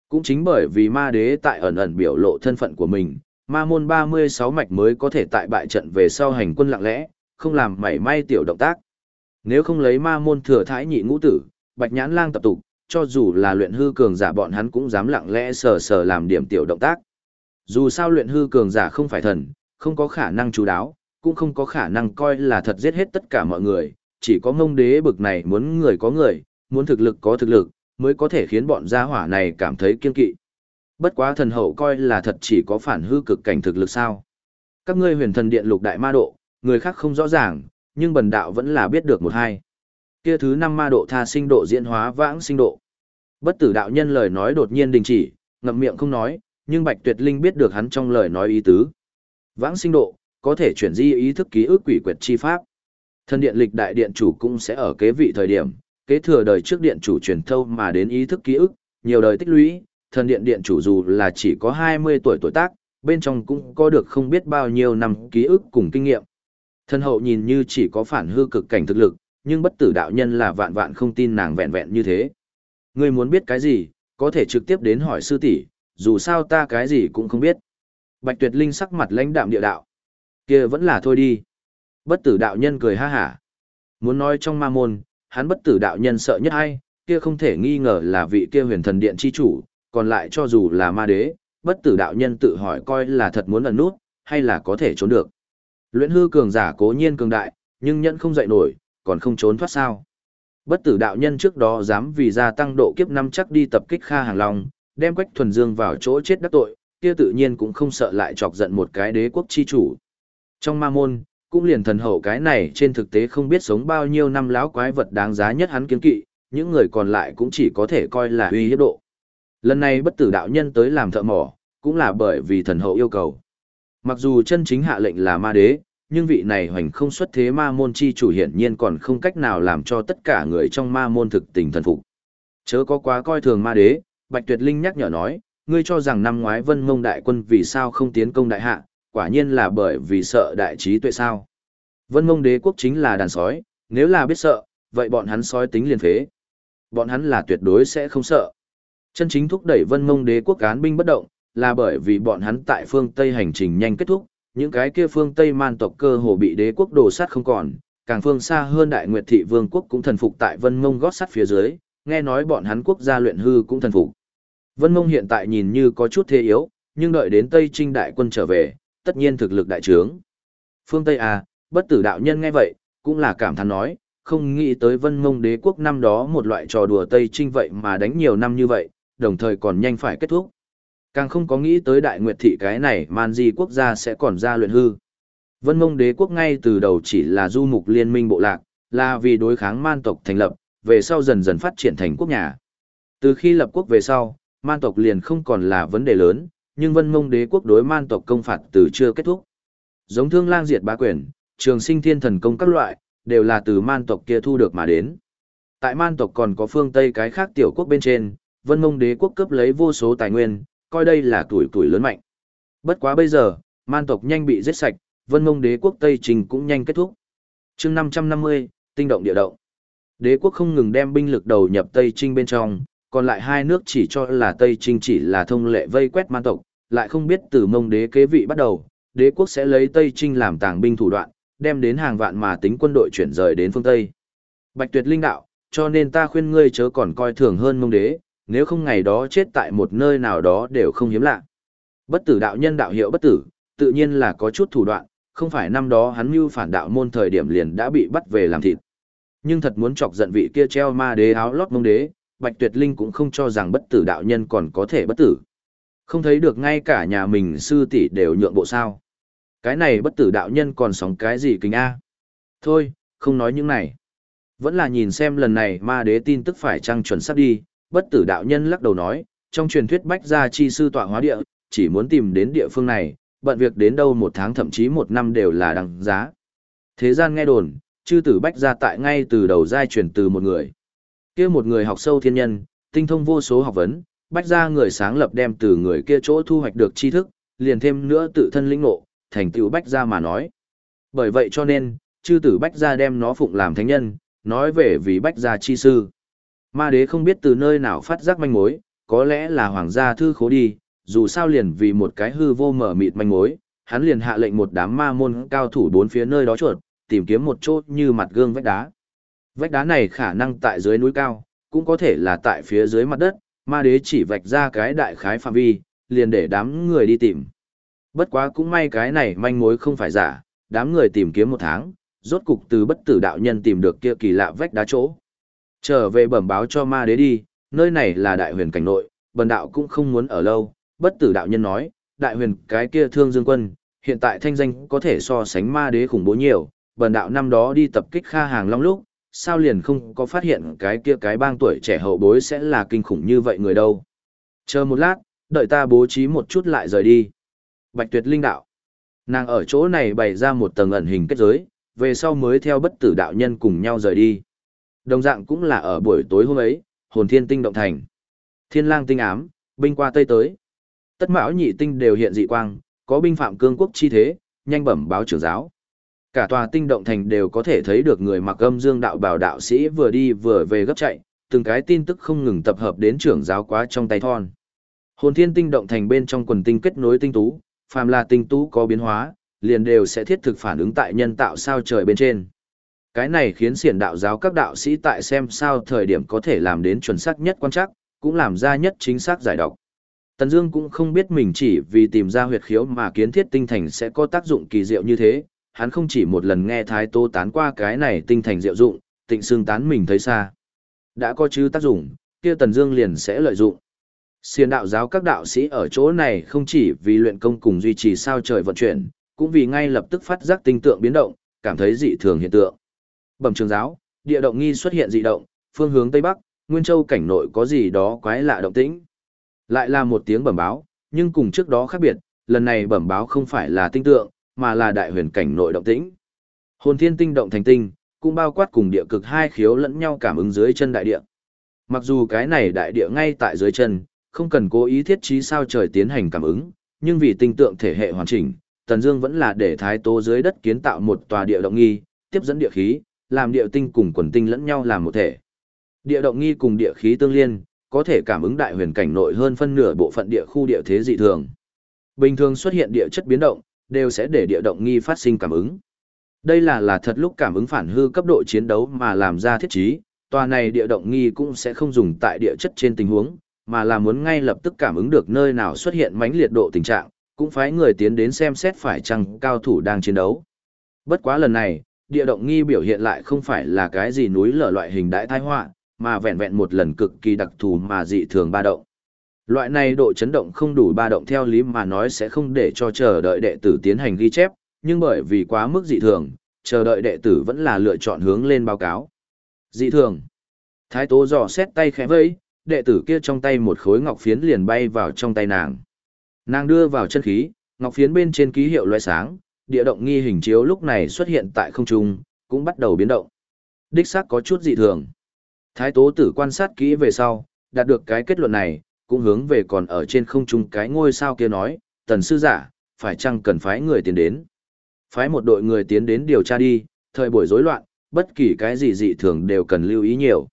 Cũng chính bởi vì ma đế tại ẩn ẩn biểu lộ thân phận của mình, ma môn 36 mạch mới có thể tại bại trận về sau hành quân lặng lẽ, không làm mảy may tiểu động tác. Nếu không lấy ma môn thừa thái nhị ngũ tử, bạch nhãn lang tập tục, cho dù là luyện hư cường giả bọn hắn cũng dám lặng lẽ sờ sờ làm điểm tiểu động tác. Dù sao luyện hư cường giả không phải thần, không có khả năng chú đáo, cũng không có khả năng coi là thật giết hết tất cả mọi người, chỉ có ngông đế bực này muốn người có người, muốn thực lực có thực lực, mới có thể khiến bọn gia hỏa này cảm thấy kiên kỵ. Bất quá thần hậu coi là thật chỉ có phản hư cực cảnh thực lực sao. Các ngươi huyền thần điện lục đại ma độ, người khác không rõ ràng, nhưng bần đạo vẫn là biết được một hai. Kia thứ năm ma độ tha sinh độ diễn hóa vãng sinh độ. Bất tử đạo nhân lời nói đột nhiên đình chỉ, ngậm miệng không nói, nhưng Bạch Tuyệt Linh biết được hắn trong lời nói ý tứ. Vãng sinh độ, có thể chuyển di ý thức ký ức quỷ quyệt chi pháp. Thân điện lịch đại điện chủ cũng sẽ ở kế vị thời điểm, kế thừa đời trước điện chủ truyền thâu mà đến ý thức ký ức, nhiều đời tích lũy, thần điện điện chủ dù là chỉ có 20 tuổi tuổi tác, bên trong cũng có được không biết bao nhiêu năm ký ức cùng kinh nghiệm. Thân hậu nhìn như chỉ có phản hư cực cảnh thực lực, nhưng bất tử đạo nhân là vạn vạn không tin nàng vẹn vẹn như thế. Ngươi muốn biết cái gì, có thể trực tiếp đến hỏi sư tỷ, dù sao ta cái gì cũng không biết. Bạch Tuyệt Linh sắc mặt lãnh đạm địa đạo. Kia vẫn là thôi đi. Bất tử đạo nhân cười ha hả. Muốn nói trong ma môn, hắn bất tử đạo nhân sợ nhất ai, kia không thể nghi ngờ là vị kia huyền thần điện chi chủ, còn lại cho dù là ma đế, bất tử đạo nhân tự hỏi coi là thật muốn ẩn nút, hay là có thể trốn được. Luyện hư cường giả cố nhiên cường đại, nhưng nhẫn không dậy nổi, còn không trốn thoát sao. Bất tử đạo nhân trước đó dám vì gia tăng độ kiếp năm chắc đi tập kích Kha Hàng Long, đem Quách Thuần Dương vào chỗ chết đắc tội, kia tự nhiên cũng không sợ lại chọc giận một cái đế quốc chi chủ. Trong ma môn, cũng liền thần hậu cái này trên thực tế không biết sống bao nhiêu năm láo quái vật đáng giá nhất hắn kiến kỵ, những người còn lại cũng chỉ có thể coi là uy hiếp độ. Lần này bất tử đạo nhân tới làm thợ mỏ, cũng là bởi vì thần hậu yêu cầu. Mặc dù chân chính hạ lệnh là ma đế, nhưng vị này hoành không xuất thế ma môn chi chủ hiển nhiên còn không cách nào làm cho tất cả người trong ma môn thực tình thần phục. Chớ có quá coi thường ma đế, Bạch Tuyệt Linh nhắc nhở nói, ngươi cho rằng năm ngoái vân mông đại quân vì sao không tiến công đại hạ, quả nhiên là bởi vì sợ đại trí tuệ sao. Vân mông đế quốc chính là đàn sói, nếu là biết sợ, vậy bọn hắn sói tính liền phế. Bọn hắn là tuyệt đối sẽ không sợ. Chân chính thúc đẩy vân mông đế quốc cán binh bất động, là bởi vì bọn hắn tại phương Tây hành trình nhanh kết thúc, những cái kia phương Tây man tộc cơ hồ bị đế quốc đổ sát không còn, càng phương xa hơn đại nguyệt thị vương quốc cũng thần phục tại vân mông gót sắt phía dưới, nghe nói bọn hắn quốc gia luyện hư cũng thần phục. Vân mông hiện tại nhìn như có chút thế yếu, nhưng đợi đến Tây Trinh đại quân trở về, tất nhiên thực lực đại trướng. Phương Tây à, bất tử đạo nhân nghe vậy, cũng là cảm thán nói, không nghĩ tới vân mông đế quốc năm đó một loại trò đùa Tây Trinh vậy mà đánh nhiều năm như vậy, đồng thời còn nhanh phải kết thúc. Càng không có nghĩ tới đại nguyệt thị cái này man di quốc gia sẽ còn ra luyện hư. Vân mông đế quốc ngay từ đầu chỉ là du mục liên minh bộ lạc, là vì đối kháng man tộc thành lập, về sau dần dần phát triển thành quốc nhà. Từ khi lập quốc về sau, man tộc liền không còn là vấn đề lớn, nhưng vân mông đế quốc đối man tộc công phạt từ chưa kết thúc. Giống thương lang diệt bá quyền, trường sinh thiên thần công các loại, đều là từ man tộc kia thu được mà đến. Tại man tộc còn có phương Tây cái khác tiểu quốc bên trên, vân mông đế quốc cấp lấy vô số tài nguyên, coi đây là tuổi tuổi lớn mạnh. Bất quá bây giờ, man tộc nhanh bị giết sạch, vân mông đế quốc Tây Trình cũng nhanh kết thúc. chương 550, tinh động địa động. Đế quốc không ngừng đem binh lực đầu nhập Tây Trinh bên trong, còn lại hai nước chỉ cho là Tây Trinh chỉ là thông lệ vây quét man tộc, lại không biết từ mông đế kế vị bắt đầu, đế quốc sẽ lấy Tây Trinh làm tàng binh thủ đoạn, đem đến hàng vạn mà tính quân đội chuyển rời đến phương Tây. Bạch tuyệt linh đạo, cho nên ta khuyên ngươi chớ còn coi thường hơn mông đế, nếu không ngày đó chết tại một nơi nào đó đều không hiếm lạ. Bất tử đạo nhân đạo hiệu bất tử, tự nhiên là có chút thủ đoạn, không phải năm đó hắn mưu phản đạo môn thời điểm liền đã bị bắt về làm thịt. Nhưng thật muốn chọc giận vị kia treo ma đế áo lót mông đế, Bạch Tuyệt Linh cũng không cho rằng bất tử đạo nhân còn có thể bất tử. Không thấy được ngay cả nhà mình sư tỷ đều nhượng bộ sao. Cái này bất tử đạo nhân còn sống cái gì kính A. Thôi, không nói những này. Vẫn là nhìn xem lần này ma đế tin tức phải trăng chuẩn sắp đi, bất tử đạo nhân lắc đầu nói, trong truyền thuyết bách gia chi sư tọa hóa địa, chỉ muốn tìm đến địa phương này, bận việc đến đâu một tháng thậm chí một năm đều là đằng giá. Thế gian nghe đồn, chư tử bách gia tại ngay từ đầu giai truyền từ một người. kia một người học sâu thiên nhân, tinh thông vô số học vấn, bách gia người sáng lập đem từ người kia chỗ thu hoạch được tri thức, liền thêm nữa tự thân lĩnh ngộ, thành tựu bách gia mà nói. Bởi vậy cho nên, chư tử bách gia đem nó phụng làm thánh nhân, nói về vì bách gia chi sư. Ma đế không biết từ nơi nào phát giác manh mối, có lẽ là hoàng gia thư khố đi, dù sao liền vì một cái hư vô mở mịt manh mối, hắn liền hạ lệnh một đám ma môn cao thủ bốn phía nơi đó chuột, tìm kiếm một chỗ như mặt gương vách đá. Vách đá này khả năng tại dưới núi cao, cũng có thể là tại phía dưới mặt đất, ma đế chỉ vạch ra cái đại khái phạm vi, liền để đám người đi tìm. Bất quá cũng may cái này manh mối không phải giả, đám người tìm kiếm một tháng, rốt cục từ bất tử đạo nhân tìm được kia kỳ lạ vách đá chỗ. Trở về bẩm báo cho ma đế đi, nơi này là đại huyền cảnh nội, bần đạo cũng không muốn ở lâu, bất tử đạo nhân nói, đại huyền cái kia thương dương quân, hiện tại thanh danh có thể so sánh ma đế khủng bố nhiều, bần đạo năm đó đi tập kích Kha Hàng Long lúc, sao liền không có phát hiện cái kia cái bang tuổi trẻ hậu bối sẽ là kinh khủng như vậy người đâu. Chờ một lát, đợi ta bố trí một chút lại rời đi. Bạch tuyệt linh đạo. Nàng ở chỗ này bày ra một tầng ẩn hình kết giới, về sau mới theo bất tử đạo nhân cùng nhau rời đi. Đồng dạng cũng là ở buổi tối hôm ấy, hồn thiên tinh động thành. Thiên lang tinh ám, binh qua tây tới. Tất mão nhị tinh đều hiện dị quang, có binh phạm cương quốc chi thế, nhanh bẩm báo trưởng giáo. Cả tòa tinh động thành đều có thể thấy được người mặc âm dương đạo bảo đạo sĩ vừa đi vừa về gấp chạy, từng cái tin tức không ngừng tập hợp đến trưởng giáo quá trong tay thon. Hồn thiên tinh động thành bên trong quần tinh kết nối tinh tú, phàm là tinh tú có biến hóa, liền đều sẽ thiết thực phản ứng tại nhân tạo sao trời bên trên. Cái này khiến xiển đạo giáo các đạo sĩ tại xem sao thời điểm có thể làm đến chuẩn xác nhất quan trắc cũng làm ra nhất chính xác giải độc. Tần Dương cũng không biết mình chỉ vì tìm ra huyệt khiếu mà kiến thiết tinh thành sẽ có tác dụng kỳ diệu như thế, hắn không chỉ một lần nghe Thái Tô tán qua cái này tinh thành diệu dụng, tịnh xương tán mình thấy xa. Đã có chứ tác dụng, kia Tần Dương liền sẽ lợi dụng. Xiên đạo giáo các đạo sĩ ở chỗ này không chỉ vì luyện công cùng duy trì sao trời vận chuyển, cũng vì ngay lập tức phát giác tinh tượng biến động, cảm thấy dị thường hiện tượng. Bẩm trường giáo, địa động nghi xuất hiện dị động, phương hướng tây bắc, Nguyên Châu cảnh nội có gì đó quái lạ động tĩnh. Lại là một tiếng bẩm báo, nhưng cùng trước đó khác biệt, lần này bẩm báo không phải là tinh tượng, mà là đại huyền cảnh nội động tĩnh. Hồn thiên tinh động thành tinh, cũng bao quát cùng địa cực hai khiếu lẫn nhau cảm ứng dưới chân đại địa. Mặc dù cái này đại địa ngay tại dưới chân, không cần cố ý thiết trí sao trời tiến hành cảm ứng, nhưng vì tinh tượng thể hệ hoàn chỉnh, Tần Dương vẫn là để thái tố dưới đất kiến tạo một tòa địa động nghi, tiếp dẫn địa khí, làm địa tinh cùng quần tinh lẫn nhau làm một thể. Địa động nghi cùng địa khí tương liên, có thể cảm ứng đại huyền cảnh nội hơn phân nửa bộ phận địa khu địa thế dị thường. Bình thường xuất hiện địa chất biến động, đều sẽ để địa động nghi phát sinh cảm ứng. Đây là là thật lúc cảm ứng phản hư cấp độ chiến đấu mà làm ra thiết trí, tòa này địa động nghi cũng sẽ không dùng tại địa chất trên tình huống, mà là muốn ngay lập tức cảm ứng được nơi nào xuất hiện mãnh liệt độ tình trạng, cũng phải người tiến đến xem xét phải chăng cao thủ đang chiến đấu. Bất quá lần này, địa động nghi biểu hiện lại không phải là cái gì núi lở loại hình đại tai họa, mà vẹn vẹn một lần cực kỳ đặc thù mà dị thường ba động. Loại này độ chấn động không đủ ba động theo lý mà nói sẽ không để cho chờ đợi đệ tử tiến hành ghi chép, nhưng bởi vì quá mức dị thường, chờ đợi đệ tử vẫn là lựa chọn hướng lên báo cáo. Dị thường. Thái tố dò xét tay khẽ vẫy, đệ tử kia trong tay một khối ngọc phiến liền bay vào trong tay nàng. Nàng đưa vào chân khí, ngọc phiến bên trên ký hiệu loé sáng, địa động nghi hình chiếu lúc này xuất hiện tại không trung, cũng bắt đầu biến động. Đích xác có chút dị thường. Thái tố tử quan sát kỹ về sau, đạt được cái kết luận này, cũng hướng về còn ở trên không trung cái ngôi sao kia nói, tần sư giả, phải chăng cần phái người tiến đến. Phái một đội người tiến đến điều tra đi, thời buổi rối loạn, bất kỳ cái gì dị thường đều cần lưu ý nhiều.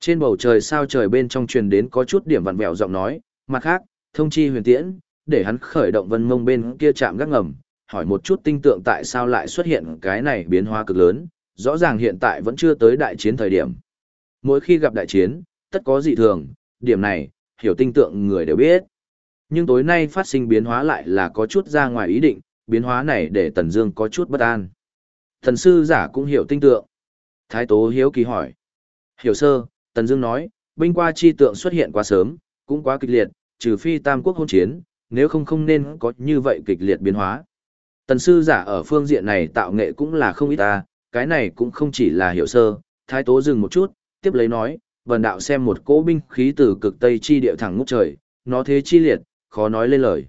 Trên bầu trời sao trời bên trong truyền đến có chút điểm vặn vẹo giọng nói, mặt khác, thông chi huyền tiễn, để hắn khởi động vân mông bên kia chạm gác ngầm, hỏi một chút tinh tượng tại sao lại xuất hiện cái này biến hóa cực lớn, rõ ràng hiện tại vẫn chưa tới đại chiến thời điểm. Mỗi khi gặp đại chiến, tất có dị thường, điểm này, hiểu tinh tượng người đều biết. Nhưng tối nay phát sinh biến hóa lại là có chút ra ngoài ý định, biến hóa này để Tần Dương có chút bất an. Thần sư giả cũng hiểu tinh tượng. Thái Tố hiếu kỳ hỏi. Hiểu sơ, Tần Dương nói, binh qua chi tượng xuất hiện quá sớm, cũng quá kịch liệt, trừ phi tam quốc hôn chiến, nếu không không nên có như vậy kịch liệt biến hóa. Tần sư giả ở phương diện này tạo nghệ cũng là không ít ta, cái này cũng không chỉ là hiểu sơ, thái tố dừng một chút, tiếp lấy nói, vần đạo xem một cỗ binh khí từ cực tây chi địa thẳng ngút trời, nó thế chi liệt, khó nói lên lời.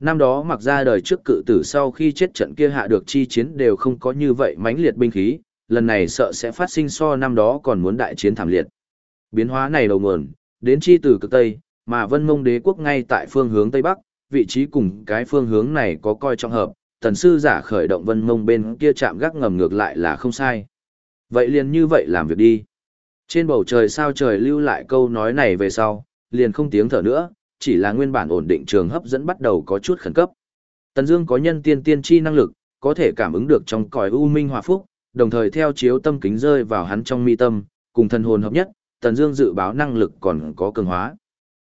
Năm đó mặc ra đời trước cự tử sau khi chết trận kia hạ được chi chiến đều không có như vậy mãnh liệt binh khí, lần này sợ sẽ phát sinh so năm đó còn muốn đại chiến thảm liệt. Biến hóa này đầu nguồn, đến chi từ cực tây, mà vân mông đế quốc ngay tại phương hướng tây bắc, vị trí cùng cái phương hướng này có coi trọng hợp, tần sư giả khởi động vân mông bên kia chạm gác ngầm ngược lại là không sai. Vậy liền như vậy làm việc đi. Trên bầu trời sao trời lưu lại câu nói này về sau, liền không tiếng thở nữa, chỉ là nguyên bản ổn định trường hấp dẫn bắt đầu có chút khẩn cấp. Tần Dương có nhân tiên tiên tri năng lực, có thể cảm ứng được trong cõi u minh hòa phúc, đồng thời theo chiếu tâm kính rơi vào hắn trong mi tâm, cùng thần hồn hợp nhất, Tần Dương dự báo năng lực còn có cường hóa.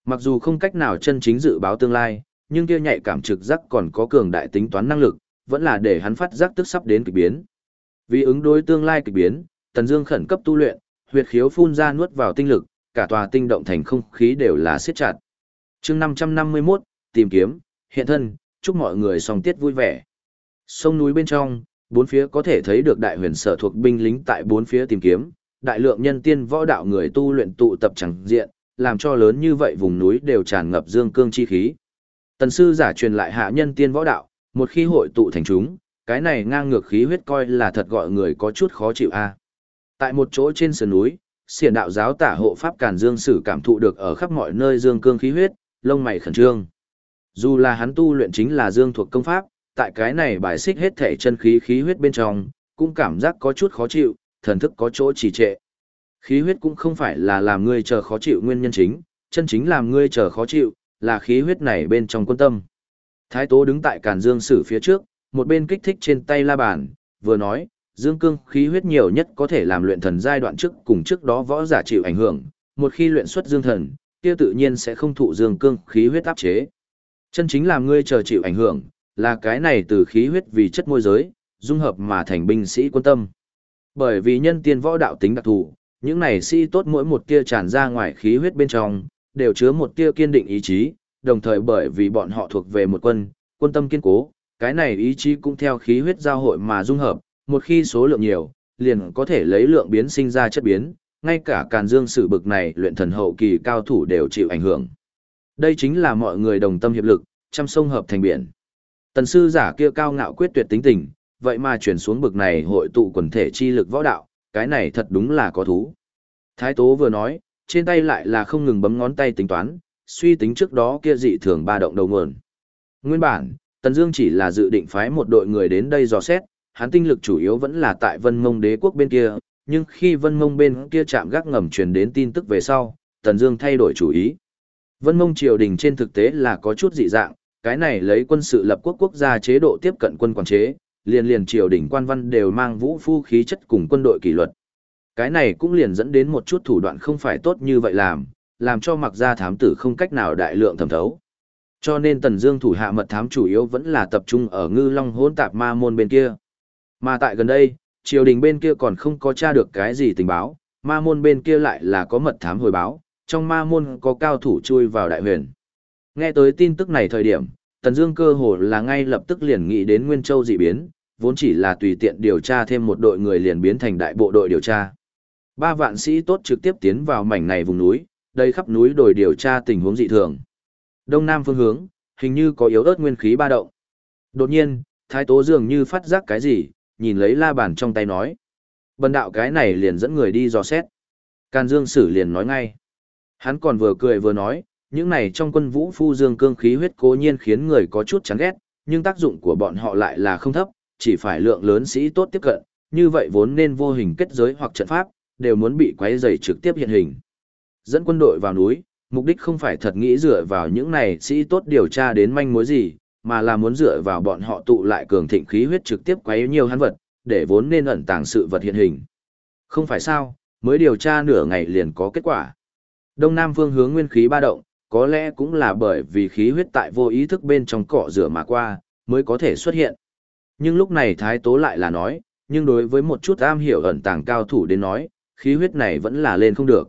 Mặc dù không cách nào chân chính dự báo tương lai, nhưng kia nhạy cảm trực giác còn có cường đại tính toán năng lực, vẫn là để hắn phát giác tức sắp đến kỳ biến. Vì ứng đối tương lai kỳ biến, Tần Dương khẩn cấp tu luyện, huyệt khiếu phun ra nuốt vào tinh lực, cả tòa tinh động thành không khí đều là siết chặt. Chương 551, tìm kiếm, hiện thân, chúc mọi người song tiết vui vẻ. Sông núi bên trong, Bốn phía có thể thấy được đại huyền sở thuộc binh lính tại bốn phía tìm kiếm, đại lượng nhân tiên võ đạo người tu luyện tụ tập chẳng diện, làm cho lớn như vậy vùng núi đều tràn ngập dương cương chi khí. Tần sư giả truyền lại hạ nhân tiên võ đạo, một khi hội tụ thành chúng, cái này ngang ngược khí huyết coi là thật gọi người có chút khó chịu a. À. Tại một chỗ trên sườn núi, xiển đạo giáo tả hộ pháp Càn Dương Sử cảm thụ được ở khắp mọi nơi dương cương khí huyết, lông mày khẩn trương. Dù là hắn tu luyện chính là dương thuộc công pháp, tại cái này bài xích hết thể chân khí khí huyết bên trong, cũng cảm giác có chút khó chịu, thần thức có chỗ trì trệ. Khí huyết cũng không phải là làm ngươi chờ khó chịu nguyên nhân chính, chân chính làm ngươi chờ khó chịu, là khí huyết này bên trong quân tâm. Thái Tố đứng tại Càn Dương Sử phía trước, một bên kích thích trên tay la bàn, vừa nói, dương cương khí huyết nhiều nhất có thể làm luyện thần giai đoạn trước cùng trước đó võ giả chịu ảnh hưởng, một khi luyện xuất dương thần, kia tự nhiên sẽ không thụ dương cương khí huyết áp chế. Chân chính làm ngươi chờ chịu ảnh hưởng, là cái này từ khí huyết vì chất môi giới, dung hợp mà thành binh sĩ quân tâm. Bởi vì nhân tiên võ đạo tính đặc thù, những này sĩ tốt mỗi một tia tràn ra ngoài khí huyết bên trong, đều chứa một tia kiên định ý chí, đồng thời bởi vì bọn họ thuộc về một quân, quân tâm kiên cố, cái này ý chí cũng theo khí huyết giao hội mà dung hợp, một khi số lượng nhiều, liền có thể lấy lượng biến sinh ra chất biến, ngay cả càn dương sử bực này luyện thần hậu kỳ cao thủ đều chịu ảnh hưởng. Đây chính là mọi người đồng tâm hiệp lực, trăm sông hợp thành biển. Tần sư giả kia cao ngạo quyết tuyệt tính tình, vậy mà chuyển xuống bực này hội tụ quần thể chi lực võ đạo, cái này thật đúng là có thú. Thái Tố vừa nói, trên tay lại là không ngừng bấm ngón tay tính toán, suy tính trước đó kia dị thường ba động đầu nguồn. Nguyên bản, Tần Dương chỉ là dự định phái một đội người đến đây dò xét, hắn tinh lực chủ yếu vẫn là tại Vân Mông Đế quốc bên kia, nhưng khi Vân Mông bên kia chạm gác ngầm truyền đến tin tức về sau, Tần Dương thay đổi chủ ý. Vân Mông triều đình trên thực tế là có chút dị dạng, cái này lấy quân sự lập quốc quốc gia chế độ tiếp cận quân quản chế, liền liền triều đình quan văn đều mang vũ phu khí chất cùng quân đội kỷ luật. Cái này cũng liền dẫn đến một chút thủ đoạn không phải tốt như vậy làm, làm cho mặc gia thám tử không cách nào đại lượng thẩm thấu. Cho nên Tần Dương thủ hạ mật thám chủ yếu vẫn là tập trung ở Ngư Long hỗn tạp ma môn bên kia. Mà tại gần đây, triều đình bên kia còn không có tra được cái gì tình báo, ma môn bên kia lại là có mật thám hồi báo, trong ma môn có cao thủ chui vào đại huyền. Nghe tới tin tức này thời điểm, Tần Dương cơ hồ là ngay lập tức liền nghĩ đến Nguyên Châu dị biến, vốn chỉ là tùy tiện điều tra thêm một đội người liền biến thành đại bộ đội điều tra. Ba vạn sĩ tốt trực tiếp tiến vào mảnh này vùng núi, đây khắp núi đồi điều tra tình huống dị thường. Đông nam phương hướng, hình như có yếu ớt nguyên khí ba động. Đột nhiên, Thái Tố dường như phát giác cái gì, nhìn lấy la bàn trong tay nói. Bần đạo cái này liền dẫn người đi dò xét. Càn Dương Sử liền nói ngay. Hắn còn vừa cười vừa nói, những này trong quân vũ phu dương cương khí huyết cố nhiên khiến người có chút chán ghét, nhưng tác dụng của bọn họ lại là không thấp, chỉ phải lượng lớn sĩ tốt tiếp cận, như vậy vốn nên vô hình kết giới hoặc trận pháp, đều muốn bị quấy rầy trực tiếp hiện hình. Dẫn quân đội vào núi, mục đích không phải thật nghĩ dựa vào những này sĩ tốt điều tra đến manh mối gì, mà là muốn dựa vào bọn họ tụ lại cường thịnh khí huyết trực tiếp quấy nhiều hắn vật, để vốn nên ẩn tàng sự vật hiện hình. Không phải sao, mới điều tra nửa ngày liền có kết quả. Đông Nam phương hướng nguyên khí ba động, có lẽ cũng là bởi vì khí huyết tại vô ý thức bên trong cọ rửa mà qua, mới có thể xuất hiện. Nhưng lúc này Thái Tố lại là nói, nhưng đối với một chút am hiểu ẩn tàng cao thủ đến nói, khí huyết này vẫn là lên không được.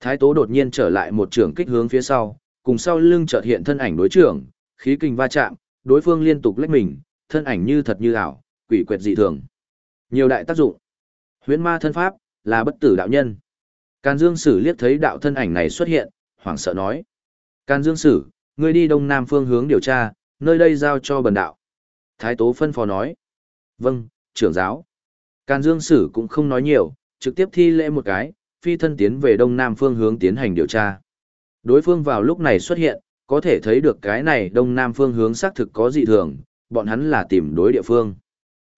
Thái Tố đột nhiên trở lại một trường kích hướng phía sau, cùng sau lưng chợt hiện thân ảnh đối trưởng, khí kình va chạm, đối phương liên tục lách mình, thân ảnh như thật như ảo, quỷ quyệt dị thường. Nhiều đại tác dụng. Huyễn ma thân pháp là bất tử đạo nhân. Càn Dương Sử liếc thấy đạo thân ảnh này xuất hiện, hoảng sợ nói: "Càn Dương Sử, ngươi đi đông nam phương hướng điều tra, nơi đây giao cho bần đạo." Thái Tố phân phó nói: "Vâng, trưởng giáo." Càn Dương Sử cũng không nói nhiều, trực tiếp thi lễ một cái, phi thân tiến về đông nam phương hướng tiến hành điều tra. Đối phương vào lúc này xuất hiện, có thể thấy được cái này đông nam phương hướng xác thực có dị thường, bọn hắn là tìm đối địa phương.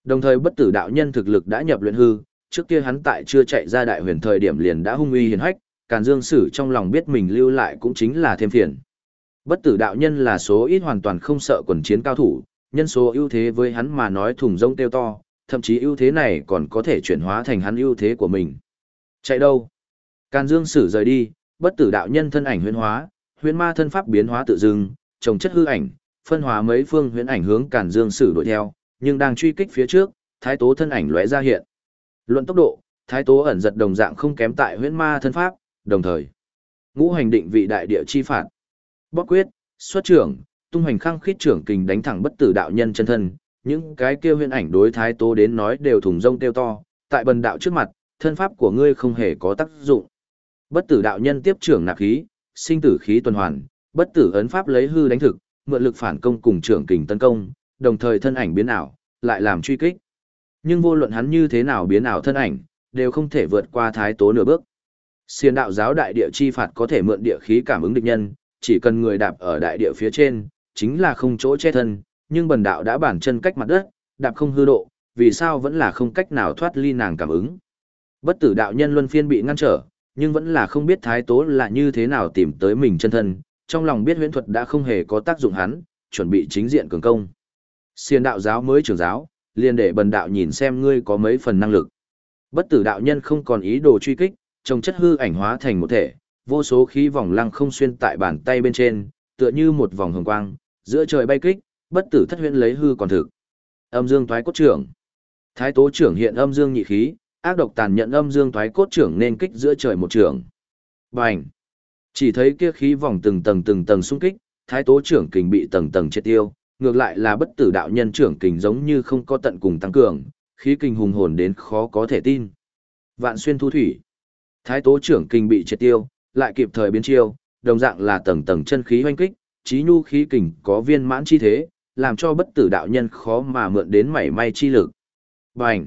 Đồng thời bất tử đạo nhân thực lực đã nhập luyện hư, trước kia hắn tại chưa chạy ra đại huyền thời điểm liền đã hung uy hiền hách, Càn Dương Sử trong lòng biết mình lưu lại cũng chính là thêm phiền. Bất tử đạo nhân là số ít hoàn toàn không sợ quần chiến cao thủ, nhân số ưu thế với hắn mà nói thùng rông tiêu to, thậm chí ưu thế này còn có thể chuyển hóa thành hắn ưu thế của mình. Chạy đâu? Càn Dương Sử rời đi, bất tử đạo nhân thân ảnh huyễn hóa, huyễn ma thân pháp biến hóa tự dưng, trồng chất hư ảnh, phân hóa mấy phương huyễn ảnh hướng Càn Dương Sử đuổi theo, nhưng đang truy kích phía trước, Thái Tố thân ảnh lóe ra hiện. Luận tốc độ, Thái Tố ẩn giật đồng dạng không kém tại huyễn ma thân pháp, đồng thời ngũ hành định vị đại địa chi phạt. Bóc quyết, xuất trưởng, tung hành khăng khít trưởng kình đánh thẳng bất tử đạo nhân chân thân, những cái kia huyền ảnh đối thái tố đến nói đều thùng rông tiêu to, tại bần đạo trước mặt, thân pháp của ngươi không hề có tác dụng. Bất tử đạo nhân tiếp trưởng nạp khí, sinh tử khí tuần hoàn, bất tử ấn pháp lấy hư đánh thực, mượn lực phản công cùng trưởng kình tấn công, đồng thời thân ảnh biến ảo, lại làm truy kích. Nhưng vô luận hắn như thế nào biến ảo thân ảnh, đều không thể vượt qua thái tố nửa bước. Xiên đạo giáo đại địa chi phạt có thể mượn địa khí cảm ứng địch nhân, chỉ cần người đạp ở đại địa phía trên, chính là không chỗ che thân, nhưng bần đạo đã bản chân cách mặt đất, đạp không hư độ, vì sao vẫn là không cách nào thoát ly nàng cảm ứng. Bất tử đạo nhân luân phiên bị ngăn trở, nhưng vẫn là không biết thái tố là như thế nào tìm tới mình chân thân, trong lòng biết huyễn thuật đã không hề có tác dụng hắn, chuẩn bị chính diện cường công. Xiên đạo giáo mới trưởng giáo, liền để bần đạo nhìn xem ngươi có mấy phần năng lực. Bất tử đạo nhân không còn ý đồ truy kích, trồng chất hư ảnh hóa thành một thể, vô số khí vòng lăng không xuyên tại bàn tay bên trên, tựa như một vòng hồng quang, giữa trời bay kích, bất tử thất huyễn lấy hư còn thực. Âm dương toái cốt trưởng. Thái tố trưởng hiện âm dương nhị khí, ác độc tàn nhận âm dương toái cốt trưởng nên kích giữa trời một trưởng. Bành! Chỉ thấy kia khí vòng từng tầng từng tầng xung kích, thái tố trưởng kình bị tầng tầng triệt tiêu, ngược lại là bất tử đạo nhân trưởng kình giống như không có tận cùng tăng cường, khí kình hùng hồn đến khó có thể tin. Vạn xuyên thu thủy. Thái tố trưởng kình bị triệt tiêu, lại kịp thời biến chiêu, đồng dạng là tầng tầng chân khí hoanh kích, trí nhu khí kình có viên mãn chi thế, làm cho bất tử đạo nhân khó mà mượn đến mảy may chi lực. Bành!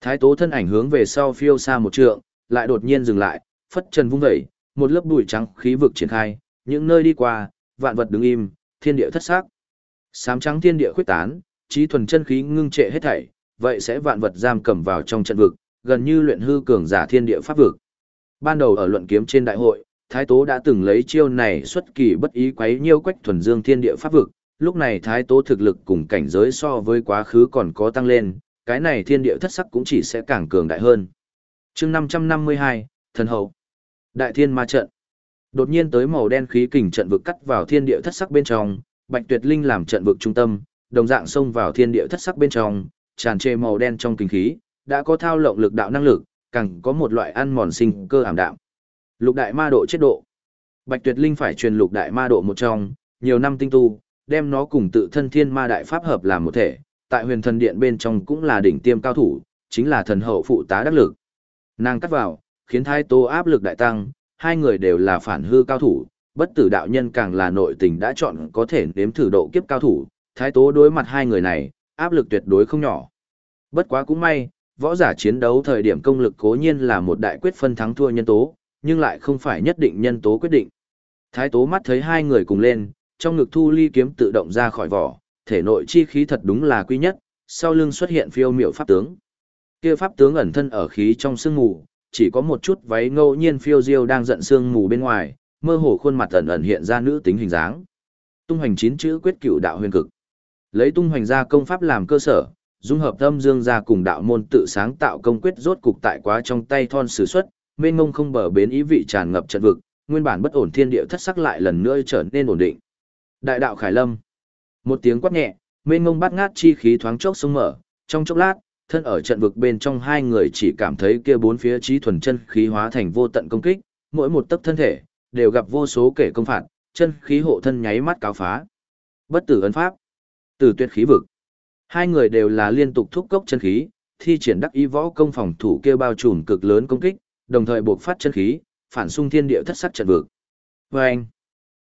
Thái tố thân ảnh hướng về sau phiêu xa một trượng, lại đột nhiên dừng lại, phất trần vung vẩy, một lớp bụi trắng khí vực triển khai, những nơi đi qua, vạn vật đứng im, thiên địa thất sắc. Sám trắng thiên địa khuyết tán, trí thuần chân khí ngưng trệ hết thảy, vậy sẽ vạn vật giam cầm vào trong trận vực, gần như luyện hư cường giả thiên địa pháp vực. Ban đầu ở luận kiếm trên đại hội, Thái Tố đã từng lấy chiêu này xuất kỳ bất ý quấy nhiêu quách thuần dương thiên địa pháp vực, lúc này Thái Tố thực lực cùng cảnh giới so với quá khứ còn có tăng lên, cái này thiên địa thất sắc cũng chỉ sẽ càng cường đại hơn. chương 552, Thần Hậu Đại Thiên Ma Trận Đột nhiên tới màu đen khí kình trận vực cắt vào thiên địa thất sắc bên trong, Bạch Tuyệt Linh làm trận vực trung tâm, đồng dạng xông vào thiên địa thất sắc bên trong, tràn trề màu đen trong kinh khí, đã có thao lộng lực đạo năng lực, càng có một loại ăn mòn sinh cơ ảm đạm. Lục đại ma độ chết độ. Bạch Tuyệt Linh phải truyền lục đại ma độ một trong, nhiều năm tinh tu, đem nó cùng tự thân thiên ma đại pháp hợp làm một thể, tại huyền thần điện bên trong cũng là đỉnh tiêm cao thủ, chính là thần hậu phụ tá đắc lực. Nàng cắt vào, khiến thái tố áp lực đại tăng, hai người đều là phản hư cao thủ, bất tử đạo nhân càng là nội tình đã chọn có thể nếm thử độ kiếp cao thủ, thái tố đối mặt hai người này, áp lực tuyệt đối không nhỏ. Bất quá cũng may, võ giả chiến đấu thời điểm công lực cố nhiên là một đại quyết phân thắng thua nhân tố, nhưng lại không phải nhất định nhân tố quyết định. Thái tố mắt thấy hai người cùng lên, trong ngực thu ly kiếm tự động ra khỏi vỏ, thể nội chi khí thật đúng là quý nhất, sau lưng xuất hiện phiêu miểu pháp tướng. Kia pháp tướng ẩn thân ở khí trong sương mù, chỉ có một chút váy ngẫu nhiên phiêu diêu đang giận sương mù bên ngoài, mơ hồ khuôn mặt ẩn ẩn hiện ra nữ tính hình dáng. Tung hành chín chữ quyết cửu đạo huyền cực. Lấy tung hành ra công pháp làm cơ sở, dung hợp tâm dương ra cùng đạo môn tự sáng tạo công quyết rốt cục tại quá trong tay thon sử xuất, mênh ngông không bờ bến ý vị tràn ngập trận vực, nguyên bản bất ổn thiên địa thất sắc lại lần nữa trở nên ổn định. Đại đạo Khải Lâm. Một tiếng quát nhẹ, mênh ngông bát ngát chi khí thoáng chốc sông mở, trong chốc lát, thân ở trận vực bên trong hai người chỉ cảm thấy kia bốn phía trí thuần chân khí hóa thành vô tận công kích, mỗi một tấc thân thể đều gặp vô số kẻ công phạt, chân khí hộ thân nháy mắt cáo phá. Bất tử ấn pháp, tử tuyệt khí vực. Hai người đều là liên tục thúc cốc chân khí, thi triển đắc ý võ công phòng thủ kia bao trùm cực lớn công kích, đồng thời buộc phát chân khí, phản xung thiên địa thất sắc trận vực. Vâng!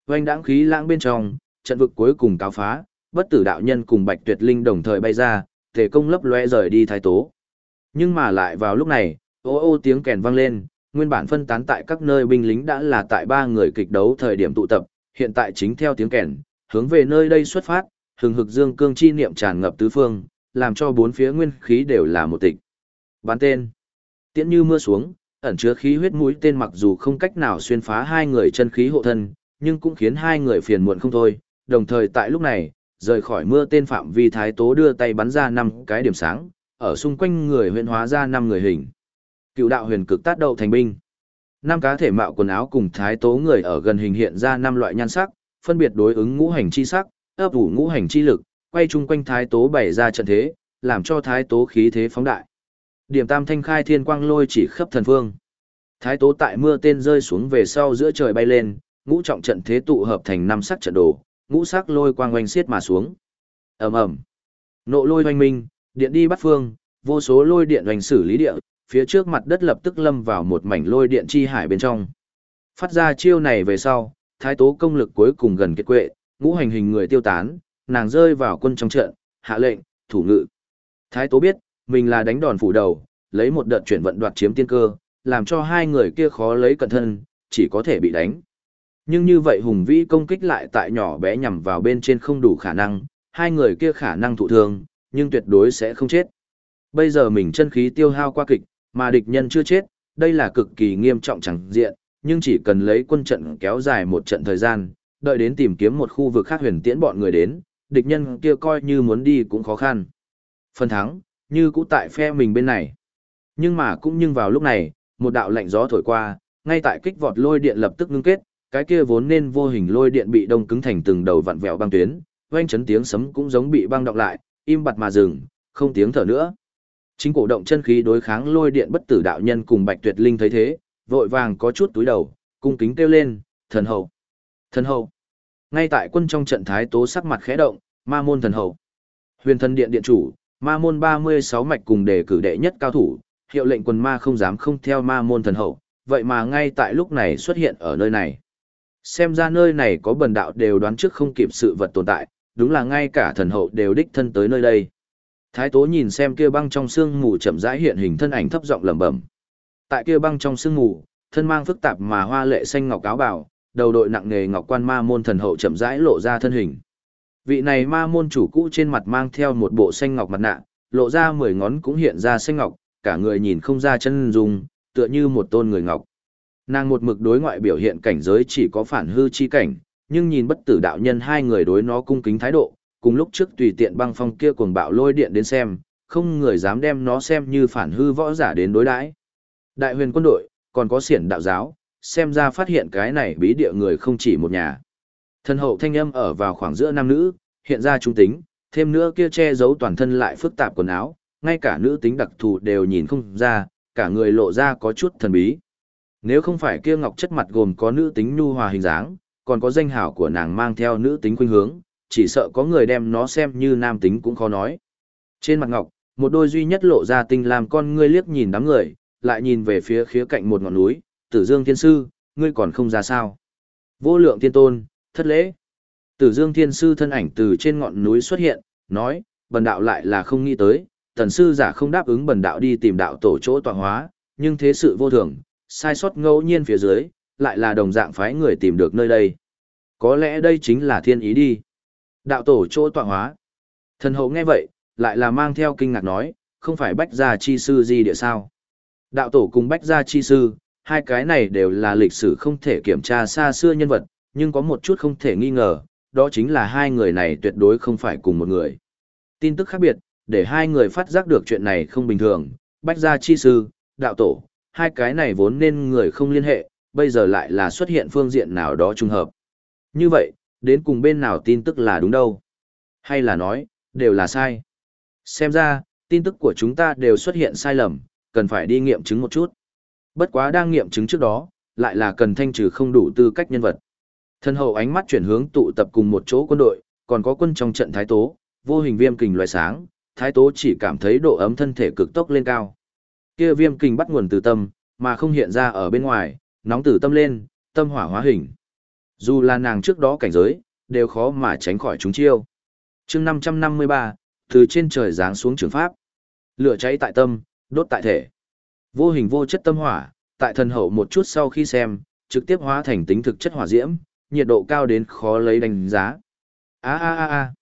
Vâng đãng khí lãng bên trong, trận vực cuối cùng cáo phá, bất tử đạo nhân cùng bạch tuyệt linh đồng thời bay ra, thể công lấp loe rời đi thái tố. Nhưng mà lại vào lúc này, ô ô tiếng kèn vang lên, nguyên bản phân tán tại các nơi binh lính đã là tại ba người kịch đấu thời điểm tụ tập, hiện tại chính theo tiếng kèn, hướng về nơi đây xuất phát, hừng hực dương cương chi niệm tràn ngập tứ phương, làm cho bốn phía nguyên khí đều là một tịch. Bán tên. Tiễn như mưa xuống, ẩn chứa khí huyết mũi tên mặc dù không cách nào xuyên phá hai người chân khí hộ thân, nhưng cũng khiến hai người phiền muộn không thôi. Đồng thời tại lúc này, rời khỏi mưa tên phạm vi thái tố đưa tay bắn ra năm cái điểm sáng, ở xung quanh người huyện hóa ra năm người hình. Cựu đạo huyền cực tác đậu thành binh. Năm cá thể mạo quần áo cùng thái tố người ở gần hình hiện ra năm loại nhan sắc, phân biệt đối ứng ngũ hành chi sắc, ấp ủ ngũ hành chi lực, quay chung quanh thái tố bày ra trận thế, làm cho thái tố khí thế phóng đại. Điểm tam thanh khai thiên quang lôi chỉ khắp thần phương. Thái tố tại mưa tên rơi xuống về sau giữa trời bay lên, ngũ trọng trận thế tụ hợp thành năm sắc trận đồ, ngũ sắc lôi quang oanh xiết mà xuống. Ầm ầm. Nộ lôi hoành minh, điện đi bắt phương, vô số lôi điện hoành xử lý địa, phía trước mặt đất lập tức lâm vào một mảnh lôi điện chi hải bên trong. Phát ra chiêu này về sau, thái tố công lực cuối cùng gần kết quệ, ngũ hành hình người tiêu tán, nàng rơi vào quân trong trận, hạ lệnh, thủ ngự. Thái tố biết, mình là đánh đòn phủ đầu, lấy một đợt chuyển vận đoạt chiếm tiên cơ, làm cho hai người kia khó lấy cẩn thân, chỉ có thể bị đánh. Nhưng như vậy hùng vĩ công kích lại tại nhỏ bé nhằm vào bên trên không đủ khả năng, hai người kia khả năng thụ thương, nhưng tuyệt đối sẽ không chết. Bây giờ mình chân khí tiêu hao qua kịch, mà địch nhân chưa chết, đây là cực kỳ nghiêm trọng chẳng diện, nhưng chỉ cần lấy quân trận kéo dài một trận thời gian, đợi đến tìm kiếm một khu vực khác huyền tiễn bọn người đến, địch nhân kia coi như muốn đi cũng khó khăn. Phần thắng, như cũ tại phe mình bên này. Nhưng mà cũng nhưng vào lúc này, một đạo lạnh gió thổi qua, ngay tại kích vọt lôi điện lập tức ngưng kết, cái kia vốn nên vô hình lôi điện bị đông cứng thành từng đầu vặn vẹo băng tuyến, oanh chấn tiếng sấm cũng giống bị băng đọng lại, im bặt mà dừng, không tiếng thở nữa. Chính cổ động chân khí đối kháng lôi điện bất tử đạo nhân cùng Bạch Tuyệt Linh thấy thế, vội vàng có chút túi đầu, cung kính kêu lên, "Thần hậu." "Thần hậu." Ngay tại quân trong trận thái tố sắc mặt khẽ động, Ma môn thần hậu. Huyền thần điện điện chủ, Ma môn 36 mạch cùng đề cử đệ nhất cao thủ, hiệu lệnh quần ma không dám không theo Ma môn thần hậu, vậy mà ngay tại lúc này xuất hiện ở nơi này. Xem ra nơi này có bần đạo đều đoán trước không kịp sự vật tồn tại, đúng là ngay cả thần hậu đều đích thân tới nơi đây. Thái tố nhìn xem kia băng trong sương mù chậm rãi hiện hình thân ảnh thấp giọng lẩm bẩm. Tại kia băng trong sương mù, thân mang phức tạp mà hoa lệ xanh ngọc áo bào, đầu đội nặng nghề ngọc quan ma môn thần hậu chậm rãi lộ ra thân hình. Vị này ma môn chủ cũ trên mặt mang theo một bộ xanh ngọc mặt nạ, lộ ra mười ngón cũng hiện ra xanh ngọc, cả người nhìn không ra chân dung, tựa như một tôn người ngọc. Nàng một mực đối ngoại biểu hiện cảnh giới chỉ có phản hư chi cảnh, nhưng nhìn bất tử đạo nhân hai người đối nó cung kính thái độ, cùng lúc trước tùy tiện băng phong kia cuồng bạo lôi điện đến xem, không người dám đem nó xem như phản hư võ giả đến đối đãi. Đại huyền quân đội, còn có siển đạo giáo, xem ra phát hiện cái này bí địa người không chỉ một nhà. Thân hậu thanh âm ở vào khoảng giữa nam nữ, hiện ra trung tính, thêm nữa kia che giấu toàn thân lại phức tạp quần áo, ngay cả nữ tính đặc thù đều nhìn không ra, cả người lộ ra có chút thần bí. Nếu không phải kia ngọc chất mặt gồm có nữ tính nhu hòa hình dáng, còn có danh hảo của nàng mang theo nữ tính khuynh hướng, chỉ sợ có người đem nó xem như nam tính cũng khó nói. Trên mặt ngọc, một đôi duy nhất lộ ra tinh làm con ngươi liếc nhìn đám người, lại nhìn về phía khía cạnh một ngọn núi, tử dương thiên sư, ngươi còn không ra sao. Vô lượng thiên tôn, thất lễ. Tử dương thiên sư thân ảnh từ trên ngọn núi xuất hiện, nói, bần đạo lại là không nghĩ tới, tần sư giả không đáp ứng bần đạo đi tìm đạo tổ chỗ tọa hóa, nhưng thế sự vô thường, sai sót ngẫu nhiên phía dưới, lại là đồng dạng phái người tìm được nơi đây. Có lẽ đây chính là thiên ý đi. Đạo tổ chỗ tọa hóa. Thần hậu nghe vậy, lại là mang theo kinh ngạc nói, không phải bách gia chi sư gì địa sao. Đạo tổ cùng bách gia chi sư, hai cái này đều là lịch sử không thể kiểm tra xa xưa nhân vật, nhưng có một chút không thể nghi ngờ, đó chính là hai người này tuyệt đối không phải cùng một người. Tin tức khác biệt, để hai người phát giác được chuyện này không bình thường, bách gia chi sư, đạo tổ, hai cái này vốn nên người không liên hệ, bây giờ lại là xuất hiện phương diện nào đó trùng hợp. Như vậy, đến cùng bên nào tin tức là đúng đâu? Hay là nói, đều là sai? Xem ra, tin tức của chúng ta đều xuất hiện sai lầm, cần phải đi nghiệm chứng một chút. Bất quá đang nghiệm chứng trước đó, lại là cần thanh trừ không đủ tư cách nhân vật. Thân hậu ánh mắt chuyển hướng tụ tập cùng một chỗ quân đội, còn có quân trong trận thái tố, vô hình viêm kình loại sáng, thái tố chỉ cảm thấy độ ấm thân thể cực tốc lên cao. Kia viêm kinh bắt nguồn từ tâm, mà không hiện ra ở bên ngoài, nóng từ tâm lên, tâm hỏa hóa hình. Dù là nàng trước đó cảnh giới, đều khó mà tránh khỏi chúng chiêu. chương 553, từ trên trời giáng xuống trường pháp. Lửa cháy tại tâm, đốt tại thể. Vô hình vô chất tâm hỏa, tại thần hậu một chút sau khi xem, trực tiếp hóa thành tính thực chất hỏa diễm, nhiệt độ cao đến khó lấy đánh giá. A a a a.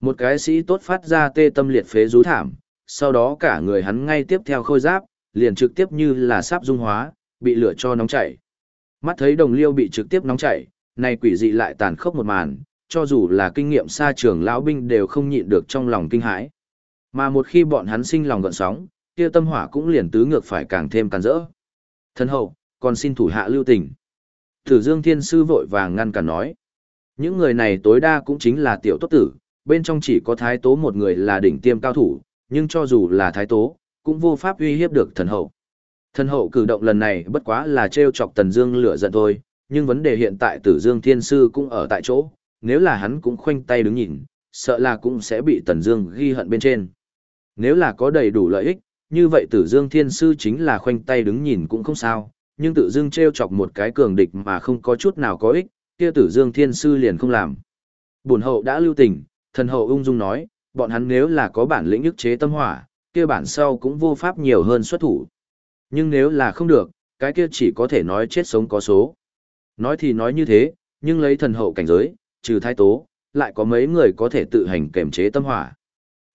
Một cái sĩ tốt phát ra tê tâm liệt phế rú thảm, sau đó cả người hắn ngay tiếp theo khôi giáp, liền trực tiếp như là sáp dung hóa, bị lửa cho nóng chảy. Mắt thấy đồng liêu bị trực tiếp nóng chảy, này quỷ dị lại tàn khốc một màn, cho dù là kinh nghiệm xa trường lão binh đều không nhịn được trong lòng kinh hãi. Mà một khi bọn hắn sinh lòng gợn sóng, kia tâm hỏa cũng liền tứ ngược phải càng thêm tàn rỡ. Thân hậu, còn xin thủ hạ lưu tình. thử Dương Thiên Sư vội vàng ngăn cản nói. Những người này tối đa cũng chính là tiểu tốt tử, bên trong chỉ có thái tố một người là đỉnh tiêm cao thủ, nhưng cho dù là thái tố, cũng vô pháp uy hiếp được thần hậu. Thần hậu cử động lần này bất quá là trêu chọc Tần Dương lửa giận thôi, nhưng vấn đề hiện tại Tử Dương Thiên Sư cũng ở tại chỗ, nếu là hắn cũng khoanh tay đứng nhìn, sợ là cũng sẽ bị Tần Dương ghi hận bên trên. Nếu là có đầy đủ lợi ích, như vậy Tử Dương Thiên Sư chính là khoanh tay đứng nhìn cũng không sao, nhưng tự dương treo chọc một cái cường địch mà không có chút nào có ích, kia Tử Dương Thiên Sư liền không làm. Bổn hậu đã lưu tình, thần hậu ung dung nói, bọn hắn nếu là có bản lĩnh ức chế tâm hỏa, kia bản sau cũng vô pháp nhiều hơn xuất thủ. Nhưng nếu là không được, cái kia chỉ có thể nói chết sống có số. Nói thì nói như thế, nhưng lấy thần hậu cảnh giới, trừ thái tố, lại có mấy người có thể tự hành kềm chế tâm hỏa.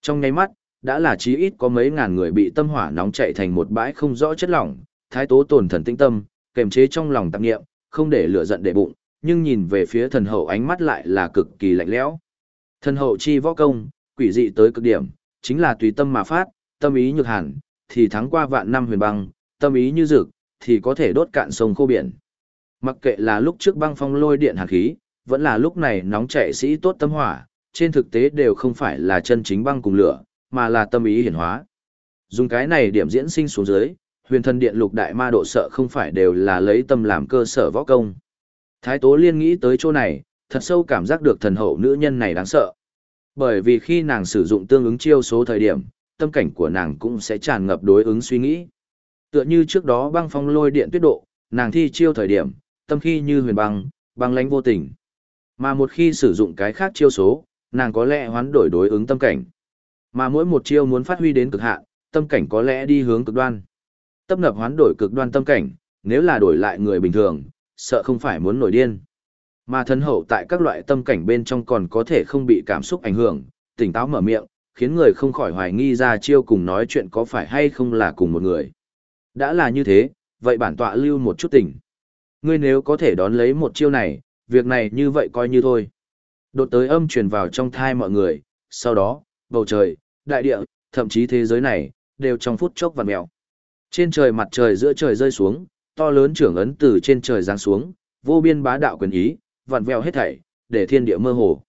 Trong nháy mắt, đã là chí ít có mấy ngàn người bị tâm hỏa nóng chạy thành một bãi không rõ chất lỏng, thái tố tổn thần tinh tâm, kềm chế trong lòng tạp nghiệm, không để lửa giận để bụng, nhưng nhìn về phía thần hậu ánh mắt lại là cực kỳ lạnh lẽo. Thần hậu chi võ công, quỷ dị tới cực điểm, chính là tùy tâm mà phát, tâm ý nhược hàn, thì thắng qua vạn năm huyền băng, tâm ý như dược, thì có thể đốt cạn sông khô biển. Mặc kệ là lúc trước băng phong lôi điện hàn khí, vẫn là lúc này nóng chảy sĩ tốt tâm hỏa, trên thực tế đều không phải là chân chính băng cùng lửa, mà là tâm ý hiển hóa. Dùng cái này điểm diễn sinh xuống dưới, huyền thần điện lục đại ma độ sợ không phải đều là lấy tâm làm cơ sở võ công. Thái Tố Liên nghĩ tới chỗ này, thật sâu cảm giác được thần hậu nữ nhân này đáng sợ. Bởi vì khi nàng sử dụng tương ứng chiêu số thời điểm, tâm cảnh của nàng cũng sẽ tràn ngập đối ứng suy nghĩ. Tựa như trước đó băng phong lôi điện tuyết độ, nàng thi chiêu thời điểm, tâm khi như huyền băng, băng lánh vô tình. Mà một khi sử dụng cái khác chiêu số, nàng có lẽ hoán đổi đối ứng tâm cảnh. Mà mỗi một chiêu muốn phát huy đến cực hạn, tâm cảnh có lẽ đi hướng cực đoan. Tâm nập hoán đổi cực đoan tâm cảnh, nếu là đổi lại người bình thường, sợ không phải muốn nổi điên. Mà thân hậu tại các loại tâm cảnh bên trong còn có thể không bị cảm xúc ảnh hưởng, tỉnh táo mở miệng, khiến người không khỏi hoài nghi ra chiêu cùng nói chuyện có phải hay không là cùng một người. Đã là như thế, vậy bản tọa lưu một chút tình Ngươi nếu có thể đón lấy một chiêu này, việc này như vậy coi như thôi. Đột tới âm truyền vào trong thai mọi người, sau đó, bầu trời, đại địa, thậm chí thế giới này, đều trong phút chốc vằn mèo. Trên trời mặt trời giữa trời rơi xuống, to lớn trưởng ấn từ trên trời giáng xuống, vô biên bá đạo quyền ý, vặn vẹo hết thảy, để thiên địa mơ hồ.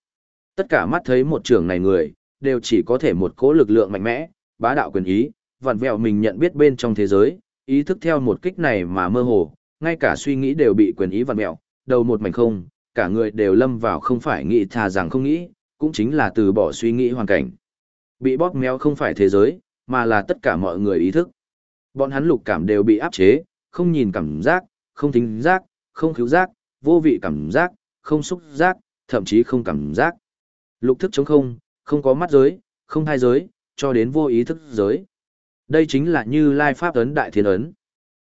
Tất cả mắt thấy một trưởng này người, đều chỉ có thể một cỗ lực lượng mạnh mẽ, bá đạo quyền ý, vặn vẹo mình nhận biết bên trong thế giới, ý thức theo một kích này mà mơ hồ, ngay cả suy nghĩ đều bị quyền ý vặn vẹo, đầu một mảnh không, cả người đều lâm vào không phải nghĩ thà rằng không nghĩ, cũng chính là từ bỏ suy nghĩ hoàn cảnh. Bị bóp méo không phải thế giới, mà là tất cả mọi người ý thức. Bọn hắn lục cảm đều bị áp chế, không nhìn cảm giác, không thính giác, không khiếu giác, vô vị cảm giác, không xúc giác, thậm chí không cảm giác. Lục thức chống không, không có mắt giới, không thai giới, cho đến vô ý thức giới. Đây chính là như lai pháp ấn đại thiên ấn.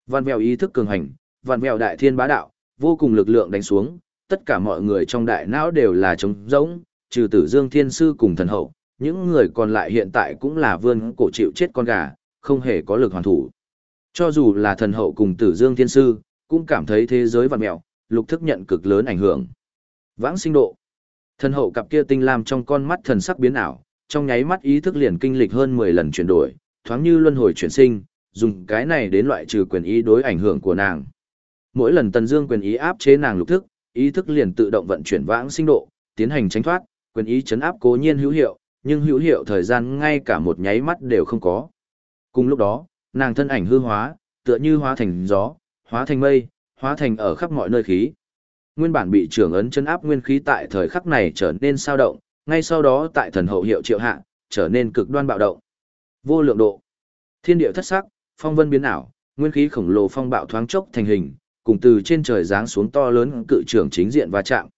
Vạn vẹo ý thức cường hành, vạn vẹo đại thiên bá đạo, vô cùng lực lượng đánh xuống, tất cả mọi người trong đại não đều là trống rỗng, trừ tử dương thiên sư cùng thần hậu, những người còn lại hiện tại cũng là vươn cổ chịu chết con gà, không hề có lực hoàn thủ. Cho dù là thần hậu cùng tử dương thiên sư, cũng cảm thấy thế giới vạn mẹo, lục thức nhận cực lớn ảnh hưởng. Vãng sinh độ. Thần hậu cặp kia tinh lam trong con mắt thần sắc biến ảo, trong nháy mắt ý thức liền kinh lịch hơn 10 lần chuyển đổi, thoáng như luân hồi chuyển sinh, dùng cái này đến loại trừ quyền ý đối ảnh hưởng của nàng. Mỗi lần Tần Dương quyền ý áp chế nàng lục thức, ý thức liền tự động vận chuyển vãng sinh độ, tiến hành tránh thoát, quyền ý chấn áp cố nhiên hữu hiệu, nhưng hữu hiệu thời gian ngay cả một nháy mắt đều không có. Cùng lúc đó, nàng thân ảnh hư hóa, tựa như hóa thành gió, hóa thành mây, hóa thành ở khắp mọi nơi khí. Nguyên bản bị trưởng ấn chân áp nguyên khí tại thời khắc này trở nên sao động, ngay sau đó tại thần hậu hiệu triệu hạ, trở nên cực đoan bạo động. Vô lượng độ. Thiên địa thất sắc, phong vân biến ảo, nguyên khí khổng lồ phong bạo thoáng chốc thành hình, cùng từ trên trời giáng xuống to lớn cự trưởng chính diện va chạm.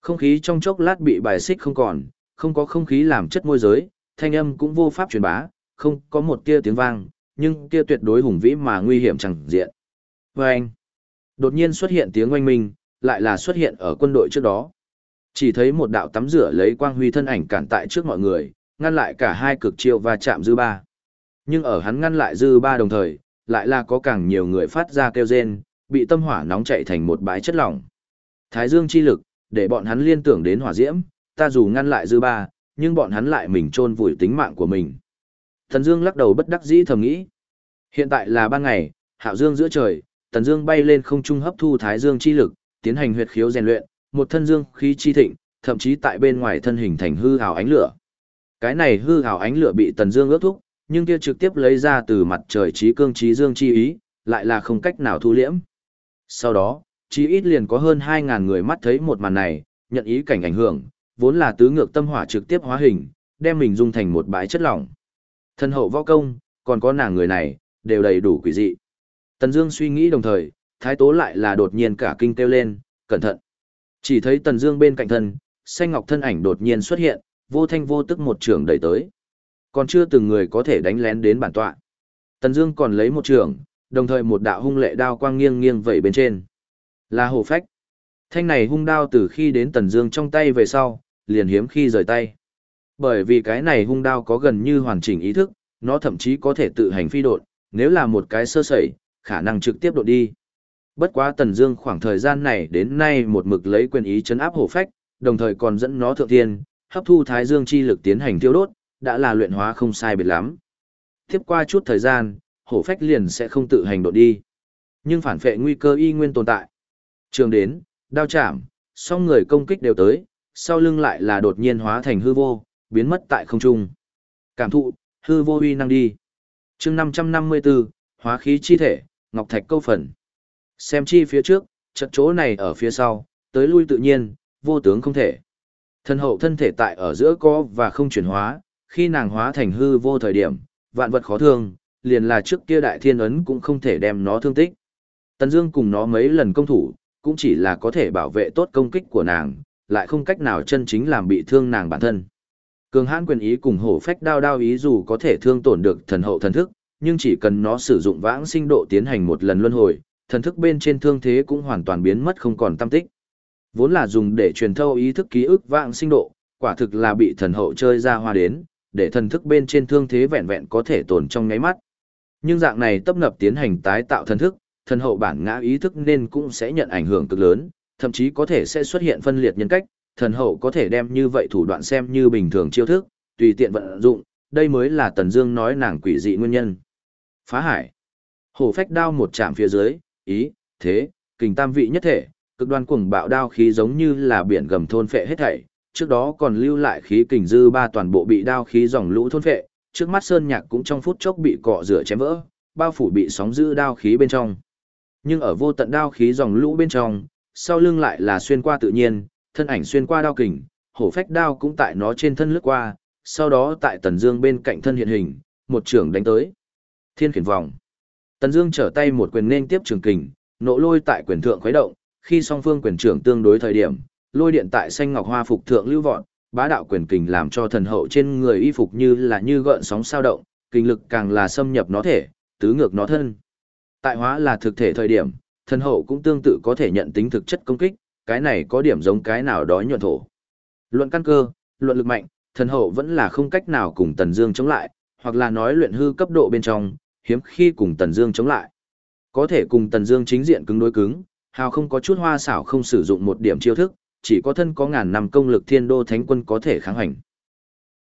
Không khí trong chốc lát bị bài xích không còn, không có không khí làm chất môi giới, thanh âm cũng vô pháp truyền bá, không có một tia tiếng vang, nhưng kia tuyệt đối hùng vĩ mà nguy hiểm chẳng diện. Và anh, đột nhiên xuất hiện tiếng oanh minh, lại là xuất hiện ở quân đội trước đó. Chỉ thấy một đạo tắm rửa lấy quang huy thân ảnh cản tại trước mọi người, ngăn lại cả hai cực chiêu và chạm dư ba. Nhưng ở hắn ngăn lại dư ba đồng thời, lại là có càng nhiều người phát ra kêu rên, bị tâm hỏa nóng chạy thành một bãi chất lỏng. Thái dương chi lực, để bọn hắn liên tưởng đến hỏa diễm, ta dù ngăn lại dư ba, nhưng bọn hắn lại mình chôn vùi tính mạng của mình. Thần Dương lắc đầu bất đắc dĩ thầm nghĩ. Hiện tại là ban ngày, hạo dương giữa trời, Tần Dương bay lên không trung hấp thu thái dương chi lực, tiến hành huyệt khiếu rèn luyện, một thân dương khí chi thịnh, thậm chí tại bên ngoài thân hình thành hư ảo ánh lửa. Cái này hư ảo ánh lửa bị Tần Dương ước thúc, nhưng kia trực tiếp lấy ra từ mặt trời trí cương trí dương chi ý, lại là không cách nào thu liễm. Sau đó, chí ít liền có hơn 2000 người mắt thấy một màn này, nhận ý cảnh ảnh hưởng, vốn là tứ ngược tâm hỏa trực tiếp hóa hình, đem mình dung thành một bãi chất lỏng. Thân hậu võ công, còn có nàng người này, đều đầy đủ quỷ dị. Tần Dương suy nghĩ đồng thời, Thái Tố lại là đột nhiên cả kinh kêu lên, cẩn thận. Chỉ thấy Tần Dương bên cạnh thân, xanh ngọc thân ảnh đột nhiên xuất hiện, vô thanh vô tức một trường đẩy tới. Còn chưa từng người có thể đánh lén đến bản tọa. Tần Dương còn lấy một trường, đồng thời một đạo hung lệ đao quang nghiêng nghiêng vẩy bên trên. Là hổ phách. Thanh này hung đao từ khi đến Tần Dương trong tay về sau, liền hiếm khi rời tay. Bởi vì cái này hung đao có gần như hoàn chỉnh ý thức, nó thậm chí có thể tự hành phi độn, nếu là một cái sơ sẩy, khả năng trực tiếp độn đi. Bất quá Tần Dương khoảng thời gian này đến nay một mực lấy quyền ý chấn áp hổ phách, đồng thời còn dẫn nó thượng thiên, hấp thu thái dương chi lực tiến hành tiêu đốt, đã là luyện hóa không sai biệt lắm. Tiếp qua chút thời gian, hổ phách liền sẽ không tự hành độn đi. Nhưng phản phệ nguy cơ y nguyên tồn tại. Trường đến, đao chạm, song người công kích đều tới, sau lưng lại là đột nhiên hóa thành hư vô, biến mất tại không trung. Cảm thụ, hư vô uy năng đi. chương 554, hóa khí chi thể, ngọc thạch câu phần. Xem chi phía trước, trận chỗ này ở phía sau, tới lui tự nhiên, vô tướng không thể. Thân hậu thân thể tại ở giữa có và không chuyển hóa, khi nàng hóa thành hư vô thời điểm, vạn vật khó thương, liền là trước kia đại thiên ấn cũng không thể đem nó thương tích. Tần Dương cùng nó mấy lần công thủ, cũng chỉ là có thể bảo vệ tốt công kích của nàng, lại không cách nào chân chính làm bị thương nàng bản thân. Cường hãn quyền ý cùng hổ phách đao đao ý dù có thể thương tổn được thần hậu thần thức, nhưng chỉ cần nó sử dụng vãng sinh độ tiến hành một lần luân hồi, thần thức bên trên thương thế cũng hoàn toàn biến mất không còn tâm tích. Vốn là dùng để truyền thâu ý thức ký ức vãng sinh độ, quả thực là bị thần hậu chơi ra hoa đến, để thần thức bên trên thương thế vẹn vẹn có thể tồn trong nháy mắt. Nhưng dạng này tấp nập tiến hành tái tạo thần thức, thần hậu bản ngã ý thức nên cũng sẽ nhận ảnh hưởng cực lớn, thậm chí có thể sẽ xuất hiện phân liệt nhân cách, thần hậu có thể đem như vậy thủ đoạn xem như bình thường chiêu thức, tùy tiện vận dụng, đây mới là Tần Dương nói nàng quỷ dị nguyên nhân. Phá hải. Hổ phách đao một chạm phía dưới, ý, thế, kình tam vị nhất thể, cực đoan cuồng bạo đao khí giống như là biển gầm thôn phệ hết thảy, trước đó còn lưu lại khí kình dư ba toàn bộ bị đao khí dòng lũ thôn phệ, trước mắt sơn nhạc cũng trong phút chốc bị cọ rửa chém vỡ, bao phủ bị sóng dư đao khí bên trong. Nhưng ở vô tận đao khí dòng lũ bên trong, sau lưng lại là xuyên qua tự nhiên, thân ảnh xuyên qua đao kình, hổ phách đao cũng tại nó trên thân lướt qua, sau đó tại Tần Dương bên cạnh thân hiện hình, một trường đánh tới. Thiên khiển vòng. Tần Dương trở tay một quyền nên tiếp trường kình, nộ lôi tại quyền thượng khuấy động, khi song phương quyền trưởng tương đối thời điểm, lôi điện tại xanh ngọc hoa phục thượng lưu vọt, bá đạo quyền kình làm cho thần hậu trên người y phục như là như gợn sóng sao động, kinh lực càng là xâm nhập nó thể, tứ ngược nó thân. Tại hóa là thực thể thời điểm, thần hậu cũng tương tự có thể nhận tính thực chất công kích, cái này có điểm giống cái nào đó nhuận thổ. Luận căn cơ, luận lực mạnh, thần hậu vẫn là không cách nào cùng Tần Dương chống lại, hoặc là nói luyện hư cấp độ bên trong, hiếm khi cùng Tần Dương chống lại. Có thể cùng Tần Dương chính diện cứng đối cứng, hào không có chút hoa xảo không sử dụng một điểm chiêu thức, chỉ có thân có ngàn năm công lực thiên đô thánh quân có thể kháng hành.